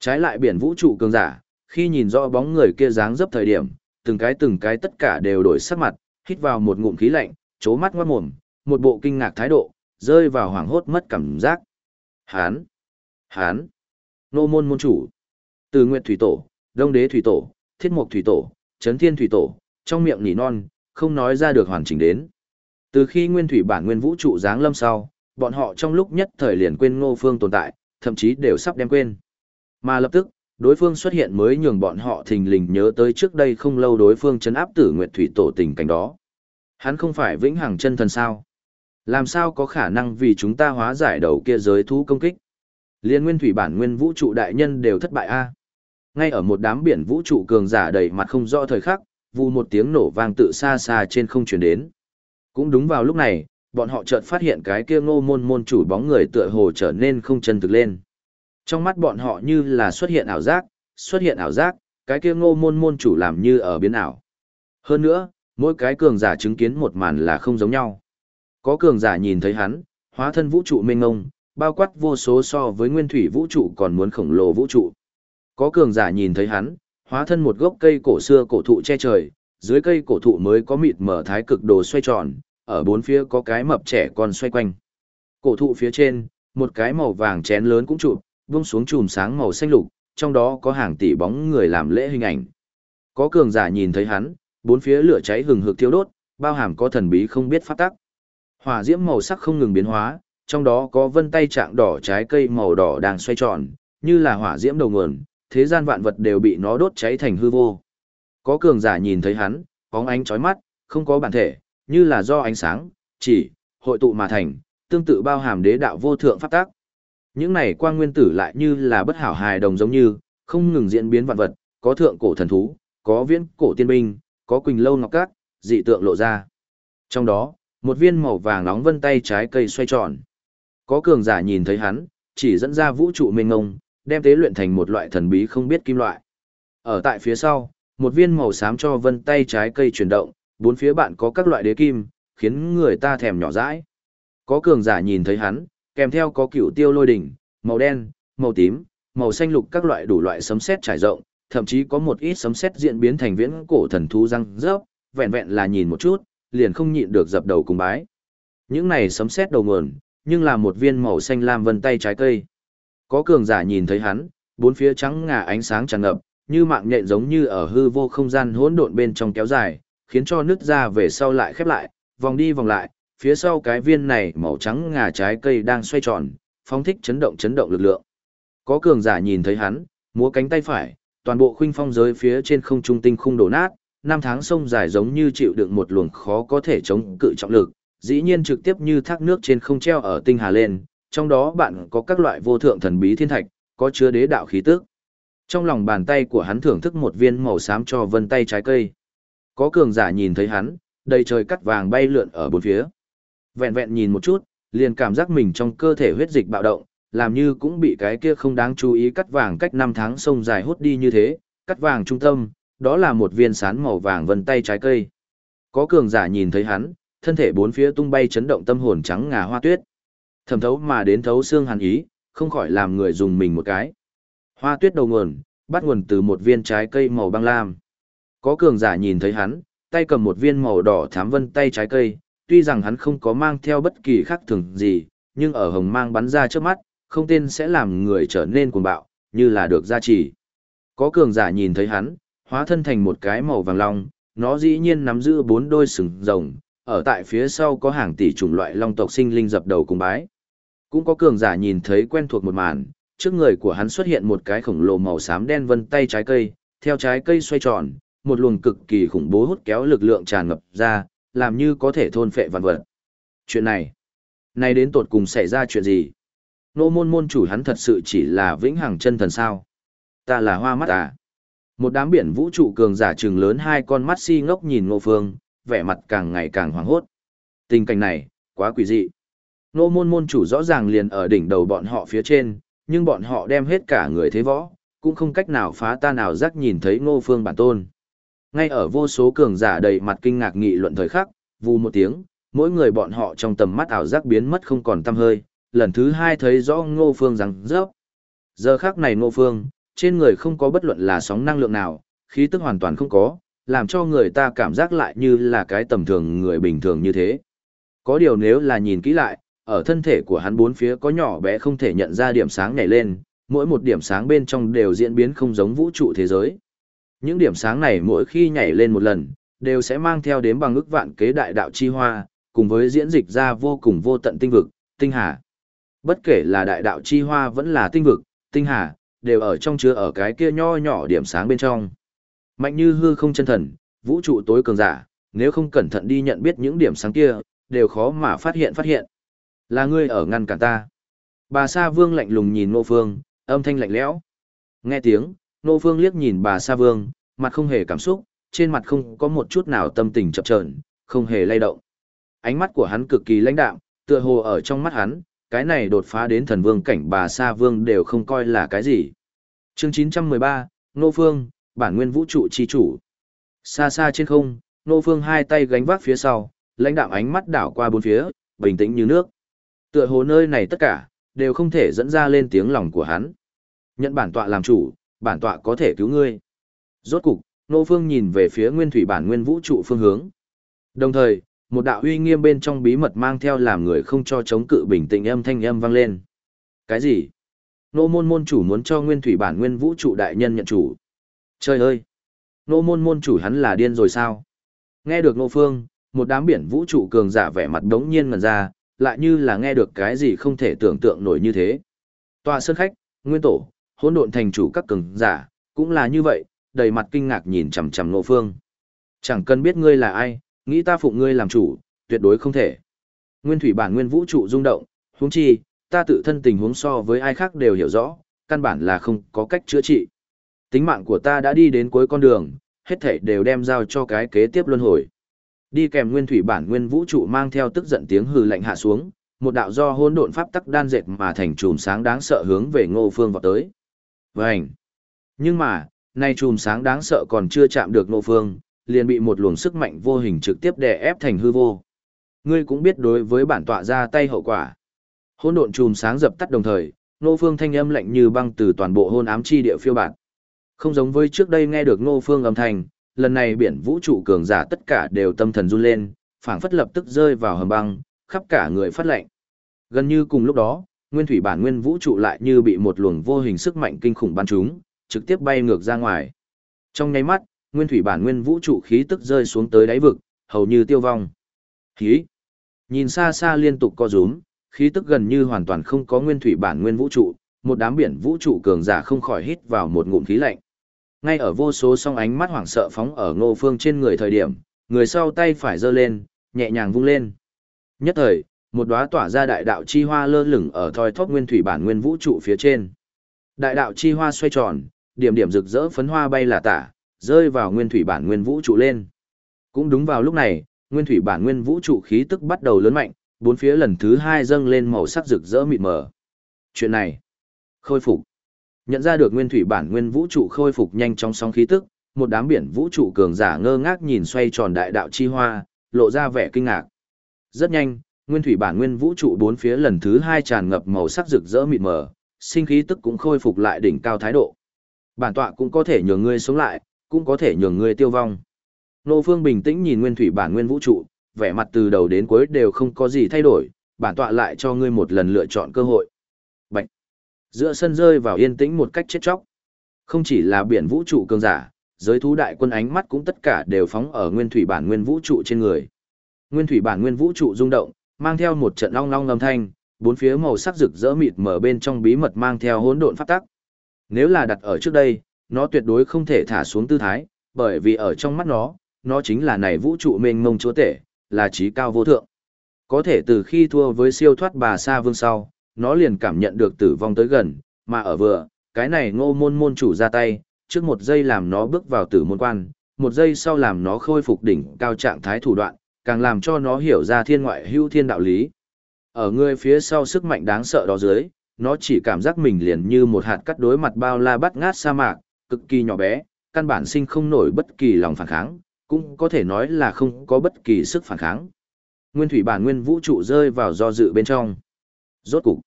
[SPEAKER 1] Trái lại biển vũ trụ cường giả, khi nhìn rõ bóng người kia dáng dấp thời điểm, từng cái từng cái tất cả đều đổi sắc mặt, hít vào một ngụm khí lạnh, chố mắt ngoát mồm, một bộ kinh ngạc thái độ, rơi vào hoảng hốt mất cảm giác. Hán! Hán! Nô môn môn chủ! Từ Nguyệt Thủy Tổ, Đông Đế Thủy Tổ, Thiết Mộc Thủy Tổ, Trấn Thiên Thủy Tổ, trong miệng nỉ non, không nói ra được hoàn chỉnh đến. Từ khi nguyên thủy bản nguyên vũ trụ giáng lâm sau, bọn họ trong lúc nhất thời liền quên ngô phương tồn tại, thậm chí đều sắp đem quên. Mà lập tức, đối phương xuất hiện mới nhường bọn họ thình lình nhớ tới trước đây không lâu đối phương chấn áp tử nguyệt thủy tổ tình cảnh đó. Hắn không phải vĩnh hằng chân thần sao? Làm sao có khả năng vì chúng ta hóa giải đầu kia giới thú công kích? Liên nguyên thủy bản nguyên vũ trụ đại nhân đều thất bại a. Ngay ở một đám biển vũ trụ cường giả đầy mặt không rõ thời khắc, vù một tiếng nổ vang tự xa xa trên không truyền đến. Cũng đúng vào lúc này, bọn họ chợt phát hiện cái kia ngô môn môn chủ bóng người tựa hồ trở nên không chân thực lên. Trong mắt bọn họ như là xuất hiện ảo giác, xuất hiện ảo giác, cái kia ngô môn môn chủ làm như ở biến ảo. Hơn nữa, mỗi cái cường giả chứng kiến một màn là không giống nhau. Có cường giả nhìn thấy hắn, hóa thân vũ trụ mênh ngông, bao quát vô số so với nguyên thủy vũ trụ còn muốn khổng lồ vũ trụ. Có cường giả nhìn thấy hắn, hóa thân một gốc cây cổ xưa cổ thụ che trời, dưới cây cổ thụ mới có mịt mở thái cực đồ xoay tròn, ở bốn phía có cái mập trẻ con xoay quanh. Cổ thụ phía trên, một cái màu vàng chén lớn cũng chụp vung xuống chùm sáng màu xanh lục, trong đó có hàng tỷ bóng người làm lễ hình ảnh. Có cường giả nhìn thấy hắn, bốn phía lửa cháy hừng hực thiêu đốt, bao hàm có thần bí không biết phát tắc. Hỏa diễm màu sắc không ngừng biến hóa, trong đó có vân tay trạng đỏ trái cây màu đỏ đang xoay tròn, như là hỏa diễm đầu nguồn, thế gian vạn vật đều bị nó đốt cháy thành hư vô. Có cường giả nhìn thấy hắn, bóng ánh chói mắt, không có bản thể, như là do ánh sáng, chỉ, hội tụ mà thành, tương tự bao hàm đế đạo vô thượng pháp tác. Những này quang nguyên tử lại như là bất hảo hài đồng giống như, không ngừng diễn biến vạn vật, có thượng cổ thần thú, có viễn cổ tiên binh, có quỳnh lâu ngọc cát, dị tượng lộ ra. Trong đó, một viên màu vàng nóng vân tay trái cây xoay tròn. Có cường giả nhìn thấy hắn, chỉ dẫn ra vũ trụ mênh ngông, đem tế luyện thành một loại thần bí không biết kim loại. Ở tại phía sau, một viên màu xám cho vân tay trái cây chuyển động, bốn phía bạn có các loại đế kim, khiến người ta thèm nhỏ dãi. Có cường giả nhìn thấy hắn, kèm theo có cựu tiêu lôi đỉnh, màu đen, màu tím, màu xanh lục các loại đủ loại sấm sét trải rộng, thậm chí có một ít sấm sét diễn biến thành viễn cổ thần thú răng rớp, vẹn vẹn là nhìn một chút, liền không nhịn được dập đầu cùng bái. Những này sấm sét đầu nguồn, nhưng là một viên màu xanh lam vân tay trái cây. Có cường giả nhìn thấy hắn, bốn phía trắng ngà ánh sáng tràn ngập, như mạng nhện giống như ở hư vô không gian hỗn độn bên trong kéo dài, khiến cho nước ra về sau lại khép lại, vòng đi vòng lại, phía sau cái viên này màu trắng ngà trái cây đang xoay tròn, phóng thích chấn động chấn động lực lượng. Có cường giả nhìn thấy hắn, múa cánh tay phải, toàn bộ khuynh phong giới phía trên không trung tinh khung đổ nát, năm tháng sông dài giống như chịu đựng một luồng khó có thể chống cự trọng lực, dĩ nhiên trực tiếp như thác nước trên không treo ở tinh hà lên, trong đó bạn có các loại vô thượng thần bí thiên thạch, có chứa đế đạo khí tức. Trong lòng bàn tay của hắn thưởng thức một viên màu xám cho vân tay trái cây. Có cường giả nhìn thấy hắn, đầy trời cắt vàng bay lượn ở bốn phía. Vẹn vẹn nhìn một chút, liền cảm giác mình trong cơ thể huyết dịch bạo động, làm như cũng bị cái kia không đáng chú ý cắt vàng cách năm tháng sông dài hút đi như thế, cắt vàng trung tâm, đó là một viên sán màu vàng vân tay trái cây. Có cường giả nhìn thấy hắn, thân thể bốn phía tung bay chấn động tâm hồn trắng ngà hoa tuyết. Thẩm thấu mà đến thấu xương hàn ý, không khỏi làm người dùng mình một cái. Hoa tuyết đầu nguồn, bắt nguồn từ một viên trái cây màu băng lam. Có cường giả nhìn thấy hắn, tay cầm một viên màu đỏ thám vân tay trái cây, tuy rằng hắn không có mang theo bất kỳ khác thường gì, nhưng ở hồng mang bắn ra trước mắt, không tên sẽ làm người trở nên cuồng bạo, như là được gia trì. Có cường giả nhìn thấy hắn, hóa thân thành một cái màu vàng long, nó dĩ nhiên nắm giữ bốn đôi sừng rồng, ở tại phía sau có hàng tỷ chủng loại long tộc sinh linh dập đầu cùng bái. Cũng có cường giả nhìn thấy quen thuộc một màn, trước người của hắn xuất hiện một cái khổng lồ màu xám đen vân tay trái cây, theo trái cây xoay tròn, một luồng cực kỳ khủng bố hút kéo lực lượng tràn ngập ra, làm như có thể thôn phệ vạn vật. Chuyện này, này đến tột cùng xảy ra chuyện gì? Nô môn môn chủ hắn thật sự chỉ là vĩnh hằng chân thần sao? ta là hoa mắt à. Một đám biển vũ trụ cường giả trừng lớn hai con mắt si ngốc nhìn ngô phương, vẻ mặt càng ngày càng hoảng hốt. Tình cảnh này, quá quỷ dị. Nô môn môn chủ rõ ràng liền ở đỉnh đầu bọn họ phía trên, nhưng bọn họ đem hết cả người thế võ, cũng không cách nào phá ta nào rắc nhìn thấy ngô phương bản tôn. Ngay ở vô số cường giả đầy mặt kinh ngạc nghị luận thời khắc, vù một tiếng, mỗi người bọn họ trong tầm mắt ảo giác biến mất không còn tăm hơi, lần thứ hai thấy rõ ngô phương rằng rớp. Giờ khắc này ngô phương, trên người không có bất luận là sóng năng lượng nào, khí tức hoàn toàn không có, làm cho người ta cảm giác lại như là cái tầm thường người bình thường như thế. Có điều nếu là nhìn kỹ lại, ở thân thể của hắn bốn phía có nhỏ bé không thể nhận ra điểm sáng nhảy lên, mỗi một điểm sáng bên trong đều diễn biến không giống vũ trụ thế giới. Những điểm sáng này mỗi khi nhảy lên một lần, đều sẽ mang theo đến bằng ức vạn kế đại đạo chi hoa, cùng với diễn dịch ra vô cùng vô tận tinh vực, tinh hà. Bất kể là đại đạo chi hoa vẫn là tinh vực, tinh hà, đều ở trong chứa ở cái kia nho nhỏ điểm sáng bên trong. Mạnh như hư không chân thần, vũ trụ tối cường giả, nếu không cẩn thận đi nhận biết những điểm sáng kia, đều khó mà phát hiện phát hiện. Là ngươi ở ngăn cản ta. Bà Sa Vương lạnh lùng nhìn Ngô Phương, âm thanh lạnh lẽo. Nghe tiếng, Nô Phương liếc nhìn bà Sa Vương, mặt không hề cảm xúc, trên mặt không có một chút nào tâm tình chập chờn, không hề lay động. Ánh mắt của hắn cực kỳ lãnh đạm, tựa hồ ở trong mắt hắn, cái này đột phá đến thần vương cảnh bà Sa Vương đều không coi là cái gì. Chương 913, Nô Phương, bản nguyên vũ trụ chi chủ. Xa xa trên không, Nô Phương hai tay gánh vác phía sau, lãnh đạm ánh mắt đảo qua bốn phía, bình tĩnh như nước. Tựa hồ nơi này tất cả, đều không thể dẫn ra lên tiếng lòng của hắn. Nhận bản tọa làm chủ, bản tọa có thể cứu ngươi. Rốt cục, Nô Phương nhìn về phía nguyên thủy bản nguyên vũ trụ phương hướng. Đồng thời, một đạo uy nghiêm bên trong bí mật mang theo làm người không cho chống cự bình tĩnh âm thanh âm vang lên. Cái gì? Nô môn môn chủ muốn cho nguyên thủy bản nguyên vũ trụ đại nhân nhận chủ. Trời ơi! Nô môn môn chủ hắn là điên rồi sao? Nghe được Nô Phương, một đám biển vũ trụ cường giả vẻ mặt đống nhiên ngần ra, lại như là nghe được cái gì không thể tưởng tượng nổi như thế. Tòa sơn khách, nguyên tổ, hỗn độn thành chủ các cường giả, cũng là như vậy, đầy mặt kinh ngạc nhìn chằm chằm Ngộ Phương. Chẳng cần biết ngươi là ai, nghĩ ta phụng ngươi làm chủ, tuyệt đối không thể. Nguyên thủy bản nguyên vũ trụ rung động, huống chi, ta tự thân tình huống so với ai khác đều hiểu rõ, căn bản là không có cách chữa trị. Tính mạng của ta đã đi đến cuối con đường, hết thảy đều đem giao cho cái kế tiếp luân hồi. Đi kèm nguyên thủy bản nguyên vũ trụ mang theo tức giận tiếng hừ lạnh hạ xuống, một đạo do hỗn độn pháp tắc đan dệt mà thành chùm sáng đáng sợ hướng về Ngô Phương vọt tới. Vành. Nhưng mà, nay chùm sáng đáng sợ còn chưa chạm được nộ Phương, liền bị một luồng sức mạnh vô hình trực tiếp đè ép thành hư vô. Ngươi cũng biết đối với bản tọa ra tay hậu quả. Hỗn độn chùm sáng dập tắt đồng thời, nô Phương thanh âm lạnh như băng từ toàn bộ hôn ám chi địa phiêu bản. Không giống với trước đây nghe được nô Phương âm thanh, lần này biển vũ trụ cường giả tất cả đều tâm thần run lên, phảng phất lập tức rơi vào hầm băng, khắp cả người phát lạnh. Gần như cùng lúc đó, nguyên thủy bản nguyên vũ trụ lại như bị một luồng vô hình sức mạnh kinh khủng bắn trúng, trực tiếp bay ngược ra ngoài. Trong nháy mắt, nguyên thủy bản nguyên vũ trụ khí tức rơi xuống tới đáy vực, hầu như tiêu vong. Khí. Nhìn xa xa liên tục co rúm, khí tức gần như hoàn toàn không có nguyên thủy bản nguyên vũ trụ, một đám biển vũ trụ cường giả không khỏi hít vào một ngụm khí lạnh. Ngay ở vô số song ánh mắt hoảng sợ phóng ở ngô phương trên người thời điểm, người sau tay phải giơ lên, nhẹ nhàng vung lên. Nhất thời, một đóa tỏa ra đại đạo chi hoa lơ lửng ở thoi thóp nguyên thủy bản nguyên vũ trụ phía trên. Đại đạo chi hoa xoay tròn, điểm điểm rực rỡ phấn hoa bay là tả, rơi vào nguyên thủy bản nguyên vũ trụ lên. Cũng đúng vào lúc này, nguyên thủy bản nguyên vũ trụ khí tức bắt đầu lớn mạnh, bốn phía lần thứ hai dâng lên màu sắc rực rỡ mịt mờ. Chuyện này, khôi phục. Nhận ra được nguyên thủy bản nguyên vũ trụ khôi phục nhanh trong sóng khí tức, một đám biển vũ trụ cường giả ngơ ngác nhìn xoay tròn đại đạo chi hoa, lộ ra vẻ kinh ngạc. Rất nhanh, nguyên thủy bản nguyên vũ trụ bốn phía lần thứ hai tràn ngập màu sắc rực rỡ mịt mờ, sinh khí tức cũng khôi phục lại đỉnh cao thái độ. Bản tọa cũng có thể nhường ngươi sống lại, cũng có thể nhường ngươi tiêu vong. Nô Phương bình tĩnh nhìn nguyên thủy bản nguyên vũ trụ, vẻ mặt từ đầu đến cuối đều không có gì thay đổi, bản tọa lại cho ngươi một lần lựa chọn cơ hội. Bạch. Giữa sân rơi vào yên tĩnh một cách chết chóc. Không chỉ là biển vũ trụ cường giả, giới thú đại quân ánh mắt cũng tất cả đều phóng ở nguyên thủy bản nguyên vũ trụ trên người. Nguyên thủy bản nguyên vũ trụ rung động, mang theo một trận long long âm thanh, bốn phía màu sắc rực rỡ mịt mở bên trong bí mật mang theo hỗn độn pháp tắc. Nếu là đặt ở trước đây, nó tuyệt đối không thể thả xuống tư thái, bởi vì ở trong mắt nó, nó chính là này vũ trụ mênh mông chúa tể, là trí cao vô thượng. Có thể từ khi thua với siêu thoát bà Sa Vương sau, nó liền cảm nhận được tử vong tới gần, mà ở vừa, cái này ngô môn môn chủ ra tay, trước một giây làm nó bước vào tử môn quan, một giây sau làm nó khôi phục đỉnh cao trạng thái thủ đoạn, càng làm cho nó hiểu ra thiên ngoại hữu thiên đạo lý. Ở người phía sau sức mạnh đáng sợ đó dưới, nó chỉ cảm giác mình liền như một hạt cắt đối mặt bao la bắt ngát sa mạc, cực kỳ nhỏ bé, căn bản sinh không nổi bất kỳ lòng phản kháng, cũng có thể nói là không có bất kỳ sức phản kháng. Nguyên thủy bản nguyên vũ trụ rơi vào do dự bên trong. Rốt cục,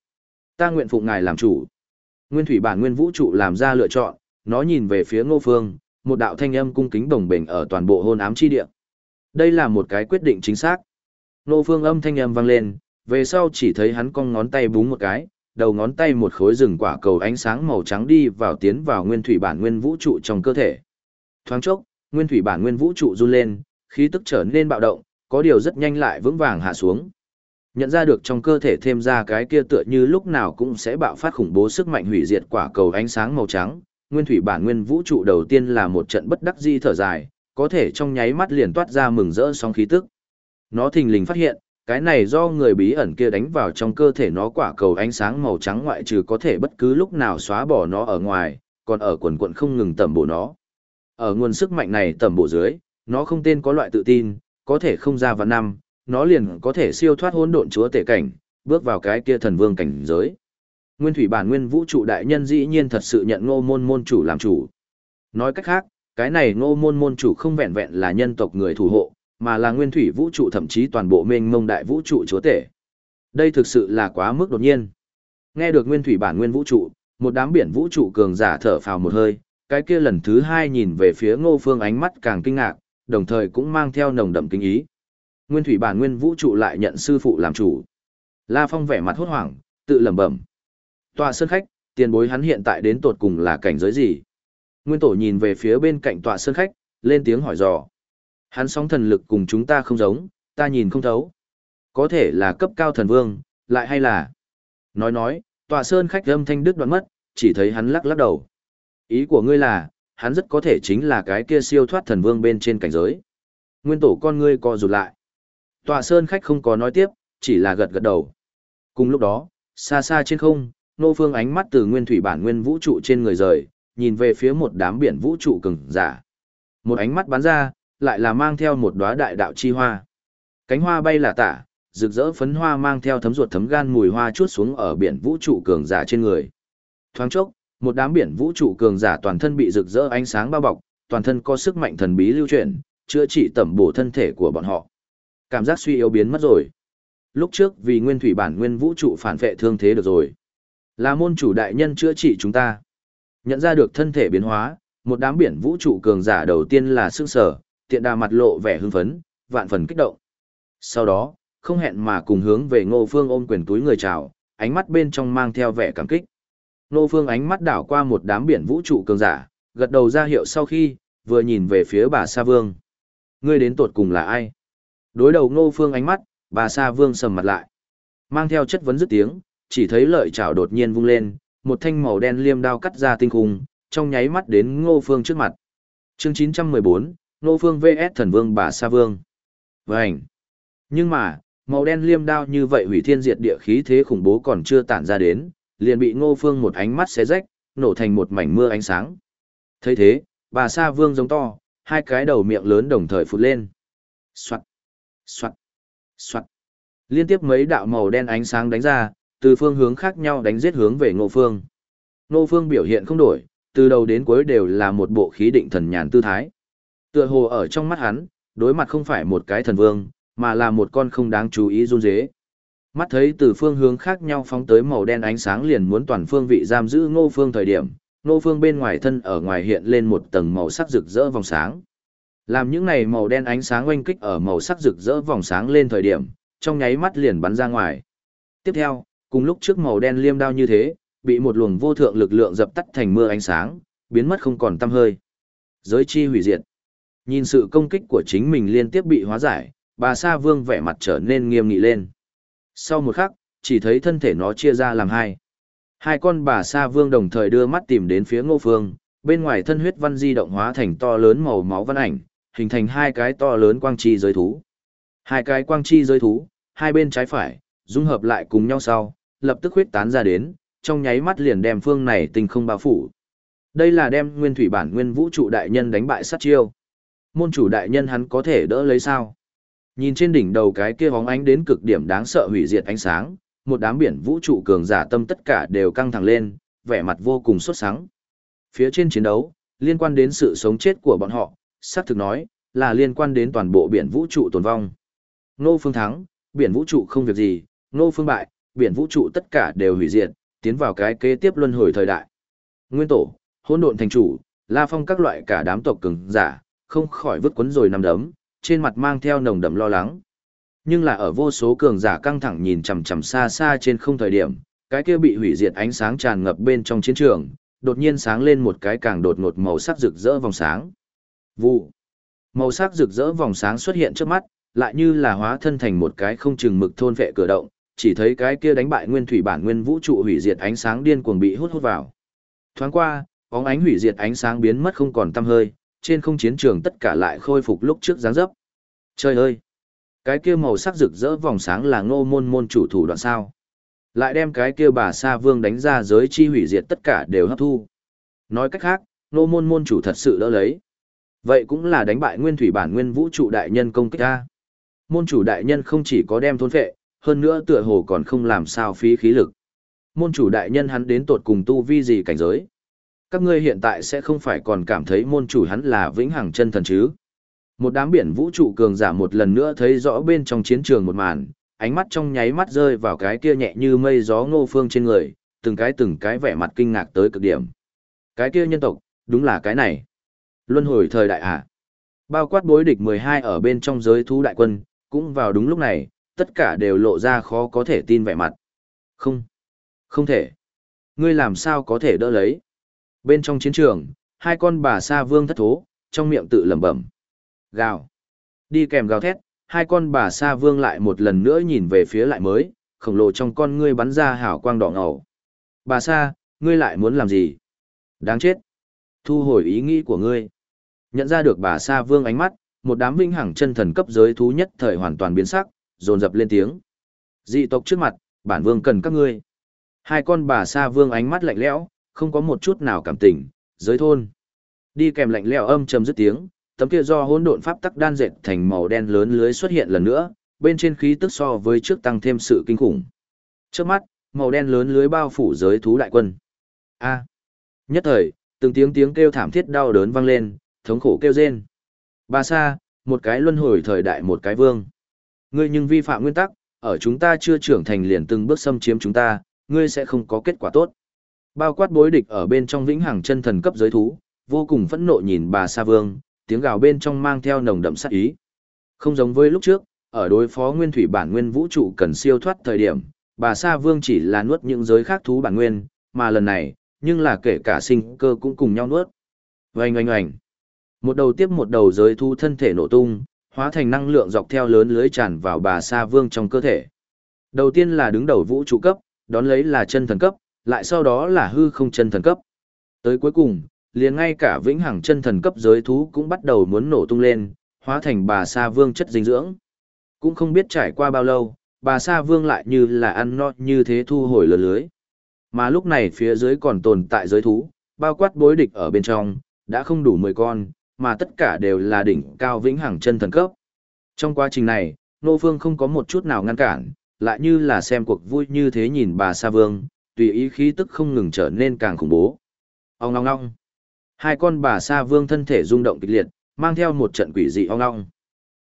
[SPEAKER 1] ta nguyện phụng ngài làm chủ. Nguyên thủy bản nguyên vũ trụ làm ra lựa chọn, nó nhìn về phía Ngô Phương, một đạo thanh âm cung kính đồng bình ở toàn bộ hôn ám chi địa. Đây là một cái quyết định chính xác. Ngô Phương âm thanh âm vang lên, về sau chỉ thấy hắn cong ngón tay búng một cái, đầu ngón tay một khối rừng quả cầu ánh sáng màu trắng đi vào tiến vào nguyên thủy bản nguyên vũ trụ trong cơ thể. Thoáng chốc, nguyên thủy bản nguyên vũ trụ run lên, khí tức trở nên bạo động, có điều rất nhanh lại vững vàng hạ xuống. Nhận ra được trong cơ thể thêm ra cái kia tựa như lúc nào cũng sẽ bạo phát khủng bố sức mạnh hủy diệt quả cầu ánh sáng màu trắng, nguyên thủy bản nguyên vũ trụ đầu tiên là một trận bất đắc di thở dài, có thể trong nháy mắt liền toát ra mừng rỡ sóng khí tức. Nó thình lình phát hiện, cái này do người bí ẩn kia đánh vào trong cơ thể nó quả cầu ánh sáng màu trắng ngoại trừ có thể bất cứ lúc nào xóa bỏ nó ở ngoài, còn ở quần quận không ngừng tẩm bổ nó. Ở nguồn sức mạnh này tẩm bổ dưới, nó không tên có loại tự tin, có thể không ra vào năm, nó liền có thể siêu thoát hỗn độn chúa tể cảnh, bước vào cái kia thần vương cảnh giới. Nguyên thủy bản nguyên vũ trụ đại nhân dĩ nhiên thật sự nhận ngô môn môn chủ làm chủ. Nói cách khác, cái này ngô môn môn chủ không vẹn vẹn là nhân tộc người thủ hộ, mà là nguyên thủy vũ trụ thậm chí toàn bộ mênh mông đại vũ trụ chúa tể. Đây thực sự là quá mức đột nhiên. Nghe được nguyên thủy bản nguyên vũ trụ, một đám biển vũ trụ cường giả thở phào một hơi, cái kia lần thứ hai nhìn về phía ngô phương ánh mắt càng kinh ngạc, đồng thời cũng mang theo nồng đậm kinh ý. Nguyên thủy bản nguyên vũ trụ lại nhận sư phụ làm chủ. La Phong vẻ mặt hốt hoảng, tự lẩm bẩm. Tòa sơn khách, tiền bối hắn hiện tại đến tột cùng là cảnh giới gì? Nguyên tổ nhìn về phía bên cạnh tòa sơn khách, lên tiếng hỏi dò. Hắn sóng thần lực cùng chúng ta không giống, ta nhìn không thấu. Có thể là cấp cao thần vương, lại hay là... Nói nói, tòa sơn khách âm thanh đứt đoạn mất, chỉ thấy hắn lắc lắc đầu. Ý của ngươi là, hắn rất có thể chính là cái kia siêu thoát thần vương bên trên cảnh giới. Nguyên tổ con ngươi co rụt lại. Tòa sơn khách không có nói tiếp, chỉ là gật gật đầu. Cùng lúc đó, xa xa trên không, nô phương ánh mắt từ nguyên thủy bản nguyên vũ trụ trên người rời, nhìn về phía một đám biển vũ trụ cường giả. Một ánh mắt bắn ra, lại là mang theo một đóa đại đạo chi hoa. Cánh hoa bay là tả, rực rỡ phấn hoa mang theo thấm ruột thấm gan mùi hoa chuốt xuống ở biển vũ trụ cường giả trên người. Thoáng chốc, một đám biển vũ trụ cường giả toàn thân bị rực rỡ ánh sáng bao bọc, toàn thân có sức mạnh thần bí lưu chuyển, chữa trị tẩm bổ thân thể của bọn họ. Cảm giác suy yếu biến mất rồi. Lúc trước vì nguyên thủy bản nguyên vũ trụ phản vệ thương thế được rồi. Là môn chủ đại nhân chữa trị chúng ta. Nhận ra được thân thể biến hóa, một đám biển vũ trụ cường giả đầu tiên là sương sở, tiện đà mặt lộ vẻ hưng phấn, vạn phần kích động. Sau đó, không hẹn mà cùng hướng về ngô phương ôm quyền túi người chào, ánh mắt bên trong mang theo vẻ cảm kích. Ngô phương ánh mắt đảo qua một đám biển vũ trụ cường giả, gật đầu ra hiệu sau khi, vừa nhìn về phía bà Sa Vương. Ngươi đến tột cùng là ai? Đối đầu ngô phương ánh mắt, bà Sa Vương sầm mặt lại. Mang theo chất vấn dứt tiếng, chỉ thấy lợi chảo đột nhiên vung lên, một thanh màu đen liêm đao cắt ra tinh khung, trong nháy mắt đến ngô phương trước mặt. Chương 914, Ngô Phương VS Thần Vương bà Sa Vương. Vành. Nhưng mà, màu đen liêm đao như vậy hủy thiên diệt địa khí thế khủng bố còn chưa tản ra đến, liền bị Ngô Phương một ánh mắt xé rách, nổ thành một mảnh mưa ánh sáng. thấy thế, bà Sa Vương giống to, hai cái đầu miệng lớn đồng thời phụt lên. Soạt, soạt, soạt. Liên tiếp mấy đạo màu đen ánh sáng đánh ra, từ phương hướng khác nhau đánh giết hướng về Ngô Phương. Ngô Phương biểu hiện không đổi, từ đầu đến cuối đều là một bộ khí định thần nhàn tư thái. Tựa hồ ở trong mắt hắn, đối mặt không phải một cái thần vương, mà là một con không đáng chú ý run rế. Mắt thấy từ phương hướng khác nhau phóng tới màu đen ánh sáng liền muốn toàn phương vị giam giữ ngô phương thời điểm, ngô phương bên ngoài thân ở ngoài hiện lên một tầng màu sắc rực rỡ vòng sáng. Làm những này màu đen ánh sáng oanh kích ở màu sắc rực rỡ vòng sáng lên thời điểm, trong nháy mắt liền bắn ra ngoài. Tiếp theo, cùng lúc trước màu đen liêm đao như thế, bị một luồng vô thượng lực lượng dập tắt thành mưa ánh sáng, biến mất không còn tăm hơi. Giới chi hủy diệt. Nhìn sự công kích của chính mình liên tiếp bị hóa giải, bà Sa Vương vẻ mặt trở nên nghiêm nghị lên. Sau một khắc, chỉ thấy thân thể nó chia ra làm hai. Hai con bà Sa Vương đồng thời đưa mắt tìm đến phía Ngô Phương, bên ngoài thân huyết văn di động hóa thành to lớn màu máu văn ảnh, hình thành hai cái to lớn quang chi giới thú. Hai cái quang chi giới thú, hai bên trái phải, dung hợp lại cùng nhau sau, lập tức huyết tán ra đến, trong nháy mắt liền đem phương này tinh không bao phủ. Đây là đem nguyên thủy bản nguyên vũ trụ đại nhân đánh bại sát chiêu. Môn chủ đại nhân hắn có thể đỡ lấy sao? Nhìn trên đỉnh đầu cái kia bóng ánh đến cực điểm đáng sợ hủy diệt ánh sáng, một đám biển vũ trụ cường giả tâm tất cả đều căng thẳng lên, vẻ mặt vô cùng sốt sắng. Phía trên chiến đấu, liên quan đến sự sống chết của bọn họ, xác thực nói, là liên quan đến toàn bộ biển vũ trụ tồn vong. Nô Phương thắng, biển vũ trụ không việc gì, Nô Phương bại, biển vũ trụ tất cả đều hủy diệt, tiến vào cái kế tiếp luân hồi thời đại. Nguyên tổ, hỗn độn thành chủ, La Phong các loại cả đám tộc cường giả, không khỏi vứt quấn rồi nằm đấm, trên mặt mang theo nồng đậm lo lắng. Nhưng là ở vô số cường giả căng thẳng nhìn chằm chằm xa xa trên không thời điểm, cái kia bị hủy diệt ánh sáng tràn ngập bên trong chiến trường, đột nhiên sáng lên một cái càng đột ngột màu sắc rực rỡ vòng sáng. Vụ. Màu sắc rực rỡ vòng sáng xuất hiện trước mắt, lại như là hóa thân thành một cái không chừng mực thôn vệ cửa động, chỉ thấy cái kia đánh bại nguyên thủy bản nguyên vũ trụ hủy diệt ánh sáng điên cuồng bị hút hút vào. Thoáng qua, bóng ánh hủy diệt ánh sáng biến mất không còn tăm hơi, trên không chiến trường tất cả lại khôi phục lúc trước dáng dấp. Trời ơi! Cái kia màu sắc rực rỡ vòng sáng là ngô môn môn chủ thủ đoạn sao. Lại đem cái kia bà Sa Vương đánh ra giới chi hủy diệt tất cả đều hấp thu. Nói cách khác, ngô môn môn chủ thật sự đỡ lấy. Vậy cũng là đánh bại nguyên thủy bản nguyên vũ trụ đại nhân công kích ta. Môn chủ đại nhân không chỉ có đem thôn phệ, hơn nữa tựa hồ còn không làm sao phí khí lực. Môn chủ đại nhân hắn đến tột cùng tu vi gì cảnh giới. Các ngươi hiện tại sẽ không phải còn cảm thấy môn chủ hắn là vĩnh hằng chân thần chứ. Một đám biển vũ trụ cường giả một lần nữa thấy rõ bên trong chiến trường một màn, ánh mắt trong nháy mắt rơi vào cái kia nhẹ như mây gió ngô phương trên người, từng cái từng cái vẻ mặt kinh ngạc tới cực điểm. Cái kia nhân tộc, đúng là cái này. Luân hồi thời đại hạ. Bao quát bối địch 12 ở bên trong giới thú đại quân, cũng vào đúng lúc này, tất cả đều lộ ra khó có thể tin vẻ mặt. Không. Không thể. Ngươi làm sao có thể đỡ lấy. Bên trong chiến trường, hai con bà sa vương thất thố, trong miệng tự lẩm bẩm. Gào. Đi kèm gào thét, hai con bà sa vương lại một lần nữa nhìn về phía lại mới, khổng lồ trong con ngươi bắn ra hào quang đỏ ngầu. Bà sa, ngươi lại muốn làm gì? Đáng chết. Thu hồi ý nghĩ của ngươi. Nhận ra được bà sa vương ánh mắt, một đám vinh hằng chân thần cấp giới thú nhất thời hoàn toàn biến sắc, dồn dập lên tiếng. Dị tộc trước mặt, bản vương cần các ngươi. Hai con bà sa vương ánh mắt lạnh lẽo, không có một chút nào cảm tình, giới thôn. Đi kèm lạnh lẽo âm trầm dứt tiếng, tấm kia do hỗn độn pháp tắc đan dệt thành màu đen lớn lưới xuất hiện lần nữa, bên trên khí tức so với trước tăng thêm sự kinh khủng. Trước mắt, màu đen lớn lưới bao phủ giới thú đại quân. A. Nhất thời, từng tiếng tiếng kêu thảm thiết đau đớn vang lên, thống khổ kêu rên. Bà Sa, một cái luân hồi thời đại một cái vương. Ngươi nhưng vi phạm nguyên tắc, ở chúng ta chưa trưởng thành liền từng bước xâm chiếm chúng ta, ngươi sẽ không có kết quả tốt. Bao quát bối địch ở bên trong vĩnh hằng chân thần cấp giới thú, vô cùng phẫn nộ nhìn bà Sa Vương, tiếng gào bên trong mang theo nồng đậm sát ý. Không giống với lúc trước, ở đối phó nguyên thủy bản nguyên vũ trụ cần siêu thoát thời điểm, bà Sa Vương chỉ là nuốt những giới khác thú bản nguyên, mà lần này, nhưng là kể cả sinh cơ cũng cùng nhau nuốt. Oanh oanh oanh. Một đầu tiếp một đầu giới thú thân thể nổ tung, hóa thành năng lượng dọc theo lớn lưới tràn vào bà Sa Vương trong cơ thể. Đầu tiên là đứng đầu vũ trụ cấp, đón lấy là chân thần cấp, lại sau đó là hư không chân thần cấp. Tới cuối cùng, liền ngay cả vĩnh hằng chân thần cấp giới thú cũng bắt đầu muốn nổ tung lên, hóa thành bà sa vương chất dinh dưỡng. Cũng không biết trải qua bao lâu, bà sa vương lại như là ăn no như thế thu hồi lờ lưới. Mà lúc này phía dưới còn tồn tại giới thú, bao quát bối địch ở bên trong, đã không đủ 10 con, mà tất cả đều là đỉnh cao vĩnh hằng chân thần cấp. Trong quá trình này, Nô Phương không có một chút nào ngăn cản, lại như là xem cuộc vui như thế nhìn bà Sa Vương, tùy ý khí tức không ngừng trở nên càng khủng bố. Ông ngong ngong. Hai con bà sa vương thân thể rung động kịch liệt, mang theo một trận quỷ dị ong ngong.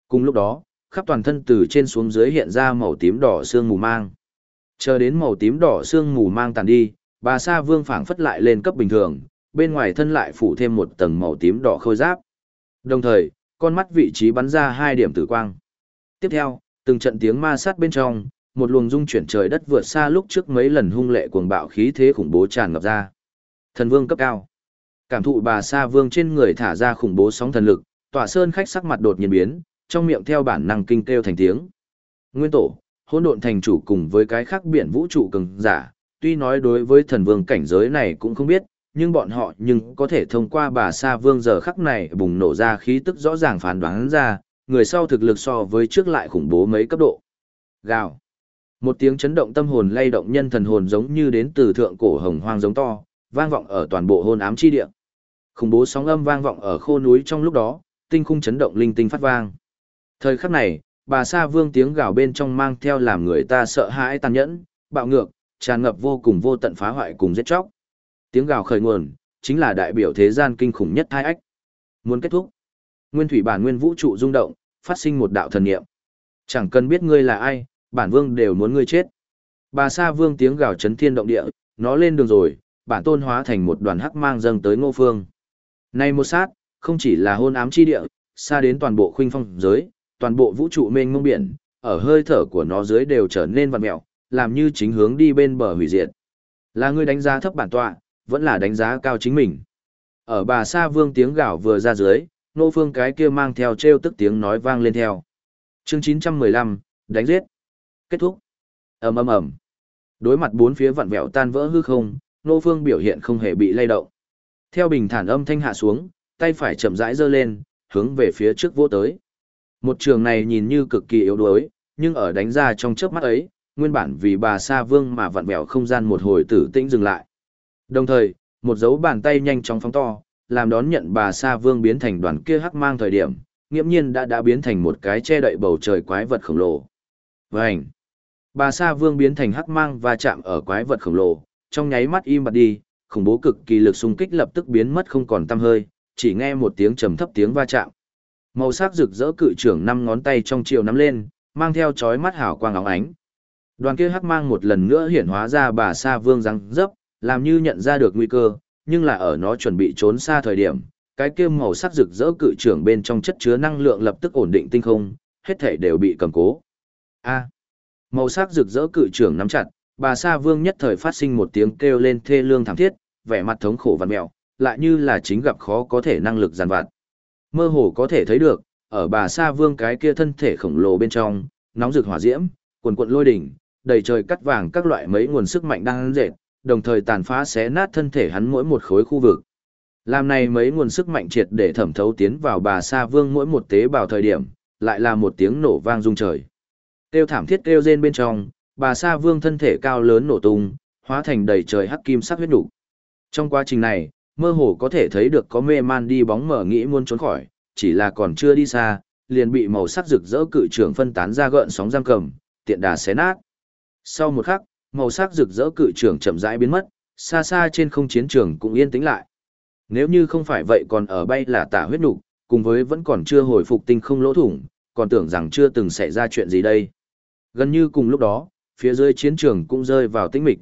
[SPEAKER 1] Cùng lúc đó, khắp toàn thân từ trên xuống dưới hiện ra màu tím đỏ xương mù mang. Chờ đến màu tím đỏ xương mù mang tàn đi, bà sa vương phảng phất lại lên cấp bình thường, bên ngoài thân lại phủ thêm một tầng màu tím đỏ khôi giáp. Đồng thời, con mắt vị trí bắn ra hai điểm tử quang. Tiếp theo, từng trận tiếng ma sát bên trong, một luồng dung chuyển trời đất vượt xa lúc trước mấy lần hung lệ cuồng bạo khí thế khủng bố tràn ngập ra. Thần vương cấp cao. Cảm thụ bà Sa Vương trên người thả ra khủng bố sóng thần lực, Tỏa Sơn khách sắc mặt đột nhiên biến, trong miệng theo bản năng kinh kêu thành tiếng. Nguyên tổ, hỗn độn thành chủ cùng với cái khác biển vũ trụ cường giả, tuy nói đối với thần vương cảnh giới này cũng không biết, nhưng bọn họ nhưng có thể thông qua bà Sa Vương giờ khắc này bùng nổ ra khí tức rõ ràng phán đoán ra, người sau thực lực so với trước lại khủng bố mấy cấp độ. Gào. Một tiếng chấn động tâm hồn lay động nhân thần hồn giống như đến từ thượng cổ hồng hoang giống to, vang vọng ở toàn bộ hôn ám chi địa. Khủng bố sóng âm vang vọng ở khô núi trong lúc đó, tinh khung chấn động linh tinh phát vang. Thời khắc này, bà Sa Vương tiếng gào bên trong mang theo làm người ta sợ hãi tàn nhẫn, bạo ngược, tràn ngập vô cùng vô tận phá hoại cùng giết chóc. Tiếng gào khởi nguồn, chính là đại biểu thế gian kinh khủng nhất thai ách. Muốn kết thúc. Nguyên thủy bản nguyên vũ trụ rung động, phát sinh một đạo thần niệm. Chẳng cần biết ngươi là ai, bản vương đều muốn ngươi chết. Bà Sa Vương tiếng gào chấn thiên động địa, nó lên đường rồi, bản tôn hóa thành một đoàn hắc mang dâng tới Ngô Phương. Này một sát, không chỉ là hôn ám chi địa, xa đến toàn bộ khuynh phong giới, toàn bộ vũ trụ mênh mông biển, ở hơi thở của nó dưới đều trở nên vặn mẹo, làm như chính hướng đi bên bờ hủy diệt. Là ngươi đánh giá thấp bản tọa, vẫn là đánh giá cao chính mình. Ở bà Sa Vương tiếng gào vừa ra dưới, nô phương cái kia mang theo treo tức tiếng nói vang lên theo. Chương 915, đánh giết. Kết thúc. ầm ầm ầm. Đối mặt bốn phía vặn vẹo tan vỡ hư không, nô phương biểu hiện không hề bị lay động. Theo bình thản âm thanh hạ xuống, tay phải chậm rãi giơ lên, hướng về phía trước vô tới. Một trường này nhìn như cực kỳ yếu đuối, nhưng ở đánh ra trong chớp mắt ấy, nguyên bản vì bà Sa Vương mà vặn vẹo không gian một hồi tử tĩnh dừng lại. Đồng thời, một dấu bàn tay nhanh chóng phóng to, làm đón nhận bà Sa Vương biến thành đoàn kia hắc mang thời điểm, nghiễm nhiên đã đã biến thành một cái che đậy bầu trời quái vật khổng lồ. Vành! Bà Sa Vương biến thành hắc mang và chạm ở quái vật khổng lồ, trong nháy mắt im bặt đi, khủng bố cực kỳ lực xung kích lập tức biến mất không còn tăm hơi, chỉ nghe một tiếng trầm thấp tiếng va chạm. Màu sắc rực rỡ cự trưởng năm ngón tay trong chiều nắm lên, mang theo chói mắt hào quang óng ánh. Đoàn kia hắc mang một lần nữa hiển hóa ra bà Sa Vương răng dấp, làm như nhận ra được nguy cơ, nhưng là ở nó chuẩn bị trốn xa thời điểm, cái kia màu sắc rực rỡ cự trưởng bên trong chất chứa năng lượng lập tức ổn định tinh không, hết thể đều bị cầm cố. A. màu sắc rực rỡ cự trưởng nắm chặt, bà Sa Vương nhất thời phát sinh một tiếng kêu lên thê lương thảm thiết, vẻ mặt thống khổ vặn mèo, lại như là chính gặp khó có thể năng lực giàn vặt. Mơ hồ có thể thấy được, ở bà Sa Vương cái kia thân thể khổng lồ bên trong, nóng rực hỏa diễm, cuồn cuộn lôi đỉnh, đầy trời cắt vàng các loại mấy nguồn sức mạnh đang dệt, đồng thời tàn phá xé nát thân thể hắn mỗi một khối khu vực. Làm này mấy nguồn sức mạnh triệt để thẩm thấu tiến vào bà Sa Vương mỗi một tế bào thời điểm, lại là một tiếng nổ vang rung trời. Tiêu thảm thiết kêu rên bên trong, bà Sa Vương thân thể cao lớn nổ tung, hóa thành đầy trời hắc kim sắc huyết đủ. Trong quá trình này, mơ hồ có thể thấy được có mê man đi bóng mở nghĩ muốn trốn khỏi, chỉ là còn chưa đi xa, liền bị màu sắc rực rỡ cự trưởng phân tán ra gợn sóng giam cầm, tiện đà xé nát. Sau một khắc, màu sắc rực rỡ cự trưởng chậm rãi biến mất, xa xa trên không chiến trường cũng yên tĩnh lại. Nếu như không phải vậy còn ở bay là tả huyết nục, cùng với vẫn còn chưa hồi phục tinh không lỗ thủng, còn tưởng rằng chưa từng xảy ra chuyện gì đây. Gần như cùng lúc đó, phía dưới chiến trường cũng rơi vào tĩnh mịch.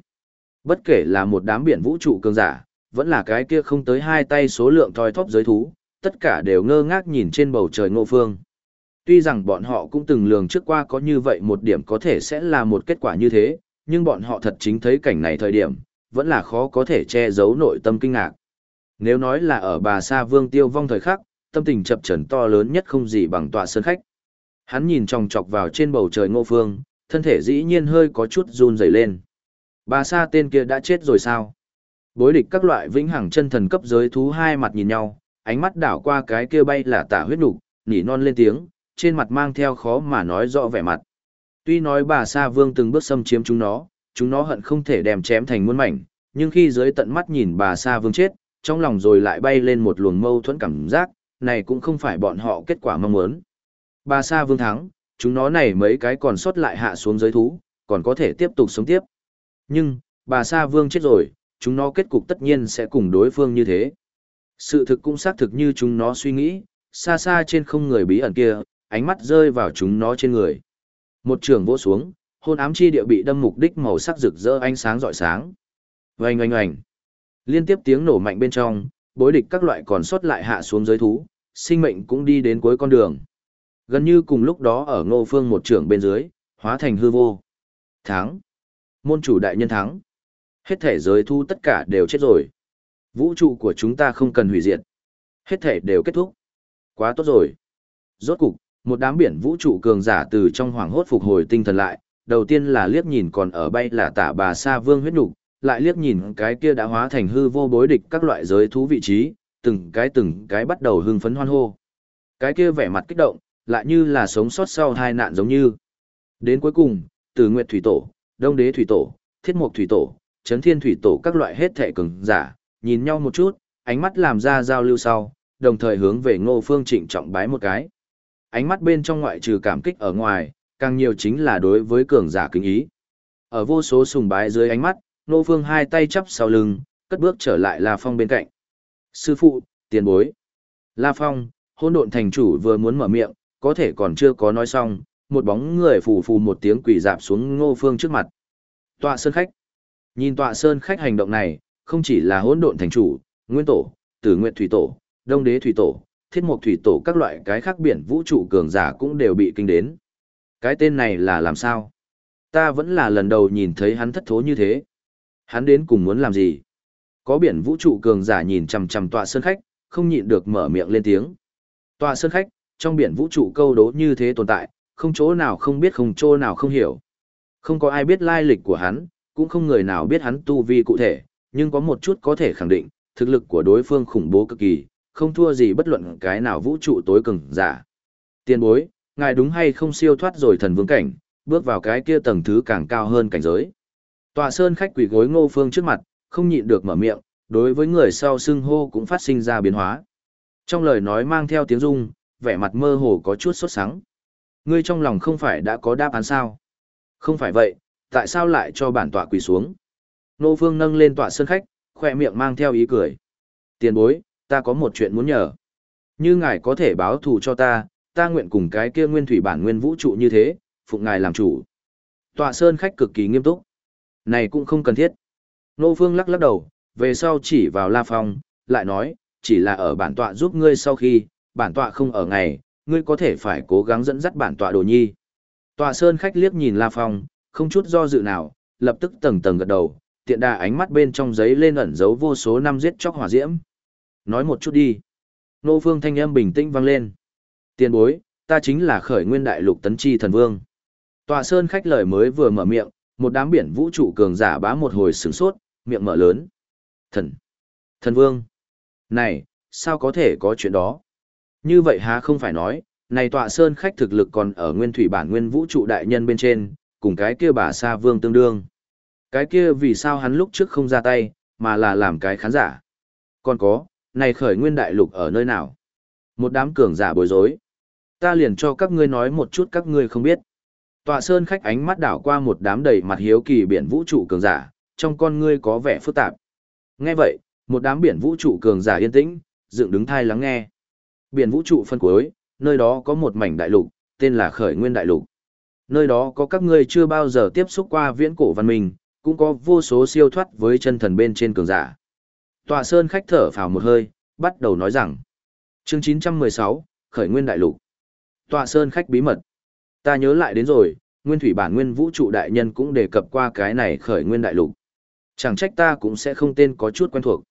[SPEAKER 1] Bất kể là một đám biển vũ trụ cường giả, vẫn là cái kia không tới hai tay số lượng thoi thóp giới thú, tất cả đều ngơ ngác nhìn trên bầu trời ngộ phương. Tuy rằng bọn họ cũng từng lường trước qua có như vậy một điểm có thể sẽ là một kết quả như thế, nhưng bọn họ thật chính thấy cảnh này thời điểm, vẫn là khó có thể che giấu nội tâm kinh ngạc. Nếu nói là ở bà Sa Vương tiêu vong thời khắc, tâm tình chập trần to lớn nhất không gì bằng tọa sơn khách. Hắn nhìn tròng trọc vào trên bầu trời ngô phương, thân thể dĩ nhiên hơi có chút run rẩy lên. Bà Sa tên kia đã chết rồi sao? Bối địch các loại vĩnh hằng chân thần cấp giới thú hai mặt nhìn nhau, ánh mắt đảo qua cái kia bay là tả huyết nục, nỉ non lên tiếng, trên mặt mang theo khó mà nói rõ vẻ mặt. Tuy nói bà Sa Vương từng bước xâm chiếm chúng nó, chúng nó hận không thể đem chém thành muôn mảnh, nhưng khi dưới tận mắt nhìn bà Sa Vương chết, trong lòng rồi lại bay lên một luồng mâu thuẫn cảm giác, này cũng không phải bọn họ kết quả mong muốn. Bà Sa Vương thắng, chúng nó này mấy cái còn sót lại hạ xuống giới thú, còn có thể tiếp tục sống tiếp. Nhưng, bà Sa Vương chết rồi, chúng nó kết cục tất nhiên sẽ cùng đối phương như thế. Sự thực cũng xác thực như chúng nó suy nghĩ, xa xa trên không người bí ẩn kia, ánh mắt rơi vào chúng nó trên người. Một trường vỗ xuống, hôn ám chi địa bị đâm mục đích màu sắc rực rỡ ánh sáng rọi sáng. Oanh oanh oanh. Liên tiếp tiếng nổ mạnh bên trong, bối địch các loại còn sót lại hạ xuống giới thú, sinh mệnh cũng đi đến cuối con đường. Gần như cùng lúc đó ở ngô phương một trưởng bên dưới, hóa thành hư vô. Thắng. Môn chủ đại nhân thắng. Hết thể giới thu tất cả đều chết rồi. Vũ trụ của chúng ta không cần hủy diệt. Hết thể đều kết thúc. Quá tốt rồi. Rốt cục, một đám biển vũ trụ cường giả từ trong hoàng hốt phục hồi tinh thần lại, đầu tiên là liếc nhìn còn ở bay là tả bà sa vương huyết nhục lại liếc nhìn cái kia đã hóa thành hư vô bối địch các loại giới thú vị trí, từng cái từng cái bắt đầu hưng phấn hoan hô. Cái kia vẻ mặt kích động, lại như là sống sót sau hai nạn giống như. Đến cuối cùng, Từ Nguyệt Thủy Tổ, Đông Đế Thủy Tổ, Thiết Mục Thủy Tổ, Trấn Thiên Thủy Tổ các loại hết thể cường giả, nhìn nhau một chút, ánh mắt làm ra giao lưu sau, đồng thời hướng về Ngô Phương trịnh trọng bái một cái. Ánh mắt bên trong ngoại trừ cảm kích ở ngoài, càng nhiều chính là đối với cường giả kính ý. Ở vô số sùng bái dưới ánh mắt, Ngô Phương hai tay chắp sau lưng, cất bước trở lại La Phong bên cạnh. Sư phụ, tiền bối. La Phong, hôn độn thành chủ vừa muốn mở miệng, có thể còn chưa có nói xong, một bóng người phù phù một tiếng quỷ dạp xuống Ngô Phương trước mặt. Tọa sơn khách. Nhìn tọa sơn khách hành động này, không chỉ là hỗn độn thành chủ, nguyên tổ, tử nguyện thủy tổ, đông đế thủy tổ, thiết mục thủy tổ các loại cái khác biển vũ trụ cường giả cũng đều bị kinh đến. Cái tên này là làm sao? Ta vẫn là lần đầu nhìn thấy hắn thất thố như thế. Hắn đến cùng muốn làm gì? Có biển vũ trụ cường giả nhìn chằm chằm tọa sơn khách, không nhịn được mở miệng lên tiếng. Tọa sơn khách, trong biển vũ trụ câu đố như thế tồn tại, không chỗ nào không biết không chỗ nào không hiểu. Không có ai biết lai lịch của hắn, cũng không người nào biết hắn tu vi cụ thể, nhưng có một chút có thể khẳng định, thực lực của đối phương khủng bố cực kỳ, không thua gì bất luận cái nào vũ trụ tối cường giả. Tiên bối, ngài đúng hay không siêu thoát rồi thần vương cảnh, bước vào cái kia tầng thứ càng cao hơn cảnh giới. tòa sơn khách quỷ gối ngô phương trước mặt, không nhịn được mở miệng, đối với người sau xưng hô cũng phát sinh ra biến hóa. Trong lời nói mang theo tiếng rung, vẻ mặt mơ hồ có chút sốt sắng. Ngươi trong lòng không phải đã có đáp án sao? Không phải vậy, tại sao lại cho bản tọa quỳ xuống? Nô Phương nâng lên tọa sơn khách, khoe miệng mang theo ý cười. Tiền bối, ta có một chuyện muốn nhờ. Như ngài có thể báo thù cho ta, ta nguyện cùng cái kia nguyên thủy bản nguyên vũ trụ như thế, phụng ngài làm chủ. Tọa sơn khách cực kỳ nghiêm túc. Này cũng không cần thiết. Nô Phương lắc lắc đầu, về sau chỉ vào La Phong, lại nói, chỉ là ở bản tọa giúp ngươi sau khi, bản tọa không ở ngày, ngươi có thể phải cố gắng dẫn dắt bản tọa đồ nhi. Tọa sơn khách liếc nhìn La Phong, không chút do dự nào, lập tức tầng tầng gật đầu, tiện đà ánh mắt bên trong giấy lên ẩn dấu vô số năm giết chóc hỏa diễm. Nói một chút đi. Nô phương thanh âm bình tĩnh vang lên. Tiền bối, ta chính là khởi nguyên đại lục tấn chi thần vương. Tọa sơn khách lời mới vừa mở miệng, một đám biển vũ trụ cường giả bá một hồi sửng sốt, miệng mở lớn. Thần! Thần vương! Này, sao có thể có chuyện đó? Như vậy há không phải nói, này tọa sơn khách thực lực còn ở nguyên thủy bản nguyên vũ trụ đại nhân bên trên, cùng cái kia bà sa vương tương đương. Cái kia vì sao hắn lúc trước không ra tay, mà là làm cái khán giả. Còn có, này khởi nguyên đại lục ở nơi nào? Một đám cường giả bối rối. Ta liền cho các ngươi nói một chút các ngươi không biết. Tọa sơn khách ánh mắt đảo qua một đám đầy mặt hiếu kỳ biển vũ trụ cường giả, trong con ngươi có vẻ phức tạp. Nghe vậy, một đám biển vũ trụ cường giả yên tĩnh, dựng đứng thai lắng nghe. Biển vũ trụ phân cuối, nơi đó có một mảnh đại lục, tên là Khởi Nguyên Đại Lục. Nơi đó có các ngươi chưa bao giờ tiếp xúc qua viễn cổ văn minh, cũng có vô số siêu thoát với chân thần bên trên cường giả. Tòa Sơn khách thở phào một hơi, bắt đầu nói rằng. Chương 916, Khởi Nguyên Đại Lục. Tòa Sơn khách bí mật. Ta nhớ lại đến rồi, Nguyên Thủy Bản Nguyên Vũ trụ đại nhân cũng đề cập qua cái này Khởi Nguyên Đại Lục. Chẳng trách ta cũng sẽ không tên có chút quen thuộc.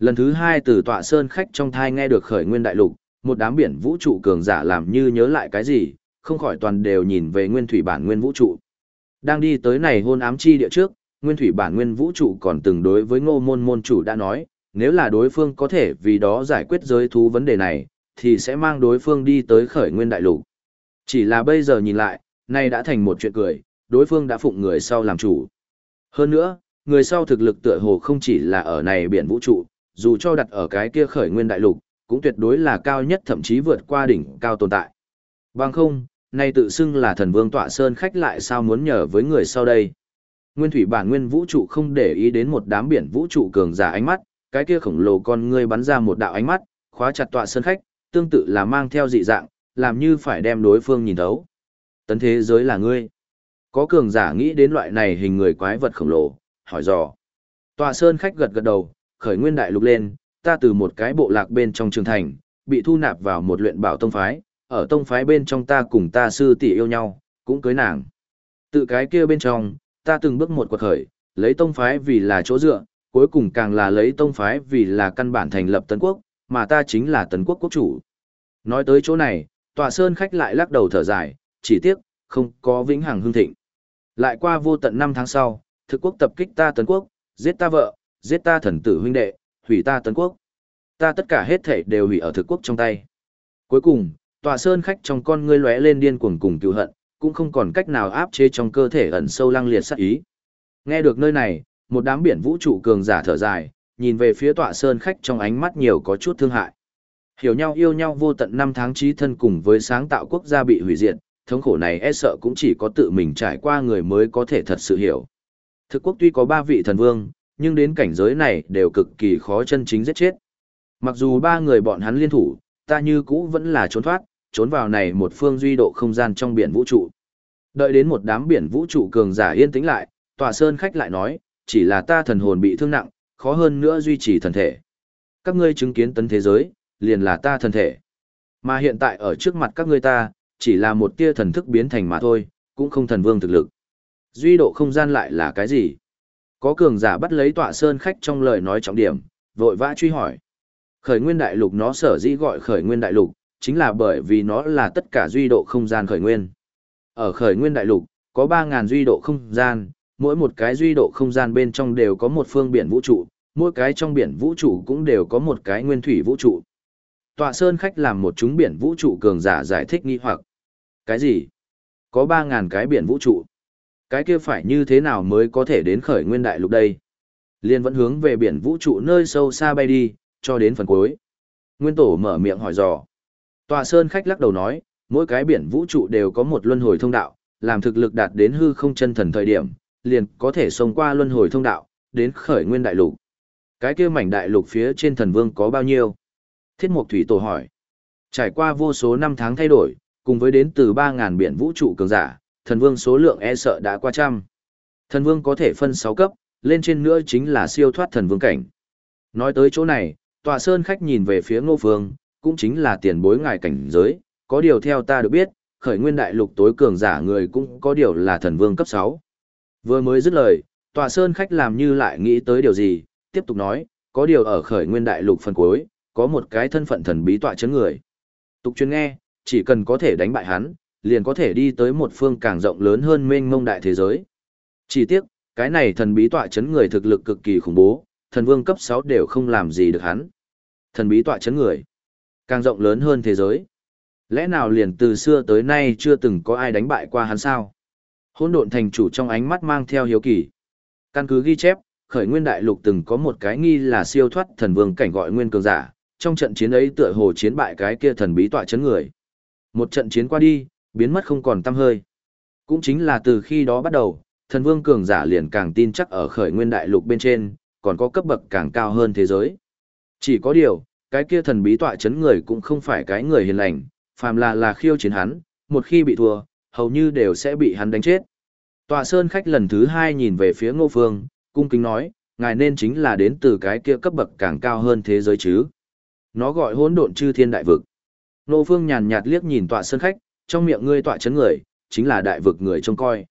[SPEAKER 1] Lần thứ hai từ tọa sơn khách trong thai nghe được khởi nguyên đại lục, một đám biển vũ trụ cường giả làm như nhớ lại cái gì, không khỏi toàn đều nhìn về nguyên thủy bản nguyên vũ trụ. Đang đi tới này hôn ám chi địa trước, nguyên thủy bản nguyên vũ trụ còn từng đối với ngô môn môn chủ đã nói, nếu là đối phương có thể vì đó giải quyết giới thú vấn đề này, thì sẽ mang đối phương đi tới khởi nguyên đại lục. Chỉ là bây giờ nhìn lại, nay đã thành một chuyện cười, đối phương đã phụng người sau làm chủ. Hơn nữa, người sau thực lực tựa hồ không chỉ là ở này biển vũ trụ, dù cho đặt ở cái kia khởi nguyên đại lục, cũng tuyệt đối là cao nhất thậm chí vượt qua đỉnh cao tồn tại. Bằng không, nay tự xưng là thần vương tọa sơn khách lại sao muốn nhờ với người sau đây. Nguyên thủy bản nguyên vũ trụ không để ý đến một đám biển vũ trụ cường giả ánh mắt, cái kia khổng lồ con ngươi bắn ra một đạo ánh mắt, khóa chặt tọa sơn khách, tương tự là mang theo dị dạng, làm như phải đem đối phương nhìn thấu. Tấn thế giới là ngươi. Có cường giả nghĩ đến loại này hình người quái vật khổng lồ, hỏi dò. Tọa sơn khách gật gật đầu, khởi nguyên đại lục lên, ta từ một cái bộ lạc bên trong trường thành, bị thu nạp vào một luyện bảo tông phái, ở tông phái bên trong ta cùng ta sư tỷ yêu nhau, cũng cưới nàng. Tự cái kia bên trong, ta từng bước một quật khởi, lấy tông phái vì là chỗ dựa, cuối cùng càng là lấy tông phái vì là căn bản thành lập tấn quốc, mà ta chính là tấn quốc quốc chủ. Nói tới chỗ này, tòa sơn khách lại lắc đầu thở dài, chỉ tiếc, không có vĩnh hằng hương thịnh. Lại qua vô tận năm tháng sau, thực quốc tập kích ta tấn quốc, giết ta vợ, giết ta thần tử huynh đệ, hủy ta tấn quốc. Ta tất cả hết thể đều hủy ở thực quốc trong tay. Cuối cùng, tòa sơn khách trong con ngươi lóe lên điên cuồng cùng cứu hận, cũng không còn cách nào áp chế trong cơ thể ẩn sâu lăng liệt sát ý. Nghe được nơi này, một đám biển vũ trụ cường giả thở dài, nhìn về phía tọa sơn khách trong ánh mắt nhiều có chút thương hại. Hiểu nhau yêu nhau vô tận năm tháng trí thân cùng với sáng tạo quốc gia bị hủy diệt, thống khổ này e sợ cũng chỉ có tự mình trải qua người mới có thể thật sự hiểu. Thực quốc tuy có ba vị thần vương, nhưng đến cảnh giới này đều cực kỳ khó chân chính giết chết. Mặc dù ba người bọn hắn liên thủ, ta như cũ vẫn là trốn thoát, trốn vào này một phương duy độ không gian trong biển vũ trụ. Đợi đến một đám biển vũ trụ cường giả yên tĩnh lại, tòa sơn khách lại nói, chỉ là ta thần hồn bị thương nặng, khó hơn nữa duy trì thần thể. Các ngươi chứng kiến tấn thế giới, liền là ta thần thể. Mà hiện tại ở trước mặt các ngươi ta, chỉ là một tia thần thức biến thành mà thôi, cũng không thần vương thực lực. Duy độ không gian lại là cái gì? Có cường giả bắt lấy tọa sơn khách trong lời nói trọng điểm, vội vã truy hỏi. Khởi nguyên đại lục nó sở dĩ gọi khởi nguyên đại lục, chính là bởi vì nó là tất cả duy độ không gian khởi nguyên. Ở khởi nguyên đại lục, có 3.000 duy độ không gian, mỗi một cái duy độ không gian bên trong đều có một phương biển vũ trụ, mỗi cái trong biển vũ trụ cũng đều có một cái nguyên thủy vũ trụ. Tọa Sơn khách làm một chúng biển vũ trụ cường giả giải thích nghi hoặc. Cái gì? Có 3.000 cái biển vũ trụ. Cái kia phải như thế nào mới có thể đến khởi nguyên đại lục đây? Liên vẫn hướng về biển vũ trụ nơi sâu xa bay đi, cho đến phần cuối. Nguyên tổ mở miệng hỏi dò. Tòa Sơn khách lắc đầu nói, mỗi cái biển vũ trụ đều có một luân hồi thông đạo, làm thực lực đạt đến hư không chân thần thời điểm, liền có thể xông qua luân hồi thông đạo, đến khởi nguyên đại lục. Cái kia mảnh đại lục phía trên thần vương có bao nhiêu? Thiết Mục Thủy Tổ hỏi. Trải qua vô số năm tháng thay đổi, cùng với đến từ 3.000 biển vũ trụ cường giả, thần vương số lượng e sợ đã qua trăm. Thần vương có thể phân 6 cấp, lên trên nữa chính là siêu thoát thần vương cảnh. Nói tới chỗ này, tòa sơn khách nhìn về phía ngô phương, cũng chính là tiền bối ngài cảnh giới, có điều theo ta được biết, khởi nguyên đại lục tối cường giả người cũng có điều là thần vương cấp 6. Vừa mới dứt lời, tòa sơn khách làm như lại nghĩ tới điều gì, tiếp tục nói, có điều ở khởi nguyên đại lục phần cuối, có một cái thân phận thần bí tọa chấn người. Tục chuyên nghe, chỉ cần có thể đánh bại hắn, liền có thể đi tới một phương càng rộng lớn hơn mênh mông đại thế giới. Chỉ tiếc, cái này thần bí tọa chấn người thực lực cực kỳ khủng bố, thần vương cấp 6 đều không làm gì được hắn. Thần bí tọa chấn người, càng rộng lớn hơn thế giới. Lẽ nào liền từ xưa tới nay chưa từng có ai đánh bại qua hắn sao? Hỗn độn thành chủ trong ánh mắt mang theo hiếu kỳ. Căn cứ ghi chép, khởi nguyên đại lục từng có một cái nghi là siêu thoát thần vương cảnh gọi nguyên cường giả, trong trận chiến ấy tựa hồ chiến bại cái kia thần bí tọa chấn người. Một trận chiến qua đi, biến mất không còn tăm hơi. Cũng chính là từ khi đó bắt đầu, thần vương cường giả liền càng tin chắc ở khởi nguyên đại lục bên trên, còn có cấp bậc càng cao hơn thế giới. Chỉ có điều, cái kia thần bí tọa chấn người cũng không phải cái người hiền lành, phàm là là khiêu chiến hắn, một khi bị thua, hầu như đều sẽ bị hắn đánh chết. Tọa sơn khách lần thứ hai nhìn về phía ngô phương, cung kính nói, ngài nên chính là đến từ cái kia cấp bậc càng cao hơn thế giới chứ. Nó gọi hỗn độn chư thiên đại vực. Ngô phương nhàn nhạt liếc nhìn tọa sơn khách, trong miệng ngươi tọa chấn người, chính là đại vực người trông coi.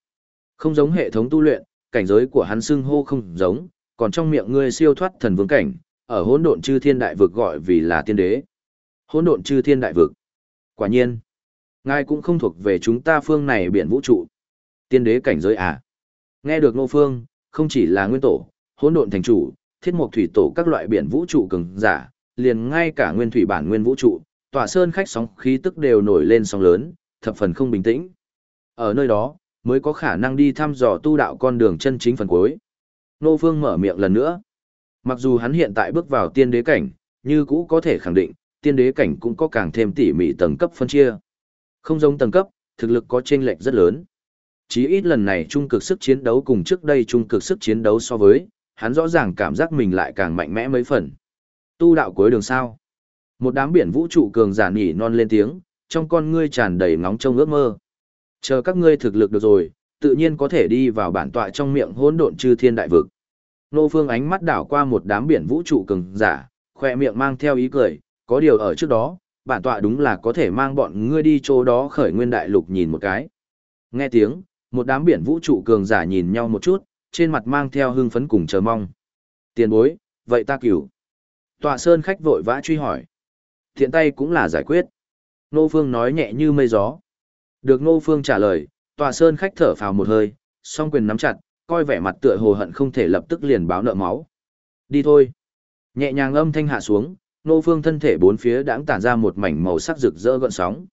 [SPEAKER 1] Không giống hệ thống tu luyện, cảnh giới của hắn xưng hô không giống, còn trong miệng ngươi siêu thoát thần vương cảnh, ở hỗn độn chư thiên đại vực gọi vì là tiên đế. Hỗn độn chư thiên đại vực. Quả nhiên, ngài cũng không thuộc về chúng ta phương này biển vũ trụ. Tiên đế cảnh giới à? Nghe được Ngô Phương, không chỉ là nguyên tổ, hỗn độn thành chủ, thiết mục thủy tổ các loại biển vũ trụ cường giả, liền ngay cả nguyên thủy bản nguyên vũ trụ, tỏa sơn khách sóng khí tức đều nổi lên sóng lớn, thập phần không bình tĩnh. Ở nơi đó, mới có khả năng đi thăm dò tu đạo con đường chân chính phần cuối. Nô Phương mở miệng lần nữa. Mặc dù hắn hiện tại bước vào tiên đế cảnh, như cũ có thể khẳng định, tiên đế cảnh cũng có càng thêm tỉ mỉ tầng cấp phân chia. Không giống tầng cấp, thực lực có chênh lệch rất lớn. Chí ít lần này trung cực sức chiến đấu cùng trước đây trung cực sức chiến đấu so với, hắn rõ ràng cảm giác mình lại càng mạnh mẽ mấy phần. Tu đạo cuối đường sao? Một đám biển vũ trụ cường giả nhỉ non lên tiếng, trong con ngươi tràn đầy ngóng trông ước mơ. Chờ các ngươi thực lực được rồi, tự nhiên có thể đi vào bản tọa trong miệng hỗn độn chư thiên đại vực. Nô Phương ánh mắt đảo qua một đám biển vũ trụ cường giả, khoe miệng mang theo ý cười, có điều ở trước đó, bản tọa đúng là có thể mang bọn ngươi đi chỗ đó khởi nguyên đại lục nhìn một cái. Nghe tiếng, một đám biển vũ trụ cường giả nhìn nhau một chút, trên mặt mang theo hưng phấn cùng chờ mong. Tiền bối, vậy ta cửu. Tọa sơn khách vội vã truy hỏi. Thiện tay cũng là giải quyết. Nô Phương nói nhẹ như mây gió. Được Nô Phương trả lời, tọa sơn khách thở phào một hơi, song quyền nắm chặt, coi vẻ mặt tựa hồ hận không thể lập tức liền báo nợ máu. Đi thôi. Nhẹ nhàng âm thanh hạ xuống, Nô Phương thân thể bốn phía đãng tản ra một mảnh màu sắc rực rỡ gợn sóng.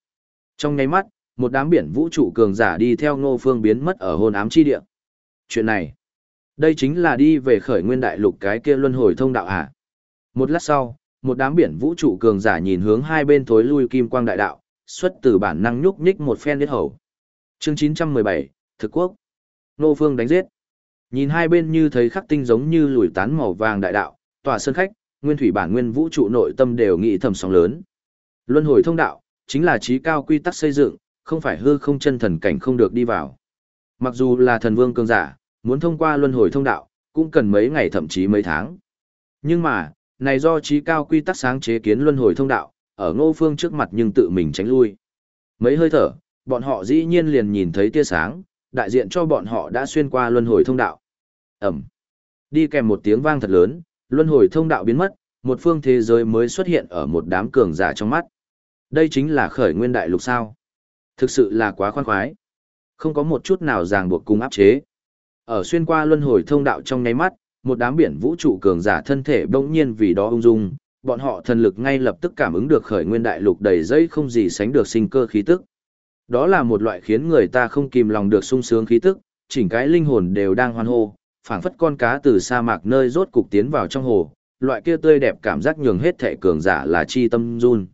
[SPEAKER 1] Trong nháy mắt, một đám biển vũ trụ cường giả đi theo ngô phương biến mất ở hôn ám chi địa. Chuyện này, đây chính là đi về khởi nguyên đại lục cái kia luân hồi thông đạo hả? Một lát sau, một đám biển vũ trụ cường giả nhìn hướng hai bên thối lui kim quang đại đạo, xuất từ bản năng nhúc nhích một phen điết hầu. Chương 917, Thực quốc. Nô Phương đánh giết. Nhìn hai bên như thấy khắc tinh giống như lùi tán màu vàng đại đạo, tòa sơn khách, nguyên thủy bản nguyên vũ trụ nội tâm đều nghĩ thầm sóng lớn. Luân hồi thông đạo, chính là trí cao quy tắc xây dựng, không phải hư không chân thần cảnh không được đi vào. Mặc dù là thần vương cường giả, muốn thông qua luân hồi thông đạo, cũng cần mấy ngày thậm chí mấy tháng. Nhưng mà, này do trí cao quy tắc sáng chế kiến luân hồi thông đạo, ở ngô phương trước mặt nhưng tự mình tránh lui. Mấy hơi thở, bọn họ dĩ nhiên liền nhìn thấy tia sáng, đại diện cho bọn họ đã xuyên qua luân hồi thông đạo. Ẩm. Đi kèm một tiếng vang thật lớn, luân hồi thông đạo biến mất, một phương thế giới mới xuất hiện ở một đám cường giả trong mắt. Đây chính là khởi nguyên đại lục sao. Thực sự là quá khoan khoái. Không có một chút nào ràng buộc cùng áp chế. Ở xuyên qua luân hồi thông đạo trong nháy mắt, một đám biển vũ trụ cường giả thân thể bỗng nhiên vì đó ung dung, bọn họ thần lực ngay lập tức cảm ứng được khởi nguyên đại lục đầy dây không gì sánh được sinh cơ khí tức. Đó là một loại khiến người ta không kìm lòng được sung sướng khí tức, chỉnh cái linh hồn đều đang hoan hô, phảng phất con cá từ sa mạc nơi rốt cục tiến vào trong hồ, loại kia tươi đẹp cảm giác nhường hết thể cường giả là chi tâm run.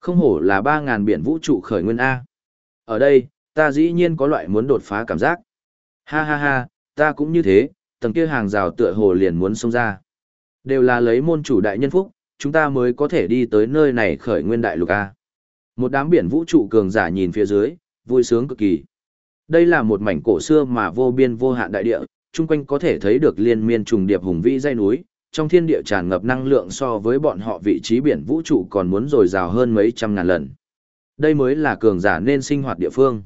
[SPEAKER 1] Không hổ là 3.000 biển vũ trụ khởi nguyên A. Ở đây, ta dĩ nhiên có loại muốn đột phá cảm giác. Ha ha ha, ta cũng như thế, tầng kia hàng rào tựa hồ liền muốn xông ra. Đều là lấy môn chủ đại nhân phúc, chúng ta mới có thể đi tới nơi này khởi nguyên đại lục A. Một đám biển vũ trụ cường giả nhìn phía dưới, vui sướng cực kỳ. Đây là một mảnh cổ xưa mà vô biên vô hạn đại địa, chung quanh có thể thấy được liên miên trùng điệp hùng vĩ dãy núi, trong thiên địa tràn ngập năng lượng so với bọn họ vị trí biển vũ trụ còn muốn dồi dào hơn mấy trăm ngàn lần. Đây mới là cường giả nên sinh hoạt địa phương.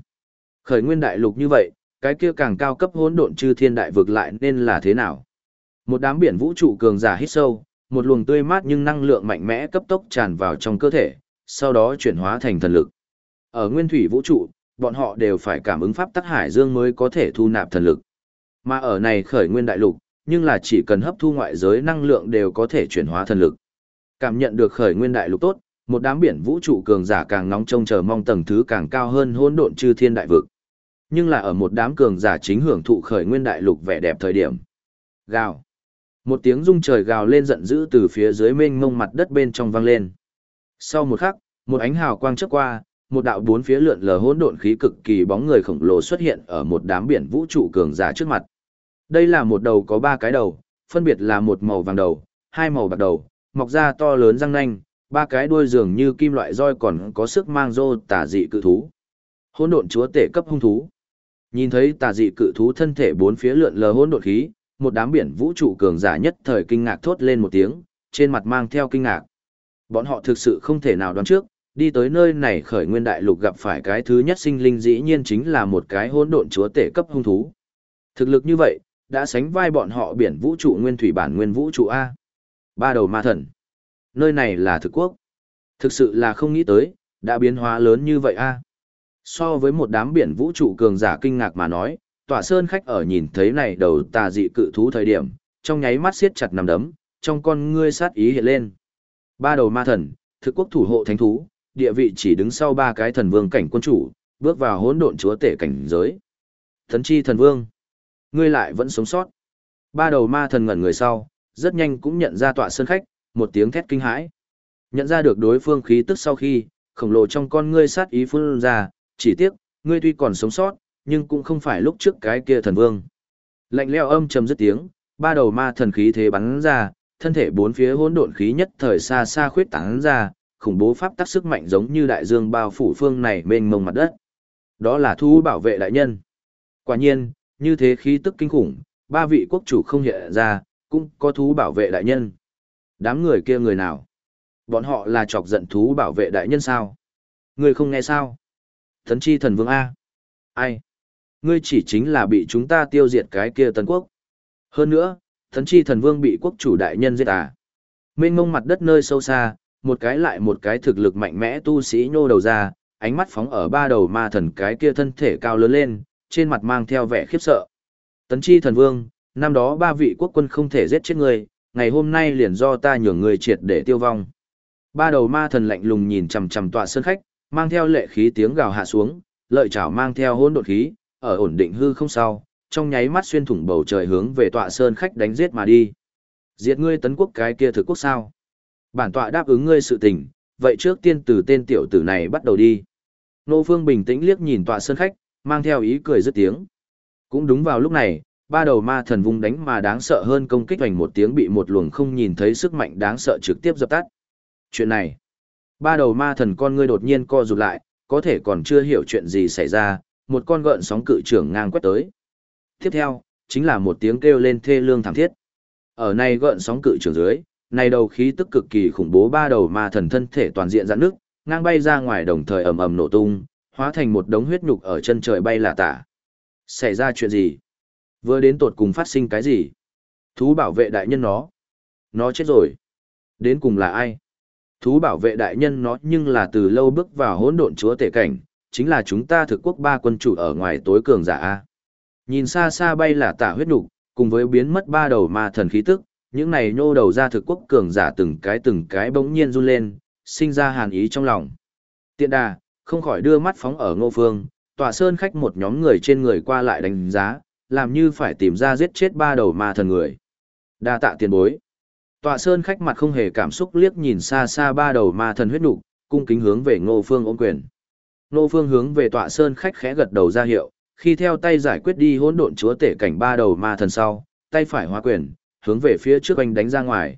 [SPEAKER 1] Khởi nguyên đại lục như vậy, cái kia càng cao cấp hỗn độn chư thiên đại vực lại nên là thế nào? Một đám biển vũ trụ cường giả hít sâu, một luồng tươi mát nhưng năng lượng mạnh mẽ cấp tốc tràn vào trong cơ thể, sau đó chuyển hóa thành thần lực. Ở nguyên thủy vũ trụ, bọn họ đều phải cảm ứng pháp tắc hải dương mới có thể thu nạp thần lực. Mà ở này khởi nguyên đại lục, nhưng là chỉ cần hấp thu ngoại giới năng lượng đều có thể chuyển hóa thần lực. Cảm nhận được khởi nguyên đại lục tốt, một đám biển vũ trụ cường giả càng nóng trông chờ mong tầng thứ càng cao hơn hỗn độn chư thiên đại vực. Nhưng là ở một đám cường giả chính hưởng thụ khởi nguyên đại lục vẻ đẹp thời điểm. Gào. Một tiếng rung trời gào lên giận dữ từ phía dưới mênh mông mặt đất bên trong vang lên. Sau một khắc, một ánh hào quang chớp qua, một đạo bốn phía lượn lờ hỗn độn khí cực kỳ bóng người khổng lồ xuất hiện ở một đám biển vũ trụ cường giả trước mặt. Đây là một đầu có ba cái đầu, phân biệt là một màu vàng đầu, hai màu bạc đầu, mọc ra to lớn răng nanh, ba cái đuôi dường như kim loại roi còn có sức mang rô tả dị cự thú. Hỗn độn chúa tể cấp hung thú. Nhìn thấy tà dị cự thú thân thể bốn phía lượn lờ hỗn độn khí, một đám biển vũ trụ cường giả nhất thời kinh ngạc thốt lên một tiếng, trên mặt mang theo kinh ngạc. Bọn họ thực sự không thể nào đoán trước, đi tới nơi này khởi nguyên đại lục gặp phải cái thứ nhất sinh linh dĩ nhiên chính là một cái hỗn độn chúa tể cấp hung thú. Thực lực như vậy, đã sánh vai bọn họ biển vũ trụ nguyên thủy bản nguyên vũ trụ A. Ba đầu ma thần. Nơi này là thực quốc. Thực sự là không nghĩ tới, đã biến hóa lớn như vậy A. So với một đám biển vũ trụ cường giả kinh ngạc mà nói, tỏa sơn khách ở nhìn thấy này đầu tà dị cự thú thời điểm, trong nháy mắt siết chặt nằm đấm, trong con ngươi sát ý hiện lên. Ba đầu ma thần, thực quốc thủ hộ thánh thú, địa vị chỉ đứng sau ba cái thần vương cảnh quân chủ, bước vào hỗn độn chúa tể cảnh giới. Thần chi thần vương, ngươi lại vẫn sống sót. Ba đầu ma thần ngẩn người sau, rất nhanh cũng nhận ra tọa sơn khách, một tiếng thét kinh hãi. Nhận ra được đối phương khí tức sau khi, khổng lồ trong con ngươi sát ý phun ra, chỉ tiếc, ngươi tuy còn sống sót, nhưng cũng không phải lúc trước cái kia thần vương. Lạnh leo âm trầm dứt tiếng, ba đầu ma thần khí thế bắn ra, thân thể bốn phía hỗn độn khí nhất thời xa xa khuyết tán ra, khủng bố pháp tắc sức mạnh giống như đại dương bao phủ phương này mênh mông mặt đất. Đó là thu bảo vệ đại nhân. Quả nhiên, như thế khí tức kinh khủng, ba vị quốc chủ không hiện ra, cũng có thú bảo vệ đại nhân. Đám người kia người nào? Bọn họ là chọc giận thú bảo vệ đại nhân sao? Người không nghe sao? Thấn chi thần vương A. Ai? Ngươi chỉ chính là bị chúng ta tiêu diệt cái kia tần quốc. Hơn nữa, thần chi thần vương bị quốc chủ đại nhân giết à. Mênh mông mặt đất nơi sâu xa, một cái lại một cái thực lực mạnh mẽ tu sĩ nhô đầu ra, ánh mắt phóng ở ba đầu ma thần cái kia thân thể cao lớn lên, trên mặt mang theo vẻ khiếp sợ. Tấn chi thần vương, năm đó ba vị quốc quân không thể giết chết người, ngày hôm nay liền do ta nhường người triệt để tiêu vong. Ba đầu ma thần lạnh lùng nhìn chằm chằm tọa sơn khách, mang theo lệ khí tiếng gào hạ xuống, lợi chảo mang theo hỗn độn khí, ở ổn định hư không sau, trong nháy mắt xuyên thủng bầu trời hướng về tọa sơn khách đánh giết mà đi. Diệt ngươi tấn quốc cái kia thực quốc sao? Bản tọa đáp ứng ngươi sự tình, vậy trước tiên từ tên tiểu tử này bắt đầu đi. Nô Phương bình tĩnh liếc nhìn tọa sơn khách, mang theo ý cười rất tiếng. Cũng đúng vào lúc này, ba đầu ma thần vung đánh mà đáng sợ hơn công kích hoành một tiếng bị một luồng không nhìn thấy sức mạnh đáng sợ trực tiếp dập tắt. Chuyện này, ba đầu ma thần con ngươi đột nhiên co rụt lại, có thể còn chưa hiểu chuyện gì xảy ra, một con gợn sóng cự trưởng ngang quét tới. Tiếp theo, chính là một tiếng kêu lên thê lương thảm thiết. Ở này gợn sóng cự trưởng dưới, này đầu khí tức cực kỳ khủng bố ba đầu ma thần thân thể toàn diện giãn nước, ngang bay ra ngoài đồng thời ầm ầm nổ tung, hóa thành một đống huyết nhục ở chân trời bay là tả. Xảy ra chuyện gì? Vừa đến tột cùng phát sinh cái gì? Thú bảo vệ đại nhân nó. Nó chết rồi. Đến cùng là ai? Thú bảo vệ đại nhân nó nhưng là từ lâu bước vào hỗn độn chúa tể cảnh, chính là chúng ta thực quốc ba quân chủ ở ngoài tối cường giả A. Nhìn xa xa bay là tả huyết nhục, cùng với biến mất ba đầu ma thần khí tức, những này nhô đầu ra thực quốc cường giả từng cái từng cái bỗng nhiên run lên, sinh ra hàn ý trong lòng. Tiện đà, không khỏi đưa mắt phóng ở ngô phương, tòa sơn khách một nhóm người trên người qua lại đánh giá, làm như phải tìm ra giết chết ba đầu ma thần người. Đa tạ tiền bối. Tọa sơn khách mặt không hề cảm xúc liếc nhìn xa xa ba đầu ma thần huyết nục, cung kính hướng về Ngô Phương ôm quyền. Ngô Phương hướng về tọa sơn khách khẽ gật đầu ra hiệu, khi theo tay giải quyết đi hỗn độn chúa tể cảnh ba đầu ma thần sau, tay phải hóa quyền, hướng về phía trước anh đánh ra ngoài.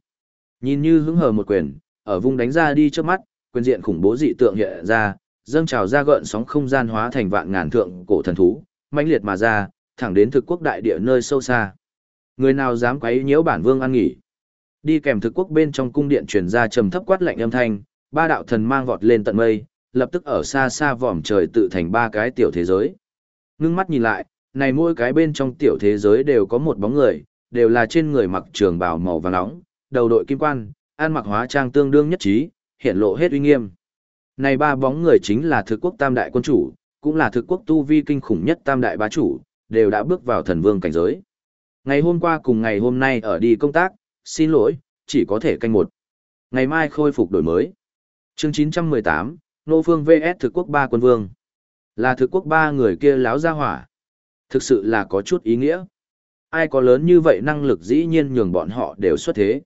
[SPEAKER 1] Nhìn như hứng hờ một quyền, ở vùng đánh ra đi trước mắt, quyền diện khủng bố dị tượng hiện ra, dâng trào ra gợn sóng không gian hóa thành vạn ngàn thượng cổ thần thú, mãnh liệt mà ra, thẳng đến thực quốc đại địa nơi sâu xa. Người nào dám quấy nhiễu bản vương ăn nghỉ? Đi kèm thực quốc bên trong cung điện truyền ra trầm thấp quát lạnh âm thanh, ba đạo thần mang vọt lên tận mây, lập tức ở xa xa vòm trời tự thành ba cái tiểu thế giới. Ngưng mắt nhìn lại, này mỗi cái bên trong tiểu thế giới đều có một bóng người, đều là trên người mặc trường bào màu vàng nóng, đầu đội kim quan, ăn mặc hóa trang tương đương nhất trí, hiện lộ hết uy nghiêm. Này ba bóng người chính là thực quốc tam đại quân chủ, cũng là thực quốc tu vi kinh khủng nhất tam đại bá chủ, đều đã bước vào thần vương cảnh giới. Ngày hôm qua cùng ngày hôm nay ở đi công tác, xin lỗi, chỉ có thể canh một. Ngày mai khôi phục đổi mới. Chương 918, Nô Phương VS thực quốc ba quân vương. Là thực quốc ba người kia láo ra hỏa. Thực sự là có chút ý nghĩa. Ai có lớn như vậy năng lực dĩ nhiên nhường bọn họ đều xuất thế.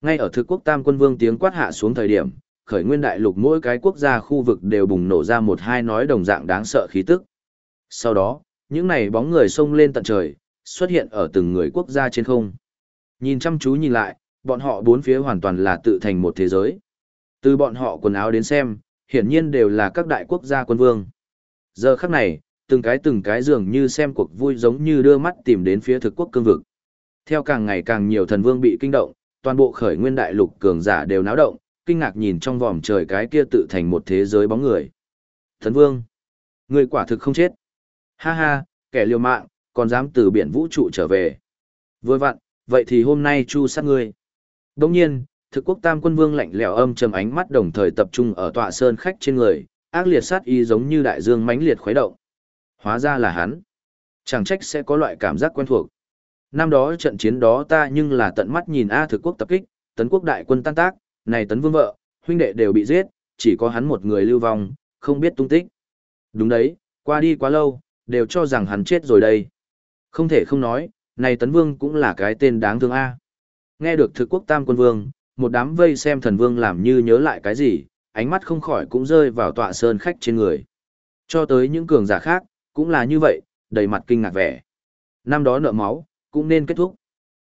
[SPEAKER 1] Ngay ở thực quốc tam quân vương tiếng quát hạ xuống thời điểm, khởi nguyên đại lục mỗi cái quốc gia khu vực đều bùng nổ ra một hai nói đồng dạng đáng sợ khí tức. Sau đó, những này bóng người xông lên tận trời, xuất hiện ở từng người quốc gia trên không. Nhìn chăm chú nhìn lại, bọn họ bốn phía hoàn toàn là tự thành một thế giới. Từ bọn họ quần áo đến xem, hiển nhiên đều là các đại quốc gia quân vương. Giờ khắc này, từng cái từng cái dường như xem cuộc vui giống như đưa mắt tìm đến phía thực quốc cương vực. Theo càng ngày càng nhiều thần vương bị kinh động, toàn bộ khởi nguyên đại lục cường giả đều náo động, kinh ngạc nhìn trong vòm trời cái kia tự thành một thế giới bóng người. Thần vương, người quả thực không chết. Ha ha, kẻ liều mạng, còn dám từ biển vũ trụ trở về. Vừa vặn, vậy thì hôm nay chu sát ngươi. Đồng nhiên, thực quốc tam quân vương lạnh lẽo âm trầm ánh mắt đồng thời tập trung ở tọa sơn khách trên người, ác liệt sát y giống như đại dương mãnh liệt khuấy động. Hóa ra là hắn. Chẳng trách sẽ có loại cảm giác quen thuộc. Năm đó trận chiến đó ta nhưng là tận mắt nhìn A thực quốc tập kích, tấn quốc đại quân tan tác, này tấn vương vợ, huynh đệ đều bị giết, chỉ có hắn một người lưu vong, không biết tung tích. Đúng đấy, qua đi quá lâu, đều cho rằng hắn chết rồi đây. Không thể không nói, này tấn vương cũng là cái tên đáng thương A. Nghe được thực quốc tam quân vương, một đám vây xem thần vương làm như nhớ lại cái gì, ánh mắt không khỏi cũng rơi vào tọa sơn khách trên người. Cho tới những cường giả khác, cũng là như vậy, đầy mặt kinh ngạc vẻ. Năm đó nợ máu, cũng nên kết thúc.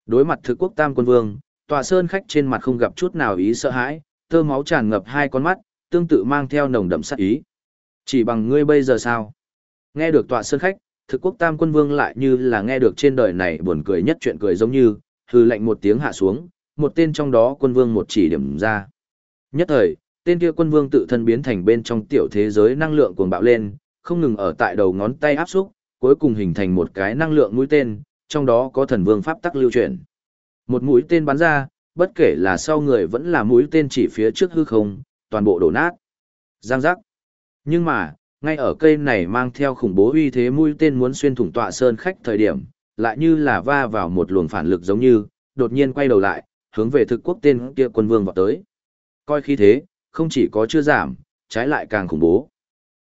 [SPEAKER 1] Đối mặt thực quốc tam quân vương, tọa sơn khách trên mặt không gặp chút nào ý sợ hãi, tơ máu tràn ngập hai con mắt, tương tự mang theo nồng đậm sát ý. Chỉ bằng ngươi bây giờ sao? Nghe được tọa sơn khách, thực quốc tam quân vương lại như là nghe được trên đời này buồn cười nhất chuyện cười giống như, hư lệnh một tiếng hạ xuống, một tên trong đó quân vương một chỉ điểm ra. Nhất thời, tên kia quân vương tự thân biến thành bên trong tiểu thế giới năng lượng cuồng bạo lên, không ngừng ở tại đầu ngón tay áp xúc, cuối cùng hình thành một cái năng lượng mũi tên, trong đó có thần vương pháp tắc lưu chuyển. Một mũi tên bắn ra, bất kể là sau người vẫn là mũi tên chỉ phía trước hư không, toàn bộ đổ nát. Giang giác. Nhưng mà, ngay ở cây này mang theo khủng bố uy thế mũi tên muốn xuyên thủng tọa sơn khách thời điểm, lại như là va vào một luồng phản lực giống như, đột nhiên quay đầu lại, hướng về thực quốc tên kia quân vương vào tới. Coi khí thế, không chỉ có chưa giảm, trái lại càng khủng bố.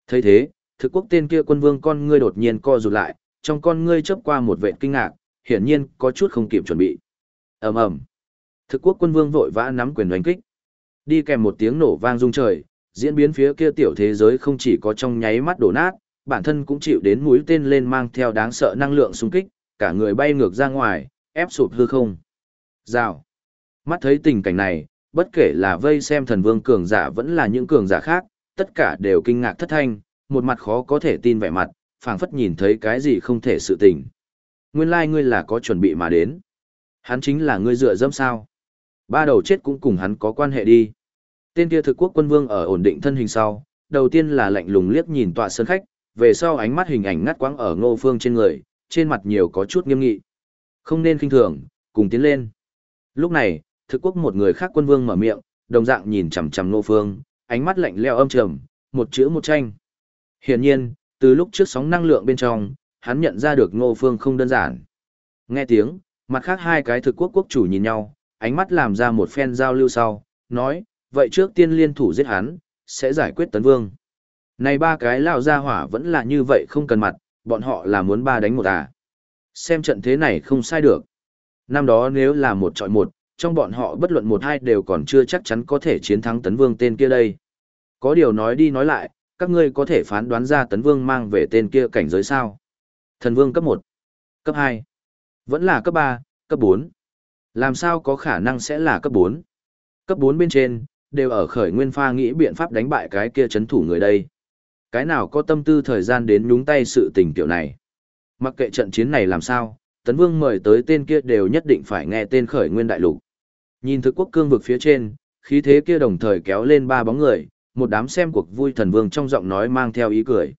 [SPEAKER 1] thấy thế, Thực quốc tên kia quân vương con ngươi đột nhiên co rụt lại, trong con ngươi chớp qua một vệt kinh ngạc, hiển nhiên có chút không kịp chuẩn bị. Ầm ầm. Thực quốc quân vương vội vã nắm quyền đánh kích. Đi kèm một tiếng nổ vang rung trời, diễn biến phía kia tiểu thế giới không chỉ có trong nháy mắt đổ nát, bản thân cũng chịu đến mũi tên lên mang theo đáng sợ năng lượng xung kích, cả người bay ngược ra ngoài, ép sụp hư không. Rào. Mắt thấy tình cảnh này, bất kể là vây xem thần vương cường giả vẫn là những cường giả khác, tất cả đều kinh ngạc thất thanh, một mặt khó có thể tin vẻ mặt, phảng phất nhìn thấy cái gì không thể sự tình. Nguyên lai like ngươi là có chuẩn bị mà đến. Hắn chính là ngươi dựa dẫm sao. Ba đầu chết cũng cùng hắn có quan hệ đi. Tên kia thực quốc quân vương ở ổn định thân hình sau, đầu tiên là lạnh lùng liếc nhìn tọa sơn khách, về sau ánh mắt hình ảnh ngắt quãng ở ngô phương trên người, trên mặt nhiều có chút nghiêm nghị. Không nên kinh thường, cùng tiến lên. Lúc này, thực quốc một người khác quân vương mở miệng, đồng dạng nhìn chằm chằm ngô phương, ánh mắt lạnh leo âm trầm, một chữ một tranh. Hiển nhiên, từ lúc trước sóng năng lượng bên trong, hắn nhận ra được ngô phương không đơn giản. Nghe tiếng, mặt khác hai cái thực quốc quốc chủ nhìn nhau, ánh mắt làm ra một phen giao lưu sau, nói, vậy trước tiên liên thủ giết hắn, sẽ giải quyết tấn vương. Này ba cái lao ra hỏa vẫn là như vậy không cần mặt, bọn họ là muốn ba đánh một à. Xem trận thế này không sai được. Năm đó nếu là một trọi một, trong bọn họ bất luận một hai đều còn chưa chắc chắn có thể chiến thắng tấn vương tên kia đây. Có điều nói đi nói lại, các ngươi có thể phán đoán ra tấn vương mang về tên kia cảnh giới sao. Thần vương cấp 1, cấp 2, vẫn là cấp 3, cấp 4. Làm sao có khả năng sẽ là cấp 4? Cấp 4 bên trên, đều ở khởi nguyên pha nghĩ biện pháp đánh bại cái kia chấn thủ người đây. Cái nào có tâm tư thời gian đến nhúng tay sự tình tiểu này. Mặc kệ trận chiến này làm sao, Tấn Vương mời tới tên kia đều nhất định phải nghe tên khởi nguyên đại lục. Nhìn thực quốc cương vực phía trên, khí thế kia đồng thời kéo lên ba bóng người, một đám xem cuộc vui thần vương trong giọng nói mang theo ý cười.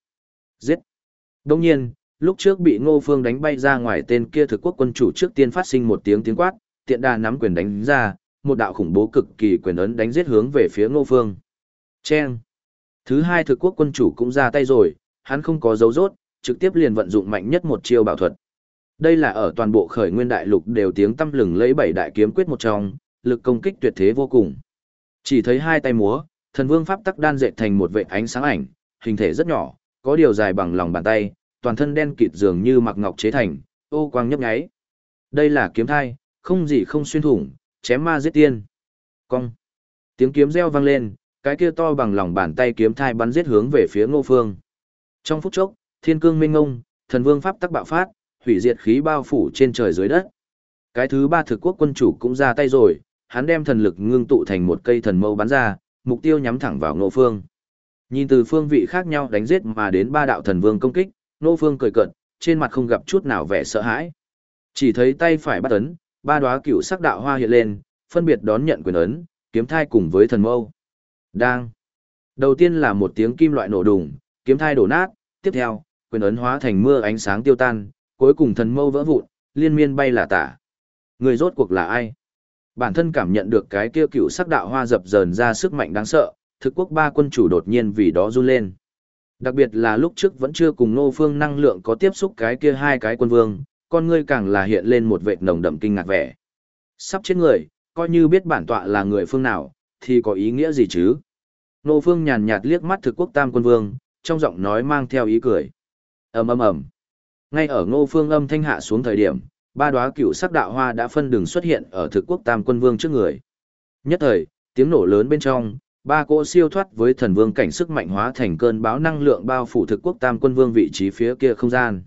[SPEAKER 1] Giết! Đông nhiên, lúc trước bị ngô phương đánh bay ra ngoài tên kia thực quốc quân chủ trước tiên phát sinh một tiếng tiếng quát, tiện đà nắm quyền đánh ra, một đạo khủng bố cực kỳ quyền ấn đánh giết hướng về phía ngô phương. Chen! Thứ hai thực quốc quân chủ cũng ra tay rồi, hắn không có dấu rốt, trực tiếp liền vận dụng mạnh nhất một chiêu bảo thuật. Đây là ở toàn bộ khởi nguyên đại lục đều tiếng tâm lừng lấy bảy đại kiếm quyết một trong, lực công kích tuyệt thế vô cùng. Chỉ thấy hai tay múa, thần vương pháp tắc đan dệt thành một vệ ánh sáng ảnh, hình thể rất nhỏ, có điều dài bằng lòng bàn tay, toàn thân đen kịt dường như mặc ngọc chế thành, ô quang nhấp nháy. Đây là kiếm thai, không gì không xuyên thủng, chém ma giết tiên. Cong. Tiếng kiếm reo vang lên, cái kia to bằng lòng bàn tay kiếm thai bắn giết hướng về phía Ngô Phương. Trong phút chốc, thiên cương minh ngông, thần vương pháp tắc bạo phát, hủy diệt khí bao phủ trên trời dưới đất. Cái thứ ba thực quốc quân chủ cũng ra tay rồi, hắn đem thần lực ngưng tụ thành một cây thần mâu bắn ra, mục tiêu nhắm thẳng vào Ngô Phương. Nhìn từ phương vị khác nhau đánh giết mà đến ba đạo thần vương công kích, Nô Phương cười cợt, trên mặt không gặp chút nào vẻ sợ hãi. Chỉ thấy tay phải bắt ấn, ba đóa cựu sắc đạo hoa hiện lên, phân biệt đón nhận quyền ấn, kiếm thai cùng với thần mâu. Đang. Đầu tiên là một tiếng kim loại nổ đùng, kiếm thai đổ nát, tiếp theo, quyền ấn hóa thành mưa ánh sáng tiêu tan, cuối cùng thần mâu vỡ vụn, liên miên bay là tả. Người rốt cuộc là ai? Bản thân cảm nhận được cái kia cựu sắc đạo hoa dập dờn ra sức mạnh đáng sợ, thực quốc ba quân chủ đột nhiên vì đó run lên. Đặc biệt là lúc trước vẫn chưa cùng Ngô Phương năng lượng có tiếp xúc cái kia hai cái quân vương, con ngươi càng là hiện lên một vệt nồng đậm kinh ngạc vẻ. Sắp chết người, coi như biết bản tọa là người phương nào, thì có ý nghĩa gì chứ? Ngô Phương nhàn nhạt liếc mắt thực quốc tam quân vương, trong giọng nói mang theo ý cười. ầm ầm ầm. Ngay ở Ngô Phương âm thanh hạ xuống thời điểm, ba đóa cựu sắc đạo hoa đã phân đường xuất hiện ở thực quốc tam quân vương trước người. Nhất thời, tiếng nổ lớn bên trong, ba cỗ siêu thoát với thần vương cảnh sức mạnh hóa thành cơn bão năng lượng bao phủ thực quốc tam quân vương vị trí phía kia không gian.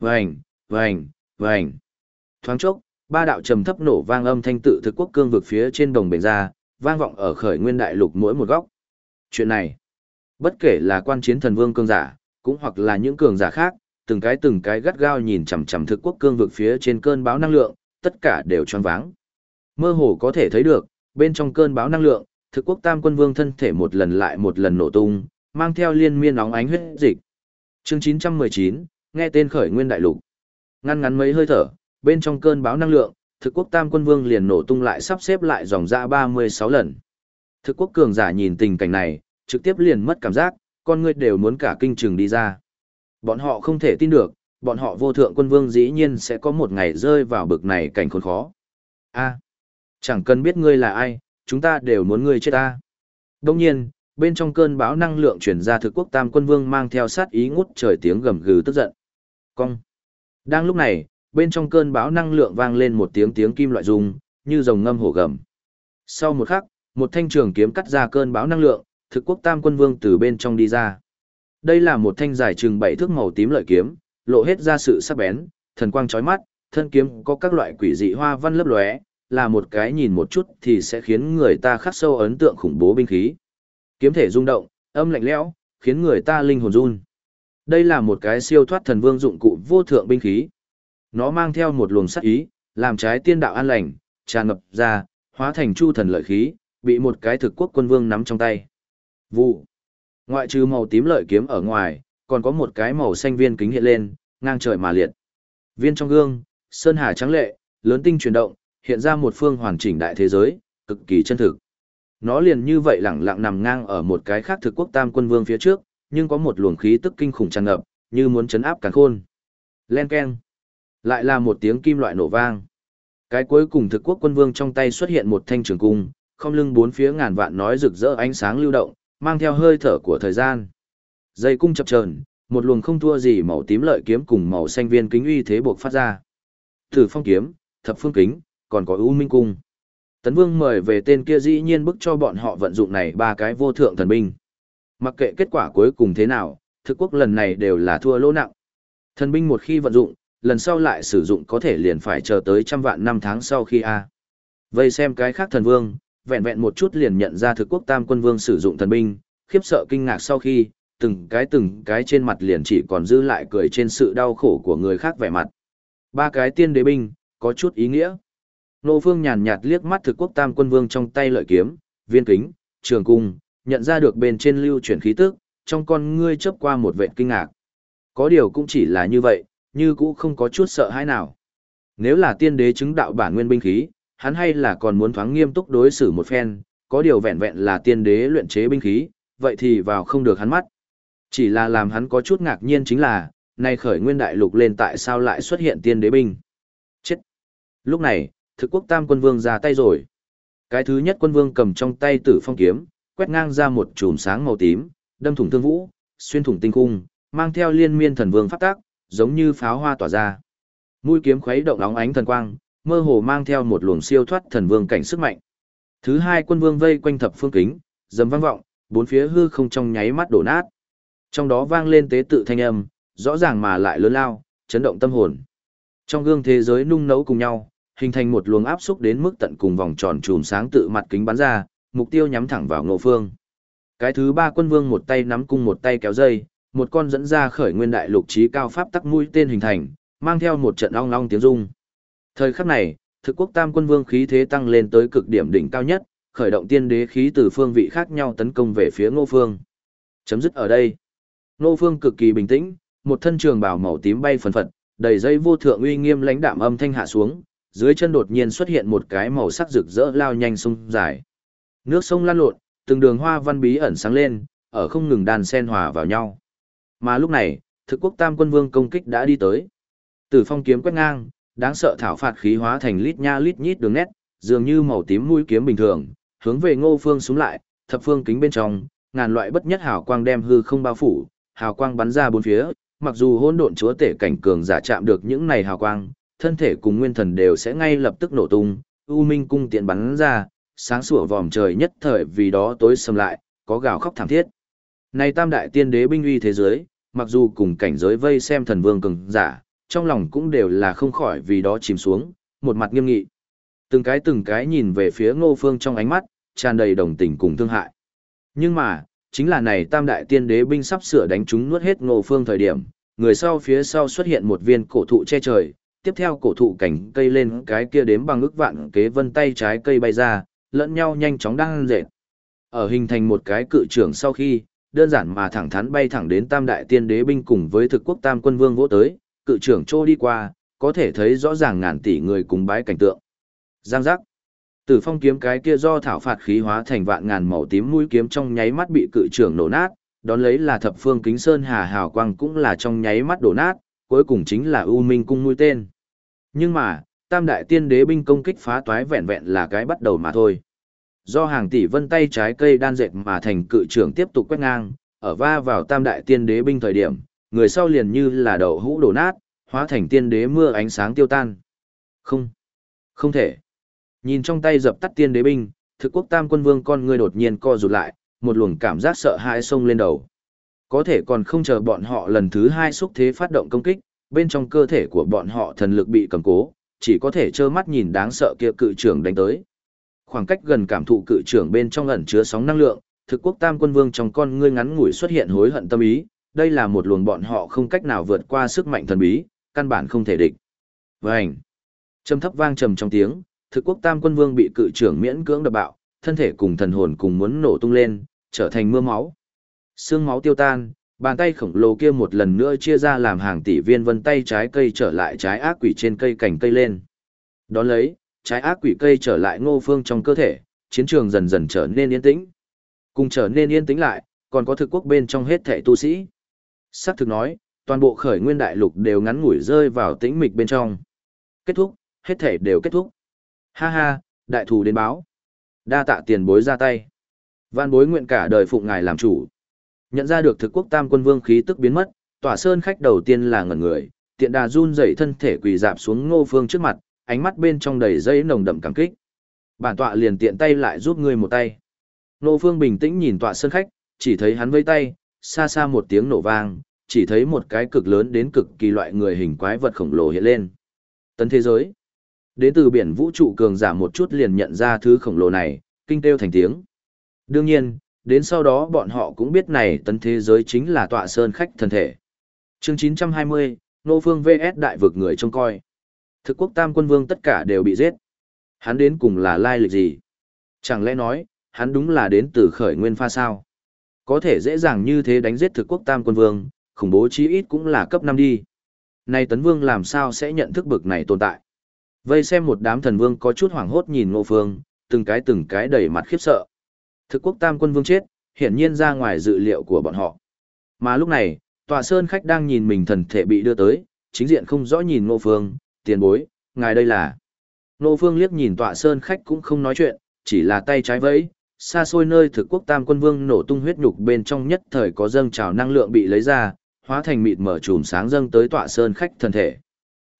[SPEAKER 1] Vành, vành, vành. Thoáng chốc, ba đạo trầm thấp nổ vang âm thanh tự thực quốc cương vực phía trên đồng bền ra, vang vọng ở khởi nguyên đại lục mỗi một góc. Chuyện này, bất kể là quan chiến thần vương cương giả, cũng hoặc là những cường giả khác, từng cái từng cái gắt gao nhìn chằm chằm thực quốc cương vực phía trên cơn báo năng lượng, tất cả đều choáng váng. Mơ hồ có thể thấy được, bên trong cơn báo năng lượng, thực quốc tam quân vương thân thể một lần lại một lần nổ tung, mang theo liên miên nóng ánh huyết dịch. Chương 919, nghe tên khởi nguyên đại lục. Ngăn ngắn mấy hơi thở, bên trong cơn báo năng lượng, thực quốc tam quân vương liền nổ tung lại sắp xếp lại dòng ra 36 lần. Thực quốc cường giả nhìn tình cảnh này, trực tiếp liền mất cảm giác, con người đều muốn cả kinh trường đi ra. Bọn họ không thể tin được, bọn họ vô thượng quân vương dĩ nhiên sẽ có một ngày rơi vào bực này cảnh khốn khó. a chẳng cần biết ngươi là ai, chúng ta đều muốn ngươi chết ta. Đồng nhiên, bên trong cơn bão năng lượng chuyển ra thực quốc tam quân vương mang theo sát ý ngút trời tiếng gầm gừ tức giận. Cong. Đang lúc này, bên trong cơn bão năng lượng vang lên một tiếng tiếng kim loại rung, như rồng ngâm hổ gầm. Sau một khắc, một thanh trường kiếm cắt ra cơn bão năng lượng, thực quốc tam quân vương từ bên trong đi ra. Đây là một thanh dài chừng bảy thước màu tím lợi kiếm, lộ hết ra sự sắc bén, thần quang chói mắt, thân kiếm có các loại quỷ dị hoa văn lấp lóe, là một cái nhìn một chút thì sẽ khiến người ta khắc sâu ấn tượng khủng bố binh khí. Kiếm thể rung động, âm lạnh lẽo, khiến người ta linh hồn run. Đây là một cái siêu thoát thần vương dụng cụ vô thượng binh khí. Nó mang theo một luồng sát ý, làm trái tiên đạo an lành, tràn ngập ra, hóa thành chu thần lợi khí, bị một cái thực quốc quân vương nắm trong tay. Vụ. Ngoại trừ màu tím lợi kiếm ở ngoài, còn có một cái màu xanh viên kính hiện lên, ngang trời mà liệt. Viên trong gương, sơn hà trắng lệ, lớn tinh chuyển động, hiện ra một phương hoàn chỉnh đại thế giới, cực kỳ chân thực. Nó liền như vậy lẳng lặng nằm ngang ở một cái khác thực quốc tam quân vương phía trước, nhưng có một luồng khí tức kinh khủng tràn ngập, như muốn chấn áp cả khôn. Len keng. Lại là một tiếng kim loại nổ vang. Cái cuối cùng thực quốc quân vương trong tay xuất hiện một thanh trường cung, không lưng bốn phía ngàn vạn nói rực rỡ ánh sáng lưu động, mang theo hơi thở của thời gian. Dây cung chập chờn, một luồng không thua gì màu tím lợi kiếm cùng màu xanh viên kính uy thế buộc phát ra. Thử phong kiếm, thập phương kính, còn có U Minh cung. Tấn Vương mời về tên kia dĩ nhiên bức cho bọn họ vận dụng này ba cái vô thượng thần binh. Mặc kệ kết quả cuối cùng thế nào, thực quốc lần này đều là thua lỗ nặng. Thần binh một khi vận dụng, lần sau lại sử dụng có thể liền phải chờ tới trăm vạn năm tháng sau khi A. Vây xem cái khác thần vương, vẹn vẹn một chút liền nhận ra thực quốc tam quân vương sử dụng thần binh, khiếp sợ kinh ngạc sau khi, từng cái từng cái trên mặt liền chỉ còn giữ lại cười trên sự đau khổ của người khác vẻ mặt. Ba cái tiên đế binh, có chút ý nghĩa. Nô Phương nhàn nhạt liếc mắt thực quốc tam quân vương trong tay lợi kiếm, viên kính, trường cung, nhận ra được bên trên lưu chuyển khí tức, trong con ngươi chớp qua một vệt kinh ngạc. Có điều cũng chỉ là như vậy, như cũ không có chút sợ hãi nào. Nếu là tiên đế chứng đạo bản nguyên binh khí, hắn hay là còn muốn thoáng nghiêm túc đối xử một phen, có điều vẹn vẹn là tiên đế luyện chế binh khí, vậy thì vào không được hắn mắt. Chỉ là làm hắn có chút ngạc nhiên chính là, nay khởi nguyên đại lục lên tại sao lại xuất hiện tiên đế binh. Chết! Lúc này, thực quốc tam quân vương ra tay rồi. Cái thứ nhất quân vương cầm trong tay tử phong kiếm, quét ngang ra một chùm sáng màu tím, đâm thủng thương vũ, xuyên thủng tinh cung, mang theo liên miên thần vương phát tác, giống như pháo hoa tỏa ra. Mũi kiếm khuấy động óng ánh thần quang, mơ hồ mang theo một luồng siêu thoát thần vương cảnh sức mạnh. Thứ hai quân vương vây quanh thập phương kính, dầm vang vọng, bốn phía hư không trong nháy mắt đổ nát. Trong đó vang lên tế tự thanh âm, rõ ràng mà lại lớn lao, chấn động tâm hồn. Trong gương thế giới nung nấu cùng nhau, hình thành một luồng áp xúc đến mức tận cùng vòng tròn chùm sáng tự mặt kính bắn ra, mục tiêu nhắm thẳng vào Ngộ Phương. Cái thứ ba quân vương một tay nắm cung một tay kéo dây, một con dẫn ra khởi nguyên đại lục trí cao pháp tắc mũi tên hình thành, mang theo một trận ong ong tiếng rung. Thời khắc này, thực quốc tam quân vương khí thế tăng lên tới cực điểm đỉnh cao nhất, khởi động tiên đế khí từ phương vị khác nhau tấn công về phía Ngô Phương. Chấm dứt ở đây. Ngô Phương cực kỳ bình tĩnh, một thân trường bào màu tím bay phần phật, đầy dây vô thượng uy nghiêm lãnh đạm âm thanh hạ xuống, dưới chân đột nhiên xuất hiện một cái màu sắc rực rỡ lao nhanh sông dài. Nước sông lan lộn, từng đường hoa văn bí ẩn sáng lên, ở không ngừng đàn sen hòa vào nhau. Mà lúc này, thực quốc tam quân vương công kích đã đi tới. Tử phong kiếm quét ngang, đáng sợ thảo phạt khí hóa thành lít nha lít nhít đường nét, dường như màu tím mũi kiếm bình thường, hướng về ngô phương xuống lại, thập phương kính bên trong, ngàn loại bất nhất hào quang đem hư không bao phủ, hào quang bắn ra bốn phía, mặc dù hỗn độn chúa tể cảnh cường giả chạm được những này hào quang, thân thể cùng nguyên thần đều sẽ ngay lập tức nổ tung, u minh cung tiện bắn ra, sáng sủa vòm trời nhất thời vì đó tối sầm lại, có gào khóc thảm thiết. Này tam đại tiên đế binh uy thế giới, mặc dù cùng cảnh giới vây xem thần vương cường giả, trong lòng cũng đều là không khỏi vì đó chìm xuống, một mặt nghiêm nghị. Từng cái từng cái nhìn về phía ngô phương trong ánh mắt, tràn đầy đồng tình cùng thương hại. Nhưng mà, chính là này tam đại tiên đế binh sắp sửa đánh chúng nuốt hết ngô phương thời điểm, người sau phía sau xuất hiện một viên cổ thụ che trời, tiếp theo cổ thụ cảnh cây lên cái kia đếm bằng ức vạn kế vân tay trái cây bay ra, lẫn nhau nhanh chóng đang dệt. Ở hình thành một cái cự trưởng sau khi, đơn giản mà thẳng thắn bay thẳng đến tam đại tiên đế binh cùng với thực quốc tam quân vương vỗ tới, cự trưởng trô đi qua, có thể thấy rõ ràng ngàn tỷ người cùng bái cảnh tượng. Giang giác. Tử phong kiếm cái kia do thảo phạt khí hóa thành vạn ngàn màu tím mũi kiếm trong nháy mắt bị cự trưởng nổ nát, đón lấy là thập phương kính sơn hà hào quang cũng là trong nháy mắt đổ nát, cuối cùng chính là U Minh cung mũi tên. Nhưng mà, tam đại tiên đế binh công kích phá toái vẹn vẹn là cái bắt đầu mà thôi. Do hàng tỷ vân tay trái cây đan dệt mà thành cự trưởng tiếp tục quét ngang, ở va vào tam đại tiên đế binh thời điểm, người sau liền như là đậu hũ đổ nát, hóa thành tiên đế mưa ánh sáng tiêu tan. Không, không thể. Nhìn trong tay dập tắt tiên đế binh, thực quốc tam quân vương con người đột nhiên co rụt lại, một luồng cảm giác sợ hãi xông lên đầu. Có thể còn không chờ bọn họ lần thứ hai xúc thế phát động công kích, bên trong cơ thể của bọn họ thần lực bị cầm cố, chỉ có thể trơ mắt nhìn đáng sợ kia cự trưởng đánh tới. Khoảng cách gần cảm thụ cự trưởng bên trong ẩn chứa sóng năng lượng, thực quốc tam quân vương trong con ngươi ngắn ngủi xuất hiện hối hận tâm ý, đây là một luồng bọn họ không cách nào vượt qua sức mạnh thần bí, căn bản không thể địch. Vành. Trầm thấp vang trầm trong tiếng, thực quốc tam quân vương bị cự trưởng miễn cưỡng đập bạo, thân thể cùng thần hồn cùng muốn nổ tung lên, trở thành mưa máu. Xương máu tiêu tan, bàn tay khổng lồ kia một lần nữa chia ra làm hàng tỷ viên vân tay trái cây trở lại trái ác quỷ trên cây cành cây lên. Đón lấy, trái ác quỷ cây trở lại ngô phương trong cơ thể, chiến trường dần dần trở nên yên tĩnh. Cùng trở nên yên tĩnh lại, còn có thực quốc bên trong hết thể tu sĩ. Sắc thực nói, toàn bộ khởi nguyên đại lục đều ngắn ngủi rơi vào tĩnh mịch bên trong. Kết thúc, hết thể đều kết thúc. Ha ha, đại thù đến báo. Đa tạ tiền bối ra tay. Văn bối nguyện cả đời phụng ngài làm chủ. Nhận ra được thực quốc tam quân vương khí tức biến mất, tỏa sơn khách đầu tiên là ngẩn người, tiện đà run dậy thân thể quỳ dạp xuống ngô phương trước mặt, ánh mắt bên trong đầy dây nồng đậm cảm kích. Bản tọa liền tiện tay lại giúp ngươi một tay. Ngô phương bình tĩnh nhìn tọa sơn khách, chỉ thấy hắn vây tay, xa xa một tiếng nổ vang, chỉ thấy một cái cực lớn đến cực kỳ loại người hình quái vật khổng lồ hiện lên. Tấn thế giới. Đến từ biển vũ trụ cường giả một chút liền nhận ra thứ khổng lồ này, kinh kêu thành tiếng. Đương nhiên, đến sau đó bọn họ cũng biết này tấn thế giới chính là tọa sơn khách thần thể. Chương 920, Nô Phương VS Đại vực người trông coi. Thực quốc tam quân vương tất cả đều bị giết. Hắn đến cùng là lai lịch gì? Chẳng lẽ nói, hắn đúng là đến từ khởi nguyên pha sao? Có thể dễ dàng như thế đánh giết thực quốc tam quân vương, khủng bố chí ít cũng là cấp 5 đi. Nay tấn vương làm sao sẽ nhận thức bực này tồn tại? Vây xem một đám thần vương có chút hoảng hốt nhìn ngô phương, từng cái từng cái đầy mặt khiếp sợ. Thực quốc tam quân vương chết, hiển nhiên ra ngoài dự liệu của bọn họ. Mà lúc này, tòa sơn khách đang nhìn mình thần thể bị đưa tới, chính diện không rõ nhìn ngô phương, tiền bối, ngài đây là. Ngô phương liếc nhìn tòa sơn khách cũng không nói chuyện, chỉ là tay trái vẫy, xa xôi nơi thực quốc tam quân vương nổ tung huyết nhục bên trong nhất thời có dâng trào năng lượng bị lấy ra, hóa thành mịt mở chùm sáng dâng tới tọa sơn khách thần thể.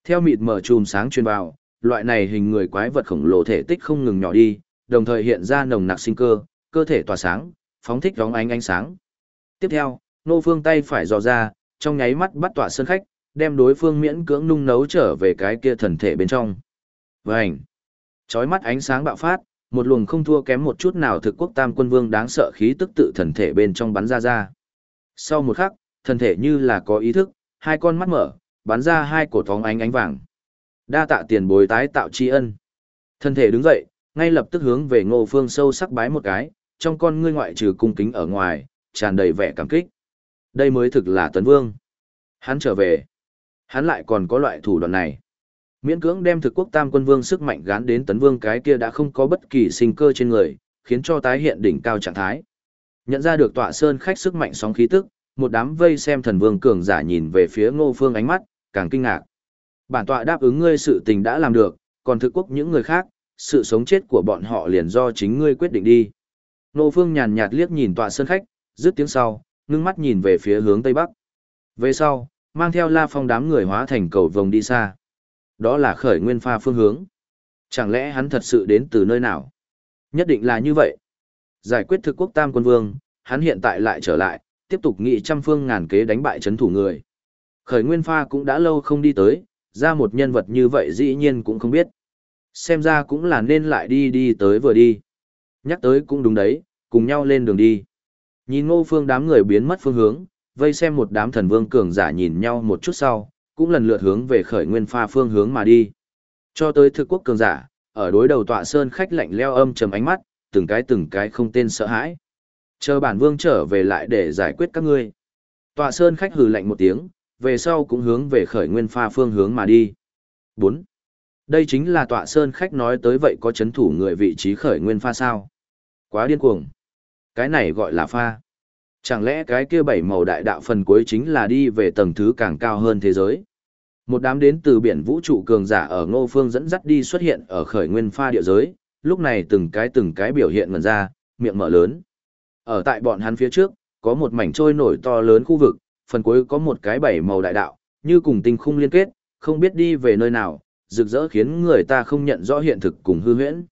[SPEAKER 1] Theo mịt mở chùm sáng truyền vào, loại này hình người quái vật khổng lồ thể tích không ngừng nhỏ đi, đồng thời hiện ra nồng nặc sinh cơ, cơ thể tỏa sáng, phóng thích vóng ánh ánh sáng. Tiếp theo, nô phương tay phải dò ra, trong nháy mắt bắt tỏa sơn khách, đem đối phương miễn cưỡng nung nấu trở về cái kia thần thể bên trong. Vành! Chói mắt ánh sáng bạo phát, một luồng không thua kém một chút nào thực quốc tam quân vương đáng sợ khí tức tự thần thể bên trong bắn ra ra. Sau một khắc, thần thể như là có ý thức, hai con mắt mở, bắn ra hai cổ thóng ánh ánh vàng. Đa tạ tiền bối tái tạo tri ân. thần thể đứng dậy, ngay lập tức hướng về ngô phương sâu sắc bái một cái, trong con ngươi ngoại trừ cung kính ở ngoài, tràn đầy vẻ cảm kích. Đây mới thực là tấn vương. Hắn trở về. Hắn lại còn có loại thủ đoạn này. Miễn cưỡng đem thực quốc tam quân vương sức mạnh gán đến tấn vương cái kia đã không có bất kỳ sinh cơ trên người, khiến cho tái hiện đỉnh cao trạng thái. Nhận ra được tọa sơn khách sức mạnh sóng khí tức, một đám vây xem thần vương cường giả nhìn về phía ngô phương ánh mắt, càng kinh ngạc. Bản tọa đáp ứng ngươi sự tình đã làm được, còn thực quốc những người khác, sự sống chết của bọn họ liền do chính ngươi quyết định đi. Nô phương nhàn nhạt liếc nhìn tọa sơn khách, dứt tiếng sau, ngưng mắt nhìn về phía hướng tây bắc. Về sau, mang theo la phong đám người hóa thành cầu vồng đi xa. Đó là khởi nguyên pha phương hướng. Chẳng lẽ hắn thật sự đến từ nơi nào? Nhất định là như vậy. Giải quyết thực quốc tam quân vương, hắn hiện tại lại trở lại, tiếp tục nghị trăm phương ngàn kế đánh bại chấn thủ người. Khởi nguyên pha cũng đã lâu không đi tới, ra một nhân vật như vậy dĩ nhiên cũng không biết. Xem ra cũng là nên lại đi đi tới vừa đi. Nhắc tới cũng đúng đấy, cùng nhau lên đường đi. Nhìn ngô phương đám người biến mất phương hướng, vây xem một đám thần vương cường giả nhìn nhau một chút sau, cũng lần lượt hướng về khởi nguyên pha phương hướng mà đi. Cho tới thực quốc cường giả, ở đối đầu tọa sơn khách lạnh leo âm trầm ánh mắt, từng cái từng cái không tên sợ hãi. Chờ bản vương trở về lại để giải quyết các ngươi. Tọa sơn khách hừ lạnh một tiếng, về sau cũng hướng về khởi nguyên pha phương hướng mà đi. 4. Đây chính là tọa sơn khách nói tới vậy có chấn thủ người vị trí khởi nguyên pha sao. Quá điên cuồng. Cái này gọi là pha. Chẳng lẽ cái kia bảy màu đại đạo phần cuối chính là đi về tầng thứ càng cao hơn thế giới? Một đám đến từ biển vũ trụ cường giả ở ngô phương dẫn dắt đi xuất hiện ở khởi nguyên pha địa giới, lúc này từng cái từng cái biểu hiện ngần ra, miệng mở lớn. Ở tại bọn hắn phía trước, có một mảnh trôi nổi to lớn khu vực, phần cuối có một cái bảy màu đại đạo, như cùng tinh khung liên kết, không biết đi về nơi nào, rực rỡ khiến người ta không nhận rõ hiện thực cùng hư huyễn.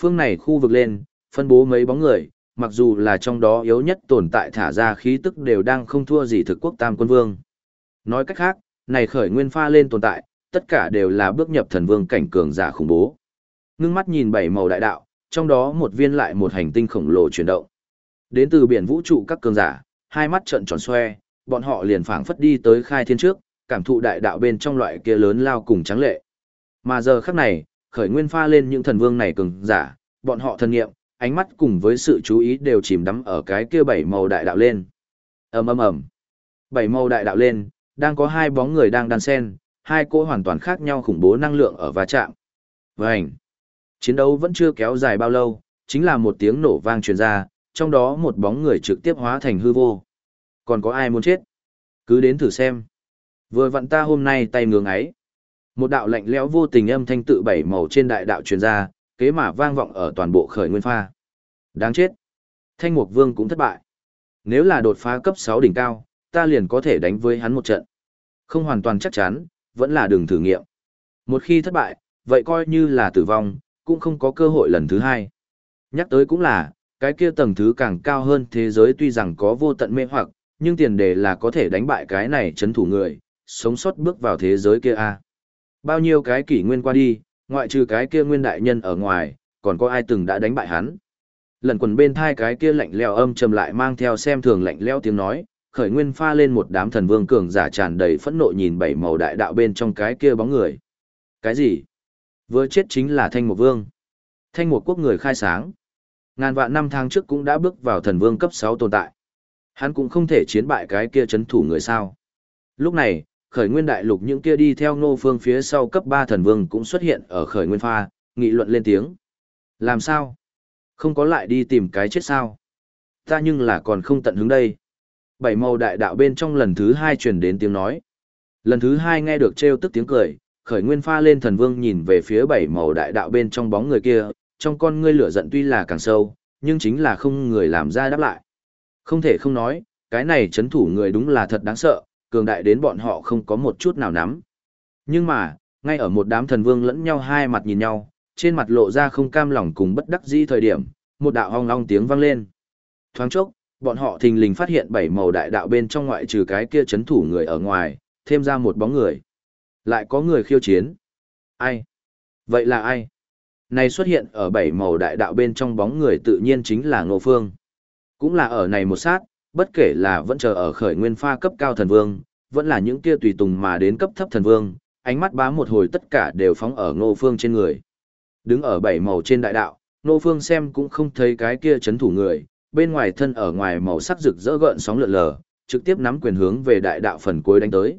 [SPEAKER 1] Phương này khu vực lên, phân bố mấy bóng người, mặc dù là trong đó yếu nhất tồn tại thả ra khí tức đều đang không thua gì thực quốc tam quân vương. Nói cách khác, này khởi nguyên pha lên tồn tại, tất cả đều là bước nhập thần vương cảnh cường giả khủng bố. Ngưng mắt nhìn bảy màu đại đạo, trong đó một viên lại một hành tinh khổng lồ chuyển động. Đến từ biển vũ trụ các cường giả, hai mắt trợn tròn xoe, bọn họ liền phảng phất đi tới khai thiên trước, cảm thụ đại đạo bên trong loại kia lớn lao cùng trắng lệ. Mà giờ khắc này, khởi nguyên pha lên những thần vương này cường giả, bọn họ thần nghiệm, ánh mắt cùng với sự chú ý đều chìm đắm ở cái kia bảy màu đại đạo lên. ầm ầm ầm, bảy màu đại đạo lên, đang có hai bóng người đang đan sen, hai cỗ hoàn toàn khác nhau khủng bố năng lượng ở va chạm. Vành, chiến đấu vẫn chưa kéo dài bao lâu, chính là một tiếng nổ vang truyền ra, trong đó một bóng người trực tiếp hóa thành hư vô. Còn có ai muốn chết? Cứ đến thử xem. Vừa vặn ta hôm nay tay ngưỡng ấy. Một đạo lạnh lẽo vô tình âm thanh tự bảy màu trên đại đạo truyền ra, kế mà vang vọng ở toàn bộ khởi nguyên pha. Đáng chết. Thanh Mục Vương cũng thất bại. Nếu là đột phá cấp 6 đỉnh cao, ta liền có thể đánh với hắn một trận. Không hoàn toàn chắc chắn, vẫn là đường thử nghiệm. Một khi thất bại, vậy coi như là tử vong, cũng không có cơ hội lần thứ hai. Nhắc tới cũng là, cái kia tầng thứ càng cao hơn thế giới tuy rằng có vô tận mê hoặc, nhưng tiền đề là có thể đánh bại cái này chấn thủ người, sống sót bước vào thế giới kia a. Bao nhiêu cái kỷ nguyên qua đi, ngoại trừ cái kia nguyên đại nhân ở ngoài, còn có ai từng đã đánh bại hắn. Lần quần bên thai cái kia lạnh leo âm trầm lại mang theo xem thường lạnh leo tiếng nói, khởi nguyên pha lên một đám thần vương cường giả tràn đầy phẫn nộ nhìn bảy màu đại đạo bên trong cái kia bóng người. Cái gì? Vừa chết chính là thanh một vương. Thanh một quốc người khai sáng. Ngàn vạn năm tháng trước cũng đã bước vào thần vương cấp 6 tồn tại. Hắn cũng không thể chiến bại cái kia chấn thủ người sao. Lúc này, khởi nguyên đại lục những kia đi theo ngô phương phía sau cấp 3 thần vương cũng xuất hiện ở khởi nguyên pha, nghị luận lên tiếng. Làm sao? Không có lại đi tìm cái chết sao? Ta nhưng là còn không tận hứng đây. Bảy màu đại đạo bên trong lần thứ hai truyền đến tiếng nói. Lần thứ hai nghe được trêu tức tiếng cười, khởi nguyên pha lên thần vương nhìn về phía bảy màu đại đạo bên trong bóng người kia, trong con ngươi lửa giận tuy là càng sâu, nhưng chính là không người làm ra đáp lại. Không thể không nói, cái này chấn thủ người đúng là thật đáng sợ, cường đại đến bọn họ không có một chút nào nắm. Nhưng mà, ngay ở một đám thần vương lẫn nhau hai mặt nhìn nhau, trên mặt lộ ra không cam lòng cùng bất đắc dĩ thời điểm, một đạo hong long tiếng vang lên. Thoáng chốc, bọn họ thình lình phát hiện bảy màu đại đạo bên trong ngoại trừ cái kia chấn thủ người ở ngoài, thêm ra một bóng người. Lại có người khiêu chiến. Ai? Vậy là ai? Này xuất hiện ở bảy màu đại đạo bên trong bóng người tự nhiên chính là Ngô Phương. Cũng là ở này một sát, bất kể là vẫn chờ ở khởi nguyên pha cấp cao thần vương, vẫn là những kia tùy tùng mà đến cấp thấp thần vương, ánh mắt bá một hồi tất cả đều phóng ở Ngô Phương trên người. Đứng ở bảy màu trên đại đạo, Ngô Phương xem cũng không thấy cái kia chấn thủ người, bên ngoài thân ở ngoài màu sắc rực rỡ gợn sóng lượn lờ, trực tiếp nắm quyền hướng về đại đạo phần cuối đánh tới.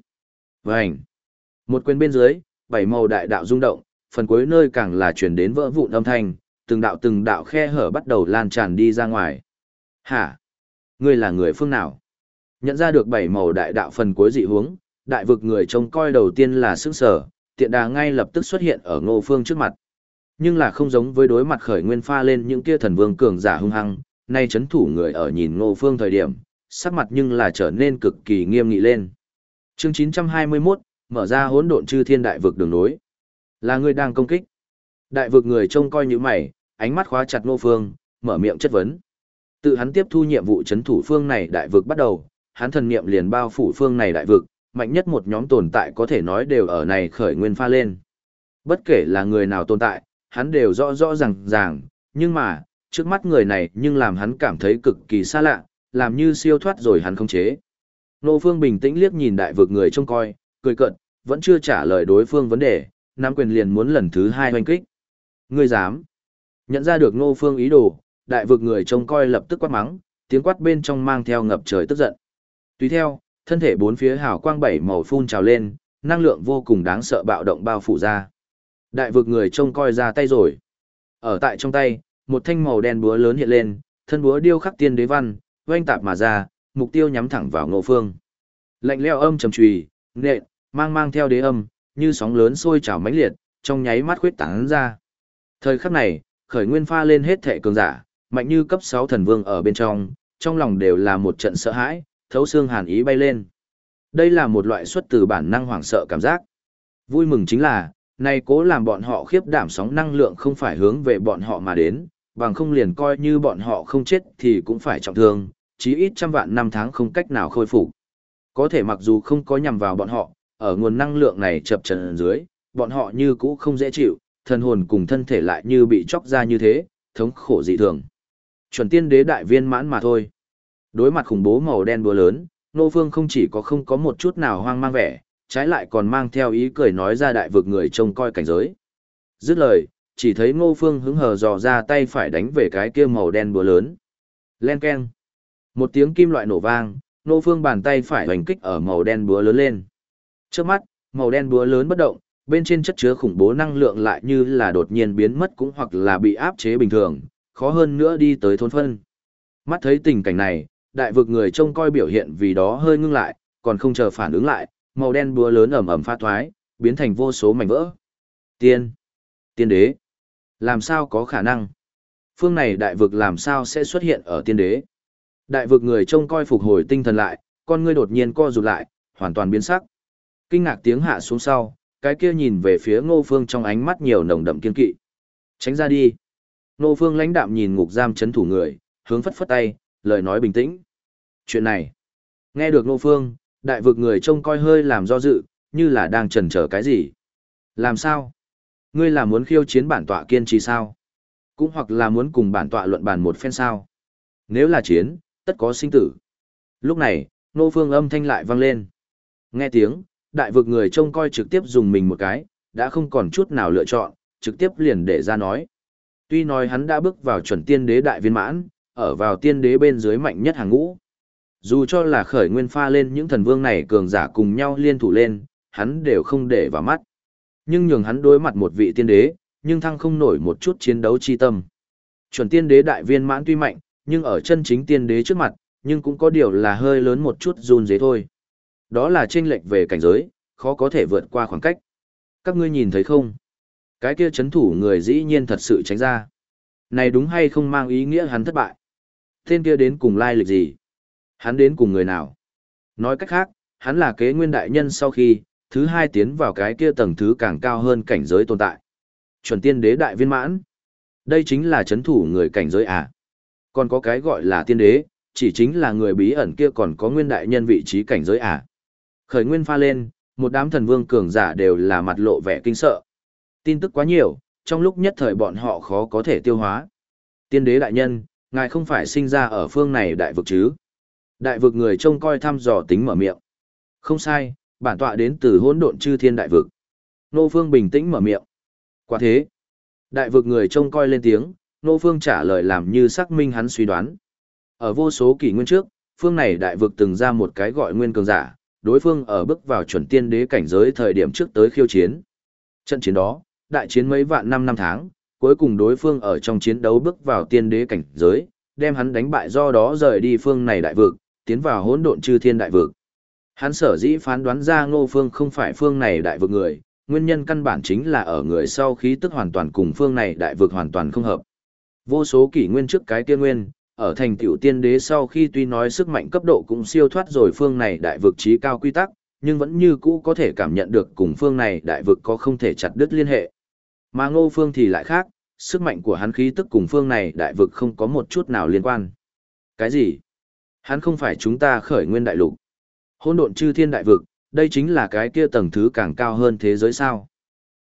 [SPEAKER 1] Vành! Một quyền bên dưới, bảy màu đại đạo rung động, phần cuối nơi càng là chuyển đến vỡ vụn âm thanh, từng đạo từng đạo khe hở bắt đầu lan tràn đi ra ngoài. Hả? Ngươi là người phương nào? Nhận ra được bảy màu đại đạo phần cuối dị hướng, đại vực người trông coi đầu tiên là sức sở, tiện đà ngay lập tức xuất hiện ở ngô phương trước mặt. Nhưng là không giống với đối mặt khởi nguyên pha lên những kia thần vương cường giả hung hăng, nay chấn thủ người ở nhìn ngô phương thời điểm, sắc mặt nhưng là trở nên cực kỳ nghiêm nghị lên. Chương 921, mở ra hỗn độn chư thiên đại vực đường nối. Là người đang công kích. Đại vực người trông coi như mày, ánh mắt khóa chặt ngô phương, mở miệng chất vấn. Tự hắn tiếp thu nhiệm vụ chấn thủ phương này đại vực bắt đầu, hắn thần niệm liền bao phủ phương này đại vực, mạnh nhất một nhóm tồn tại có thể nói đều ở này khởi nguyên pha lên. Bất kể là người nào tồn tại, hắn đều rõ rõ ràng ràng, nhưng mà, trước mắt người này nhưng làm hắn cảm thấy cực kỳ xa lạ, làm như siêu thoát rồi hắn không chế. Nô Phương bình tĩnh liếc nhìn đại vực người trông coi, cười cận, vẫn chưa trả lời đối phương vấn đề, Nam quyền liền muốn lần thứ hai hoành kích. Ngươi dám? Nhận ra được Nô Phương ý đồ, đại vực người trông coi lập tức quát mắng, tiếng quát bên trong mang theo ngập trời tức giận. Tùy theo, thân thể bốn phía hào quang bảy màu phun trào lên, năng lượng vô cùng đáng sợ bạo động bao phủ ra. Đại vực người trông coi ra tay rồi. Ở tại trong tay, một thanh màu đen búa lớn hiện lên, thân búa điêu khắc tiên đế văn, oanh tạp mà ra, mục tiêu nhắm thẳng vào Ngô Phương. Lạnh lẽo âm trầm trùy, nện, mang mang theo đế âm, như sóng lớn sôi trào mãnh liệt, trong nháy mắt khuyết tán ra. Thời khắc này, khởi nguyên pha lên hết thể cường giả, mạnh như cấp 6 thần vương ở bên trong, trong lòng đều là một trận sợ hãi, thấu xương hàn ý bay lên. Đây là một loại xuất từ bản năng hoảng sợ cảm giác. Vui mừng chính là, này cố làm bọn họ khiếp đảm sóng năng lượng không phải hướng về bọn họ mà đến, bằng không liền coi như bọn họ không chết thì cũng phải trọng thương, chí ít trăm vạn năm tháng không cách nào khôi phục. Có thể mặc dù không có nhằm vào bọn họ, ở nguồn năng lượng này chập trần dưới, bọn họ như cũ không dễ chịu, thần hồn cùng thân thể lại như bị chóc ra như thế, thống khổ dị thường. Chuẩn tiên đế đại viên mãn mà thôi. Đối mặt khủng bố màu đen búa lớn, Nô Phương không chỉ có không có một chút nào hoang mang vẻ, trái lại còn mang theo ý cười nói ra đại vực người trông coi cảnh giới. Dứt lời, chỉ thấy Ngô Phương hứng hờ dò ra tay phải đánh về cái kia màu đen búa lớn. Len keng. Một tiếng kim loại nổ vang, Ngô Phương bàn tay phải hoành kích ở màu đen búa lớn lên. Trước mắt, màu đen búa lớn bất động, bên trên chất chứa khủng bố năng lượng lại như là đột nhiên biến mất cũng hoặc là bị áp chế bình thường, khó hơn nữa đi tới thôn phân. Mắt thấy tình cảnh này, đại vực người trông coi biểu hiện vì đó hơi ngưng lại, còn không chờ phản ứng lại, màu đen búa lớn ẩm ẩm pha thoái, biến thành vô số mảnh vỡ. Tiên, tiên đế, làm sao có khả năng? Phương này đại vực làm sao sẽ xuất hiện ở tiên đế? Đại vực người trông coi phục hồi tinh thần lại, con ngươi đột nhiên co rụt lại, hoàn toàn biến sắc. Kinh ngạc tiếng hạ xuống sau, cái kia nhìn về phía ngô phương trong ánh mắt nhiều nồng đậm kiên kỵ. Tránh ra đi. Nô phương lãnh đạm nhìn ngục giam chấn thủ người, hướng phất phất tay, lời nói bình tĩnh. Chuyện này, nghe được Nô phương, đại vực người trông coi hơi làm do dự, như là đang chần chờ cái gì. Làm sao? Ngươi là muốn khiêu chiến bản tọa kiên trì sao? Cũng hoặc là muốn cùng bản tọa luận bàn một phen sao? Nếu là chiến, tất có sinh tử. Lúc này, nô phương âm thanh lại vang lên. Nghe tiếng, đại vực người trông coi trực tiếp dùng mình một cái, đã không còn chút nào lựa chọn, trực tiếp liền để ra nói. Tuy nói hắn đã bước vào chuẩn tiên đế đại viên mãn, ở vào tiên đế bên dưới mạnh nhất hàng ngũ. Dù cho là khởi nguyên pha lên những thần vương này cường giả cùng nhau liên thủ lên, hắn đều không để vào mắt. Nhưng nhường hắn đối mặt một vị tiên đế, nhưng thăng không nổi một chút chiến đấu chi tâm. Chuẩn tiên đế đại viên mãn tuy mạnh, nhưng ở chân chính tiên đế trước mặt, nhưng cũng có điều là hơi lớn một chút run dế thôi. Đó là chênh lệch về cảnh giới, khó có thể vượt qua khoảng cách. Các ngươi nhìn thấy không? Cái kia chấn thủ người dĩ nhiên thật sự tránh ra. Này đúng hay không mang ý nghĩa hắn thất bại? Tên kia đến cùng lai lịch gì? Hắn đến cùng người nào? Nói cách khác, hắn là kế nguyên đại nhân sau khi, thứ hai tiến vào cái kia tầng thứ càng cao hơn cảnh giới tồn tại. Chuẩn tiên đế đại viên mãn. Đây chính là chấn thủ người cảnh giới à. Còn có cái gọi là tiên đế, chỉ chính là người bí ẩn kia còn có nguyên đại nhân vị trí cảnh giới à. Khởi nguyên pha lên, một đám thần vương cường giả đều là mặt lộ vẻ kinh sợ. Tin tức quá nhiều, trong lúc nhất thời bọn họ khó có thể tiêu hóa. Tiên đế đại nhân, ngài không phải sinh ra ở phương này đại vực chứ? Đại vực người trông coi thăm dò tính mở miệng. Không sai, bản tọa đến từ hỗn độn chư thiên đại vực. Nô Phương bình tĩnh mở miệng. Quả thế. Đại vực người trông coi lên tiếng, Nô Phương trả lời làm như xác minh hắn suy đoán. Ở vô số kỷ nguyên trước, phương này đại vực từng ra một cái gọi nguyên cường giả, đối phương ở bước vào chuẩn tiên đế cảnh giới thời điểm trước tới khiêu chiến. Trận chiến đó, đại chiến mấy vạn năm năm tháng, cuối cùng đối phương ở trong chiến đấu bước vào tiên đế cảnh giới, đem hắn đánh bại do đó rời đi phương này đại vực, tiến vào hỗn độn chư thiên đại vực. Hắn sở dĩ phán đoán ra Ngô Phương không phải phương này đại vực người, nguyên nhân căn bản chính là ở người sau khí tức hoàn toàn cùng phương này đại vực hoàn toàn không hợp. Vô số kỷ nguyên trước cái kia nguyên, ở thành tiểu tiên đế sau khi tuy nói sức mạnh cấp độ cũng siêu thoát rồi phương này đại vực trí cao quy tắc, nhưng vẫn như cũ có thể cảm nhận được cùng phương này đại vực có không thể chặt đứt liên hệ. Mà ngô phương thì lại khác, sức mạnh của hắn khí tức cùng phương này đại vực không có một chút nào liên quan. Cái gì? Hắn không phải chúng ta khởi nguyên đại lục. hỗn độn chư thiên đại vực, đây chính là cái kia tầng thứ càng cao hơn thế giới sao.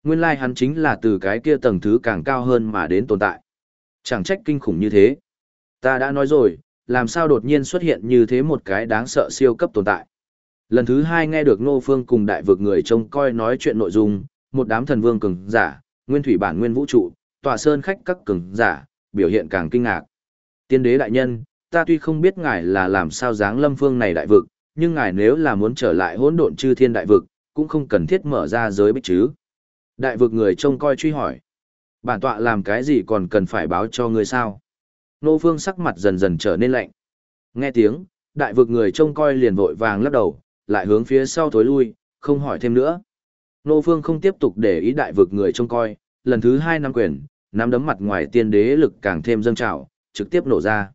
[SPEAKER 1] Nguyên lai hắn chính là từ cái kia tầng thứ càng cao hơn mà đến tồn tại. Chẳng trách kinh khủng như thế. Ta đã nói rồi, làm sao đột nhiên xuất hiện như thế một cái đáng sợ siêu cấp tồn tại. Lần thứ hai nghe được Ngô Phương cùng đại vực người trông coi nói chuyện nội dung, một đám thần vương cường giả, nguyên thủy bản nguyên vũ trụ, tòa sơn khách các cường giả, biểu hiện càng kinh ngạc. Tiên đế đại nhân, ta tuy không biết ngài là làm sao dáng lâm phương này đại vực, nhưng ngài nếu là muốn trở lại hỗn độn chư thiên đại vực, cũng không cần thiết mở ra giới bích chứ. Đại vực người trông coi truy hỏi. Bản tọa làm cái gì còn cần phải báo cho người sao? Nô phương sắc mặt dần dần trở nên lạnh. Nghe tiếng, đại vực người trông coi liền vội vàng lắc đầu, lại hướng phía sau thối lui, không hỏi thêm nữa. Nô phương không tiếp tục để ý đại vực người trông coi, lần thứ hai năm quyền, nắm đấm mặt ngoài tiên đế lực càng thêm dâng trào, trực tiếp nổ ra.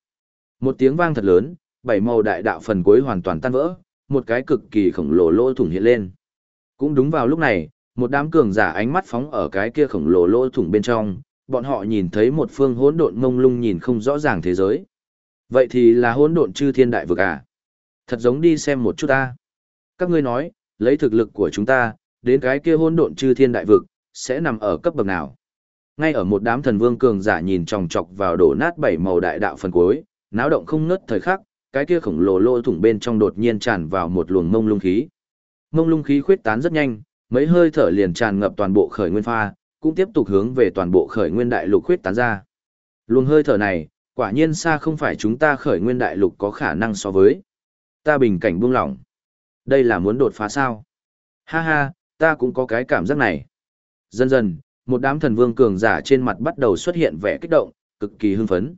[SPEAKER 1] Một tiếng vang thật lớn, bảy màu đại đạo phần cuối hoàn toàn tan vỡ, một cái cực kỳ khổng lồ lỗ thủng hiện lên. Cũng đúng vào lúc này, một đám cường giả ánh mắt phóng ở cái kia khổng lồ lỗ thủng bên trong, bọn họ nhìn thấy một phương hỗn độn mông lung nhìn không rõ ràng thế giới. Vậy thì là hỗn độn chư thiên đại vực à? Thật giống đi xem một chút ta. Các ngươi nói, lấy thực lực của chúng ta, đến cái kia hỗn độn chư thiên đại vực, sẽ nằm ở cấp bậc nào? Ngay ở một đám thần vương cường giả nhìn chòng chọc vào đổ nát bảy màu đại đạo phần cuối, náo động không ngớt thời khắc, cái kia khổng lồ lỗ thủng bên trong đột nhiên tràn vào một luồng mông lung khí. Mông lung khí khuyết tán rất nhanh, mấy hơi thở liền tràn ngập toàn bộ khởi nguyên pha, cũng tiếp tục hướng về toàn bộ khởi nguyên đại lục khuyết tán ra. Luồng hơi thở này, quả nhiên xa không phải chúng ta khởi nguyên đại lục có khả năng so với. Ta bình cảnh buông lỏng. Đây là muốn đột phá sao? Ha ha, ta cũng có cái cảm giác này. Dần dần, một đám thần vương cường giả trên mặt bắt đầu xuất hiện vẻ kích động, cực kỳ hưng phấn.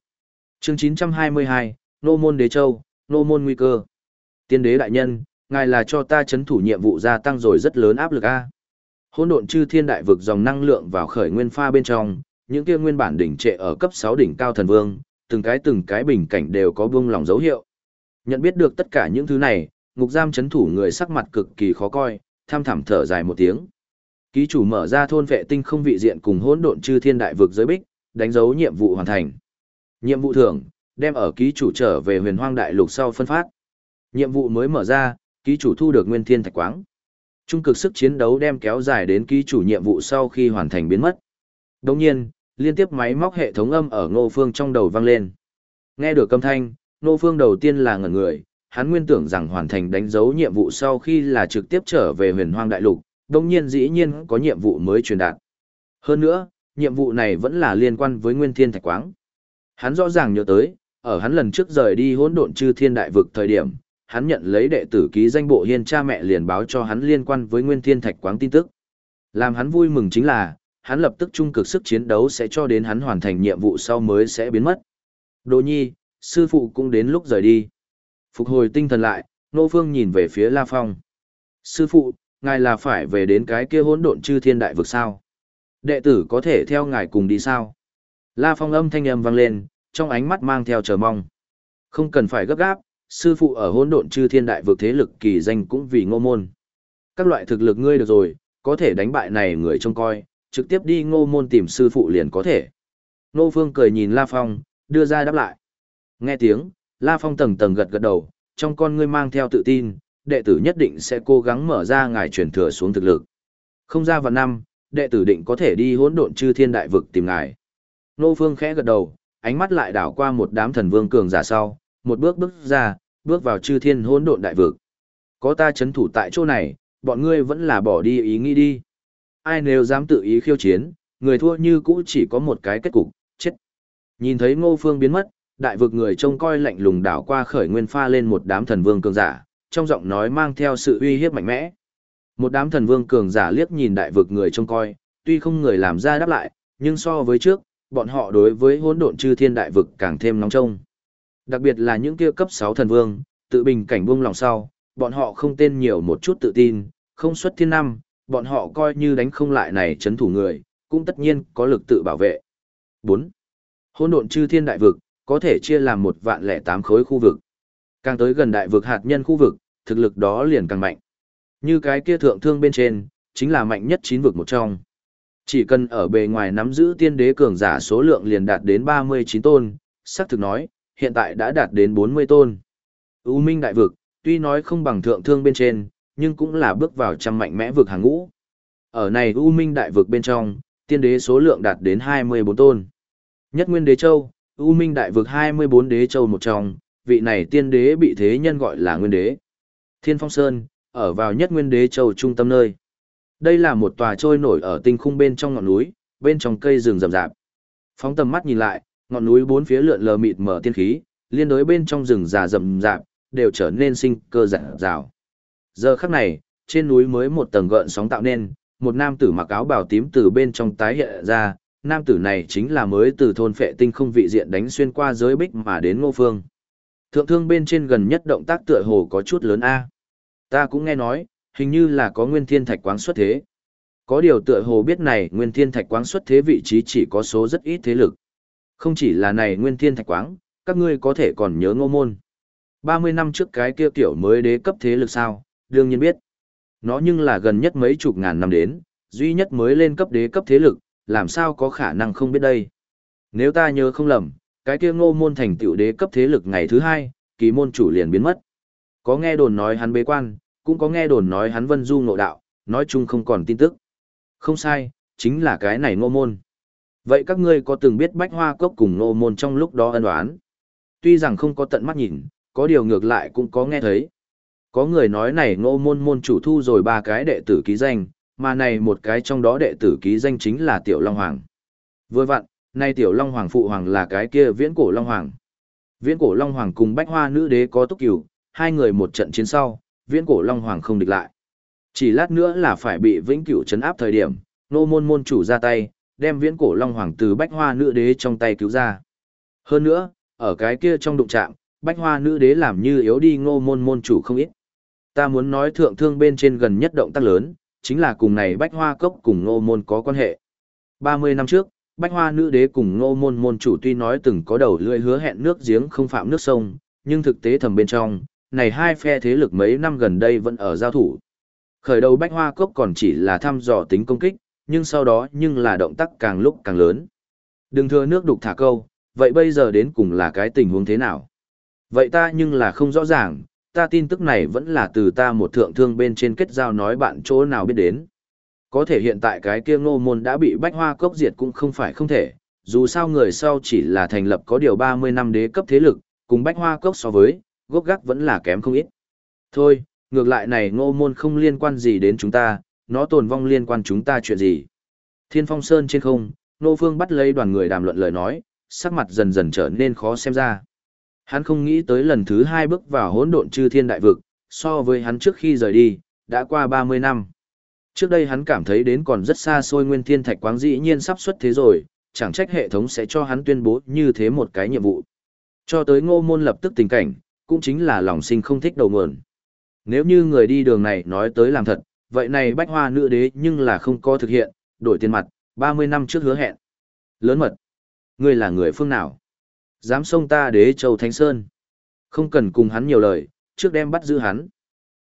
[SPEAKER 1] Chương 922, Nô môn đế châu, nô môn nguy cơ. Tiên đế đại nhân, ngài là cho ta chấn thủ nhiệm vụ gia tăng rồi rất lớn áp lực a. Hỗn độn chư thiên đại vực dòng năng lượng vào khởi nguyên pha bên trong, những kia nguyên bản đỉnh trệ ở cấp 6 đỉnh cao thần vương, từng cái từng cái bình cảnh đều có buông lòng dấu hiệu. Nhận biết được tất cả những thứ này, ngục giam chấn thủ người sắc mặt cực kỳ khó coi, tham thẳm thở dài một tiếng. Ký chủ mở ra thôn vệ tinh không vị diện cùng hỗn độn chư thiên đại vực giới bích, đánh dấu nhiệm vụ hoàn thành. Nhiệm vụ thưởng, đem ở ký chủ trở về huyền hoang đại lục sau phân phát. Nhiệm vụ mới mở ra, ký chủ thu được nguyên thiên thạch quáng. Trung cực sức chiến đấu đem kéo dài đến ký chủ nhiệm vụ sau khi hoàn thành biến mất. Đồng nhiên, liên tiếp máy móc hệ thống âm ở ngô phương trong đầu vang lên. Nghe được âm thanh, ngô phương đầu tiên là ngẩn người, hắn nguyên tưởng rằng hoàn thành đánh dấu nhiệm vụ sau khi là trực tiếp trở về huyền hoang đại lục, đồng nhiên dĩ nhiên có nhiệm vụ mới truyền đạt. Hơn nữa, nhiệm vụ này vẫn là liên quan với nguyên thiên thạch quáng. Hắn rõ ràng nhớ tới, ở hắn lần trước rời đi hỗn độn chư thiên đại vực thời điểm, hắn nhận lấy đệ tử ký danh bộ hiên cha mẹ liền báo cho hắn liên quan với nguyên thiên thạch quáng tin tức. Làm hắn vui mừng chính là, hắn lập tức trung cực sức chiến đấu sẽ cho đến hắn hoàn thành nhiệm vụ sau mới sẽ biến mất. Đồ nhi, sư phụ cũng đến lúc rời đi. Phục hồi tinh thần lại, Nô Phương nhìn về phía La Phong. Sư phụ, ngài là phải về đến cái kia hỗn độn chư thiên đại vực sao? Đệ tử có thể theo ngài cùng đi sao? La Phong âm thanh âm vang lên, trong ánh mắt mang theo chờ mong. Không cần phải gấp gáp, sư phụ ở hỗn độn chư thiên đại vực thế lực kỳ danh cũng vì ngô môn. Các loại thực lực ngươi được rồi, có thể đánh bại này người trông coi, trực tiếp đi ngô môn tìm sư phụ liền có thể. Ngô Phương cười nhìn La Phong, đưa ra đáp lại. Nghe tiếng, La Phong tầng tầng gật gật đầu, trong con ngươi mang theo tự tin, đệ tử nhất định sẽ cố gắng mở ra ngài truyền thừa xuống thực lực. Không ra vào năm, đệ tử định có thể đi hỗn độn chư thiên đại vực tìm ngài. Ngô Phương khẽ gật đầu, ánh mắt lại đảo qua một đám thần vương cường giả sau, một bước bước ra, bước vào chư thiên hỗn độn đại vực. Có ta chấn thủ tại chỗ này, bọn ngươi vẫn là bỏ đi ý nghĩ đi. Ai nếu dám tự ý khiêu chiến, người thua như cũ chỉ có một cái kết cục, chết. Nhìn thấy ngô phương biến mất, đại vực người trông coi lạnh lùng đảo qua khởi nguyên pha lên một đám thần vương cường giả, trong giọng nói mang theo sự uy hiếp mạnh mẽ. Một đám thần vương cường giả liếc nhìn đại vực người trông coi, tuy không người làm ra đáp lại, nhưng so với trước, bọn họ đối với hỗn độn chư thiên đại vực càng thêm nóng trông. Đặc biệt là những kia cấp 6 thần vương, tự bình cảnh buông lòng sau, bọn họ không tên nhiều một chút tự tin, không xuất thiên năm, bọn họ coi như đánh không lại này chấn thủ người, cũng tất nhiên có lực tự bảo vệ. 4. Hỗn độn chư thiên đại vực, có thể chia làm một vạn lẻ tám khối khu vực. Càng tới gần đại vực hạt nhân khu vực, thực lực đó liền càng mạnh. Như cái kia thượng thương bên trên, chính là mạnh nhất chín vực một trong. Chỉ cần ở bề ngoài nắm giữ tiên đế cường giả số lượng liền đạt đến 39 tôn, xác thực nói, hiện tại đã đạt đến 40 tôn. U Minh đại vực, tuy nói không bằng thượng thương bên trên, nhưng cũng là bước vào trăm mạnh mẽ vực hàng ngũ. Ở này U Minh đại vực bên trong, tiên đế số lượng đạt đến 24 tôn. Nhất nguyên đế châu, U Minh đại vực 24 đế châu một trong, vị này tiên đế bị thế nhân gọi là nguyên đế. Thiên Phong Sơn, ở vào nhất nguyên đế châu trung tâm nơi. Đây là một tòa trôi nổi ở tinh khung bên trong ngọn núi, bên trong cây rừng rậm rạp. Phóng tầm mắt nhìn lại, ngọn núi bốn phía lượn lờ mịt mở tiên khí, liên đối bên trong rừng già rậm rạp, đều trở nên sinh cơ rạng rào. Giờ khắc này, trên núi mới một tầng gợn sóng tạo nên, một nam tử mặc áo bào tím từ bên trong tái hiện ra, nam tử này chính là mới từ thôn phệ tinh không vị diện đánh xuyên qua giới bích mà đến ngô phương. Thượng thương bên trên gần nhất động tác tựa hồ có chút lớn A. Ta cũng nghe nói, hình như là có nguyên thiên thạch quáng xuất thế. Có điều tựa hồ biết này nguyên thiên thạch quáng xuất thế vị trí chỉ có số rất ít thế lực. Không chỉ là này nguyên thiên thạch quáng, các ngươi có thể còn nhớ ngô môn. 30 năm trước cái kia tiểu mới đế cấp thế lực sao, đương nhiên biết. Nó nhưng là gần nhất mấy chục ngàn năm đến, duy nhất mới lên cấp đế cấp thế lực, làm sao có khả năng không biết đây. Nếu ta nhớ không lầm, cái kia ngô môn thành tiểu đế cấp thế lực ngày thứ hai, kỳ môn chủ liền biến mất. Có nghe đồn nói hắn bế quan, cũng có nghe đồn nói hắn vân du ngộ đạo, nói chung không còn tin tức. Không sai, chính là cái này ngô môn. Vậy các ngươi có từng biết bách hoa cốc cùng ngô môn trong lúc đó ân oán? Tuy rằng không có tận mắt nhìn, có điều ngược lại cũng có nghe thấy. Có người nói này ngô môn môn chủ thu rồi ba cái đệ tử ký danh, mà này một cái trong đó đệ tử ký danh chính là Tiểu Long Hoàng. Vừa vặn, nay Tiểu Long Hoàng phụ hoàng là cái kia viễn cổ Long Hoàng. Viễn cổ Long Hoàng cùng bách hoa nữ đế có túc cửu, hai người một trận chiến sau, viễn cổ Long Hoàng không địch lại. Chỉ lát nữa là phải bị vĩnh cửu chấn áp thời điểm, nô môn môn chủ ra tay, đem viễn cổ Long Hoàng từ bách hoa nữ đế trong tay cứu ra. Hơn nữa, ở cái kia trong đụng trạm, bách hoa nữ đế làm như yếu đi ngô môn môn chủ không ít. Ta muốn nói thượng thương bên trên gần nhất động tác lớn, chính là cùng này bách hoa cốc cùng ngô môn có quan hệ. 30 năm trước, bách hoa nữ đế cùng ngô môn môn chủ tuy nói từng có đầu lưỡi hứa hẹn nước giếng không phạm nước sông, nhưng thực tế thầm bên trong, này hai phe thế lực mấy năm gần đây vẫn ở giao thủ. Khởi đầu bách hoa cốc còn chỉ là thăm dò tính công kích, nhưng sau đó nhưng là động tác càng lúc càng lớn. Đừng thừa nước đục thả câu, vậy bây giờ đến cùng là cái tình huống thế nào? Vậy ta nhưng là không rõ ràng, ta tin tức này vẫn là từ ta một thượng thương bên trên kết giao nói bạn chỗ nào biết đến. Có thể hiện tại cái kia ngô môn đã bị bách hoa cốc diệt cũng không phải không thể, dù sao người sau chỉ là thành lập có điều 30 năm đế cấp thế lực, cùng bách hoa cốc so với, gốc gác vẫn là kém không ít. Thôi, ngược lại này ngô môn không liên quan gì đến chúng ta, nó tồn vong liên quan chúng ta chuyện gì. Thiên phong sơn trên không, nô phương bắt lấy đoàn người đàm luận lời nói, sắc mặt dần dần trở nên khó xem ra. Hắn không nghĩ tới lần thứ hai bước vào hỗn độn chư thiên đại vực, so với hắn trước khi rời đi, đã qua 30 năm. Trước đây hắn cảm thấy đến còn rất xa xôi nguyên thiên thạch quáng dĩ nhiên sắp xuất thế rồi, chẳng trách hệ thống sẽ cho hắn tuyên bố như thế một cái nhiệm vụ. Cho tới ngô môn lập tức tình cảnh, cũng chính là lòng sinh không thích đầu nguồn. Nếu như người đi đường này nói tới làm thật, vậy này bách hoa nữ đế nhưng là không có thực hiện, đổi tiền mặt, 30 năm trước hứa hẹn. Lớn mật. Ngươi là người phương nào? Dám xông ta đế châu Thánh Sơn. Không cần cùng hắn nhiều lời, trước đem bắt giữ hắn.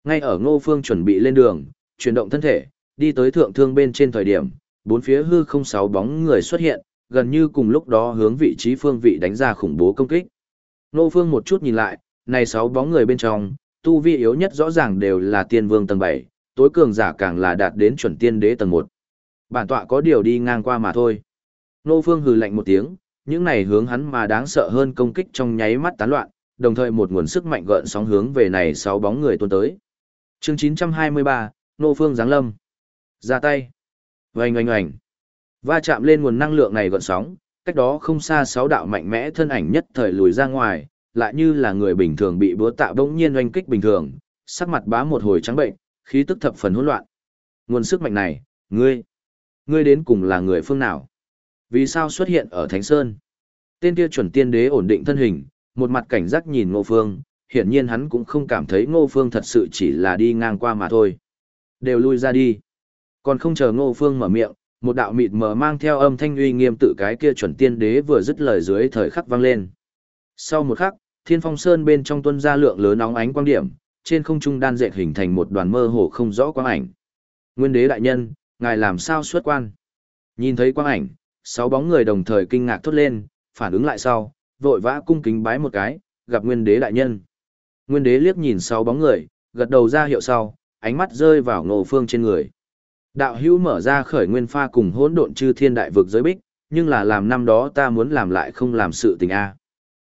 [SPEAKER 1] Ngay ở ngô phương chuẩn bị lên đường, chuyển động thân thể, đi tới thượng thương bên trên thời điểm, bốn phía hư không sáu bóng người xuất hiện, gần như cùng lúc đó hướng vị trí phương vị đánh ra khủng bố công kích. Ngô phương một chút nhìn lại, này sáu bóng người bên trong, tu vi yếu nhất rõ ràng đều là tiên vương tầng 7, tối cường giả càng là đạt đến chuẩn tiên đế tầng 1. Bản tọa có điều đi ngang qua mà thôi. Nô Phương hừ lạnh một tiếng, những này hướng hắn mà đáng sợ hơn công kích trong nháy mắt tán loạn, đồng thời một nguồn sức mạnh gợn sóng hướng về này sáu bóng người tuôn tới. Chương 923, Nô Phương giáng lâm. Ra tay. Oanh oanh oanh. Va chạm lên nguồn năng lượng này gợn sóng, cách đó không xa sáu đạo mạnh mẽ thân ảnh nhất thời lùi ra ngoài, lại như là người bình thường bị búa tạ bỗng nhiên oanh kích bình thường, sắc mặt bá một hồi trắng bệnh, khí tức thập phần hỗn loạn. Nguồn sức mạnh này, ngươi, ngươi đến cùng là người phương nào? Vì sao xuất hiện ở Thánh Sơn? Tên kia chuẩn tiên đế ổn định thân hình, một mặt cảnh giác nhìn Ngô Phương, hiển nhiên hắn cũng không cảm thấy Ngô Phương thật sự chỉ là đi ngang qua mà thôi. Đều lui ra đi. Còn không chờ Ngô Phương mở miệng, một đạo mịt mờ mang theo âm thanh uy nghiêm tự cái kia chuẩn tiên đế vừa dứt lời dưới thời khắc vang lên. Sau một khắc, Thiên Phong Sơn bên trong tuân ra lượng lớn nóng ánh quang điểm, trên không trung đan dệt hình thành một đoàn mơ hồ không rõ quang ảnh. Nguyên đế đại nhân, ngài làm sao xuất quan? Nhìn thấy quang ảnh, sáu bóng người đồng thời kinh ngạc thốt lên, phản ứng lại sau, vội vã cung kính bái một cái, gặp nguyên đế đại nhân. Nguyên đế liếc nhìn sáu bóng người, gật đầu ra hiệu sau, ánh mắt rơi vào ngộ phương trên người. Đạo hữu mở ra khởi nguyên pha cùng hỗn độn chư thiên đại vực giới bích, nhưng là làm năm đó ta muốn làm lại không làm sự tình a. À.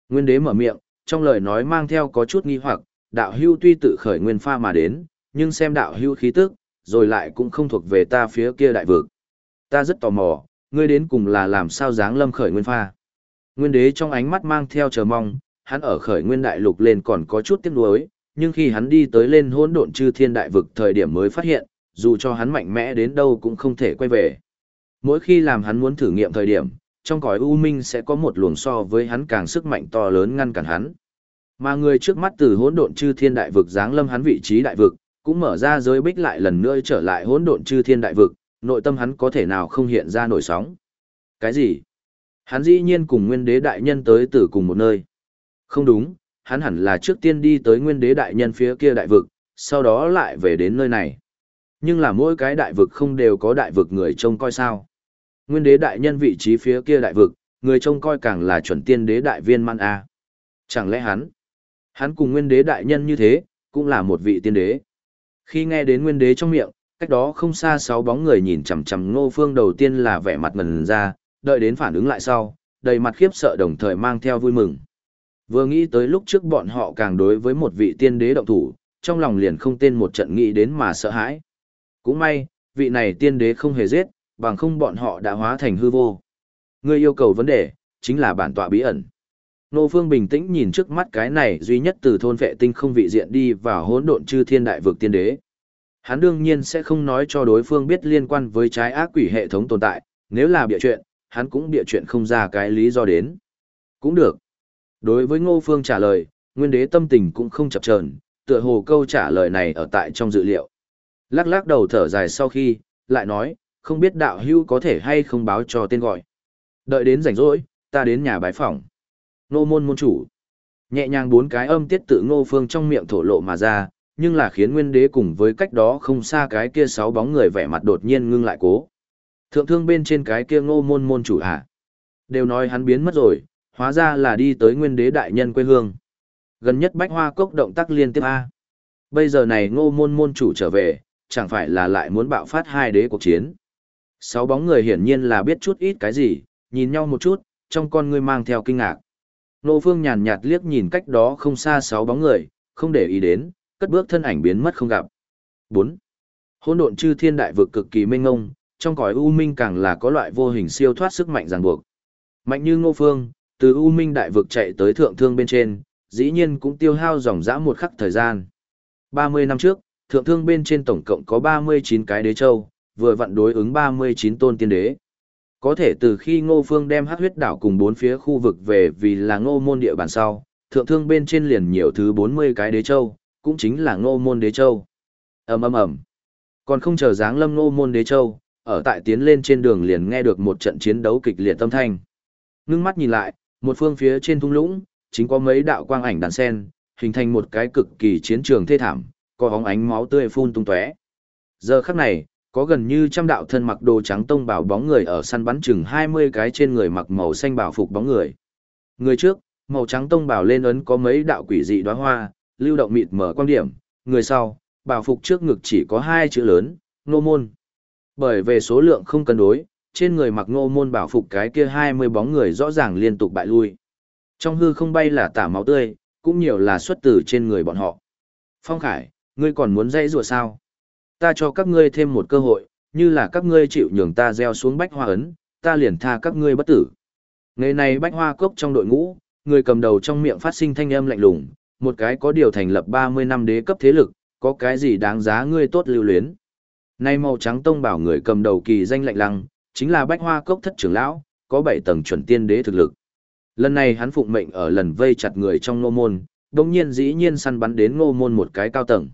[SPEAKER 1] Nguyên đế mở miệng, trong lời nói mang theo có chút nghi hoặc, đạo hưu tuy tự khởi nguyên pha mà đến, nhưng xem đạo hưu khí tức, rồi lại cũng không thuộc về ta phía kia đại vực. Ta rất tò mò, ngươi đến cùng là làm sao dáng lâm khởi nguyên pha. Nguyên đế trong ánh mắt mang theo chờ mong, hắn ở khởi nguyên đại lục lên còn có chút tiếc nuối, nhưng khi hắn đi tới lên hỗn độn chư thiên đại vực thời điểm mới phát hiện, dù cho hắn mạnh mẽ đến đâu cũng không thể quay về. Mỗi khi làm hắn muốn thử nghiệm thời điểm, trong cõi u minh sẽ có một luồng so với hắn càng sức mạnh to lớn ngăn cản hắn. Mà người trước mắt từ hỗn độn chư thiên đại vực giáng lâm hắn vị trí đại vực, cũng mở ra giới bích lại lần nữa trở lại hỗn độn chư thiên đại vực, nội tâm hắn có thể nào không hiện ra nổi sóng. Cái gì? Hắn dĩ nhiên cùng nguyên đế đại nhân tới từ cùng một nơi. Không đúng, hắn hẳn là trước tiên đi tới nguyên đế đại nhân phía kia đại vực, sau đó lại về đến nơi này. Nhưng là mỗi cái đại vực không đều có đại vực người trông coi sao. Nguyên đế đại nhân vị trí phía kia đại vực, người trông coi càng là chuẩn tiên đế đại viên man A. Chẳng lẽ hắn, hắn cùng nguyên đế đại nhân như thế, cũng là một vị tiên đế. Khi nghe đến nguyên đế trong miệng, cách đó không xa sáu bóng người nhìn chằm chằm ngô phương đầu tiên là vẻ mặt ngần ra, đợi đến phản ứng lại sau, đầy mặt khiếp sợ đồng thời mang theo vui mừng. Vừa nghĩ tới lúc trước bọn họ càng đối với một vị tiên đế động thủ, trong lòng liền không tên một trận nghĩ đến mà sợ hãi. Cũng may, vị này tiên đế không hề giết, bằng không bọn họ đã hóa thành hư vô. Người yêu cầu vấn đề, chính là bản tọa bí ẩn. Nô Phương bình tĩnh nhìn trước mắt cái này duy nhất từ thôn vệ tinh không vị diện đi vào hỗn độn chư thiên đại vực tiên đế. Hắn đương nhiên sẽ không nói cho đối phương biết liên quan với trái ác quỷ hệ thống tồn tại, nếu là bịa chuyện, hắn cũng bịa chuyện không ra cái lý do đến. Cũng được. Đối với Ngô Phương trả lời, nguyên đế tâm tình cũng không chập chờn, tựa hồ câu trả lời này ở tại trong dự liệu. Lắc lắc đầu thở dài sau khi, lại nói, không biết đạo hưu có thể hay không báo cho tên gọi. Đợi đến rảnh rỗi, ta đến nhà bái phỏng. Ngô môn môn chủ. Nhẹ nhàng bốn cái âm tiết tự ngô phương trong miệng thổ lộ mà ra, nhưng là khiến nguyên đế cùng với cách đó không xa cái kia sáu bóng người vẻ mặt đột nhiên ngưng lại cố. Thượng thương bên trên cái kia ngô môn môn chủ hả? Đều nói hắn biến mất rồi, hóa ra là đi tới nguyên đế đại nhân quê hương. Gần nhất bách hoa cốc động tác liên tiếp A. Bây giờ này ngô môn môn chủ trở về, chẳng phải là lại muốn bạo phát hai đế cuộc chiến. Sáu bóng người hiển nhiên là biết chút ít cái gì, nhìn nhau một chút, trong con ngươi mang theo kinh ngạc. Nô Phương nhàn nhạt liếc nhìn cách đó không xa sáu bóng người, không để ý đến, cất bước thân ảnh biến mất không gặp. 4. Hỗn độn chư thiên đại vực cực kỳ mênh ngông, trong cõi u minh càng là có loại vô hình siêu thoát sức mạnh ràng buộc. Mạnh như Ngô Phương, từ u minh đại vực chạy tới thượng thương bên trên, dĩ nhiên cũng tiêu hao dòng dã một khắc thời gian. 30 năm trước, thượng thương bên trên tổng cộng có 39 cái đế châu, vừa vặn đối ứng 39 tôn tiên đế. Có thể từ khi Ngô Phương đem hắc huyết đảo cùng bốn phía khu vực về vì là Ngô môn địa bàn sau, thượng thương bên trên liền nhiều thứ 40 cái đế châu, cũng chính là Ngô môn đế châu. Ầm ầm ầm. Còn không chờ dáng lâm Ngô môn đế châu, ở tại tiến lên trên đường liền nghe được một trận chiến đấu kịch liệt tâm thanh. Ngưng mắt nhìn lại, một phương phía trên thung lũng, chính có mấy đạo quang ảnh đàn sen, hình thành một cái cực kỳ chiến trường thê thảm, có hóng ánh máu tươi phun tung tóe. Giờ khắc này, có gần như trăm đạo thân mặc đồ trắng tông bảo bóng người ở săn bắn chừng 20 cái trên người mặc màu xanh bảo phục bóng người. Người trước, màu trắng tông bảo lên ấn có mấy đạo quỷ dị đóa hoa, lưu động mịt mở quan điểm, người sau, bảo phục trước ngực chỉ có hai chữ lớn, nô môn. Bởi về số lượng không cân đối, trên người mặc nô môn bảo phục cái kia 20 bóng người rõ ràng liên tục bại lui. Trong hư không bay là tả máu tươi, cũng nhiều là xuất từ trên người bọn họ. Phong Khải, ngươi còn muốn dãy rùa sao? Ta cho các ngươi thêm một cơ hội, như là các ngươi chịu nhường ta gieo xuống bách hoa ấn, ta liền tha các ngươi bất tử. Ngày này bách hoa cốc trong đội ngũ, người cầm đầu trong miệng phát sinh thanh âm lạnh lùng, một cái có điều thành lập 30 năm đế cấp thế lực, có cái gì đáng giá ngươi tốt lưu luyến. Nay màu trắng tông bảo người cầm đầu kỳ danh lạnh lăng, chính là bách hoa cốc thất trưởng lão, có 7 tầng chuẩn tiên đế thực lực. Lần này hắn phụng mệnh ở lần vây chặt người trong ngô môn, đồng nhiên dĩ nhiên săn bắn đến ngô môn một cái cao tầng.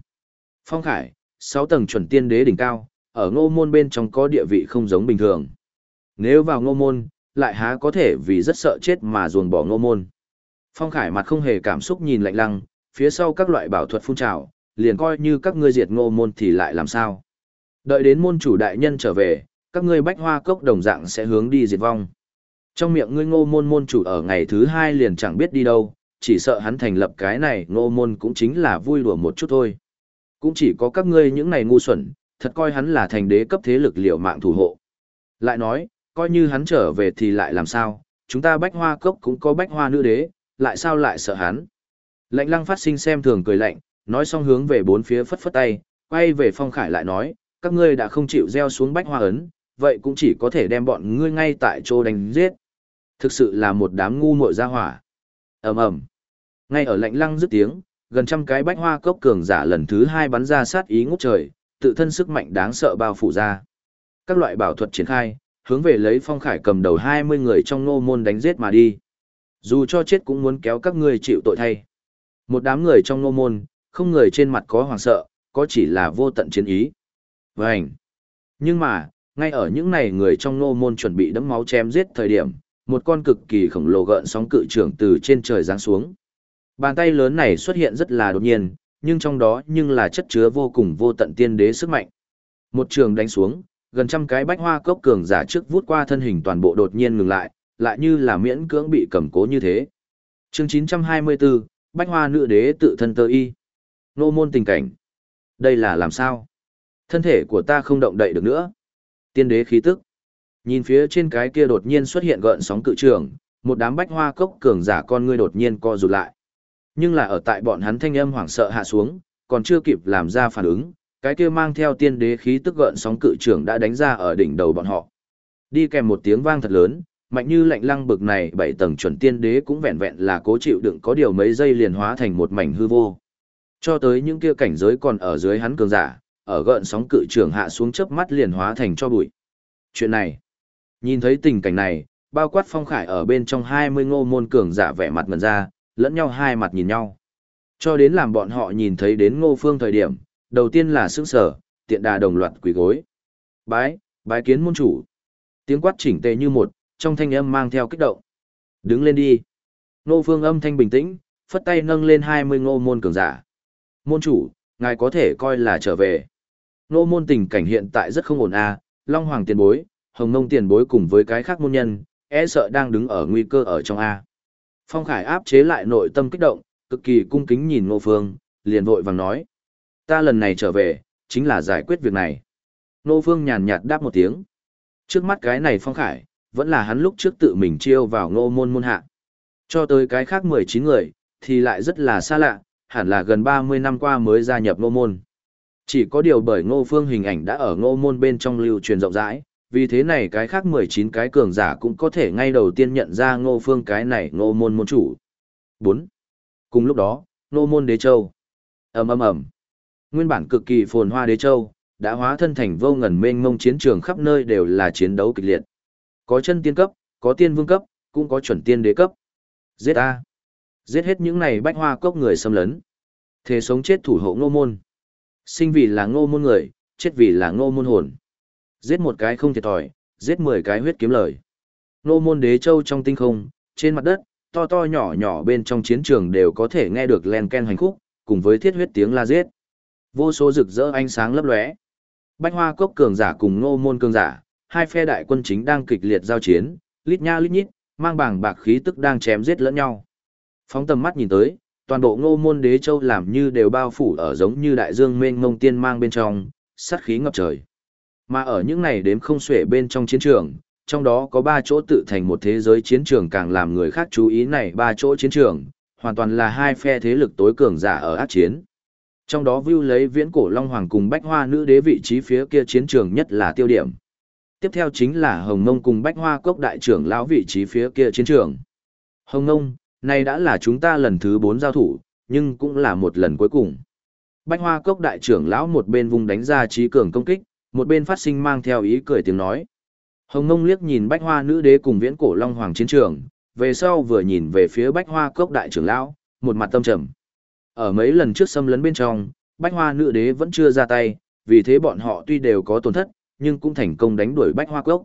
[SPEAKER 1] Phong Khải, 6 tầng chuẩn tiên đế đỉnh cao, ở ngô môn bên trong có địa vị không giống bình thường. Nếu vào ngô môn, lại há có thể vì rất sợ chết mà ruồn bỏ ngô môn. Phong Khải mặt không hề cảm xúc nhìn lạnh lăng, phía sau các loại bảo thuật phun trào, liền coi như các ngươi diệt ngô môn thì lại làm sao. Đợi đến môn chủ đại nhân trở về, các ngươi bách hoa cốc đồng dạng sẽ hướng đi diệt vong. Trong miệng ngươi ngô môn môn chủ ở ngày thứ hai liền chẳng biết đi đâu, chỉ sợ hắn thành lập cái này ngô môn cũng chính là vui đùa một chút thôi. Cũng chỉ có các ngươi những này ngu xuẩn, thật coi hắn là thành đế cấp thế lực liều mạng thủ hộ. Lại nói, coi như hắn trở về thì lại làm sao, chúng ta bách hoa cốc cũng có bách hoa nữ đế, lại sao lại sợ hắn. Lạnh lăng phát sinh xem thường cười lạnh, nói xong hướng về bốn phía phất phất tay, quay về phong khải lại nói, các ngươi đã không chịu gieo xuống bách hoa ấn, vậy cũng chỉ có thể đem bọn ngươi ngay tại chỗ đánh giết. Thực sự là một đám ngu muội ra hỏa. ầm ầm Ngay ở lạnh lăng dứt tiếng, gần trăm cái bách hoa cốc cường giả lần thứ hai bắn ra sát ý ngút trời, tự thân sức mạnh đáng sợ bao phủ ra. Các loại bảo thuật triển khai, hướng về lấy phong khải cầm đầu 20 người trong nô môn đánh giết mà đi. Dù cho chết cũng muốn kéo các ngươi chịu tội thay. Một đám người trong nô môn, không người trên mặt có hoàng sợ, có chỉ là vô tận chiến ý. Vânh! Nhưng mà, Ngay ở những này người trong nô môn chuẩn bị đấm máu chém giết thời điểm, một con cực kỳ khổng lồ gợn sóng cự trưởng từ trên trời giáng xuống. Bàn tay lớn này xuất hiện rất là đột nhiên, nhưng trong đó nhưng là chất chứa vô cùng vô tận tiên đế sức mạnh. Một trường đánh xuống, gần trăm cái bách hoa cốc cường giả trước vút qua thân hình toàn bộ đột nhiên ngừng lại, lại như là miễn cưỡng bị cầm cố như thế. Chương 924, Bách Hoa Nữ Đế tự thân tơ y. Nô môn tình cảnh. Đây là làm sao? Thân thể của ta không động đậy được nữa. Tiên đế khí tức. Nhìn phía trên cái kia đột nhiên xuất hiện gợn sóng cự trường, một đám bách hoa cốc cường giả con ngươi đột nhiên co rụt lại. Nhưng là ở tại bọn hắn thanh âm hoảng sợ hạ xuống, còn chưa kịp làm ra phản ứng, cái kia mang theo tiên đế khí tức gợn sóng cự trường đã đánh ra ở đỉnh đầu bọn họ. Đi kèm một tiếng vang thật lớn, mạnh như lạnh lăng bực này bảy tầng chuẩn tiên đế cũng vẹn vẹn là cố chịu đựng có điều mấy giây liền hóa thành một mảnh hư vô. Cho tới những kia cảnh giới còn ở dưới hắn cường giả, ở gợn sóng cự trường hạ xuống chớp mắt liền hóa thành cho bụi. Chuyện này, nhìn thấy tình cảnh này, bao quát phong khải ở bên trong 20 ngô môn cường giả vẻ mặt mần ra, lẫn nhau hai mặt nhìn nhau. Cho đến làm bọn họ nhìn thấy đến ngô phương thời điểm, đầu tiên là sững sở, tiện đà đồng loạt quỳ gối. Bái, bái kiến môn chủ. Tiếng quát chỉnh tề như một, trong thanh âm mang theo kích động. Đứng lên đi. Ngô phương âm thanh bình tĩnh, phất tay nâng lên 20 ngô môn cường giả. Môn chủ, ngài có thể coi là trở về. Ngô môn tình cảnh hiện tại rất không ổn à, Long Hoàng tiền bối, Hồng Nông tiền bối cùng với cái khác môn nhân, e sợ đang đứng ở nguy cơ ở trong A. Phong Khải áp chế lại nội tâm kích động, cực kỳ cung kính nhìn Ngô Phương, liền vội vàng nói. Ta lần này trở về, chính là giải quyết việc này. Ngô Phương nhàn nhạt đáp một tiếng. Trước mắt cái này Phong Khải, vẫn là hắn lúc trước tự mình chiêu vào ngô môn môn hạ. Cho tới cái khác 19 người, thì lại rất là xa lạ, hẳn là gần 30 năm qua mới gia nhập ngô môn. Chỉ có điều bởi ngô phương hình ảnh đã ở ngô môn bên trong lưu truyền rộng rãi, vì thế này cái khác 19 cái cường giả cũng có thể ngay đầu tiên nhận ra ngô phương cái này ngô môn môn chủ. 4. Cùng lúc đó, ngô môn đế châu. ầm ầm ầm Nguyên bản cực kỳ phồn hoa đế châu, đã hóa thân thành vô ngần mênh mông chiến trường khắp nơi đều là chiến đấu kịch liệt. Có chân tiên cấp, có tiên vương cấp, cũng có chuẩn tiên đế cấp. Giết A. Giết hết những này bách hoa cốc người xâm lấn. Thế sống chết thủ hộ ngô môn. Sinh vì là ngô môn người, chết vì là ngô môn hồn. Giết một cái không thiệt thòi, giết mười cái huyết kiếm lời. Ngô môn đế châu trong tinh không, trên mặt đất, to to nhỏ nhỏ bên trong chiến trường đều có thể nghe được len ken hành khúc, cùng với thiết huyết tiếng la giết. Vô số rực rỡ ánh sáng lấp lóe. Bách hoa cốc cường giả cùng ngô môn cường giả, hai phe đại quân chính đang kịch liệt giao chiến, lít nha lít nhít, mang bảng bạc khí tức đang chém giết lẫn nhau. Phóng tầm mắt nhìn tới, toàn bộ ngô môn đế châu làm như đều bao phủ ở giống như đại dương mênh mông tiên mang bên trong, sát khí ngập trời. Mà ở những này đếm không xuể bên trong chiến trường, trong đó có ba chỗ tự thành một thế giới chiến trường càng làm người khác chú ý này ba chỗ chiến trường, hoàn toàn là hai phe thế lực tối cường giả ở ác chiến. Trong đó view lấy viễn cổ Long Hoàng cùng Bách Hoa nữ đế vị trí phía kia chiến trường nhất là tiêu điểm. Tiếp theo chính là Hồng Nông cùng Bách Hoa Cốc đại trưởng lão vị trí phía kia chiến trường. Hồng Nông, này đã là chúng ta lần thứ bốn giao thủ, nhưng cũng là một lần cuối cùng. Bách Hoa Cốc đại trưởng lão một bên vùng đánh ra trí cường công kích, một bên phát sinh mang theo ý cười tiếng nói. Hồng Nông liếc nhìn Bách Hoa nữ đế cùng Viễn Cổ Long Hoàng chiến trường, về sau vừa nhìn về phía Bách Hoa Cốc đại trưởng lão, một mặt tâm trầm. Ở mấy lần trước xâm lấn bên trong, Bách Hoa nữ đế vẫn chưa ra tay, vì thế bọn họ tuy đều có tổn thất, nhưng cũng thành công đánh đuổi Bách Hoa Cốc.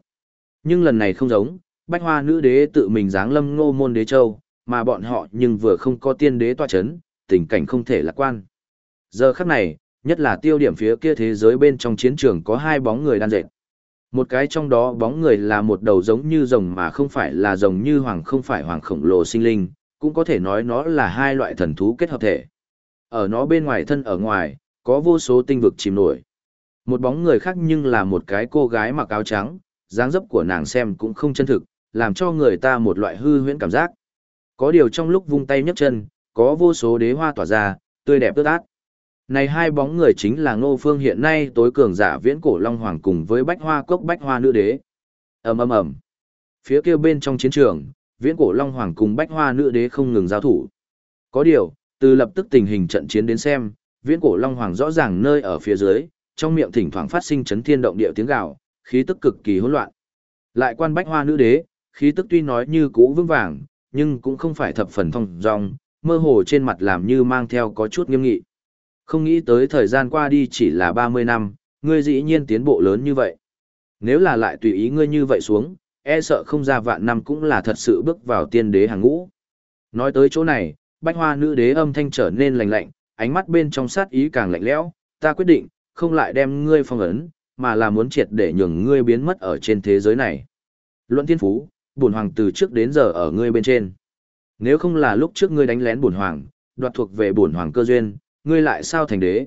[SPEAKER 1] Nhưng lần này không giống, Bách Hoa nữ đế tự mình giáng lâm ngô môn đế châu, mà bọn họ nhưng vừa không có tiên đế toa chấn, tình cảnh không thể lạc quan. Giờ khắc này, nhất là tiêu điểm phía kia thế giới bên trong chiến trường có hai bóng người đan dệt. Một cái trong đó bóng người là một đầu giống như rồng mà không phải là rồng như hoàng không phải hoàng khổng lồ sinh linh, cũng có thể nói nó là hai loại thần thú kết hợp thể. Ở nó bên ngoài thân ở ngoài, có vô số tinh vực chìm nổi. Một bóng người khác nhưng là một cái cô gái mặc áo trắng, dáng dấp của nàng xem cũng không chân thực, làm cho người ta một loại hư huyễn cảm giác. Có điều trong lúc vung tay nhấc chân, có vô số đế hoa tỏa ra, tươi đẹp tươi át. Này hai bóng người chính là Ngô Phương hiện nay tối cường giả viễn cổ Long Hoàng cùng với Bách Hoa Cốc Bách Hoa Nữ Đế. ầm ầm ầm. Phía kia bên trong chiến trường, viễn cổ Long Hoàng cùng Bách Hoa Nữ Đế không ngừng giao thủ. Có điều, từ lập tức tình hình trận chiến đến xem, viễn cổ Long Hoàng rõ ràng nơi ở phía dưới, trong miệng thỉnh thoảng phát sinh chấn thiên động địa tiếng gào, khí tức cực kỳ hỗn loạn. Lại quan bách hoa nữ đế, khí tức tuy nói như cũ vững vàng, nhưng cũng không phải thập phần thông dong, mơ hồ trên mặt làm như mang theo có chút nghiêm nghị. Không nghĩ tới thời gian qua đi chỉ là 30 năm, ngươi dĩ nhiên tiến bộ lớn như vậy. Nếu là lại tùy ý ngươi như vậy xuống, e sợ không ra vạn năm cũng là thật sự bước vào tiên đế hàng ngũ. Nói tới chỗ này, bách hoa nữ đế âm thanh trở nên lạnh lạnh, ánh mắt bên trong sát ý càng lạnh lẽo, ta quyết định, không lại đem ngươi phong ấn, mà là muốn triệt để nhường ngươi biến mất ở trên thế giới này. Luận thiên phú, bổn hoàng từ trước đến giờ ở ngươi bên trên. Nếu không là lúc trước ngươi đánh lén bổn hoàng, đoạt thuộc về bổn hoàng cơ duyên, ngươi lại sao thành đế?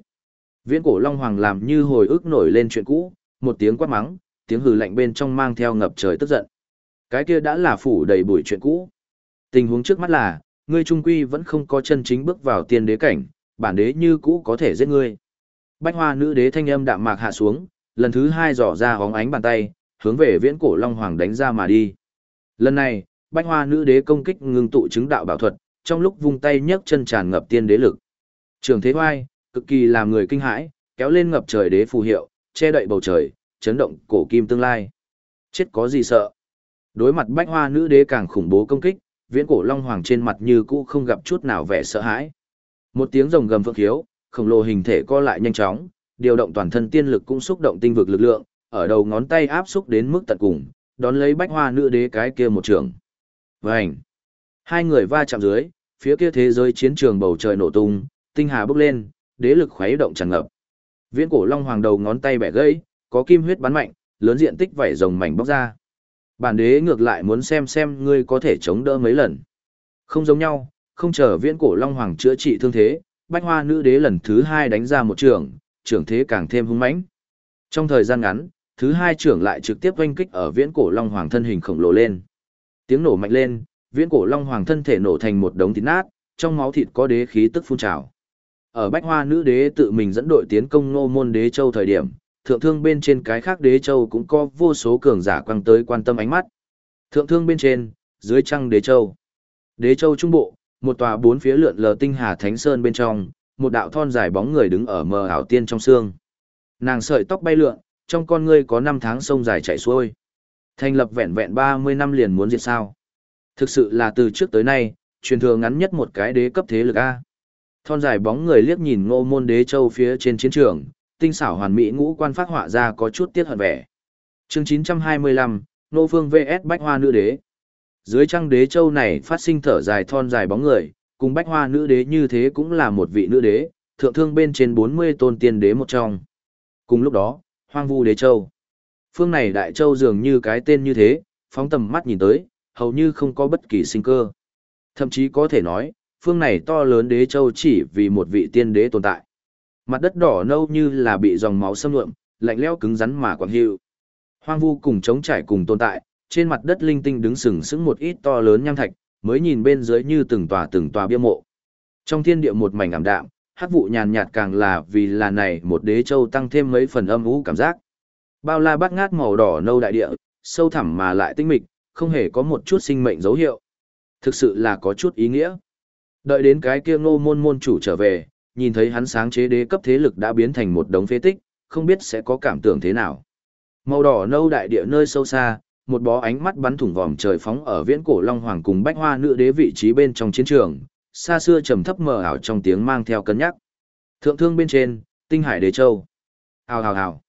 [SPEAKER 1] Viễn cổ Long Hoàng làm như hồi ức nổi lên chuyện cũ, một tiếng quát mắng, tiếng hừ lạnh bên trong mang theo ngập trời tức giận. Cái kia đã là phủ đầy bụi chuyện cũ. Tình huống trước mắt là, ngươi trung quy vẫn không có chân chính bước vào tiên đế cảnh, bản đế như cũ có thể giết ngươi. Bách hoa nữ đế thanh âm đạm mạc hạ xuống, lần thứ hai dò ra hóng ánh bàn tay, hướng về viễn cổ Long Hoàng đánh ra mà đi. Lần này, bách hoa nữ đế công kích ngưng tụ chứng đạo bảo thuật, trong lúc vung tay nhấc chân tràn ngập tiên đế lực. Trường thế hoai, cực kỳ làm người kinh hãi, kéo lên ngập trời đế phù hiệu, che đậy bầu trời, chấn động cổ kim tương lai. Chết có gì sợ? Đối mặt bách hoa nữ đế càng khủng bố công kích, viễn cổ long hoàng trên mặt như cũ không gặp chút nào vẻ sợ hãi. Một tiếng rồng gầm vượng khiếu, khổng lồ hình thể co lại nhanh chóng, điều động toàn thân tiên lực cũng xúc động tinh vực lực lượng, ở đầu ngón tay áp xúc đến mức tận cùng, đón lấy bách hoa nữ đế cái kia một trường. Vành! Hai người va chạm dưới, phía kia thế giới chiến trường bầu trời nổ tung, tinh hà bốc lên, đế lực khuấy động tràn ngập. Viễn cổ long hoàng đầu ngón tay bẻ gãy, có kim huyết bắn mạnh, lớn diện tích vảy rồng mảnh bóc ra. Bản đế ngược lại muốn xem xem ngươi có thể chống đỡ mấy lần. Không giống nhau, không chờ viễn cổ long hoàng chữa trị thương thế, bách hoa nữ đế lần thứ hai đánh ra một trường, trưởng thế càng thêm hung mãnh. Trong thời gian ngắn, thứ hai trưởng lại trực tiếp oanh kích ở viễn cổ long hoàng thân hình khổng lồ lên. Tiếng nổ mạnh lên, viễn cổ long hoàng thân thể nổ thành một đống thịt nát, trong máu thịt có đế khí tức phun trào. Ở Bách Hoa nữ đế tự mình dẫn đội tiến công Ngô Môn Đế Châu thời điểm, thượng thương bên trên cái khác Đế Châu cũng có vô số cường giả quăng tới quan tâm ánh mắt. Thượng thương bên trên, dưới trăng Đế Châu. Đế Châu trung bộ, một tòa bốn phía lượn lờ tinh hà thánh sơn bên trong, một đạo thon dài bóng người đứng ở mờ ảo tiên trong xương. Nàng sợi tóc bay lượn, trong con ngươi có năm tháng sông dài chảy xuôi. Thành lập vẹn vẹn 30 năm liền muốn diệt sao? Thực sự là từ trước tới nay, truyền thừa ngắn nhất một cái đế cấp thế lực a. Thon dài bóng người liếc nhìn ngô môn đế châu phía trên chiến trường, tinh xảo hoàn mỹ ngũ quan phát họa ra có chút tiết hận vẻ. Chương 925, Nô Phương VS Bách Hoa Nữ Đế. Dưới trăng đế châu này phát sinh thở dài thon dài bóng người, cùng Bách Hoa Nữ Đế như thế cũng là một vị nữ đế, thượng thương bên trên 40 tôn tiên đế một trong. Cùng lúc đó, Hoang Vu Đế Châu. Phương này đại châu dường như cái tên như thế, phóng tầm mắt nhìn tới, hầu như không có bất kỳ sinh cơ. Thậm chí có thể nói, phương này to lớn đế châu chỉ vì một vị tiên đế tồn tại. Mặt đất đỏ nâu như là bị dòng máu xâm lượm, lạnh lẽo cứng rắn mà quặn hiệu. Hoang vu cùng chống trải cùng tồn tại, trên mặt đất linh tinh đứng sừng sững một ít to lớn nham thạch, mới nhìn bên dưới như từng tòa từng tòa bia mộ. Trong thiên địa một mảnh ảm đạm, hắc vụ nhàn nhạt càng là vì là này một đế châu tăng thêm mấy phần âm u cảm giác. Bao la bát ngát màu đỏ nâu đại địa, sâu thẳm mà lại tinh mịch, không hề có một chút sinh mệnh dấu hiệu. Thực sự là có chút ý nghĩa. Đợi đến cái kia ngô môn môn chủ trở về, nhìn thấy hắn sáng chế đế cấp thế lực đã biến thành một đống phế tích, không biết sẽ có cảm tưởng thế nào. Màu đỏ nâu đại địa nơi sâu xa, một bó ánh mắt bắn thủng vòm trời phóng ở viễn cổ long hoàng cùng bách hoa nữ đế vị trí bên trong chiến trường, xa xưa trầm thấp mờ ảo trong tiếng mang theo cân nhắc. Thượng thương bên trên, tinh hải đế châu. Hào hào hào.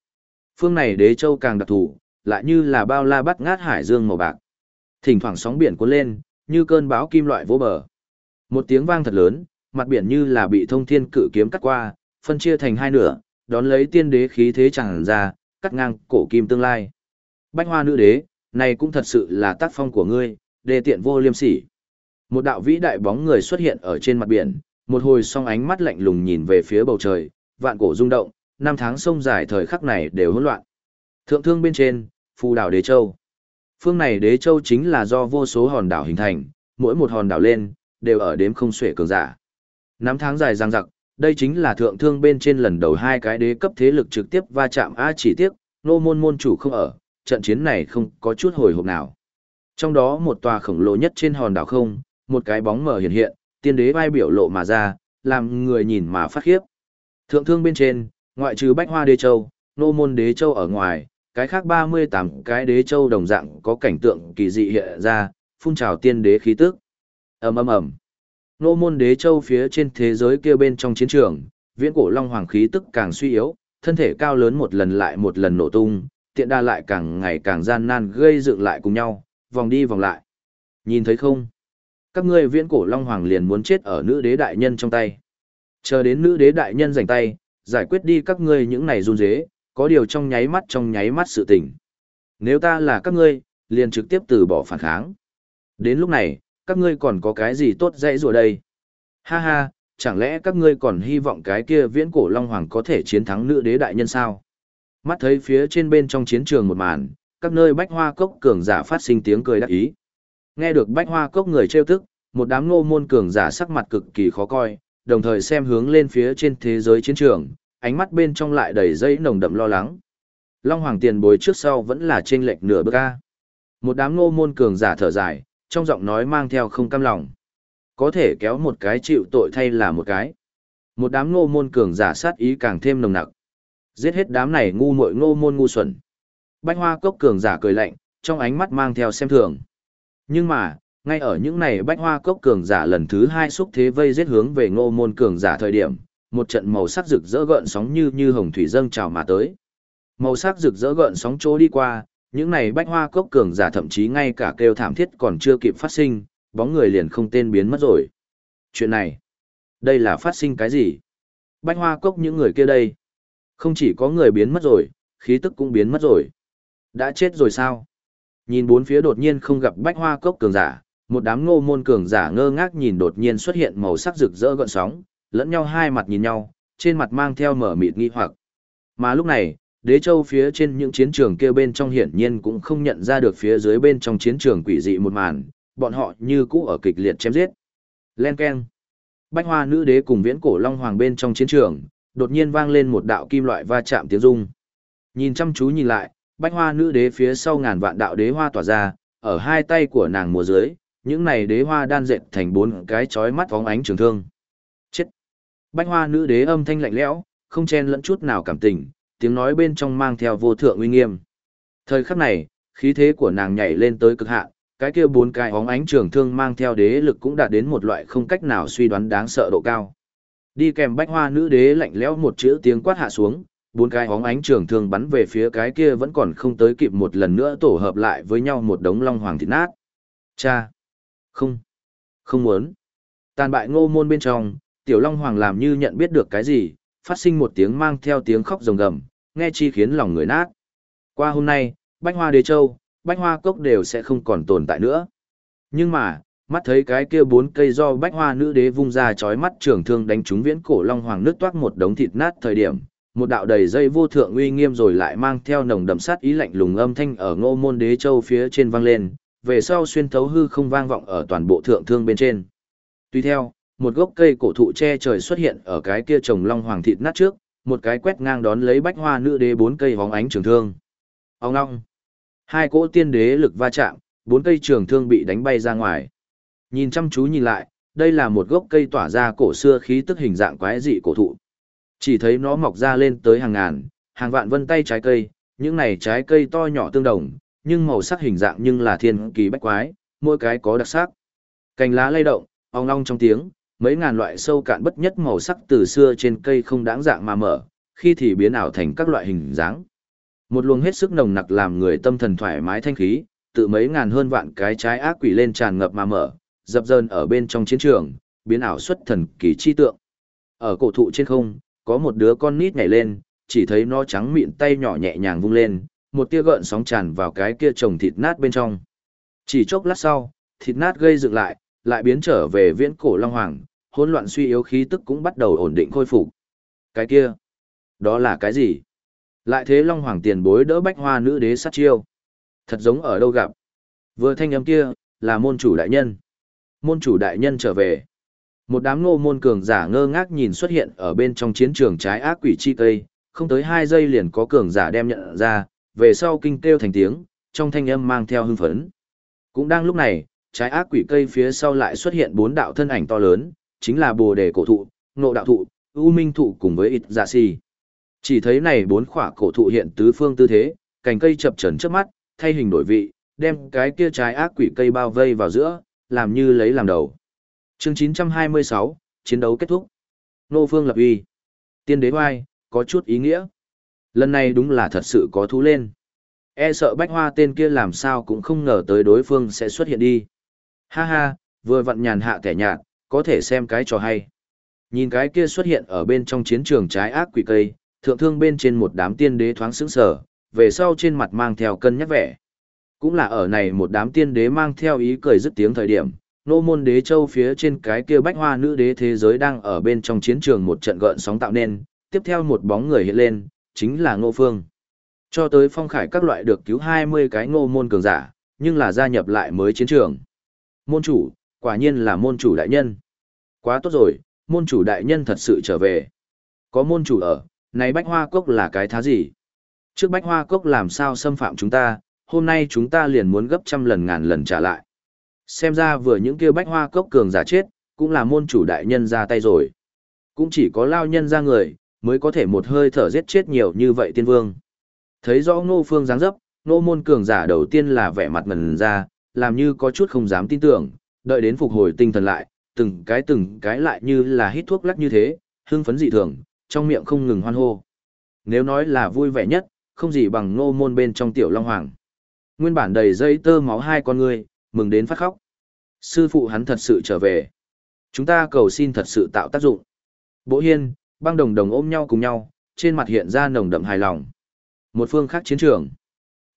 [SPEAKER 1] Phương này đế châu càng đặc thù, lại như là bao la bắt ngát hải dương màu bạc. Thỉnh thoảng sóng biển cuốn lên, như cơn bão kim loại vỗ bờ. Một tiếng vang thật lớn, mặt biển như là bị thông thiên cự kiếm cắt qua, phân chia thành hai nửa, đón lấy tiên đế khí thế chẳng ra, cắt ngang cổ kim tương lai. Bách hoa nữ đế, này cũng thật sự là tác phong của ngươi, đề tiện vô liêm sỉ. Một đạo vĩ đại bóng người xuất hiện ở trên mặt biển, một hồi song ánh mắt lạnh lùng nhìn về phía bầu trời, vạn cổ rung động, năm tháng sông dài thời khắc này đều hỗn loạn. Thượng thương bên trên, phù đảo đế châu. Phương này đế châu chính là do vô số hòn đảo hình thành, mỗi một hòn đảo lên, đều ở đếm không xuể cường giả. Năm tháng dài răng rặc, đây chính là thượng thương bên trên lần đầu hai cái đế cấp thế lực trực tiếp va chạm A chỉ tiếc, nô môn môn chủ không ở, trận chiến này không có chút hồi hộp nào. Trong đó một tòa khổng lồ nhất trên hòn đảo không, một cái bóng mờ hiện hiện, tiên đế vai biểu lộ mà ra, làm người nhìn mà phát khiếp. Thượng thương bên trên, ngoại trừ bách hoa đế châu, nô môn đế châu ở ngoài, cái khác 38 cái đế châu đồng dạng có cảnh tượng kỳ dị hiện ra, phun trào tiên đế khí tức ầm ầm ầm nô môn đế châu phía trên thế giới kia bên trong chiến trường viễn cổ long hoàng khí tức càng suy yếu thân thể cao lớn một lần lại một lần nổ tung tiện đa lại càng ngày càng gian nan gây dựng lại cùng nhau, vòng đi vòng lại. Nhìn thấy không? Các ngươi viễn cổ Long Hoàng liền muốn chết ở nữ đế đại nhân trong tay. Chờ đến nữ đế đại nhân giành tay, giải quyết đi các ngươi những này run dế, có điều trong nháy mắt trong nháy mắt sự tình. Nếu ta là các ngươi, liền trực tiếp từ bỏ phản kháng. Đến lúc này, các ngươi còn có cái gì tốt dãy rùa đây? Ha ha, chẳng lẽ các ngươi còn hy vọng cái kia viễn cổ Long Hoàng có thể chiến thắng nữ đế đại nhân sao? Mắt thấy phía trên bên trong chiến trường một màn, các nơi bách hoa cốc cường giả phát sinh tiếng cười đắc ý. Nghe được bách hoa cốc người trêu tức, một đám ngô môn cường giả sắc mặt cực kỳ khó coi, đồng thời xem hướng lên phía trên thế giới chiến trường, ánh mắt bên trong lại đầy dây nồng đậm lo lắng. Long Hoàng tiền bối trước sau vẫn là trên lệch nửa bước A. Một đám ngô môn cường giả thở dài, trong giọng nói mang theo không cam lòng. Có thể kéo một cái chịu tội thay là một cái. Một đám ngô môn cường giả sát ý càng thêm nồng nặc. Giết hết đám này ngu muội ngô môn ngu xuẩn. Bách hoa cốc cường giả cười lạnh, trong ánh mắt mang theo xem thường. Nhưng mà, ngay ở những này bách hoa cốc cường giả lần thứ hai xúc thế vây giết hướng về ngô môn cường giả thời điểm, một trận màu sắc rực rỡ gợn sóng như như hồng thủy dâng trào mà tới. Màu sắc rực rỡ gợn sóng chỗ đi qua, những này bách hoa cốc cường giả thậm chí ngay cả kêu thảm thiết còn chưa kịp phát sinh, bóng người liền không tên biến mất rồi. Chuyện này, đây là phát sinh cái gì? Bách hoa cốc những người kia đây, không chỉ có người biến mất rồi, khí tức cũng biến mất rồi. Đã chết rồi sao? Nhìn bốn phía đột nhiên không gặp bách hoa cốc cường giả, một đám ngô môn cường giả ngơ ngác nhìn đột nhiên xuất hiện màu sắc rực rỡ gợn sóng, lẫn nhau hai mặt nhìn nhau, trên mặt mang theo mở mịt nghi hoặc. Mà lúc này, đế châu phía trên những chiến trường kia bên trong hiển nhiên cũng không nhận ra được phía dưới bên trong chiến trường quỷ dị một màn, bọn họ như cũ ở kịch liệt chém giết. Len ken, Bách hoa nữ đế cùng viễn cổ long hoàng bên trong chiến trường, đột nhiên vang lên một đạo kim loại va chạm tiếng rung. Nhìn chăm chú nhìn lại, bách hoa nữ đế phía sau ngàn vạn đạo đế hoa tỏa ra, ở hai tay của nàng mùa dưới, những này đế hoa đan dệt thành bốn cái chói mắt phóng ánh trường thương. Chết! Bách hoa nữ đế âm thanh lạnh lẽo, không chen lẫn chút nào cảm tình, tiếng nói bên trong mang theo vô thượng uy nghiêm. Thời khắc này, khí thế của nàng nhảy lên tới cực hạn, cái kia bốn cái óng ánh trường thương mang theo đế lực cũng đạt đến một loại không cách nào suy đoán đáng sợ độ cao. Đi kèm bách hoa nữ đế lạnh lẽo một chữ tiếng quát hạ xuống, bốn cái hóng ánh trường thương bắn về phía cái kia vẫn còn không tới kịp một lần nữa tổ hợp lại với nhau một đống long hoàng thịt nát. Cha! Không! Không muốn! Tàn bại ngô môn bên trong, tiểu long hoàng làm như nhận biết được cái gì, phát sinh một tiếng mang theo tiếng khóc rồng gầm, nghe chi khiến lòng người nát. Qua hôm nay, bách hoa đế châu, bách hoa cốc đều sẽ không còn tồn tại nữa. Nhưng mà, mắt thấy cái kia bốn cây do bách hoa nữ đế vung ra chói mắt trường thương đánh trúng viễn cổ long hoàng nước toát một đống thịt nát thời điểm, một đạo đầy dây vô thượng uy nghiêm rồi lại mang theo nồng đậm sát ý lạnh lùng âm thanh ở ngô môn đế châu phía trên vang lên, về sau xuyên thấu hư không vang vọng ở toàn bộ thượng thương bên trên. Tuy theo, một gốc cây cổ thụ che trời xuất hiện ở cái kia trồng long hoàng thịt nát trước, một cái quét ngang đón lấy bách hoa nữ đế bốn cây hóng ánh trường thương. Ông long. Hai cỗ tiên đế lực va chạm, bốn cây trường thương bị đánh bay ra ngoài. Nhìn chăm chú nhìn lại, đây là một gốc cây tỏa ra cổ xưa khí tức hình dạng quái dị cổ thụ. Chỉ thấy nó mọc ra lên tới hàng ngàn, hàng vạn vân tay trái cây, những này trái cây to nhỏ tương đồng, nhưng màu sắc hình dạng nhưng là thiên kỳ bách quái, mỗi cái có đặc sắc. Cành lá lay động, ong long trong tiếng, mấy ngàn loại sâu cạn bất nhất màu sắc từ xưa trên cây không đáng dạng mà mở, khi thì biến ảo thành các loại hình dáng. Một luồng hết sức nồng nặc làm người tâm thần thoải mái thanh khí, tự mấy ngàn hơn vạn cái trái ác quỷ lên tràn ngập mà mở, dập dờn ở bên trong chiến trường, biến ảo xuất thần kỳ chi tượng. Ở cổ thụ trên không, có một đứa con nít nhảy lên, chỉ thấy nó trắng mịn tay nhỏ nhẹ nhàng vung lên, một tia gợn sóng tràn vào cái kia trồng thịt nát bên trong. Chỉ chốc lát sau, thịt nát gây dựng lại, lại biến trở về viễn cổ long hoàng, hỗn loạn suy yếu khí tức cũng bắt đầu ổn định khôi phục. Cái kia, đó là cái gì? Lại thế long hoàng tiền bối đỡ bách hoa nữ đế sát chiêu. Thật giống ở đâu gặp. Vừa thanh âm kia, là môn chủ đại nhân. Môn chủ đại nhân trở về. Một đám ngô môn cường giả ngơ ngác nhìn xuất hiện ở bên trong chiến trường trái ác quỷ chi cây, không tới hai giây liền có cường giả đem nhận ra, về sau kinh kêu thành tiếng, trong thanh âm mang theo hưng phấn. Cũng đang lúc này, trái ác quỷ cây phía sau lại xuất hiện bốn đạo thân ảnh to lớn, chính là bồ đề cổ thụ, nộ đạo thụ, u minh thụ cùng với ít dạ si. Chỉ thấy này bốn khỏa cổ thụ hiện tứ phương tư thế, cành cây chập chờn trước mắt, thay hình đổi vị, đem cái kia trái ác quỷ cây bao vây vào giữa, làm như lấy làm đầu. Chương 926, chiến đấu kết thúc. Nô Phương lập uy. Tiên đế oai, có chút ý nghĩa. Lần này đúng là thật sự có thú lên. E sợ bách hoa tên kia làm sao cũng không ngờ tới đối phương sẽ xuất hiện đi. Ha ha, vừa vặn nhàn hạ kẻ nhạt, có thể xem cái trò hay. Nhìn cái kia xuất hiện ở bên trong chiến trường trái ác quỷ cây, thượng thương bên trên một đám tiên đế thoáng sững sờ, về sau trên mặt mang theo cân nhắc vẻ. Cũng là ở này một đám tiên đế mang theo ý cười dứt tiếng thời điểm, nô môn đế châu phía trên cái kia bách hoa nữ đế thế giới đang ở bên trong chiến trường một trận gợn sóng tạo nên, tiếp theo một bóng người hiện lên, chính là ngô phương. Cho tới phong khải các loại được cứu 20 cái ngô môn cường giả, nhưng là gia nhập lại mới chiến trường. Môn chủ, quả nhiên là môn chủ đại nhân. Quá tốt rồi, môn chủ đại nhân thật sự trở về. Có môn chủ ở, này bách hoa cốc là cái thá gì? Trước bách hoa cốc làm sao xâm phạm chúng ta, hôm nay chúng ta liền muốn gấp trăm lần ngàn lần trả lại. Xem ra vừa những kia bách hoa cốc cường giả chết, cũng là môn chủ đại nhân ra tay rồi. Cũng chỉ có lao nhân ra người, mới có thể một hơi thở giết chết nhiều như vậy tiên vương. Thấy rõ ngô phương dáng dấp, ngô môn cường giả đầu tiên là vẻ mặt ngần ra, làm như có chút không dám tin tưởng, đợi đến phục hồi tinh thần lại, từng cái từng cái lại như là hít thuốc lắc như thế, hưng phấn dị thường, trong miệng không ngừng hoan hô. Nếu nói là vui vẻ nhất, không gì bằng ngô môn bên trong tiểu long hoàng. Nguyên bản đầy dây tơ máu hai con người, mừng đến phát khóc. Sư phụ hắn thật sự trở về. Chúng ta cầu xin thật sự tạo tác dụng. Bộ hiên, băng đồng đồng ôm nhau cùng nhau, trên mặt hiện ra nồng đậm hài lòng. Một phương khác chiến trường.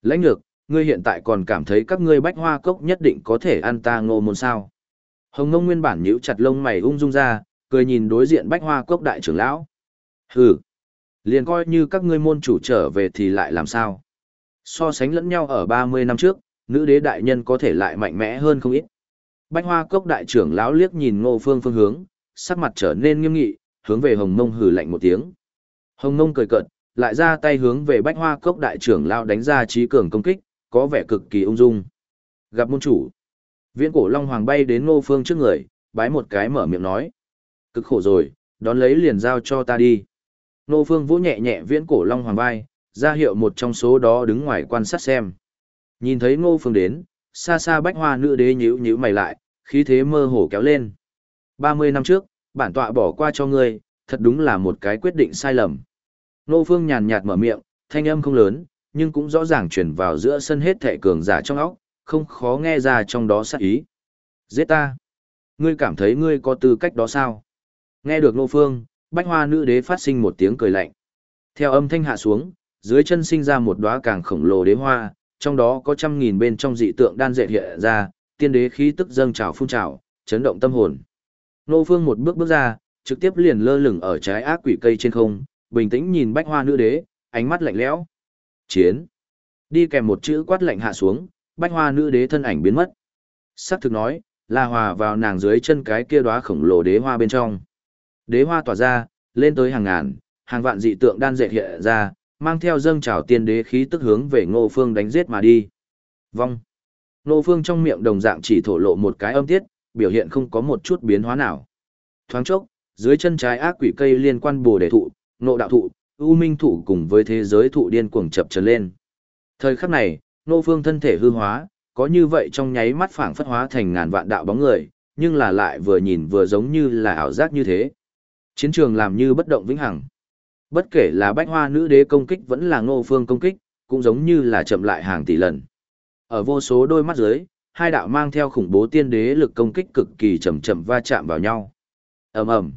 [SPEAKER 1] Lãnh lược, ngươi hiện tại còn cảm thấy các ngươi bách hoa cốc nhất định có thể ăn ta ngô môn sao. Hồng ngông nguyên bản nhíu chặt lông mày ung dung ra, cười nhìn đối diện bách hoa cốc đại trưởng lão. Hừ, liền coi như các ngươi môn chủ trở về thì lại làm sao. So sánh lẫn nhau ở 30 năm trước, nữ đế đại nhân có thể lại mạnh mẽ hơn không ít. Bách hoa cốc đại trưởng lão liếc nhìn ngô phương phương hướng, sắc mặt trở nên nghiêm nghị, hướng về hồng mông hừ lạnh một tiếng. Hồng mông cười cợt, lại ra tay hướng về bách hoa cốc đại trưởng lão đánh ra trí cường công kích, có vẻ cực kỳ ung dung. Gặp môn chủ, viễn cổ long hoàng bay đến ngô phương trước người, bái một cái mở miệng nói. Cực khổ rồi, đón lấy liền giao cho ta đi. Ngô phương vỗ nhẹ nhẹ viễn cổ long hoàng vai ra hiệu một trong số đó đứng ngoài quan sát xem. Nhìn thấy ngô phương đến, xa xa bách hoa nữ đế nhíu nhíu mày lại, khí thế mơ hồ kéo lên. 30 năm trước, bản tọa bỏ qua cho ngươi, thật đúng là một cái quyết định sai lầm. Ngô phương nhàn nhạt mở miệng, thanh âm không lớn, nhưng cũng rõ ràng chuyển vào giữa sân hết thệ cường giả trong óc, không khó nghe ra trong đó sát ý. Giết ta! Ngươi cảm thấy ngươi có tư cách đó sao? Nghe được Ngô Phương, bách hoa nữ đế phát sinh một tiếng cười lạnh. Theo âm thanh hạ xuống, dưới chân sinh ra một đóa càng khổng lồ đế hoa, trong đó có trăm nghìn bên trong dị tượng đan dệt hiện ra, tiên đế khí tức dâng trào phun trào, chấn động tâm hồn. Nô Phương một bước bước ra, trực tiếp liền lơ lửng ở trái ác quỷ cây trên không, bình tĩnh nhìn bách hoa nữ đế, ánh mắt lạnh lẽo. Chiến. Đi kèm một chữ quát lạnh hạ xuống, bách hoa nữ đế thân ảnh biến mất. Sắc thực nói, là hòa vào nàng dưới chân cái kia đóa khổng lồ đế hoa bên trong. Đế hoa tỏa ra, lên tới hàng ngàn, hàng vạn dị tượng đan dệt hiện ra, mang theo dâng trào tiên đế khí tức hướng về ngô phương đánh giết mà đi. Vong. Ngô phương trong miệng đồng dạng chỉ thổ lộ một cái âm tiết, biểu hiện không có một chút biến hóa nào. Thoáng chốc, dưới chân trái ác quỷ cây liên quan bồ đề thụ, ngộ đạo thụ, u minh thụ cùng với thế giới thụ điên cuồng chập trần lên. Thời khắc này, Ngô phương thân thể hư hóa, có như vậy trong nháy mắt phảng phất hóa thành ngàn vạn đạo bóng người, nhưng là lại vừa nhìn vừa giống như là ảo giác như thế. Chiến trường làm như bất động vĩnh hằng. Bất kể là bách hoa nữ đế công kích vẫn là ngô phương công kích, cũng giống như là chậm lại hàng tỷ lần. Ở vô số đôi mắt dưới, hai đạo mang theo khủng bố tiên đế lực công kích cực kỳ chậm chậm va chạm vào nhau. ầm ầm,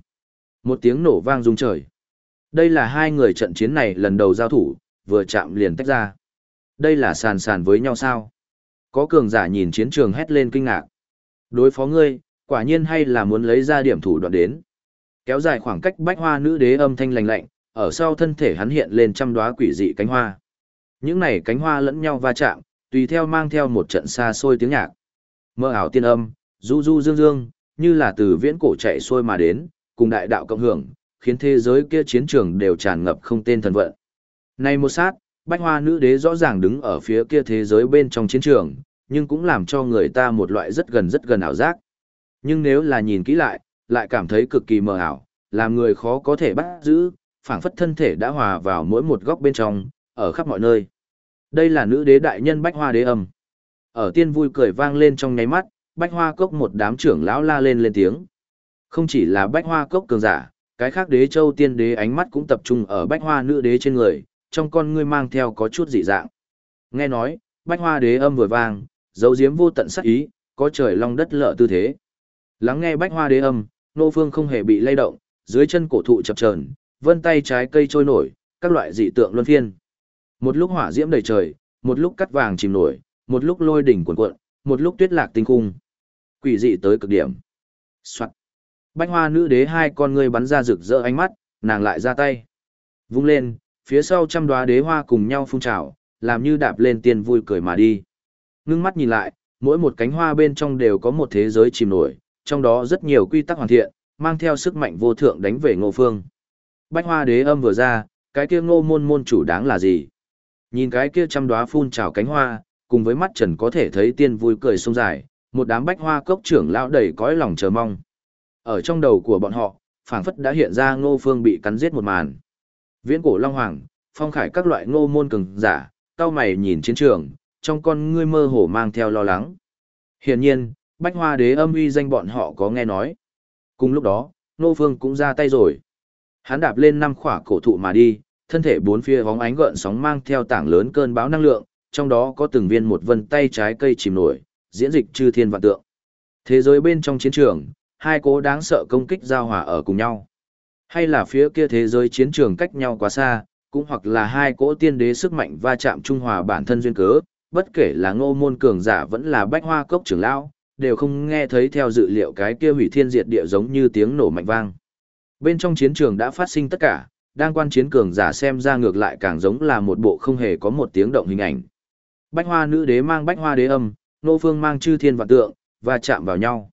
[SPEAKER 1] Một tiếng nổ vang rung trời. Đây là hai người trận chiến này lần đầu giao thủ, vừa chạm liền tách ra. Đây là sàn sàn với nhau sao? Có cường giả nhìn chiến trường hét lên kinh ngạc. Đối phó ngươi, quả nhiên hay là muốn lấy ra điểm thủ đoạn đến. Kéo dài khoảng cách bách hoa nữ đế âm thanh lạnh lạnh, ở sau thân thể hắn hiện lên trăm đóa quỷ dị cánh hoa. Những này cánh hoa lẫn nhau va chạm, tùy theo mang theo một trận xa xôi tiếng nhạc. Mơ ảo tiên âm, du du dương dương, như là từ viễn cổ chạy xuôi mà đến, cùng đại đạo cộng hưởng, khiến thế giới kia chiến trường đều tràn ngập không tên thần vận. Này một sát, bách hoa nữ đế rõ ràng đứng ở phía kia thế giới bên trong chiến trường, nhưng cũng làm cho người ta một loại rất gần rất gần ảo giác. Nhưng nếu là nhìn kỹ lại, lại cảm thấy cực kỳ mờ ảo, làm người khó có thể bắt giữ, phảng phất thân thể đã hòa vào mỗi một góc bên trong, ở khắp mọi nơi. Đây là nữ đế đại nhân Bách Hoa Đế âm. Ở tiên vui cười vang lên trong nháy mắt, Bách Hoa Cốc một đám trưởng lão la lên lên tiếng. Không chỉ là Bách Hoa Cốc cường giả, cái khác đế châu tiên đế ánh mắt cũng tập trung ở Bách Hoa nữ đế trên người, trong con ngươi mang theo có chút dị dạng. Nghe nói, bách hoa đế âm vừa vang, dấu diếm vô tận sắc ý, có trời long đất lở tư thế. Lắng nghe bách hoa đế âm, nô phương không hề bị lay động, dưới chân cổ thụ chập chờn, vân tay trái cây trôi nổi, các loại dị tượng luân phiên. Một lúc hỏa diễm đầy trời, một lúc cắt vàng chìm nổi, một lúc lôi đỉnh cuộn cuộn, một lúc tuyết lạc tinh khung. Quỷ dị tới cực điểm. Soạt. bạch hoa nữ đế hai con ngươi bắn ra rực rỡ ánh mắt, nàng lại ra tay. Vung lên, phía sau trăm đóa đế hoa cùng nhau phun trào, làm như đạp lên tiên vui cười mà đi. Ngưng mắt nhìn lại, mỗi một cánh hoa bên trong đều có một thế giới chìm nổi, trong đó rất nhiều quy tắc hoàn thiện, mang theo sức mạnh vô thượng đánh về ngô phương. Bách hoa đế âm vừa ra, cái kia ngô môn môn chủ đáng là gì? Nhìn cái kia trăm đóa phun trào cánh hoa, cùng với mắt trần có thể thấy tiên vui cười sông dài, một đám bách hoa cốc trưởng lão đầy cõi lòng chờ mong. Ở trong đầu của bọn họ, phảng phất đã hiện ra ngô phương bị cắn giết một màn. Viễn cổ long hoàng, phong khải các loại ngô môn cường giả, cao mày nhìn chiến trường, trong con ngươi mơ hồ mang theo lo lắng. Hiển nhiên, bách hoa đế âm uy danh bọn họ có nghe nói. Cùng lúc đó, ngô phương cũng ra tay rồi. Hắn đạp lên năm khỏa cổ thụ mà đi, thân thể bốn phía vóng ánh gợn sóng mang theo tảng lớn cơn bão năng lượng, trong đó có từng viên một vân tay trái cây chìm nổi, diễn dịch chư thiên vạn tượng. Thế giới bên trong chiến trường, hai cố đáng sợ công kích giao hòa ở cùng nhau. Hay là phía kia thế giới chiến trường cách nhau quá xa, cũng hoặc là hai cỗ tiên đế sức mạnh va chạm trung hòa bản thân duyên cớ, bất kể là ngô môn cường giả vẫn là bách hoa cốc trưởng lão, đều không nghe thấy theo dự liệu cái kia hủy thiên diệt địa giống như tiếng nổ mạnh vang. Bên trong chiến trường đã phát sinh tất cả, đang quan chiến cường giả xem ra ngược lại càng giống là một bộ không hề có một tiếng động hình ảnh. Bách hoa nữ đế mang bách hoa đế âm, nô phương mang chư thiên vạn tượng, và chạm vào nhau.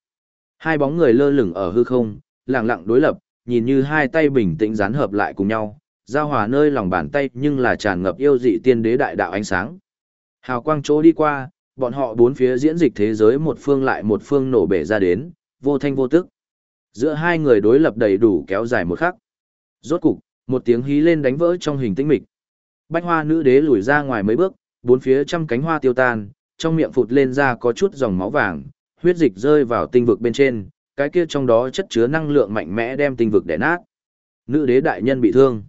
[SPEAKER 1] Hai bóng người lơ lửng ở hư không, lặng lặng đối lập, nhìn như hai tay bình tĩnh dán hợp lại cùng nhau, giao hòa nơi lòng bàn tay nhưng là tràn ngập yêu dị tiên đế đại đạo ánh sáng. Hào quang chỗ đi qua, bọn họ bốn phía diễn dịch thế giới một phương lại một phương nổ bể ra đến, vô thanh vô tức. Giữa hai người đối lập đầy đủ kéo dài một khắc. Rốt cục, một tiếng hí lên đánh vỡ trong hình tĩnh mịch. Bách hoa nữ đế lùi ra ngoài mấy bước, bốn phía trăm cánh hoa tiêu tan, trong miệng phụt lên ra có chút dòng máu vàng, huyết dịch rơi vào tinh vực bên trên, cái kia trong đó chất chứa năng lượng mạnh mẽ đem tinh vực đè nát. Nữ đế đại nhân bị thương.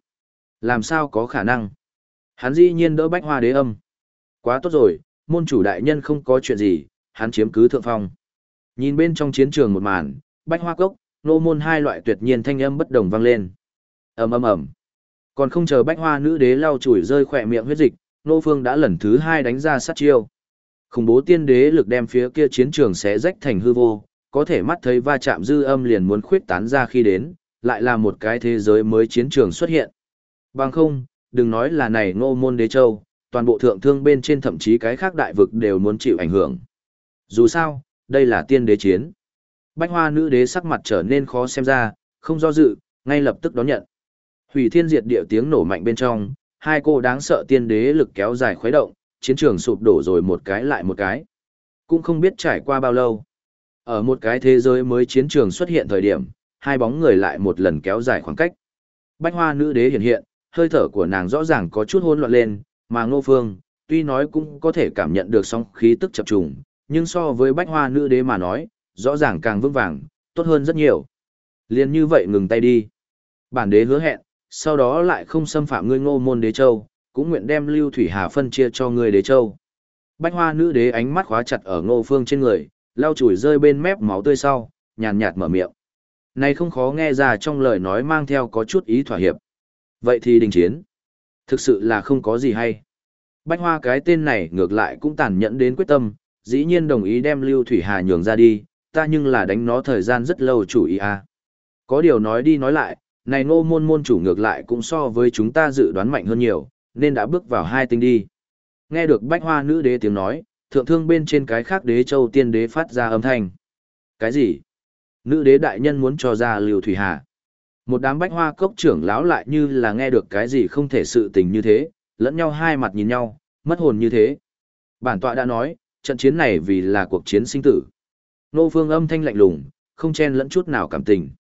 [SPEAKER 1] Làm sao có khả năng? Hắn dĩ nhiên đỡ bách hoa đế âm. Quá tốt rồi, môn chủ đại nhân không có chuyện gì, hắn chiếm cứ thượng phong. Nhìn bên trong chiến trường một màn, bách hoa cốc, nô môn hai loại tuyệt nhiên thanh âm bất đồng vang lên. ầm ầm ầm. Còn không chờ bách hoa nữ đế lau chùi rơi khỏe miệng huyết dịch, nô phương đã lần thứ hai đánh ra sát chiêu. Khủng bố tiên đế lực đem phía kia chiến trường xé rách thành hư vô, có thể mắt thấy va chạm dư âm liền muốn khuyết tán ra khi đến, lại là một cái thế giới mới chiến trường xuất hiện. Bằng không, đừng nói là này ngô môn đế châu, toàn bộ thượng thương bên trên thậm chí cái khác đại vực đều muốn chịu ảnh hưởng. Dù sao, đây là tiên đế chiến. Bách hoa nữ đế sắc mặt trở nên khó xem ra, không do dự, ngay lập tức đón nhận. Hủy thiên diệt địa tiếng nổ mạnh bên trong, hai cô đáng sợ tiên đế lực kéo dài khuấy động, chiến trường sụp đổ rồi một cái lại một cái. Cũng không biết trải qua bao lâu. Ở một cái thế giới mới chiến trường xuất hiện thời điểm, hai bóng người lại một lần kéo dài khoảng cách. Bách hoa nữ đế hiện hiện, hơi thở của nàng rõ ràng có chút hỗn loạn lên, mà ngô phương, tuy nói cũng có thể cảm nhận được sóng khí tức chập trùng, nhưng so với bách hoa nữ đế mà nói, rõ ràng càng vững vàng, tốt hơn rất nhiều. Liên như vậy ngừng tay đi. Bản đế hứa hẹn, sau đó lại không xâm phạm ngươi ngô môn đế châu, cũng nguyện đem lưu thủy hà phân chia cho ngươi đế châu. Bách hoa nữ đế ánh mắt khóa chặt ở ngô phương trên người, lau chùi rơi bên mép máu tươi sau, nhàn nhạt mở miệng. Này không khó nghe ra trong lời nói mang theo có chút ý thỏa hiệp. Vậy thì đình chiến. Thực sự là không có gì hay. Bách hoa cái tên này ngược lại cũng tàn nhẫn đến quyết tâm, dĩ nhiên đồng ý đem Lưu Thủy Hà nhường ra đi, ta nhưng là đánh nó thời gian rất lâu chủ ý à. Có điều nói đi nói lại, này ngô môn môn chủ ngược lại cũng so với chúng ta dự đoán mạnh hơn nhiều, nên đã bước vào hai tinh đi. Nghe được bách hoa nữ đế tiếng nói, thượng thương bên trên cái khác đế châu tiên đế phát ra âm thanh. Cái gì? Nữ đế đại nhân muốn cho ra liều Thủy Hà. Một đám bách hoa cốc trưởng lão lại như là nghe được cái gì không thể sự tình như thế, lẫn nhau hai mặt nhìn nhau, mất hồn như thế. Bản tọa đã nói, trận chiến này vì là cuộc chiến sinh tử. Nô phương âm thanh lạnh lùng, không chen lẫn chút nào cảm tình.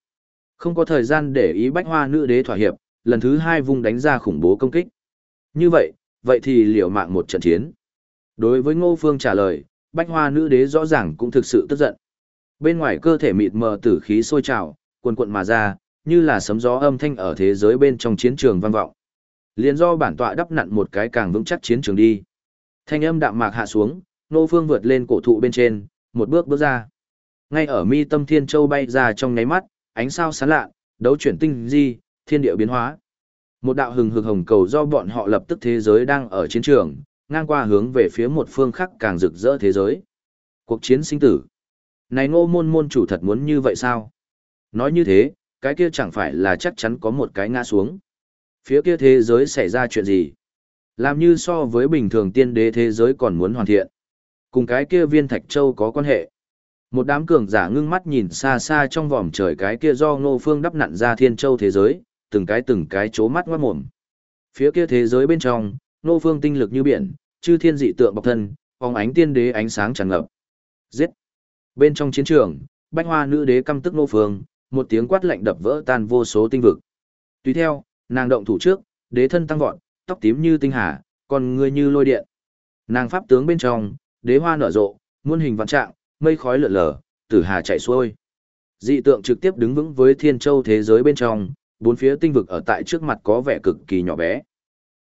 [SPEAKER 1] Không có thời gian để ý bách hoa nữ đế thỏa hiệp, lần thứ hai vung đánh ra khủng bố công kích. Như vậy, vậy thì liều mạng một trận chiến. Đối với ngô phương trả lời, bách hoa nữ đế rõ ràng cũng thực sự tức giận. Bên ngoài cơ thể mịt mờ tử khí sôi trào, cuồn cuộn mà ra, như là sấm gió âm thanh ở thế giới bên trong chiến trường vang vọng. Liên do bản tọa đắp nặn một cái càng vững chắc chiến trường đi. Thanh âm đạm mạc hạ xuống, Nô Phương vượt lên cổ thụ bên trên, một bước bước ra. Ngay ở mi tâm thiên châu bay ra trong nháy mắt, ánh sao sáng lạ, đấu chuyển tinh di, thiên địa biến hóa. Một đạo hừng hực hồng cầu do bọn họ lập tức thế giới đang ở chiến trường, ngang qua hướng về phía một phương khác càng rực rỡ thế giới. Cuộc chiến sinh tử. Này ngô môn môn chủ thật muốn như vậy sao? Nói như thế, cái kia chẳng phải là chắc chắn có một cái ngã xuống. Phía kia thế giới xảy ra chuyện gì? Làm như so với bình thường tiên đế thế giới còn muốn hoàn thiện. Cùng cái kia viên thạch châu có quan hệ. Một đám cường giả ngưng mắt nhìn xa xa trong vòm trời cái kia do ngô phương đắp nặn ra thiên châu thế giới, từng cái từng cái chố mắt ngoát mồm. Phía kia thế giới bên trong, ngô phương tinh lực như biển, chư thiên dị tượng bọc thân, phóng ánh tiên đế ánh sáng tràn ngập. Giết! Bên trong chiến trường, bách hoa nữ đế căm tức ngô phương, một tiếng quát lạnh đập vỡ tan vô số tinh vực. Tùy theo, nàng động thủ trước, đế thân tăng vọt, tóc tím như tinh hà, còn người như lôi điện. Nàng pháp tướng bên trong, đế hoa nở rộ, muôn hình vạn trạng, mây khói lượn lờ, tử hà chạy xuôi. Dị tượng trực tiếp đứng vững với thiên châu thế giới bên trong, bốn phía tinh vực ở tại trước mặt có vẻ cực kỳ nhỏ bé.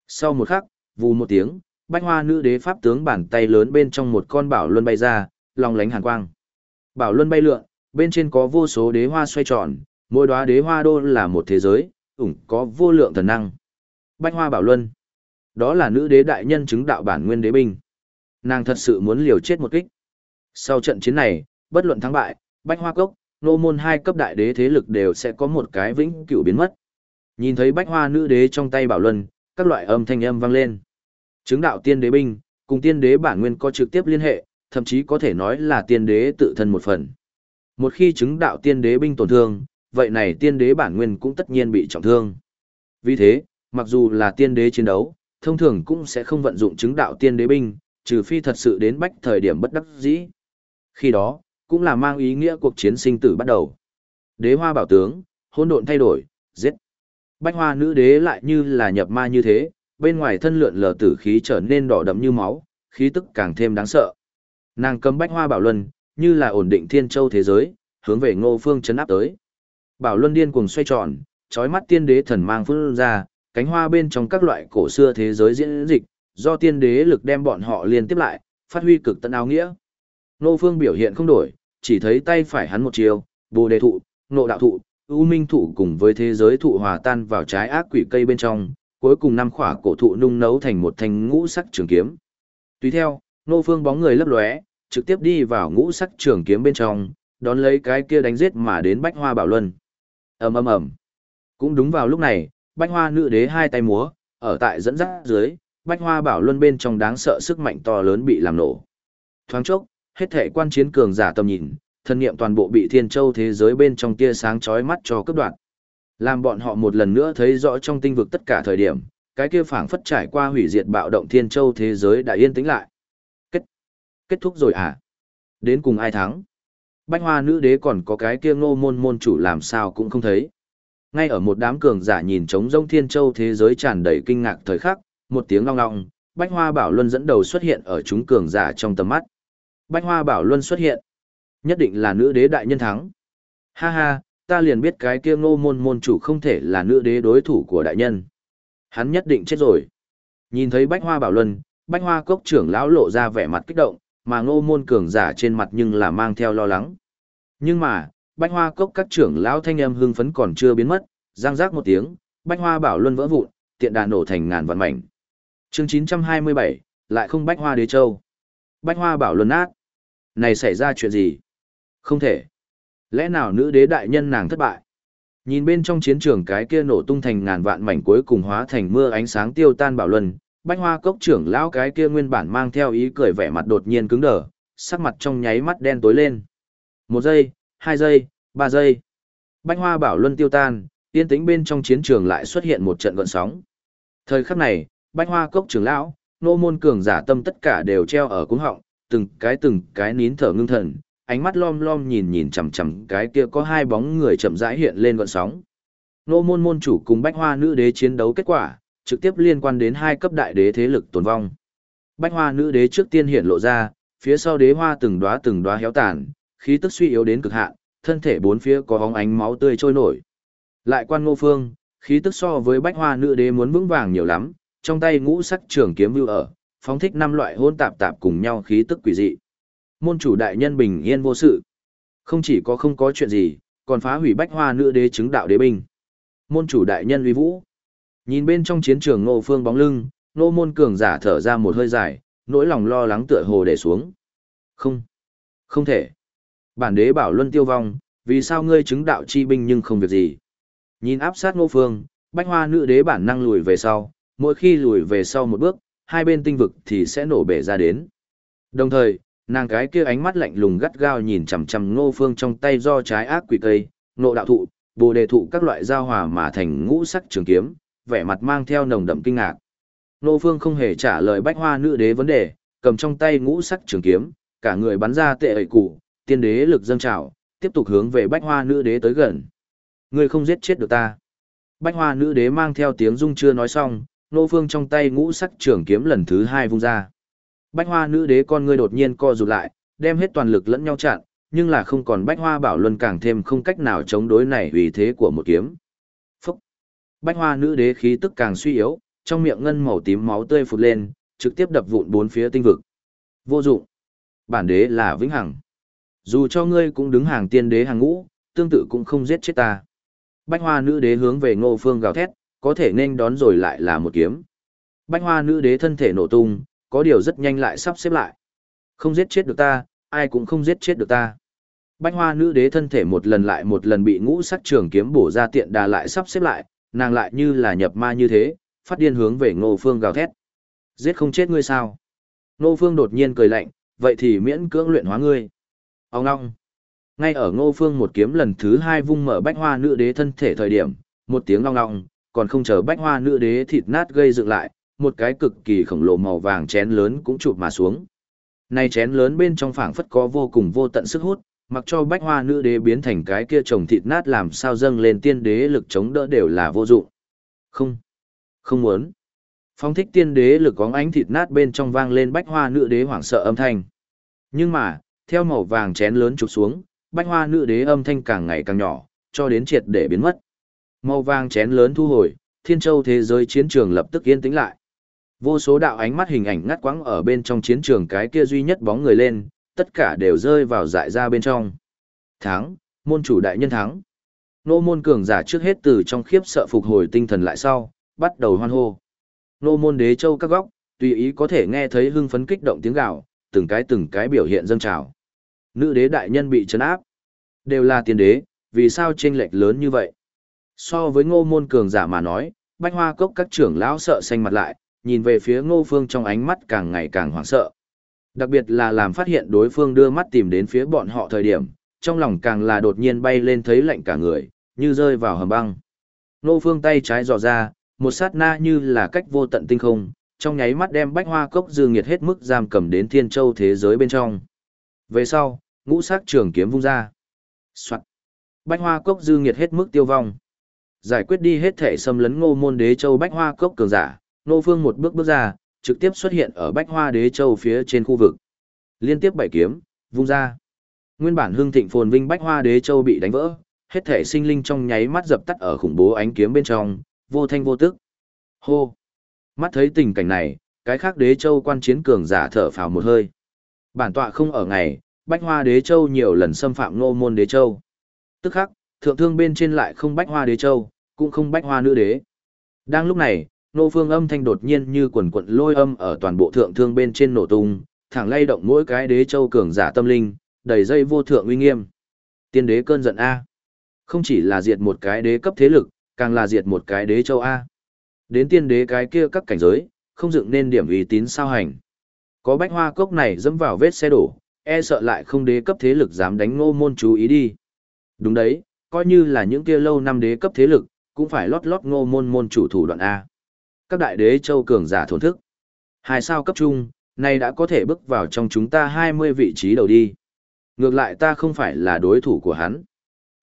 [SPEAKER 1] Sau một khắc, vù một tiếng, bách hoa nữ đế pháp tướng bàn tay lớn bên trong một con bảo luân bay ra, long lánh hàn quang. Bảo luân bay lượn, bên trên có vô số đế hoa xoay tròn, mỗi đóa đế hoa đô là một thế giới, ủng có vô lượng thần năng. Bách hoa bảo luân. Đó là nữ đế đại nhân chứng đạo bản nguyên đế binh. Nàng thật sự muốn liều chết một kích. Sau trận chiến này, bất luận thắng bại, Bách Hoa Cốc, nô môn hai cấp đại đế thế lực đều sẽ có một cái vĩnh cửu biến mất. Nhìn thấy Bách Hoa nữ đế trong tay bảo luân, các loại âm thanh âm vang lên. Chứng đạo tiên đế binh, cùng tiên đế bản nguyên có trực tiếp liên hệ, thậm chí có thể nói là tiên đế tự thân một phần. Một khi chứng đạo tiên đế binh tổn thương, vậy này tiên đế bản nguyên cũng tất nhiên bị trọng thương. Vì thế, mặc dù là tiên đế chiến đấu, thông thường cũng sẽ không vận dụng chứng đạo tiên đế binh, trừ phi thật sự đến bách thời điểm bất đắc dĩ. Khi đó, cũng là mang ý nghĩa cuộc chiến sinh tử bắt đầu. Đế hoa bảo tướng, hỗn độn thay đổi, giết. Bách hoa nữ đế lại như là nhập ma như thế, bên ngoài thân lượn lờ tử khí trở nên đỏ đậm như máu, khí tức càng thêm đáng sợ. Nàng cầm bách hoa bảo luân, như là ổn định thiên châu thế giới, hướng về ngô phương chấn áp tới. Bảo luân điên cuồng xoay tròn, trói mắt tiên đế thần mang phun ra, cánh hoa bên trong các loại cổ xưa thế giới diễn dịch, do tiên đế lực đem bọn họ liên tiếp lại, phát huy cực tận áo nghĩa. Ngô phương biểu hiện không đổi, chỉ thấy tay phải hắn một chiều, bồ đề thụ, nộ đạo thụ, ưu minh thụ cùng với thế giới thụ hòa tan vào trái ác quỷ cây bên trong, cuối cùng năm khỏa cổ thụ nung nấu thành một thanh ngũ sắc trường kiếm. Tùy theo, nô phương bóng người lấp lóe, trực tiếp đi vào ngũ sắc trường kiếm bên trong, đón lấy cái kia đánh giết mà đến bách hoa bảo luân. ầm ầm ầm. Cũng đúng vào lúc này, bách hoa nữ đế hai tay múa, ở tại dẫn dắt dưới, bách hoa bảo luân bên trong đáng sợ sức mạnh to lớn bị làm nổ. Thoáng chốc, hết thể quan chiến cường giả tầm nhìn, thân niệm toàn bộ bị thiên châu thế giới bên trong tia sáng chói mắt cho cấp đoạn. Làm bọn họ một lần nữa thấy rõ trong tinh vực tất cả thời điểm, cái kia phảng phất trải qua hủy diệt bạo động thiên châu thế giới đã yên tĩnh lại. Kết kết thúc rồi à? Đến cùng ai thắng? Bách hoa nữ đế còn có cái kia ngô môn môn chủ làm sao cũng không thấy. Ngay ở một đám cường giả nhìn trống rông thiên châu thế giới tràn đầy kinh ngạc thời khắc, một tiếng long long, Bách hoa bảo luân dẫn đầu xuất hiện ở chúng cường giả trong tầm mắt. Bách hoa bảo luân xuất hiện. Nhất định là nữ đế đại nhân thắng. Ha ha, ta liền biết cái kia ngô môn môn chủ không thể là nữ đế đối thủ của đại nhân. Hắn nhất định chết rồi. Nhìn thấy bách hoa bảo luân, bách hoa cốc trưởng lão lộ ra vẻ mặt kích động, mà ngô môn cường giả trên mặt nhưng là mang theo lo lắng. Nhưng mà, bách hoa cốc các trưởng lão thanh em hưng phấn còn chưa biến mất, giang giác một tiếng, bách hoa bảo luân vỡ vụn, tiện đà nổ thành ngàn vạn mảnh. chương 927, lại không bách hoa đế châu. Bách hoa bảo luân át. Này xảy ra chuyện gì? Không thể. Lẽ nào nữ đế đại nhân nàng thất bại? Nhìn bên trong chiến trường cái kia nổ tung thành ngàn vạn mảnh cuối cùng hóa thành mưa ánh sáng tiêu tan bảo luân, bách hoa cốc trưởng lão cái kia nguyên bản mang theo ý cười vẻ mặt đột nhiên cứng đờ, sắc mặt trong nháy mắt đen tối lên. Một giây, hai giây, ba giây. Bách hoa bảo luân tiêu tan, yên tĩnh bên trong chiến trường lại xuất hiện một trận gợn sóng. Thời khắc này, bách hoa cốc trưởng lão, nô môn cường giả tâm tất cả đều treo ở cuống họng, từng cái từng cái nín thở ngưng thần, ánh mắt lom lom nhìn nhìn chằm chằm cái kia có hai bóng người chậm rãi hiện lên gọn sóng. Nô môn môn chủ cùng bách hoa nữ đế chiến đấu kết quả, trực tiếp liên quan đến hai cấp đại đế thế lực tồn vong. Bách hoa nữ đế trước tiên hiện lộ ra, phía sau đế hoa từng đóa từng đóa héo tàn, khí tức suy yếu đến cực hạn, thân thể bốn phía có bóng ánh máu tươi trôi nổi. Lại quan ngô phương, khí tức so với bách hoa nữ đế muốn vững vàng nhiều lắm, trong tay ngũ sắc trường kiếm vưu ở, phóng thích năm loại hôn tạp tạp cùng nhau khí tức quỷ dị. Môn chủ đại nhân bình yên vô sự. Không chỉ có không có chuyện gì, còn phá hủy bách hoa nữ đế chứng đạo đế binh. Môn chủ đại nhân uy vũ. Nhìn bên trong chiến trường Ngô Phương bóng lưng, Ngô Môn cường giả thở ra một hơi dài, nỗi lòng lo lắng tựa hồ để xuống. Không, không thể. Bản đế bảo luân tiêu vong, vì sao ngươi chứng đạo chi binh nhưng không việc gì? Nhìn áp sát Ngô Phương, Bách Hoa nữ đế bản năng lùi về sau, mỗi khi lùi về sau một bước, hai bên tinh vực thì sẽ nổ bể ra đến. Đồng thời, nàng cái kia ánh mắt lạnh lùng gắt gao nhìn chằm chằm Ngô Phương trong tay do trái ác quỷ cây, nộ đạo thụ, bồ đề thụ các loại giao hòa mà thành ngũ sắc trường kiếm, vẻ mặt mang theo nồng đậm kinh ngạc. Ngô Phương không hề trả lời Bách Hoa nữ đế vấn đề, cầm trong tay ngũ sắc trường kiếm, cả người bắn ra tệ ẩy cụ, tiên đế lực dâng trào, tiếp tục hướng về Bách Hoa nữ đế tới gần. Ngươi không giết chết được ta. Bách Hoa nữ đế mang theo tiếng rung chưa nói xong, Nô Phương trong tay ngũ sắc trường kiếm lần thứ hai vung ra. Bách hoa nữ đế con ngươi đột nhiên co rụt lại, đem hết toàn lực lẫn nhau chặn, nhưng là không còn bách hoa bảo luân càng thêm không cách nào chống đối này vì thế của một kiếm. Phúc! Bách hoa nữ đế khí tức càng suy yếu, trong miệng ngân màu tím máu tươi phụt lên, trực tiếp đập vụn bốn phía tinh vực. Vô dụng! Bản đế là vĩnh hằng. Dù cho ngươi cũng đứng hàng tiên đế hàng ngũ, tương tự cũng không giết chết ta. Bách hoa nữ đế hướng về ngô phương gào thét, có thể nên đón rồi lại là một kiếm. Bách hoa nữ đế thân thể nổ tung, có điều rất nhanh lại sắp xếp lại. Không giết chết được ta, ai cũng không giết chết được ta. Bách hoa nữ đế thân thể một lần lại một lần bị ngũ sắc trường kiếm bổ ra tiện đà lại sắp xếp lại, nàng lại như là nhập ma như thế, phát điên hướng về ngô phương gào thét. Giết không chết ngươi sao? Ngô phương đột nhiên cười lạnh, vậy thì miễn cưỡng luyện hóa ngươi. Ông ngong. Ngay ở ngô phương một kiếm lần thứ hai vung mở bách hoa nữ đế thân thể thời điểm, một tiếng long long, còn không chờ bách hoa nữ đế thịt nát gây dựng lại, một cái cực kỳ khổng lồ màu vàng chén lớn cũng chụp mà xuống. Này chén lớn bên trong phảng phất có vô cùng vô tận sức hút, mặc cho bách hoa nữ đế biến thành cái kia trồng thịt nát làm sao dâng lên tiên đế lực chống đỡ đều là vô dụng. Không, không muốn. Phong thích tiên đế lực có ánh thịt nát bên trong vang lên bách hoa nữ đế hoảng sợ âm thanh. Nhưng mà, theo màu vàng chén lớn chụp xuống, bách hoa nữ đế âm thanh càng ngày càng nhỏ, cho đến triệt để biến mất. Màu vàng chén lớn thu hồi, thiên châu thế giới chiến trường lập tức yên tĩnh lại. Vô số đạo ánh mắt hình ảnh ngắt quãng ở bên trong chiến trường cái kia duy nhất bóng người lên, tất cả đều rơi vào dại ra bên trong. Thắng, môn chủ đại nhân thắng. Nô môn cường giả trước hết từ trong khiếp sợ phục hồi tinh thần lại sau, bắt đầu hoan hô. Nô môn đế châu các góc, tùy ý có thể nghe thấy hưng phấn kích động tiếng gào, từng cái từng cái biểu hiện dâng trào. Nữ đế đại nhân bị trấn áp. Đều là tiền đế, vì sao chênh lệch lớn như vậy? So với ngô môn cường giả mà nói, bách hoa cốc các trưởng lão sợ xanh mặt lại, nhìn về phía ngô phương trong ánh mắt càng ngày càng hoảng sợ. Đặc biệt là làm phát hiện đối phương đưa mắt tìm đến phía bọn họ thời điểm, trong lòng càng là đột nhiên bay lên thấy lạnh cả người, như rơi vào hầm băng. Ngô phương tay trái dò ra, một sát na như là cách vô tận tinh không, trong nháy mắt đem bách hoa cốc dư nghiệt hết mức giam cầm đến thiên châu thế giới bên trong. Về sau, ngũ sát trường kiếm vung ra. Soạn. Bách hoa cốc dư nghiệt hết mức tiêu vong. Giải quyết đi hết thể xâm lấn ngô môn đế châu bách hoa cốc cường giả, Ngô Phương một bước bước ra, trực tiếp xuất hiện ở Bách Hoa Đế Châu phía trên khu vực. Liên tiếp bảy kiếm, vung ra. Nguyên bản Hương thịnh phồn vinh Bách Hoa Đế Châu bị đánh vỡ, hết thể sinh linh trong nháy mắt dập tắt ở khủng bố ánh kiếm bên trong, vô thanh vô tức. Hô! Mắt thấy tình cảnh này, cái khác Đế Châu quan chiến cường giả thở phào một hơi. Bản tọa không ở ngày, Bách Hoa Đế Châu nhiều lần xâm phạm Ngô môn Đế Châu. Tức khắc, thượng thương bên trên lại không Bách Hoa Đế Châu, cũng không Bách Hoa Nữ Đế. Đang lúc này, nô phương âm thanh đột nhiên như quần quận lôi âm ở toàn bộ thượng thương bên trên nổ tung, thẳng lay động mỗi cái đế châu cường giả tâm linh, đầy dây vô thượng uy nghiêm. Tiên đế cơn giận A. Không chỉ là diệt một cái đế cấp thế lực, càng là diệt một cái đế châu A. Đến tiên đế cái kia các cảnh giới, không dựng nên điểm uy tín sao hành. Có bách hoa cốc này dẫm vào vết xe đổ, e sợ lại không đế cấp thế lực dám đánh ngô môn chú ý đi. Đúng đấy, coi như là những kia lâu năm đế cấp thế lực, cũng phải lót lót ngô môn môn chủ thủ đoạn A các đại đế châu cường giả thổn thức. Hai sao cấp trung, nay đã có thể bước vào trong chúng ta 20 vị trí đầu đi. Ngược lại ta không phải là đối thủ của hắn.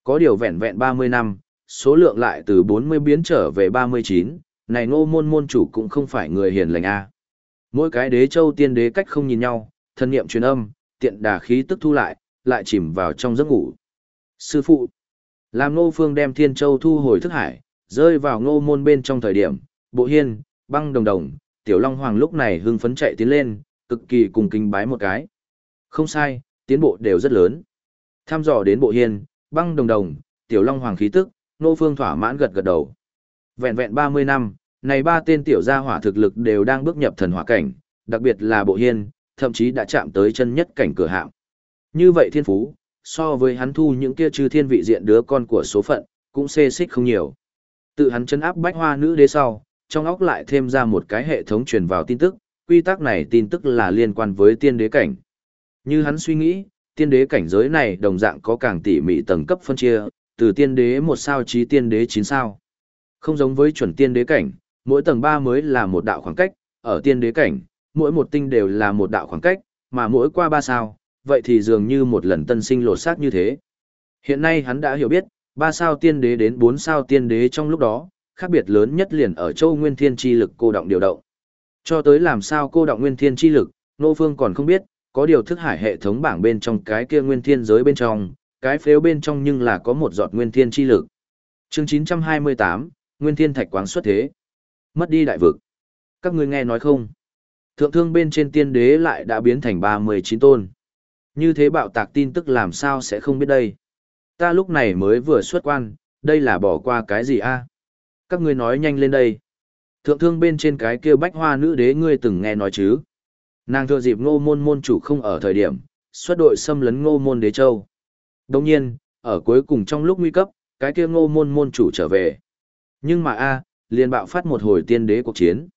[SPEAKER 1] Có điều vẹn vẹn 30 năm, số lượng lại từ 40 biến trở về 39, này ngô môn môn chủ cũng không phải người hiền lành a. Mỗi cái đế châu tiên đế cách không nhìn nhau, thân niệm truyền âm, tiện đà khí tức thu lại, lại chìm vào trong giấc ngủ. Sư phụ, làm ngô phương đem thiên châu thu hồi thức hải, rơi vào ngô môn bên trong thời điểm, bộ hiên, băng đồng đồng, Tiểu Long Hoàng lúc này hưng phấn chạy tiến lên, cực kỳ cùng kính bái một cái. Không sai, tiến bộ đều rất lớn. Tham dò đến bộ hiên, băng đồng đồng, Tiểu Long Hoàng khí tức, Nô Phương thỏa mãn gật gật đầu. Vẹn vẹn 30 năm, này ba tên tiểu gia hỏa thực lực đều đang bước nhập thần hỏa cảnh, đặc biệt là bộ hiên, thậm chí đã chạm tới chân nhất cảnh cửa hạng. Như vậy thiên phú, so với hắn thu những kia chư thiên vị diện đứa con của số phận, cũng xê xích không nhiều. Tự hắn chấn áp bách hoa nữ đế sau, trong óc lại thêm ra một cái hệ thống truyền vào tin tức, quy tắc này tin tức là liên quan với tiên đế cảnh. Như hắn suy nghĩ, tiên đế cảnh giới này đồng dạng có càng tỉ mỉ tầng cấp phân chia, từ tiên đế một sao chí tiên đế chín sao. Không giống với chuẩn tiên đế cảnh, mỗi tầng ba mới là một đạo khoảng cách, ở tiên đế cảnh, mỗi một tinh đều là một đạo khoảng cách, mà mỗi qua ba sao, vậy thì dường như một lần tân sinh lột xác như thế. Hiện nay hắn đã hiểu biết, ba sao tiên đế đến bốn sao tiên đế trong lúc đó, khác biệt lớn nhất liền ở châu nguyên thiên chi lực cô động điều động. Cho tới làm sao cô động nguyên thiên chi lực, Nô Phương còn không biết, có điều thức hải hệ thống bảng bên trong cái kia nguyên thiên giới bên trong, cái phếu bên trong nhưng là có một giọt nguyên thiên chi lực. Chương 928, Nguyên Thiên Thạch Quáng xuất thế. Mất đi đại vực. Các ngươi nghe nói không? Thượng thương bên trên tiên đế lại đã biến thành 39 tôn. Như thế bạo tạc tin tức làm sao sẽ không biết đây? Ta lúc này mới vừa xuất quan, đây là bỏ qua cái gì a? Các ngươi nói nhanh lên đây. Thượng thương bên trên cái kia bách hoa nữ đế ngươi từng nghe nói chứ? Nàng thừa dịp ngô môn môn chủ không ở thời điểm, xuất đội xâm lấn ngô môn đế châu. Đồng nhiên, ở cuối cùng trong lúc nguy cấp, cái kia ngô môn môn chủ trở về. Nhưng mà a, liền bạo phát một hồi tiên đế cuộc chiến.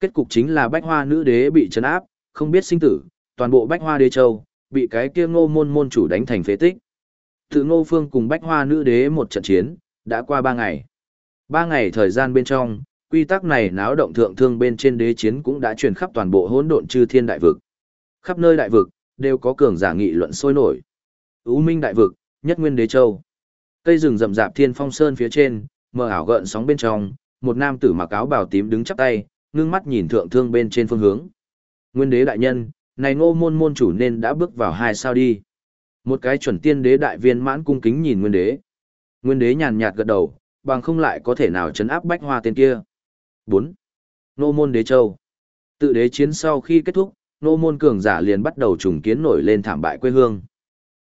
[SPEAKER 1] Kết cục chính là bách hoa nữ đế bị trấn áp, không biết sinh tử, toàn bộ bách hoa đế châu, bị cái kia ngô môn môn chủ đánh thành phế tích. Tự ngô phương cùng bách hoa nữ đế một trận chiến, đã qua ba ngày. Ba ngày thời gian bên trong, quy tắc này náo động thượng thương bên trên đế chiến cũng đã truyền khắp toàn bộ hỗn độn chư thiên đại vực. Khắp nơi đại vực, đều có cường giả nghị luận sôi nổi. U Minh đại vực, nhất nguyên đế châu. Cây rừng rậm rạp thiên phong sơn phía trên, mờ ảo gợn sóng bên trong, một nam tử mặc áo bào tím đứng chắp tay, ngưng mắt nhìn thượng thương bên trên phương hướng. Nguyên đế đại nhân, này ngô môn môn chủ nên đã bước vào hai sao đi. Một cái chuẩn tiên đế đại viên mãn cung kính nhìn nguyên đế. Nguyên đế nhàn nhạt gật đầu, bằng không lại có thể nào chấn áp bách hoa tên kia. 4. Ngô môn đế châu. Tự đế chiến sau khi kết thúc, Ngô môn cường giả liền bắt đầu trùng kiến nổi lên thảm bại quê hương.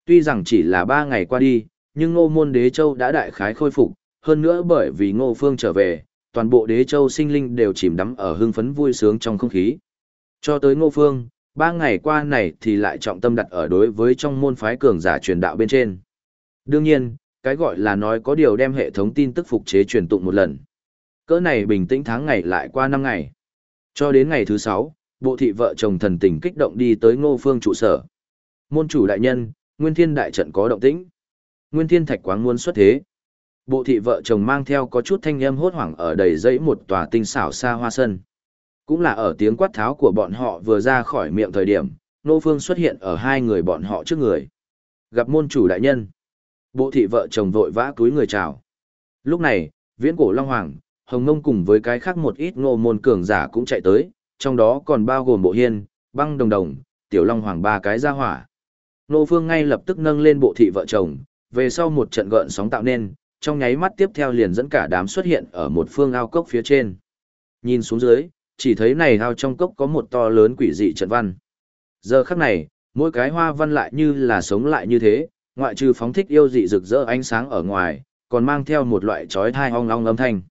[SPEAKER 1] Tuy rằng chỉ là 3 ngày qua đi, nhưng Ngô môn đế châu đã đại khái khôi phục, hơn nữa bởi vì ngô phương trở về, toàn bộ đế châu sinh linh đều chìm đắm ở hưng phấn vui sướng trong không khí. Cho tới ngô phương, ba ngày qua này thì lại trọng tâm đặt ở đối với trong môn phái cường giả truyền đạo bên trên. Đương nhiên, cái gọi là nói có điều đem hệ thống tin tức phục chế truyền tụng một lần. Cỡ này bình tĩnh tháng ngày lại qua năm ngày. Cho đến ngày thứ sáu, bộ thị vợ chồng thần tình kích động đi tới ngô phương trụ sở. Môn chủ đại nhân, Nguyên Thiên đại trận có động tĩnh. Nguyên Thiên thạch quáng muốn xuất thế. Bộ thị vợ chồng mang theo có chút thanh âm hốt hoảng ở đầy dãy một tòa tinh xảo xa hoa sân. Cũng là ở tiếng quát tháo của bọn họ vừa ra khỏi miệng thời điểm, Nô Phương xuất hiện ở hai người bọn họ trước người. Gặp môn chủ đại nhân. Bộ thị vợ chồng vội vã túi người chào. Lúc này, viễn cổ Long Hoàng, Hồng Ngông cùng với cái khác một ít ngô môn cường giả cũng chạy tới, trong đó còn bao gồm bộ hiên, băng đồng đồng, tiểu Long Hoàng ba cái ra hỏa. Nô Phương ngay lập tức nâng lên bộ thị vợ chồng, về sau một trận gợn sóng tạo nên, trong nháy mắt tiếp theo liền dẫn cả đám xuất hiện ở một phương ao cốc phía trên. Nhìn xuống dưới, chỉ thấy này ao trong cốc có một to lớn quỷ dị trận văn. Giờ khắc này, mỗi cái hoa văn lại như là sống lại như thế, ngoại trừ phóng thích yêu dị rực rỡ ánh sáng ở ngoài, còn mang theo một loại chói tai ong ong âm thanh.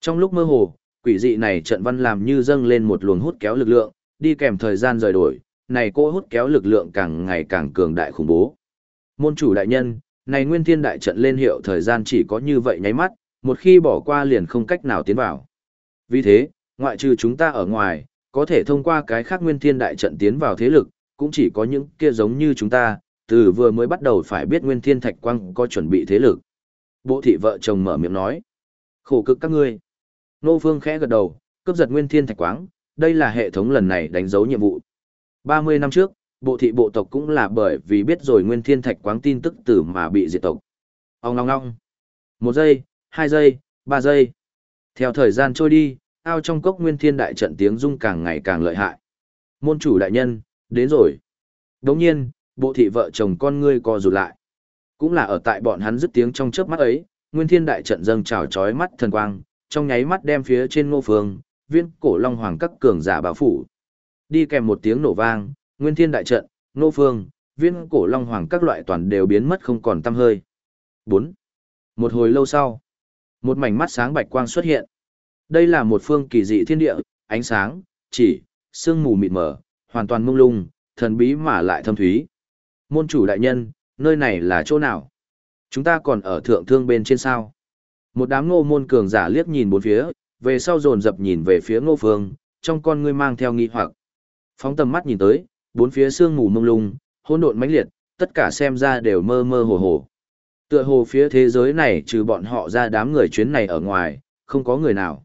[SPEAKER 1] Trong lúc mơ hồ, quỷ dị này trận văn làm như dâng lên một luồng hút kéo lực lượng, đi kèm thời gian rời đổi, này cô hút kéo lực lượng càng ngày càng cường đại khủng bố. Môn chủ đại nhân, này nguyên thiên đại trận lên hiệu thời gian chỉ có như vậy nháy mắt, một khi bỏ qua liền không cách nào tiến vào. Vì thế, ngoại trừ chúng ta ở ngoài, có thể thông qua cái khác nguyên thiên đại trận tiến vào thế lực, cũng chỉ có những kia giống như chúng ta, từ vừa mới bắt đầu phải biết nguyên thiên thạch quang có chuẩn bị thế lực. Bộ thị vợ chồng mở miệng nói, khổ cực các ngươi. Nô Phương khẽ gật đầu, cướp giật nguyên thiên thạch quang, đây là hệ thống lần này đánh dấu nhiệm vụ. 30 năm trước, bộ thị bộ tộc cũng là bởi vì biết rồi nguyên thiên thạch quáng tin tức tử mà bị diệt tộc. Ông ngong ngong. Một giây, hai giây, ba giây. Theo thời gian trôi đi, ao trong cốc nguyên thiên đại trận tiếng rung càng ngày càng lợi hại. Môn chủ đại nhân, đến rồi. Đồng nhiên, bộ thị vợ chồng con ngươi co rụt lại. Cũng là ở tại bọn hắn dứt tiếng trong chớp mắt ấy, nguyên thiên đại trận dâng trào chói mắt thần quang, trong nháy mắt đem phía trên ngô phương, viên cổ long hoàng các cường giả bảo phủ. Đi kèm một tiếng nổ vang, nguyên thiên đại trận, nô phương, viên cổ long hoàng các loại toàn đều biến mất không còn tăm hơi. 4. Một hồi lâu sau, một mảnh mắt sáng bạch quang xuất hiện. Đây là một phương kỳ dị thiên địa, ánh sáng, chỉ, sương mù mịt mờ, hoàn toàn mông lung, thần bí mà lại thâm thúy. Môn chủ đại nhân, nơi này là chỗ nào? Chúng ta còn ở thượng thương bên trên sao? Một đám ngô môn cường giả liếc nhìn bốn phía, về sau dồn dập nhìn về phía ngô phương, trong con ngươi mang theo nghi hoặc. Phóng tầm mắt nhìn tới, bốn phía sương mù mông lung, hỗn độn mãnh liệt, tất cả xem ra đều mơ mơ hồ hồ. Tựa hồ phía thế giới này trừ bọn họ ra đám người chuyến này ở ngoài, không có người nào.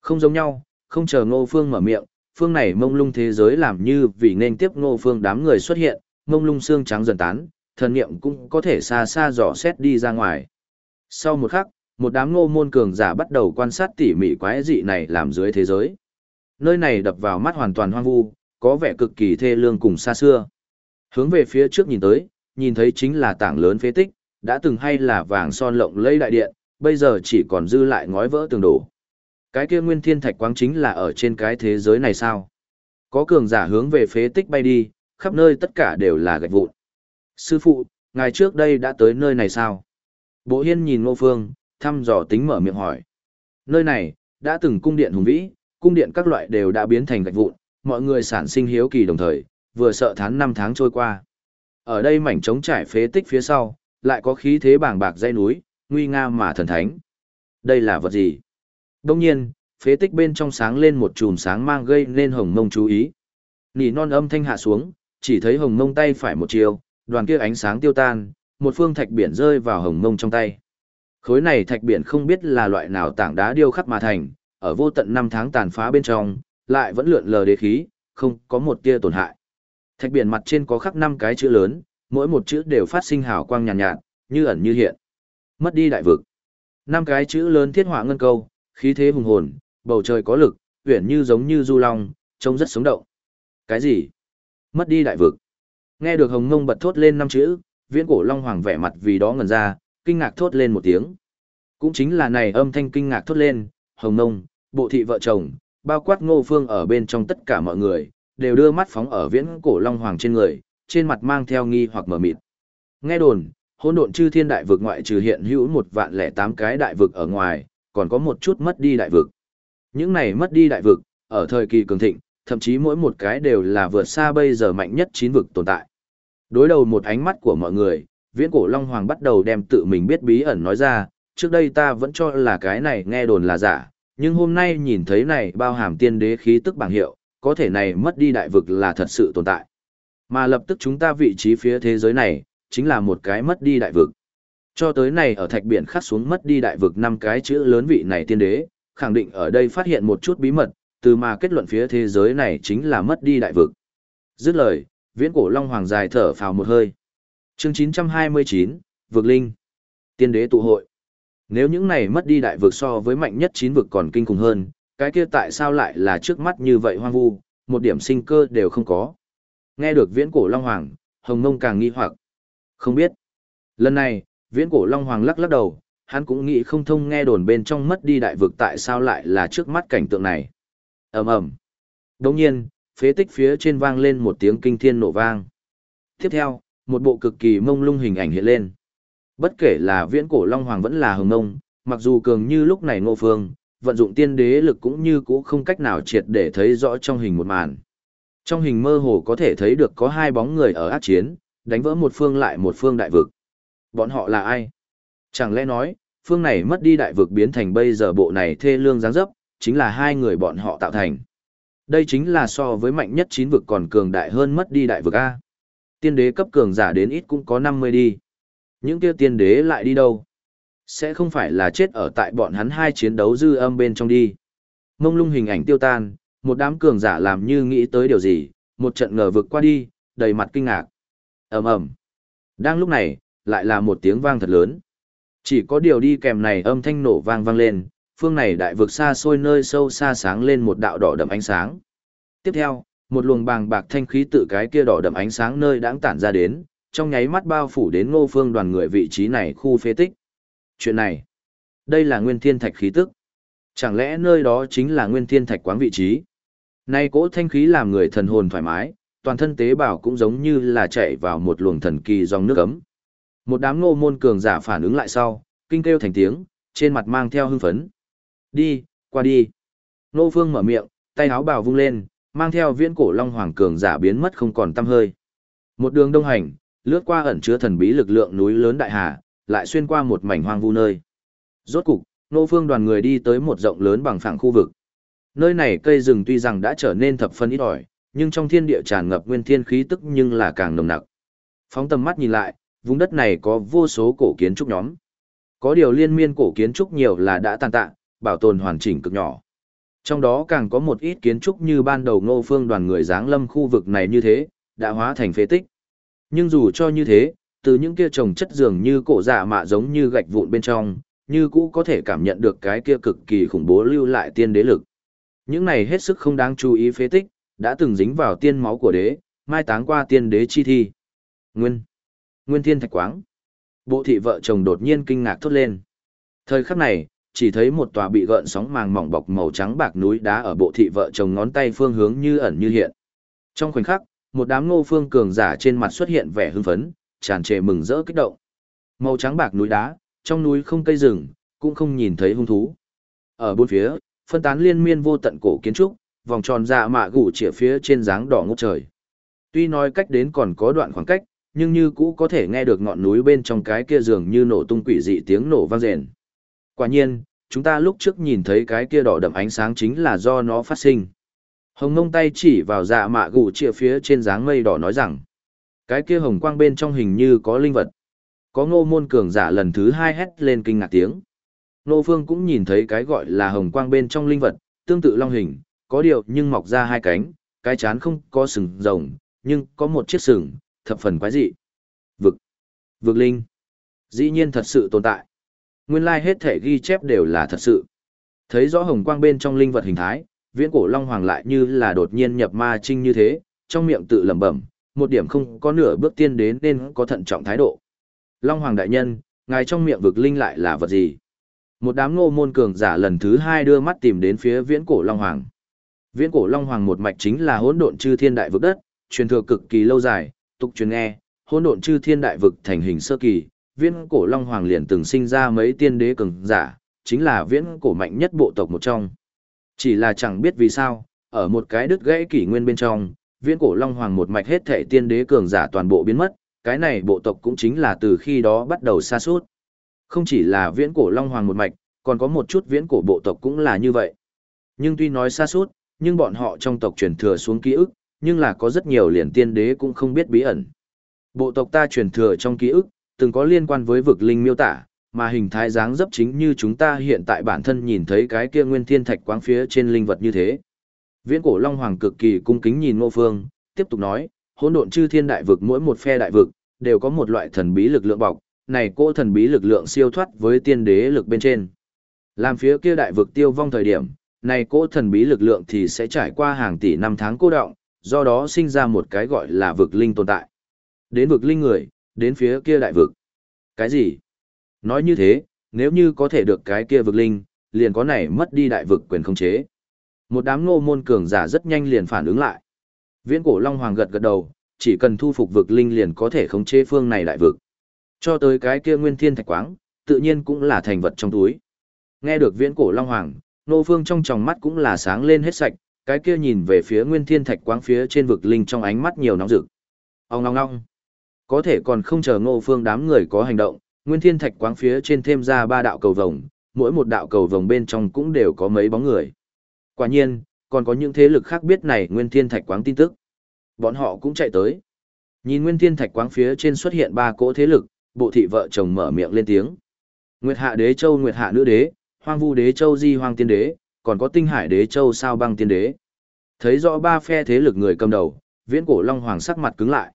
[SPEAKER 1] Không giống nhau, không chờ ngô phương mở miệng, phương này mông lung thế giới làm như vì nên tiếp ngô phương đám người xuất hiện, mông lung xương trắng dần tán, thần niệm cũng có thể xa xa dò xét đi ra ngoài. Sau một khắc, một đám ngô môn cường giả bắt đầu quan sát tỉ mỉ quái dị này làm dưới thế giới. Nơi này đập vào mắt hoàn toàn hoang vu, có vẻ cực kỳ thê lương cùng xa xưa. Hướng về phía trước nhìn tới, nhìn thấy chính là tảng lớn phế tích, đã từng hay là vàng son lộng lẫy đại điện, bây giờ chỉ còn dư lại ngói vỡ tường đổ. Cái kia nguyên thiên thạch quáng chính là ở trên cái thế giới này sao? Có cường giả hướng về phế tích bay đi, khắp nơi tất cả đều là gạch vụn. Sư phụ, ngài trước đây đã tới nơi này sao? Bộ hiên nhìn ngô phương, thăm dò tính mở miệng hỏi. Nơi này, đã từng cung điện hùng vĩ, cung điện các loại đều đã biến thành gạch vụn, mọi người sản sinh hiếu kỳ đồng thời, vừa sợ tháng năm tháng trôi qua. Ở đây mảnh trống trải phế tích phía sau, lại có khí thế bàng bạc dây núi, nguy nga mà thần thánh. Đây là vật gì? Đông nhiên, phế tích bên trong sáng lên một chùm sáng mang gây nên hồng mông chú ý. Nỉ non âm thanh hạ xuống, chỉ thấy hồng mông tay phải một chiều, đoàn kia ánh sáng tiêu tan, một phương thạch biển rơi vào hồng mông trong tay. Khối này thạch biển không biết là loại nào tảng đá điêu khắc mà thành, ở vô tận năm tháng tàn phá bên trong, lại vẫn lượn lờ đế khí, không có một tia tổn hại. Thạch biển mặt trên có khắc năm cái chữ lớn, mỗi một chữ đều phát sinh hào quang nhàn nhạt, nhạt, như ẩn như hiện. Mất đi đại vực. Năm cái chữ lớn thiết họa ngân câu, khí thế hùng hồn, bầu trời có lực, uyển như giống như du long, trông rất sống động. Cái gì? Mất đi đại vực. Nghe được Hồng Ngông bật thốt lên năm chữ, viễn cổ long hoàng vẻ mặt vì đó ngẩn ra, kinh ngạc thốt lên một tiếng. Cũng chính là này âm thanh kinh ngạc thốt lên, Hồng Ngông, bộ thị vợ chồng, bao quát ngô phương ở bên trong tất cả mọi người, đều đưa mắt phóng ở viễn cổ long hoàng trên người, trên mặt mang theo nghi hoặc mở mịt. Nghe đồn, hỗn độn chư thiên đại vực ngoại trừ hiện hữu một vạn lẻ tám cái đại vực ở ngoài, còn có một chút mất đi đại vực. Những này mất đi đại vực, ở thời kỳ cường thịnh, thậm chí mỗi một cái đều là vượt xa bây giờ mạnh nhất chín vực tồn tại. Đối đầu một ánh mắt của mọi người, viễn cổ Long Hoàng bắt đầu đem tự mình biết bí ẩn nói ra, trước đây ta vẫn cho là cái này nghe đồn là giả, nhưng hôm nay nhìn thấy này bao hàm tiên đế khí tức bảng hiệu, có thể này mất đi đại vực là thật sự tồn tại. Mà lập tức chúng ta vị trí phía thế giới này, chính là một cái mất đi đại vực. Cho tới này ở thạch biển khắc xuống mất đi đại vực năm cái chữ lớn vị này tiên đế, khẳng định ở đây phát hiện một chút bí mật, từ mà kết luận phía thế giới này chính là mất đi đại vực. Dứt lời, viễn cổ long hoàng dài thở phào một hơi. Chương 929, vực linh. Tiên đế tụ hội. Nếu những này mất đi đại vực so với mạnh nhất chín vực còn kinh khủng hơn, cái kia tại sao lại là trước mắt như vậy hoang vu, một điểm sinh cơ đều không có. Nghe được viễn cổ long hoàng, hồng mông càng nghi hoặc. Không biết. Lần này, viễn cổ long hoàng lắc lắc đầu, hắn cũng nghĩ không thông nghe đồn bên trong mất đi đại vực tại sao lại là trước mắt cảnh tượng này. ầm ầm. Đồng nhiên, phế tích phía trên vang lên một tiếng kinh thiên nổ vang. Tiếp theo, một bộ cực kỳ mông lung hình ảnh hiện lên. Bất kể là viễn cổ long hoàng vẫn là hồng mông, mặc dù cường như lúc này ngô phương, vận dụng tiên đế lực cũng như cũ không cách nào triệt để thấy rõ trong hình một màn. Trong hình mơ hồ có thể thấy được có hai bóng người ở ác chiến, đánh vỡ một phương lại một phương đại vực. Bọn họ là ai? Chẳng lẽ nói, phương này mất đi đại vực biến thành bây giờ bộ này thê lương giáng dấp, chính là hai người bọn họ tạo thành. Đây chính là so với mạnh nhất chín vực còn cường đại hơn mất đi đại vực A. Tiên đế cấp cường giả đến ít cũng có 50 đi. Những kia tiên đế lại đi đâu? Sẽ không phải là chết ở tại bọn hắn hai chiến đấu dư âm bên trong đi. Mông lung hình ảnh tiêu tan, một đám cường giả làm như nghĩ tới điều gì, một trận ngờ vực qua đi, đầy mặt kinh ngạc. ầm ầm. Đang lúc này, lại là một tiếng vang thật lớn. Chỉ có điều đi kèm này âm thanh nổ vang vang lên, phương này đại vực xa xôi nơi sâu xa sáng lên một đạo đỏ đậm ánh sáng. Tiếp theo, một luồng bàng bạc thanh khí tự cái kia đỏ đậm ánh sáng nơi đãng tản ra đến, trong nháy mắt bao phủ đến ngô phương đoàn người vị trí này khu phế tích. Chuyện này, đây là nguyên thiên thạch khí tức. Chẳng lẽ nơi đó chính là nguyên thiên thạch quáng vị trí? Nay cỗ thanh khí làm người thần hồn thoải mái, toàn thân tế bào cũng giống như là chạy vào một luồng thần kỳ dòng nước ấm. Một đám ngô môn cường giả phản ứng lại sau, kinh kêu thành tiếng, trên mặt mang theo hưng phấn. Đi, qua đi. Nô Phương mở miệng, tay áo bào vung lên, mang theo viễn cổ long hoàng cường giả biến mất không còn tăm hơi. Một đường đông hành, lướt qua ẩn chứa thần bí lực lượng núi lớn đại hà, lại xuyên qua một mảnh hoang vu nơi. Rốt cục, Nô Phương đoàn người đi tới một rộng lớn bằng phẳng khu vực. Nơi này cây rừng tuy rằng đã trở nên thập phân ít ỏi, nhưng trong thiên địa tràn ngập nguyên thiên khí tức nhưng là càng nồng nặc. Phóng tầm mắt nhìn lại, vùng đất này có vô số cổ kiến trúc nhóm. Có điều liên miên cổ kiến trúc nhiều là đã tàn tạ, bảo tồn hoàn chỉnh cực nhỏ. Trong đó càng có một ít kiến trúc như ban đầu ngô phương đoàn người giáng lâm khu vực này như thế, đã hóa thành phế tích. Nhưng dù cho như thế, từ những kia trồng chất dường như cổ dạ mạ giống như gạch vụn bên trong, như cũ có thể cảm nhận được cái kia cực kỳ khủng bố lưu lại tiên đế lực. Những này hết sức không đáng chú ý phế tích, đã từng dính vào tiên máu của đế, mai táng qua tiên đế chi thi. Nguyên. Nguyên thiên thạch quáng. Bộ thị vợ chồng đột nhiên kinh ngạc thốt lên. Thời khắc này, chỉ thấy một tòa bị gợn sóng màng mỏng bọc màu trắng bạc núi đá ở bộ thị vợ chồng ngón tay phương hướng như ẩn như hiện. Trong khoảnh khắc, một đám ngô phương cường giả trên mặt xuất hiện vẻ hưng phấn, tràn trề mừng rỡ kích động. Màu trắng bạc núi đá, trong núi không cây rừng, cũng không nhìn thấy hung thú. Ở bốn phía, phân tán liên miên vô tận cổ kiến trúc, vòng tròn dạ mạ gủ chĩa phía trên dáng đỏ ngút trời. Tuy nói cách đến còn có đoạn khoảng cách, nhưng như cũ có thể nghe được ngọn núi bên trong cái kia dường như nổ tung quỷ dị tiếng nổ vang rền. Quả nhiên, chúng ta lúc trước nhìn thấy cái kia đỏ đậm ánh sáng chính là do nó phát sinh. Hồng ngông tay chỉ vào dạ mạ gụ chĩa phía trên dáng mây đỏ nói rằng, cái kia hồng quang bên trong hình như có linh vật. Có ngô môn cường giả lần thứ hai hét lên kinh ngạc tiếng. Nô phương cũng nhìn thấy cái gọi là hồng quang bên trong linh vật, tương tự long hình, có điều nhưng mọc ra hai cánh, cái chán không có sừng rồng, nhưng có một chiếc sừng, thập phần quái dị. Vực. Vực linh. Dĩ nhiên thật sự tồn tại. Nguyên lai hết thể ghi chép đều là thật sự. Thấy rõ hồng quang bên trong linh vật hình thái, viễn cổ long hoàng lại như là đột nhiên nhập ma trinh như thế, trong miệng tự lẩm bẩm, một điểm không có nửa bước tiên đến nên có thận trọng thái độ. Long hoàng đại nhân, ngài trong miệng vực linh lại là vật gì? Một đám ngô môn cường giả lần thứ hai đưa mắt tìm đến phía viễn cổ long hoàng. Viễn cổ long hoàng một mạch chính là hỗn độn chư thiên đại vực đất, truyền thừa cực kỳ lâu dài, tục truyền nghe, hỗn độn chư thiên đại vực thành hình sơ kỳ, viễn cổ long hoàng liền từng sinh ra mấy tiên đế cường giả, chính là viễn cổ mạnh nhất bộ tộc một trong. Chỉ là chẳng biết vì sao, ở một cái đứt gãy kỷ nguyên bên trong, viễn cổ long hoàng một mạch hết thể tiên đế cường giả toàn bộ biến mất, cái này bộ tộc cũng chính là từ khi đó bắt đầu xa suốt. Không chỉ là viễn cổ long hoàng một mạch, còn có một chút viễn cổ bộ tộc cũng là như vậy. Nhưng tuy nói xa suốt, nhưng bọn họ trong tộc truyền thừa xuống ký ức, nhưng là có rất nhiều liền tiên đế cũng không biết bí ẩn. Bộ tộc ta truyền thừa trong ký ức, từng có liên quan với vực linh miêu tả, mà hình thái dáng dấp chính như chúng ta hiện tại bản thân nhìn thấy cái kia nguyên thiên thạch quáng phía trên linh vật như thế. Viễn cổ Long Hoàng cực kỳ cung kính nhìn Ngô Phương, tiếp tục nói, hỗn độn chư thiên đại vực mỗi một phe đại vực, đều có một loại thần bí lực lượng bọc, này cô thần bí lực lượng siêu thoát với tiên đế lực bên trên. Làm phía kia đại vực tiêu vong thời điểm, này cỗ thần bí lực lượng thì sẽ trải qua hàng tỷ năm tháng cô động, do đó sinh ra một cái gọi là vực linh tồn tại. Đến vực linh người, đến phía kia đại vực. Cái gì? Nói như thế, nếu như có thể được cái kia vực linh, liền có này mất đi đại vực quyền khống chế. Một đám ngô môn cường giả rất nhanh liền phản ứng lại. Viễn cổ Long Hoàng gật gật đầu, chỉ cần thu phục vực linh liền có thể khống chế phương này đại vực. Cho tới cái kia nguyên thiên thạch quáng, tự nhiên cũng là thành vật trong túi. Nghe được viễn cổ Long Hoàng, Nô Phương trong tròng mắt cũng là sáng lên hết sạch, cái kia nhìn về phía nguyên thiên thạch quáng phía trên vực linh trong ánh mắt nhiều nóng rực. Ông ngong ngong. Có thể còn không chờ Ngô Phương đám người có hành động, nguyên thiên thạch quáng phía trên thêm ra ba đạo cầu vồng, mỗi một đạo cầu vồng bên trong cũng đều có mấy bóng người. Quả nhiên, còn có những thế lực khác biết này nguyên thiên thạch quáng tin tức. Bọn họ cũng chạy tới. Nhìn nguyên thiên thạch quáng phía trên xuất hiện ba cỗ thế lực, bộ thị vợ chồng mở miệng lên tiếng. Nguyệt hạ đế châu Nguyệt hạ nữ đế, hoang vu đế châu di hoang tiên đế, còn có tinh hải đế châu sao băng tiên đế. Thấy rõ ba phe thế lực người cầm đầu, viễn cổ long hoàng sắc mặt cứng lại.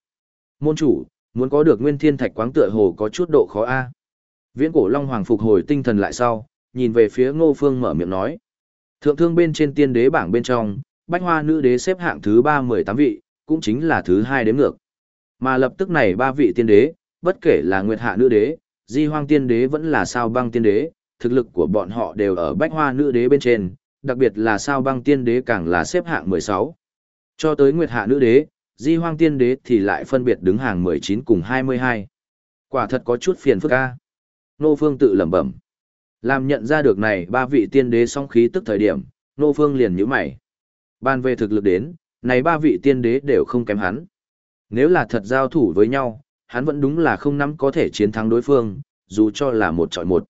[SPEAKER 1] Môn chủ, muốn có được nguyên thiên thạch quáng tựa hồ có chút độ khó a. Viễn cổ long hoàng phục hồi tinh thần lại sau, nhìn về phía ngô phương mở miệng nói. Thượng thương bên trên tiên đế bảng bên trong, bách hoa nữ đế xếp hạng thứ ba mười tám vị, cũng chính là thứ hai đếm ngược. Mà lập tức này ba vị tiên đế, bất kể là nguyệt hạ nữ đế, di hoang tiên đế vẫn là sao băng tiên đế, thực lực của bọn họ đều ở bách hoa nữ đế bên trên, đặc biệt là sao băng tiên đế càng là xếp hạng 16. Cho tới nguyệt hạ nữ đế, di hoang tiên đế thì lại phân biệt đứng hàng 19 cùng 22. Quả thật có chút phiền phức ca. Nô Phương tự lẩm bẩm. Làm nhận ra được này ba vị tiên đế song khí tức thời điểm, Nô Phương liền nhíu mày. Ban về thực lực đến, này ba vị tiên đế đều không kém hắn. Nếu là thật giao thủ với nhau, hắn vẫn đúng là không nắm có thể chiến thắng đối phương, dù cho là một trọi một.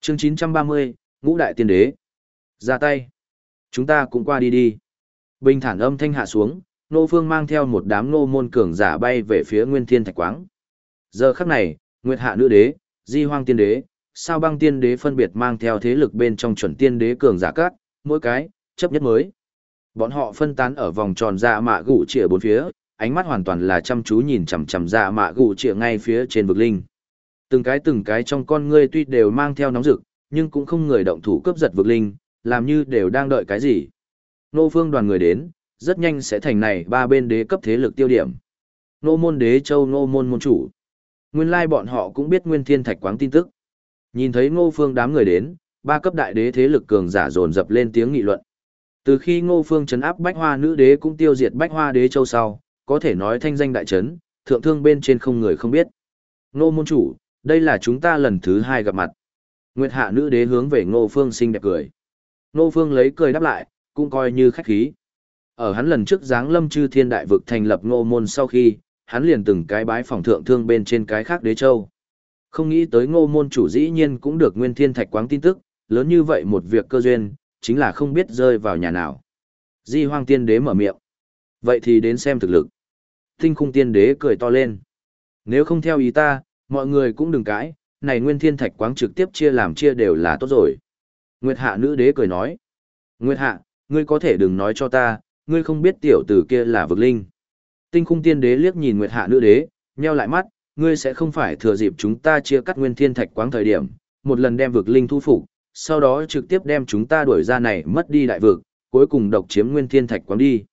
[SPEAKER 1] Chương 930, Ngũ Đại Tiên Đế. Ra tay. Chúng ta cũng qua đi đi. Bình thản âm thanh hạ xuống, Nô Phương mang theo một đám nô môn cường giả bay về phía Nguyên Thiên Thạch Quáng. Giờ khắc này, Nguyệt Hạ Nữ Đế, Di Hoang Tiên Đế, Sao Băng Tiên Đế phân biệt mang theo thế lực bên trong chuẩn tiên đế cường giả các, mỗi cái, chấp nhất mới. Bọn họ phân tán ở vòng tròn dạ mạ gụ trịa bốn phía, ánh mắt hoàn toàn là chăm chú nhìn chằm chằm dạ mạ gụ trịa ngay phía trên vực linh. Từng cái từng cái trong con ngươi tuy đều mang theo nóng rực, nhưng cũng không người động thủ cướp giật vực linh, làm như đều đang đợi cái gì. Nô phương đoàn người đến, rất nhanh sẽ thành này ba bên đế cấp thế lực tiêu điểm. Nô môn đế châu nô môn môn chủ. Nguyên lai bọn họ cũng biết nguyên thiên thạch quáng tin tức. Nhìn thấy ngô phương đám người đến, ba cấp đại đế thế lực cường giả dồn dập lên tiếng nghị luận. Từ khi ngô phương chấn áp bách hoa nữ đế cũng tiêu diệt bách hoa đế châu sau, có thể nói thanh danh đại chấn, thượng thương bên trên không người không biết. Ngô môn chủ, đây là chúng ta lần thứ hai gặp mặt. Nguyệt hạ nữ đế hướng về ngô phương xinh đẹp cười. Ngô phương lấy cười đáp lại, cũng coi như khách khí. Ở hắn lần trước giáng lâm chư thiên đại vực thành lập ngô môn sau khi, hắn liền từng cái bái phòng thượng thương bên trên cái khác đế châu. Không nghĩ tới ngô môn chủ dĩ nhiên cũng được nguyên thiên thạch quáng tin tức, lớn như vậy một việc cơ duyên, chính là không biết rơi vào nhà nào. Di hoang tiên đế mở miệng. Vậy thì đến xem thực lực. Tinh khung tiên đế cười to lên. Nếu không theo ý ta, mọi người cũng đừng cãi, này nguyên thiên thạch quáng trực tiếp chia làm chia đều là tốt rồi. Nguyệt hạ nữ đế cười nói. Nguyệt hạ, ngươi có thể đừng nói cho ta, ngươi không biết tiểu tử kia là vực linh. Tinh khung tiên đế liếc nhìn Nguyệt hạ nữ đế, nheo lại mắt, ngươi sẽ không phải thừa dịp chúng ta chia cắt nguyên thiên thạch quáng thời điểm, một lần đem vực linh thu phục, sau đó trực tiếp đem chúng ta đuổi ra này mất đi đại vực, cuối cùng độc chiếm nguyên thiên thạch quáng đi.